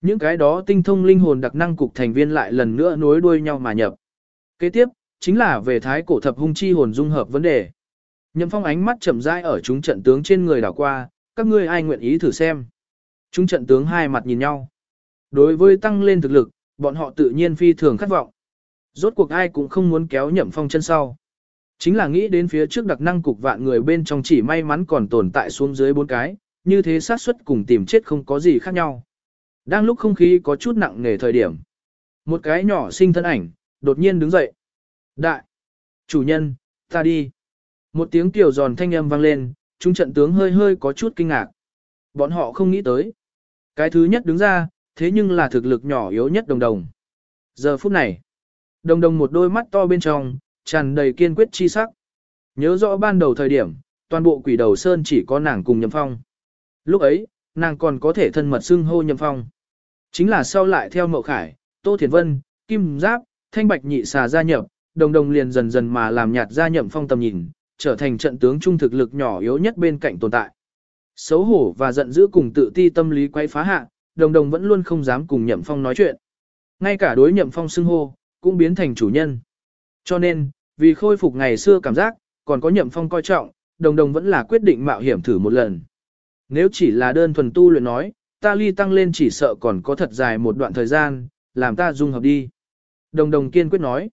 Những cái đó tinh thông linh hồn đặc năng cục thành viên lại lần nữa nối đuôi nhau mà nhập. Kế tiếp, chính là về thái cổ thập hung chi hồn dung hợp vấn đề. Nhậm Phong ánh mắt chậm rãi ở chúng trận tướng trên người đảo qua, các ngươi ai nguyện ý thử xem. Chúng trận tướng hai mặt nhìn nhau. Đối với tăng lên thực lực, bọn họ tự nhiên phi thường khát vọng. Rốt cuộc ai cũng không muốn kéo Nhậm Phong chân sau. Chính là nghĩ đến phía trước đặc năng cục vạn người bên trong chỉ may mắn còn tồn tại xuống dưới bốn cái, như thế xác suất cùng tìm chết không có gì khác nhau. Đang lúc không khí có chút nặng nề thời điểm. Một cái nhỏ sinh thân ảnh, đột nhiên đứng dậy. Đại! Chủ nhân, ta đi. Một tiếng tiểu giòn thanh âm vang lên, chúng trận tướng hơi hơi có chút kinh ngạc. Bọn họ không nghĩ tới. Cái thứ nhất đứng ra, thế nhưng là thực lực nhỏ yếu nhất đồng đồng. Giờ phút này, đồng đồng một đôi mắt to bên trong, tràn đầy kiên quyết chi sắc. Nhớ rõ ban đầu thời điểm, toàn bộ quỷ đầu sơn chỉ có nàng cùng nhậm phong. Lúc ấy, nàng còn có thể thân mật xưng hô nhậm phong. Chính là sau lại theo mậu khải, tô thiền vân, kim giáp, thanh bạch nhị xà gia nhập, đồng đồng liền dần dần mà làm nhạt gia nhậm phong tầm nhìn, trở thành trận tướng trung thực lực nhỏ yếu nhất bên cạnh tồn tại. Xấu hổ và giận dữ cùng tự ti tâm lý quay phá hạ, đồng đồng vẫn luôn không dám cùng nhậm phong nói chuyện. Ngay cả đối nhậm phong xưng hô, cũng biến thành chủ nhân. Cho nên, vì khôi phục ngày xưa cảm giác, còn có nhậm phong coi trọng, đồng đồng vẫn là quyết định mạo hiểm thử một lần. Nếu chỉ là đơn thuần tu luyện nói, ta ly tăng lên chỉ sợ còn có thật dài một đoạn thời gian, làm ta dung hợp đi. Đồng đồng kiên quyết nói,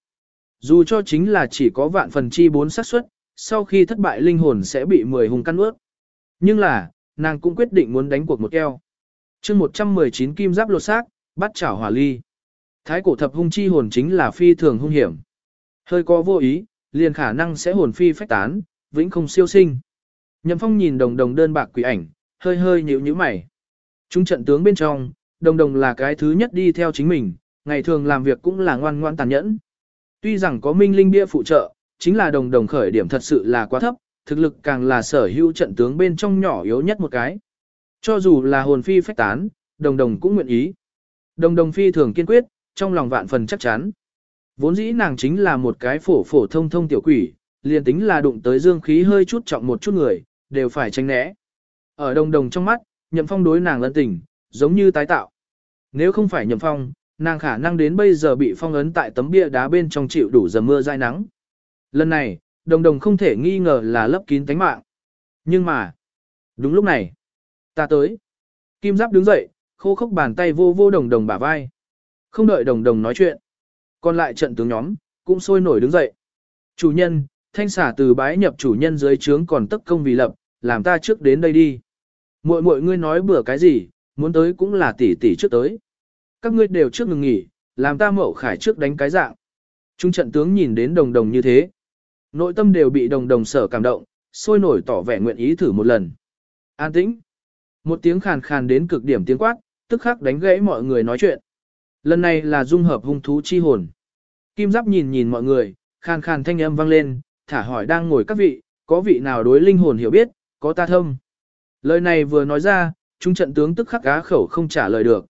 dù cho chính là chỉ có vạn phần chi bốn xác suất, sau khi thất bại linh hồn sẽ bị mười hùng căn ướt. Nhưng là, nàng cũng quyết định muốn đánh cuộc một keo. chương 119 kim giáp lột xác, bắt chảo hỏa ly. Thái cổ thập hung chi hồn chính là phi thường hung hiểm. Hơi có vô ý, liền khả năng sẽ hồn phi phách tán, vĩnh không siêu sinh. Nhậm phong nhìn đồng đồng đơn bạc quỷ ảnh, hơi hơi nhíu nhíu mày. Chúng trận tướng bên trong, đồng đồng là cái thứ nhất đi theo chính mình, ngày thường làm việc cũng là ngoan ngoan tàn nhẫn. Tuy rằng có minh linh bia phụ trợ, chính là đồng đồng khởi điểm thật sự là quá thấp, thực lực càng là sở hữu trận tướng bên trong nhỏ yếu nhất một cái. Cho dù là hồn phi phách tán, đồng đồng cũng nguyện ý. Đồng đồng phi thường kiên quyết, trong lòng vạn phần chắc chắn. Vốn dĩ nàng chính là một cái phổ phổ thông thông tiểu quỷ, liền tính là đụng tới dương khí hơi chút trọng một chút người, đều phải tránh né. Ở đồng đồng trong mắt, nhậm phong đối nàng lân tình, giống như tái tạo. Nếu không phải nhậm phong, nàng khả năng đến bây giờ bị phong ấn tại tấm bia đá bên trong chịu đủ dầm mưa dai nắng. Lần này, đồng đồng không thể nghi ngờ là lấp kín tánh mạng. Nhưng mà, đúng lúc này, ta tới. Kim Giáp đứng dậy, khô khốc bàn tay vô vô đồng đồng bả vai. Không đợi đồng đồng nói chuyện. Còn lại trận tướng nhóm, cũng sôi nổi đứng dậy. Chủ nhân, thanh xả từ bái nhập chủ nhân dưới trướng còn tất công vì lập, làm ta trước đến đây đi. Muội muội ngươi nói bữa cái gì, muốn tới cũng là tỷ tỷ trước tới. Các ngươi đều trước ngừng nghỉ, làm ta mậu khải trước đánh cái dạng. Trung trận tướng nhìn đến đồng đồng như thế. Nội tâm đều bị đồng đồng sở cảm động, sôi nổi tỏ vẻ nguyện ý thử một lần. An tĩnh. Một tiếng khàn khàn đến cực điểm tiếng quát, tức khắc đánh gãy mọi người nói chuyện. Lần này là dung hợp hung thú chi hồn. Kim Giáp nhìn nhìn mọi người, khàn khàn thanh âm vang lên, thả hỏi đang ngồi các vị, có vị nào đối linh hồn hiểu biết, có ta thâm. Lời này vừa nói ra, chúng trận tướng tức khắc cá khẩu không trả lời được.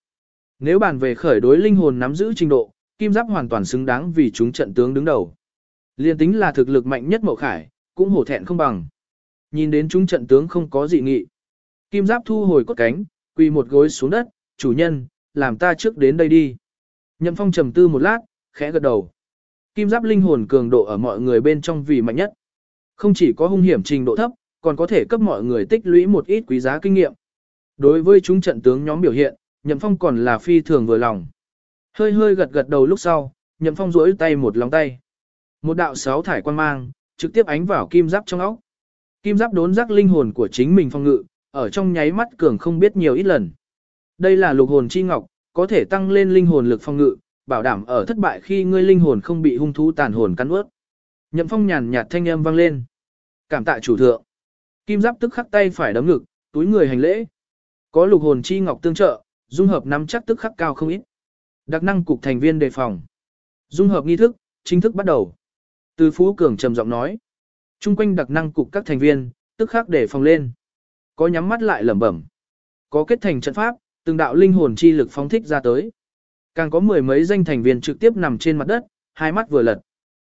Nếu bàn về khởi đối linh hồn nắm giữ trình độ, Kim Giáp hoàn toàn xứng đáng vì chúng trận tướng đứng đầu. Liên tính là thực lực mạnh nhất mậu khải, cũng hổ thẹn không bằng. Nhìn đến chúng trận tướng không có dị nghị. Kim Giáp thu hồi cốt cánh, quỳ một gối xuống đất, chủ nhân, làm ta trước đến đây đi. Nhậm Phong trầm tư một lát, khẽ gật đầu. Kim Giáp linh hồn cường độ ở mọi người bên trong vì mạnh nhất. Không chỉ có hung hiểm trình độ thấp, còn có thể cấp mọi người tích lũy một ít quý giá kinh nghiệm. Đối với chúng trận tướng nhóm biểu hiện, Nhậm Phong còn là phi thường vừa lòng. Hơi hơi gật gật đầu lúc sau, Nhậm Phong duỗi tay một lòng tay. Một đạo sáu thải quan mang, trực tiếp ánh vào kim giáp trong óc. Kim giáp đốn giác linh hồn của chính mình phong ngự, ở trong nháy mắt cường không biết nhiều ít lần. Đây là lục hồn chi ngọc, có thể tăng lên linh hồn lực phong ngự, bảo đảm ở thất bại khi ngươi linh hồn không bị hung thú tàn hồn cắn ướt. Nhậm Phong nhàn nhạt thanh âm vang lên. Cảm tạ chủ thượng. Kim giáp tức khắc tay phải đấm ngực, túi người hành lễ. Có lục hồn chi ngọc tương trợ, dung hợp nắm chắc tức khắc cao không ít. Đặc năng cục thành viên đề phòng. Dung hợp nghi thức, chính thức bắt đầu. Từ Phú Cường trầm giọng nói. Trung quanh đặc năng cục các thành viên, tức khắc đề phòng lên. Có nhắm mắt lại lẩm bẩm. Có kết thành trận pháp, từng đạo linh hồn chi lực phóng thích ra tới. Càng có mười mấy danh thành viên trực tiếp nằm trên mặt đất, hai mắt vừa lật.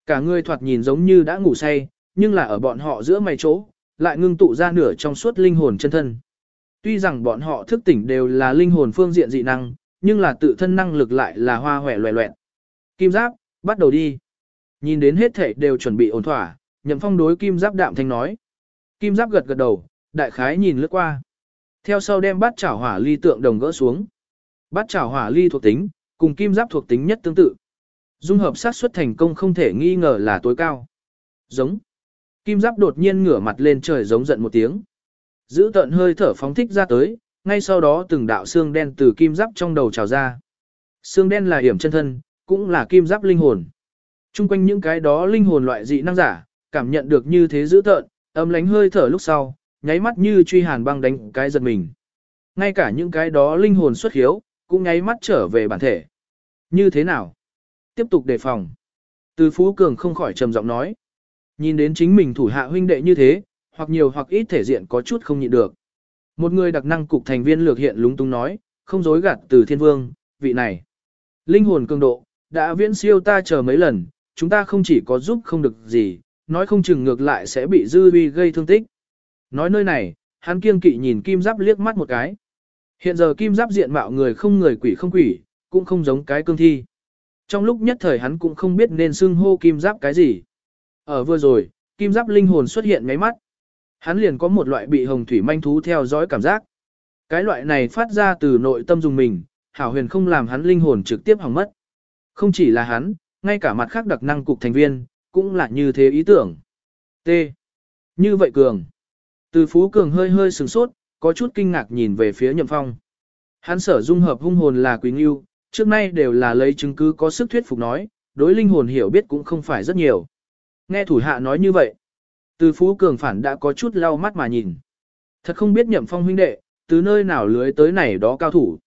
Cả người thoạt nhìn giống như đã ngủ say, nhưng là ở bọn họ giữa mày chỗ, lại ngưng tụ ra nửa trong suốt linh hồn chân thân. Tuy rằng bọn họ thức tỉnh đều là linh hồn phương diện dị năng, nhưng là tự thân năng lực lại là hoa hòe loẹ loẹn. Kim Giáp, bắt đầu đi. Nhìn đến hết thể đều chuẩn bị ổn thỏa, nhậm phong đối Kim Giáp đạm thanh nói. Kim Giáp gật gật đầu, đại khái nhìn lướt qua. Theo sau đem bát chảo hỏa ly tượng đồng gỡ xuống. Bát chảo hỏa ly thuộc tính, cùng Kim Giáp thuộc tính nhất tương tự. Dung hợp sát suất thành công không thể nghi ngờ là tối cao. Giống. Kim Giáp đột nhiên ngửa mặt lên trời giống giận một tiếng. Giữ tận hơi thở phóng thích ra tới, ngay sau đó từng đạo xương đen từ kim giáp trong đầu trào ra. Xương đen là hiểm chân thân, cũng là kim giáp linh hồn. Trung quanh những cái đó linh hồn loại dị năng giả, cảm nhận được như thế dữ tợn, ấm lánh hơi thở lúc sau, nháy mắt như truy hàn băng đánh cái giật mình. Ngay cả những cái đó linh hồn xuất hiếu, cũng nháy mắt trở về bản thể. Như thế nào? Tiếp tục đề phòng. Từ Phú Cường không khỏi trầm giọng nói. Nhìn đến chính mình thủ hạ huynh đệ như thế, hoặc nhiều hoặc ít thể diện có chút không nhịn được. Một người đặc năng cục thành viên lược hiện lúng túng nói, không dối gạt từ thiên vương, vị này. Linh hồn cường độ, đã viễn siêu ta chờ mấy lần, chúng ta không chỉ có giúp không được gì, nói không chừng ngược lại sẽ bị dư vi gây thương tích. Nói nơi này, hắn kiêng kỵ nhìn kim giáp liếc mắt một cái. Hiện giờ kim giáp diện mạo người không người quỷ không quỷ, cũng không giống cái cương thi. Trong lúc nhất thời hắn cũng không biết nên xưng hô kim giáp cái gì. Ở vừa rồi, kim giáp linh hồn xuất hiện ngay mắt. Hắn liền có một loại bị hồng thủy manh thú theo dõi cảm giác. Cái loại này phát ra từ nội tâm dùng mình, hảo huyền không làm hắn linh hồn trực tiếp hỏng mất. Không chỉ là hắn, ngay cả mặt khác đặc năng cục thành viên, cũng là như thế ý tưởng. T. Như vậy cường. Từ Phú Cường hơi hơi sừng sốt, có chút kinh ngạc nhìn về phía Nhậm Phong. Hắn sở dung hợp hung hồn là Quý Ngưu, trước nay đều là lấy chứng cứ có sức thuyết phục nói, đối linh hồn hiểu biết cũng không phải rất nhiều. Nghe thủ hạ nói như vậy, từ Phú Cường phản đã có chút lau mắt mà nhìn. Thật không biết nhậm phong huynh đệ, từ nơi nào lưới tới này đó cao thủ.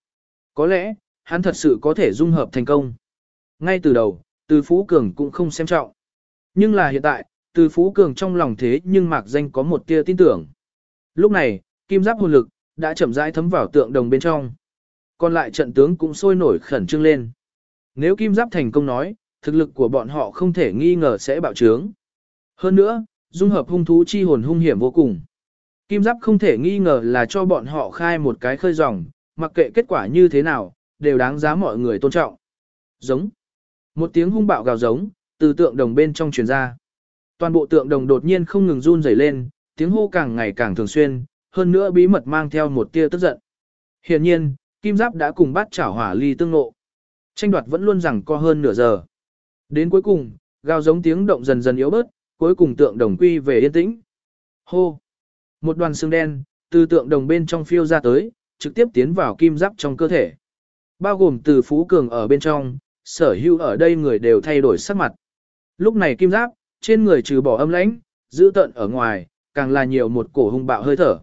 Có lẽ, hắn thật sự có thể dung hợp thành công. Ngay từ đầu, từ Phú Cường cũng không xem trọng. Nhưng là hiện tại, từ Phú Cường trong lòng thế nhưng mạc danh có một tia tin tưởng. Lúc này, kim giáp hồn lực, đã chậm rãi thấm vào tượng đồng bên trong. Còn lại trận tướng cũng sôi nổi khẩn trương lên. Nếu kim giáp thành công nói, thực lực của bọn họ không thể nghi ngờ sẽ bạo trướng. Hơn nữa, dung hợp hung thú chi hồn hung hiểm vô cùng. Kim giáp không thể nghi ngờ là cho bọn họ khai một cái khơi dòng, mặc kệ kết quả như thế nào, đều đáng giá mọi người tôn trọng. Giống. Một tiếng hung bạo gào giống, từ tượng đồng bên trong truyền ra. Toàn bộ tượng đồng đột nhiên không ngừng run rẩy lên, tiếng hô càng ngày càng thường xuyên, hơn nữa bí mật mang theo một tia tức giận. Hiển nhiên, Kim Giáp đã cùng bắt chảo hỏa ly tương ngộ. Tranh đoạt vẫn luôn rằng co hơn nửa giờ. Đến cuối cùng, gào giống tiếng động dần dần yếu bớt, cuối cùng tượng đồng quy về yên tĩnh. Hô! Một đoàn xương đen, từ tượng đồng bên trong phiêu ra tới, trực tiếp tiến vào kim giáp trong cơ thể. Bao gồm từ Phú Cường ở bên trong, sở hữu ở đây người đều thay đổi sắc mặt. Lúc này kim giáp, trên người trừ bỏ âm lãnh, giữ tận ở ngoài, càng là nhiều một cổ hung bạo hơi thở.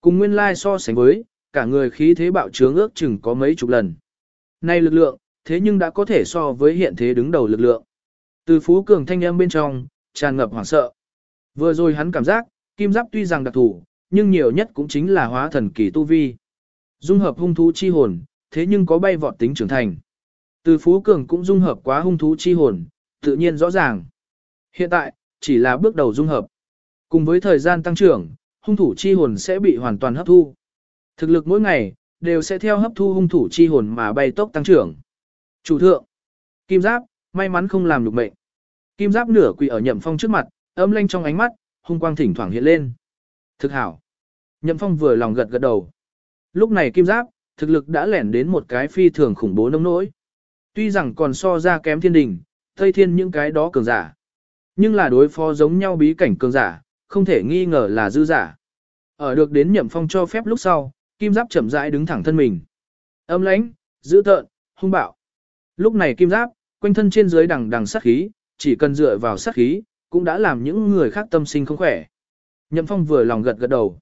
Cùng nguyên lai so sánh với, cả người khí thế bạo trướng ước chừng có mấy chục lần. nay lực lượng, thế nhưng đã có thể so với hiện thế đứng đầu lực lượng. Từ Phú Cường thanh âm bên trong, tràn ngập hoảng sợ. Vừa rồi hắn cảm giác, kim giáp tuy rằng đặc thủ, nhưng nhiều nhất cũng chính là hóa thần kỳ tu vi. Dung hợp hung thú chi hồn, thế nhưng có bay vọt tính trưởng thành. Từ Phú Cường cũng dung hợp quá hung thú chi hồn, tự nhiên rõ ràng. Hiện tại, chỉ là bước đầu dung hợp. Cùng với thời gian tăng trưởng, hung thủ chi hồn sẽ bị hoàn toàn hấp thu. Thực lực mỗi ngày, đều sẽ theo hấp thu hung thủ chi hồn mà bay tốc tăng trưởng. Chủ thượng, Kim Giáp, may mắn không làm được mệnh. Kim Giáp nửa quỳ ở Nhậm Phong trước mặt, âm lanh trong ánh mắt, hung quang thỉnh thoảng hiện lên. Thực hảo. Nhậm Phong vừa lòng gật gật đầu. Lúc này Kim Giáp, thực lực đã lẻn đến một cái phi thường khủng bố nông nỗi. Tuy rằng còn so ra kém thiên đình, Tây Thiên những cái đó cường giả. Nhưng là đối phó giống nhau bí cảnh cường giả, không thể nghi ngờ là dư giả. Ở được đến Nhậm Phong cho phép lúc sau, Kim Giáp chậm rãi đứng thẳng thân mình. Âm lãnh, dữ tợn, hung bạo. Lúc này Kim Giáp, quanh thân trên dưới đằng đằng sát khí, chỉ cần dựa vào sát khí, cũng đã làm những người khác tâm sinh không khỏe. Nhậm Phong vừa lòng gật gật đầu.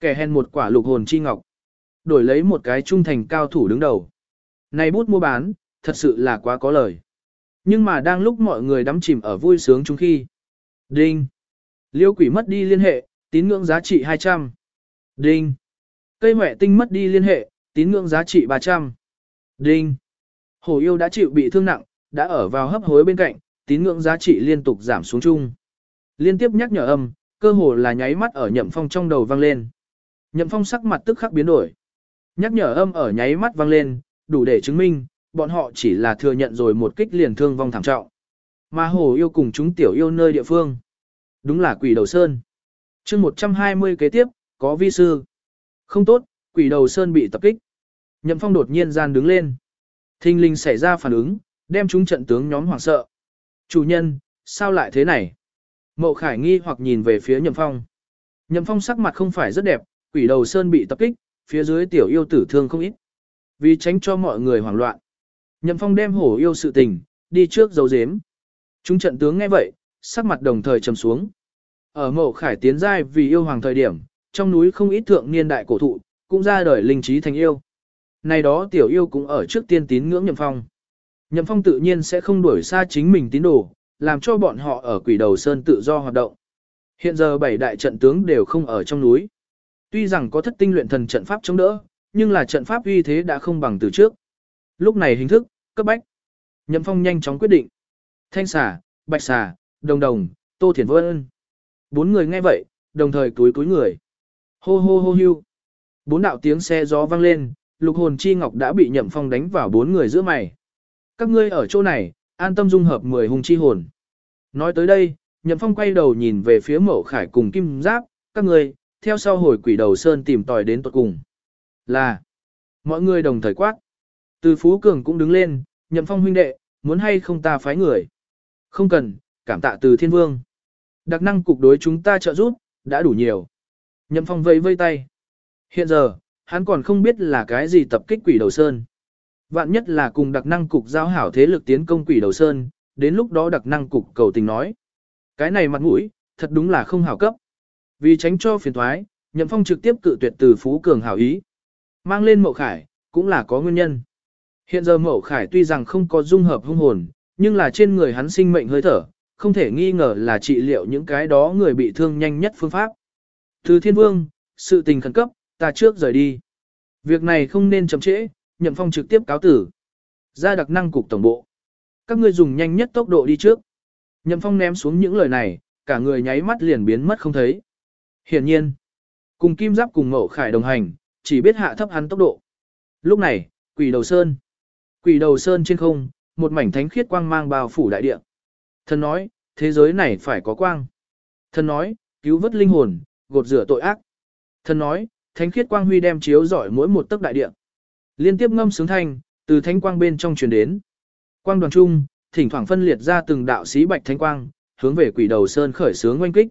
Kẻ hèn một quả lục hồn chi ngọc. Đổi lấy một cái trung thành cao thủ đứng đầu. Này bút mua bán, thật sự là quá có lời. Nhưng mà đang lúc mọi người đắm chìm ở vui sướng chung khi. Đinh. Liêu quỷ mất đi liên hệ, tín ngưỡng giá trị 200. Đinh. Cây mẹ tinh mất đi liên hệ, tín ngưỡng giá trị 300. Đinh. Hổ yêu đã chịu bị thương nặng, đã ở vào hấp hối bên cạnh, tín ngưỡng giá trị liên tục giảm xuống chung. Liên tiếp nhắc nhở âm, cơ hồ là nháy mắt ở nhậm phong trong đầu vang lên. Nhậm phong sắc mặt tức khắc biến đổi. Nhắc nhở âm ở nháy mắt vang lên, đủ để chứng minh, bọn họ chỉ là thừa nhận rồi một kích liền thương vong thảm trọng. Mà hồ yêu cùng chúng tiểu yêu nơi địa phương. Đúng là quỷ đầu sơn. chương 120 kế tiếp, có vi sư. Không tốt, quỷ đầu sơn bị tập kích. Nhậm phong đột nhiên gian đứng lên. Thinh linh xảy ra phản ứng, đem chúng trận tướng nhóm hoảng sợ. Chủ nhân, sao lại thế này? Mậu Khải nghi hoặc nhìn về phía Nhậm Phong. Nhậm Phong sắc mặt không phải rất đẹp, quỷ đầu sơn bị tập kích, phía dưới tiểu yêu tử thương không ít. Vì tránh cho mọi người hoảng loạn. Nhậm Phong đem hổ yêu sự tình, đi trước dấu dếm. Chúng trận tướng nghe vậy, sắc mặt đồng thời trầm xuống. Ở Mậu Khải tiến giai vì yêu hoàng thời điểm, trong núi không ít thượng niên đại cổ thụ, cũng ra đời linh trí thành yêu. Này đó tiểu yêu cũng ở trước tiên tín ngưỡng Nhậm Phong. Nhậm Phong tự nhiên sẽ không đuổi xa chính mình tín đồ, làm cho bọn họ ở quỷ đầu sơn tự do hoạt động. Hiện giờ bảy đại trận tướng đều không ở trong núi. Tuy rằng có thất tinh luyện thần trận pháp chống đỡ, nhưng là trận pháp uy thế đã không bằng từ trước. Lúc này hình thức, cấp bách. Nhậm Phong nhanh chóng quyết định. Thanh xà, bạch xà, đồng đồng, tô thiền vân. Bốn người nghe vậy, đồng thời túi túi người. Hô hô hô hưu. Bốn đạo tiếng xe gió vang lên, lục hồn chi ngọc đã bị Nhậm Phong đánh vào bốn người giữa mày. Các ngươi ở chỗ này, an tâm dung hợp 10 hùng chi hồn. Nói tới đây, Nhậm Phong quay đầu nhìn về phía mẫu Khải cùng Kim Giáp, các ngươi, theo sau hồi quỷ đầu sơn tìm tòi đến tuật cùng. Là, mọi người đồng thời quát. Từ Phú Cường cũng đứng lên, Nhậm Phong huynh đệ, muốn hay không ta phái người. Không cần, cảm tạ từ thiên vương. Đặc năng cục đối chúng ta trợ giúp, đã đủ nhiều. Nhậm Phong vây vây tay. Hiện giờ, hắn còn không biết là cái gì tập kích quỷ đầu sơn. Vạn nhất là cùng đặc năng cục giao hảo thế lực tiến công quỷ đầu sơn, đến lúc đó đặc năng cục cầu tình nói. Cái này mặt mũi, thật đúng là không hảo cấp. Vì tránh cho phiền thoái, Nhậm Phong trực tiếp cự tuyệt từ Phú Cường hảo ý. Mang lên Mậu Khải, cũng là có nguyên nhân. Hiện giờ Mậu Khải tuy rằng không có dung hợp hung hồn, nhưng là trên người hắn sinh mệnh hơi thở, không thể nghi ngờ là trị liệu những cái đó người bị thương nhanh nhất phương pháp. Từ Thiên Vương, sự tình khẩn cấp, ta trước rời đi. Việc này không nên chậm trễ, Nhậm Phong trực tiếp cáo tử. Ra đặc năng cục tổng bộ. Các ngươi dùng nhanh nhất tốc độ đi trước. Nhậm Phong ném xuống những lời này, cả người nháy mắt liền biến mất không thấy. Hiển nhiên, cùng Kim Giáp cùng Mậu Khải đồng hành, chỉ biết hạ thấp hắn tốc độ. Lúc này, Quỷ Đầu Sơn. Quỷ Đầu Sơn trên không, một mảnh thánh khiết quang mang bao phủ đại địa. Thần nói, thế giới này phải có quang. Thần nói, cứu vớt linh hồn, gột rửa tội ác. Thần nói, thánh khiết quang huy đem chiếu rọi mỗi một tấc đại địa. Liên tiếp ngâm sướng thanh, từ thánh quang bên trong truyền đến. Quang đoàn trung, thỉnh thoảng phân liệt ra từng đạo sĩ bạch thánh quang, hướng về quỷ đầu sơn khởi sướng oanh kích.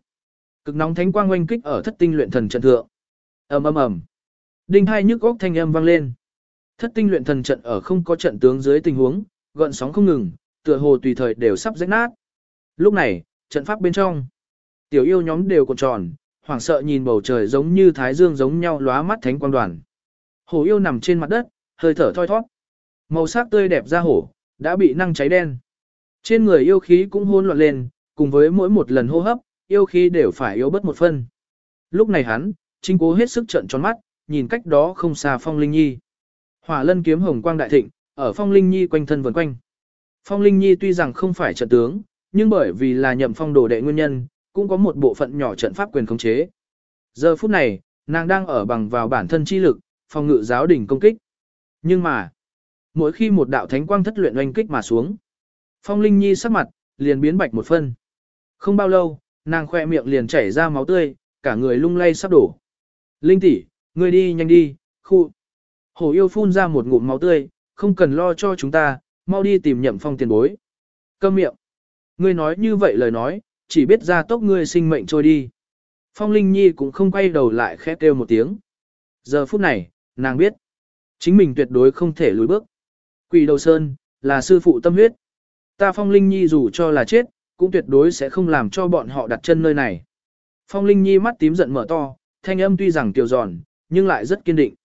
Cực nóng thánh quang oanh kích ở thất tinh luyện thần trận thượng. Ầm ầm ầm. Đinh hai nhức góc thanh âm vang lên. Thất tinh luyện thần trận ở không có trận tướng dưới tình huống, gợn sóng không ngừng, tựa hồ tùy thời đều sắp rách nát. Lúc này, trận pháp bên trong, tiểu yêu nhóm đều cuộn tròn, hoảng sợ nhìn bầu trời giống như thái dương giống nhau lóa mắt thánh quang đoàn. Hồ yêu nằm trên mặt đất, hơi thở thoi thoát. màu sắc tươi đẹp da hổ, đã bị năng cháy đen. Trên người yêu khí cũng hôn loạn lên, cùng với mỗi một lần hô hấp, yêu khí đều phải yếu bất một phân. Lúc này hắn, chính cố hết sức trận tròn mắt, nhìn cách đó không xa Phong Linh Nhi. Hỏa lân kiếm hồng quang đại thịnh, ở Phong Linh Nhi quanh thân vần quanh. Phong Linh Nhi tuy rằng không phải trận tướng, nhưng bởi vì là nhậm phong đồ đệ nguyên nhân, cũng có một bộ phận nhỏ trận pháp quyền khống chế. Giờ phút này, nàng đang ở bằng vào bản thân chi lực, phòng ngự giáo đỉnh công kích. Nhưng mà, mỗi khi một đạo thánh quang thất luyện oanh kích mà xuống, Phong Linh Nhi sắc mặt, liền biến bạch một phân. Không bao lâu, nàng khoe miệng liền chảy ra máu tươi, cả người lung lay sắp đổ. Linh tỷ, ngươi đi nhanh đi, khu. Hổ yêu phun ra một ngụm máu tươi, không cần lo cho chúng ta, mau đi tìm nhậm phong tiền bối. Câm miệng. Ngươi nói như vậy lời nói, chỉ biết ra tốc ngươi sinh mệnh trôi đi. Phong Linh Nhi cũng không quay đầu lại khẽ kêu một tiếng. Giờ phút này, nàng biết, chính mình tuyệt đối không thể lùi bước. Quỷ đầu sơn, là sư phụ tâm huyết. Ta Phong Linh Nhi dù cho là chết, cũng tuyệt đối sẽ không làm cho bọn họ đặt chân nơi này. Phong Linh Nhi mắt tím giận mở to, thanh âm tuy rằng tiểu giòn, nhưng lại rất kiên định.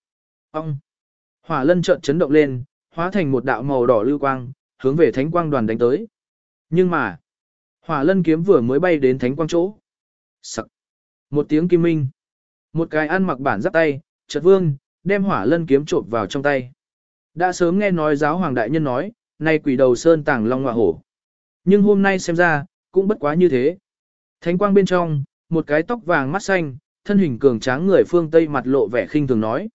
Ông! Hỏa lân chợt chấn động lên, hóa thành một đạo màu đỏ lưu quang, hướng về thánh quang đoàn đánh tới. Nhưng mà, hỏa lân kiếm vừa mới bay đến thánh quang chỗ. Sặc! Một tiếng kim minh. Một cái ăn mặc bản giáp tay, chợt vương, đem hỏa lân kiếm trộn vào trong tay. Đã sớm nghe nói giáo hoàng đại nhân nói, nay quỷ đầu sơn tàng long ngọa hổ. Nhưng hôm nay xem ra, cũng bất quá như thế. Thánh quang bên trong, một cái tóc vàng mắt xanh, thân hình cường tráng người phương Tây mặt lộ vẻ khinh thường nói.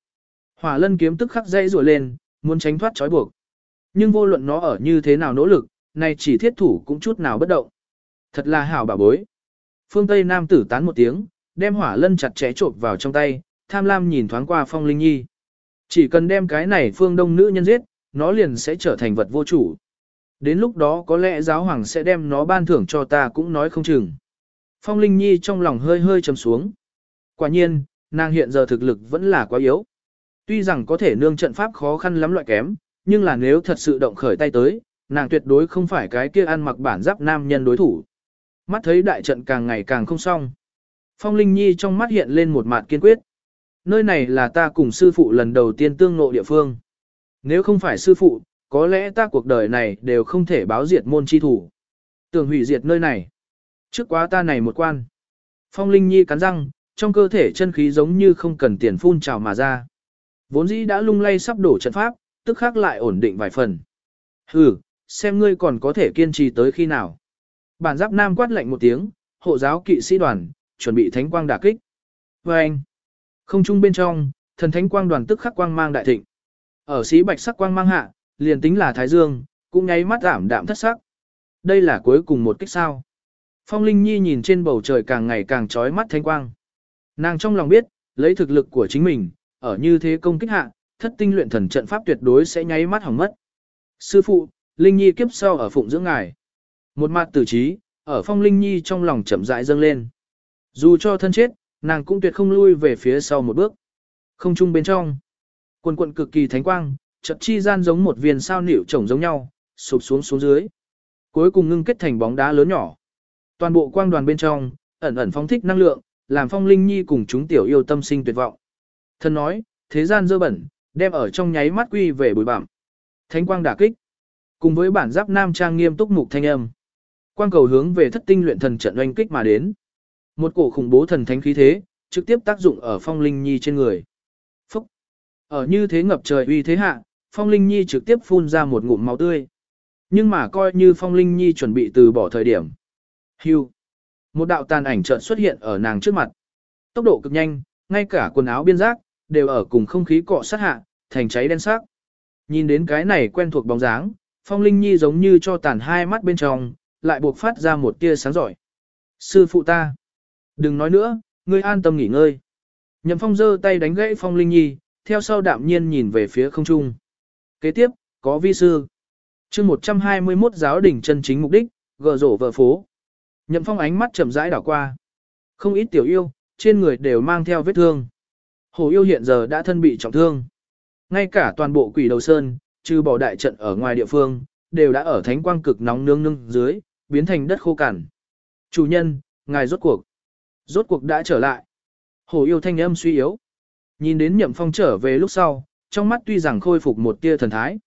Hỏa lân kiếm tức khắc dây rùa lên, muốn tránh thoát trói buộc. Nhưng vô luận nó ở như thế nào nỗ lực, này chỉ thiết thủ cũng chút nào bất động. Thật là hảo bà bối. Phương Tây nam tử tán một tiếng, đem hỏa lân chặt chẽ trộn vào trong tay, tham lam nhìn thoáng qua phong linh nhi. Chỉ cần đem cái này phương đông nữ nhân giết, nó liền sẽ trở thành vật vô chủ. Đến lúc đó có lẽ giáo hoàng sẽ đem nó ban thưởng cho ta cũng nói không chừng. Phong Linh Nhi trong lòng hơi hơi trầm xuống. Quả nhiên, nàng hiện giờ thực lực vẫn là quá yếu. Tuy rằng có thể nương trận pháp khó khăn lắm loại kém, nhưng là nếu thật sự động khởi tay tới, nàng tuyệt đối không phải cái kia ăn mặc bản giáp nam nhân đối thủ. Mắt thấy đại trận càng ngày càng không xong. Phong Linh Nhi trong mắt hiện lên một mặt kiên quyết. Nơi này là ta cùng sư phụ lần đầu tiên tương ngộ địa phương. Nếu không phải sư phụ, có lẽ ta cuộc đời này đều không thể báo diệt môn chi thủ. Tưởng hủy diệt nơi này. Trước quá ta này một quan. Phong Linh Nhi cắn răng, trong cơ thể chân khí giống như không cần tiền phun trào mà ra. Vốn dĩ đã lung lay sắp đổ trận pháp, tức khắc lại ổn định vài phần. Hừ, xem ngươi còn có thể kiên trì tới khi nào. Bản giáp nam quát lạnh một tiếng, hộ giáo kỵ sĩ đoàn, chuẩn bị thánh quang đả kích. Và anh, không trung bên trong, thần thánh quang đoàn tức khắc quang mang đại thịnh. Ở sĩ bạch sắc quang mang hạ, liền tính là thái dương, cũng nháy mắt giảm đạm thất sắc. Đây là cuối cùng một kích sao. Phong Linh Nhi nhìn trên bầu trời càng ngày càng trói mắt thanh quang. Nàng trong lòng biết, lấy thực lực của chính mình, ở như thế công kích hạ, thất tinh luyện thần trận pháp tuyệt đối sẽ nháy mắt hỏng mất. Sư phụ, Linh Nhi kiếp sau ở phụng dưỡng ngài. Một mặt tử trí, ở Phong Linh Nhi trong lòng chậm rãi dâng lên. Dù cho thân chết, nàng cũng tuyệt không lui về phía sau một bước. Không chung bên trong. Quần quận cực kỳ thánh quang, chợt chi gian giống một viên sao nịu trồng giống nhau, sụp xuống xuống dưới. Cuối cùng ngưng kết thành bóng đá lớn nhỏ. Toàn bộ quang đoàn bên trong, ẩn ẩn phóng thích năng lượng, làm phong linh nhi cùng chúng tiểu yêu tâm sinh tuyệt vọng. Thân nói, thế gian dơ bẩn, đem ở trong nháy mắt quy về bụi bặm. Thánh quang đả kích. Cùng với bản giáp nam trang nghiêm túc mục thanh âm. Quang cầu hướng về thất tinh luyện thần trận oanh kích mà đến. Một cổ khủng bố thần thánh khí thế, trực tiếp tác dụng ở phong linh nhi trên người. Phúc! Ở như thế ngập trời uy thế hạ, phong linh nhi trực tiếp phun ra một ngụm máu tươi. Nhưng mà coi như phong linh nhi chuẩn bị từ bỏ thời điểm. Hưu! Một đạo tàn ảnh chợt xuất hiện ở nàng trước mặt. Tốc độ cực nhanh, ngay cả quần áo biên giác, đều ở cùng không khí cọ sát hạ, thành cháy đen sắc. Nhìn đến cái này quen thuộc bóng dáng, phong linh nhi giống như cho tàn hai mắt bên trong, lại buộc phát ra một tia sáng giỏi. Sư phụ ta! Đừng nói nữa, ngươi an tâm nghỉ ngơi. Nhậm phong giơ tay đánh gãy phong linh nhi, theo sau đạm nhiên nhìn về phía không trung. Kế tiếp, có vi sư. chương 121 giáo đỉnh chân chính mục đích, gờ rổ vợ phố. Nhậm phong ánh mắt chậm rãi đảo qua. Không ít tiểu yêu, trên người đều mang theo vết thương. Hồ yêu hiện giờ đã thân bị trọng thương. Ngay cả toàn bộ quỷ đầu sơn, trừ bỏ đại trận ở ngoài địa phương, đều đã ở thánh quang cực nóng nương nương dưới, biến thành đất khô cằn. Chủ nhân, ngài rốt cuộc. Rốt cuộc đã trở lại. Hồ yêu thanh âm suy yếu. Nhìn đến nhậm phong trở về lúc sau, trong mắt tuy rằng khôi phục một tia thần thái.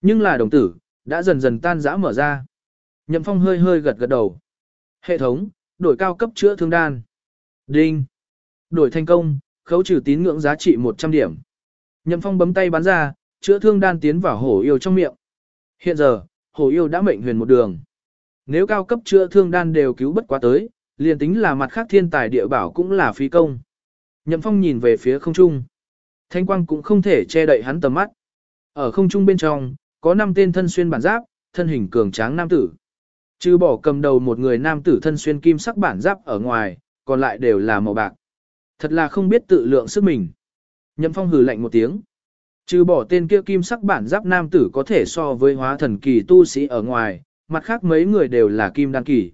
Nhưng là đồng tử, đã dần dần tan rã mở ra. Nhậm Phong hơi hơi gật gật đầu. Hệ thống, đổi cao cấp chữa thương đan. Đinh. Đổi thành công, khấu trừ tín ngưỡng giá trị 100 điểm. Nhậm Phong bấm tay bắn ra, chữa thương đan tiến vào hổ yêu trong miệng. Hiện giờ, hổ yêu đã mệnh huyền một đường. Nếu cao cấp chữa thương đan đều cứu bất quá tới, liền tính là mặt khác thiên tài địa bảo cũng là phí công. Nhậm Phong nhìn về phía không trung. Thanh quang cũng không thể che đậy hắn tầm mắt. Ở không trung bên trong, có năm tên thân xuyên bản giáp, thân hình cường tráng nam tử. Trừ bỏ cầm đầu một người nam tử thân xuyên kim sắc bản giáp ở ngoài, còn lại đều là màu bạc. Thật là không biết tự lượng sức mình. Nhậm Phong hừ lạnh một tiếng. Trừ bỏ tên kia kim sắc bản giáp nam tử có thể so với hóa thần kỳ tu sĩ ở ngoài, mặt khác mấy người đều là kim đan kỳ.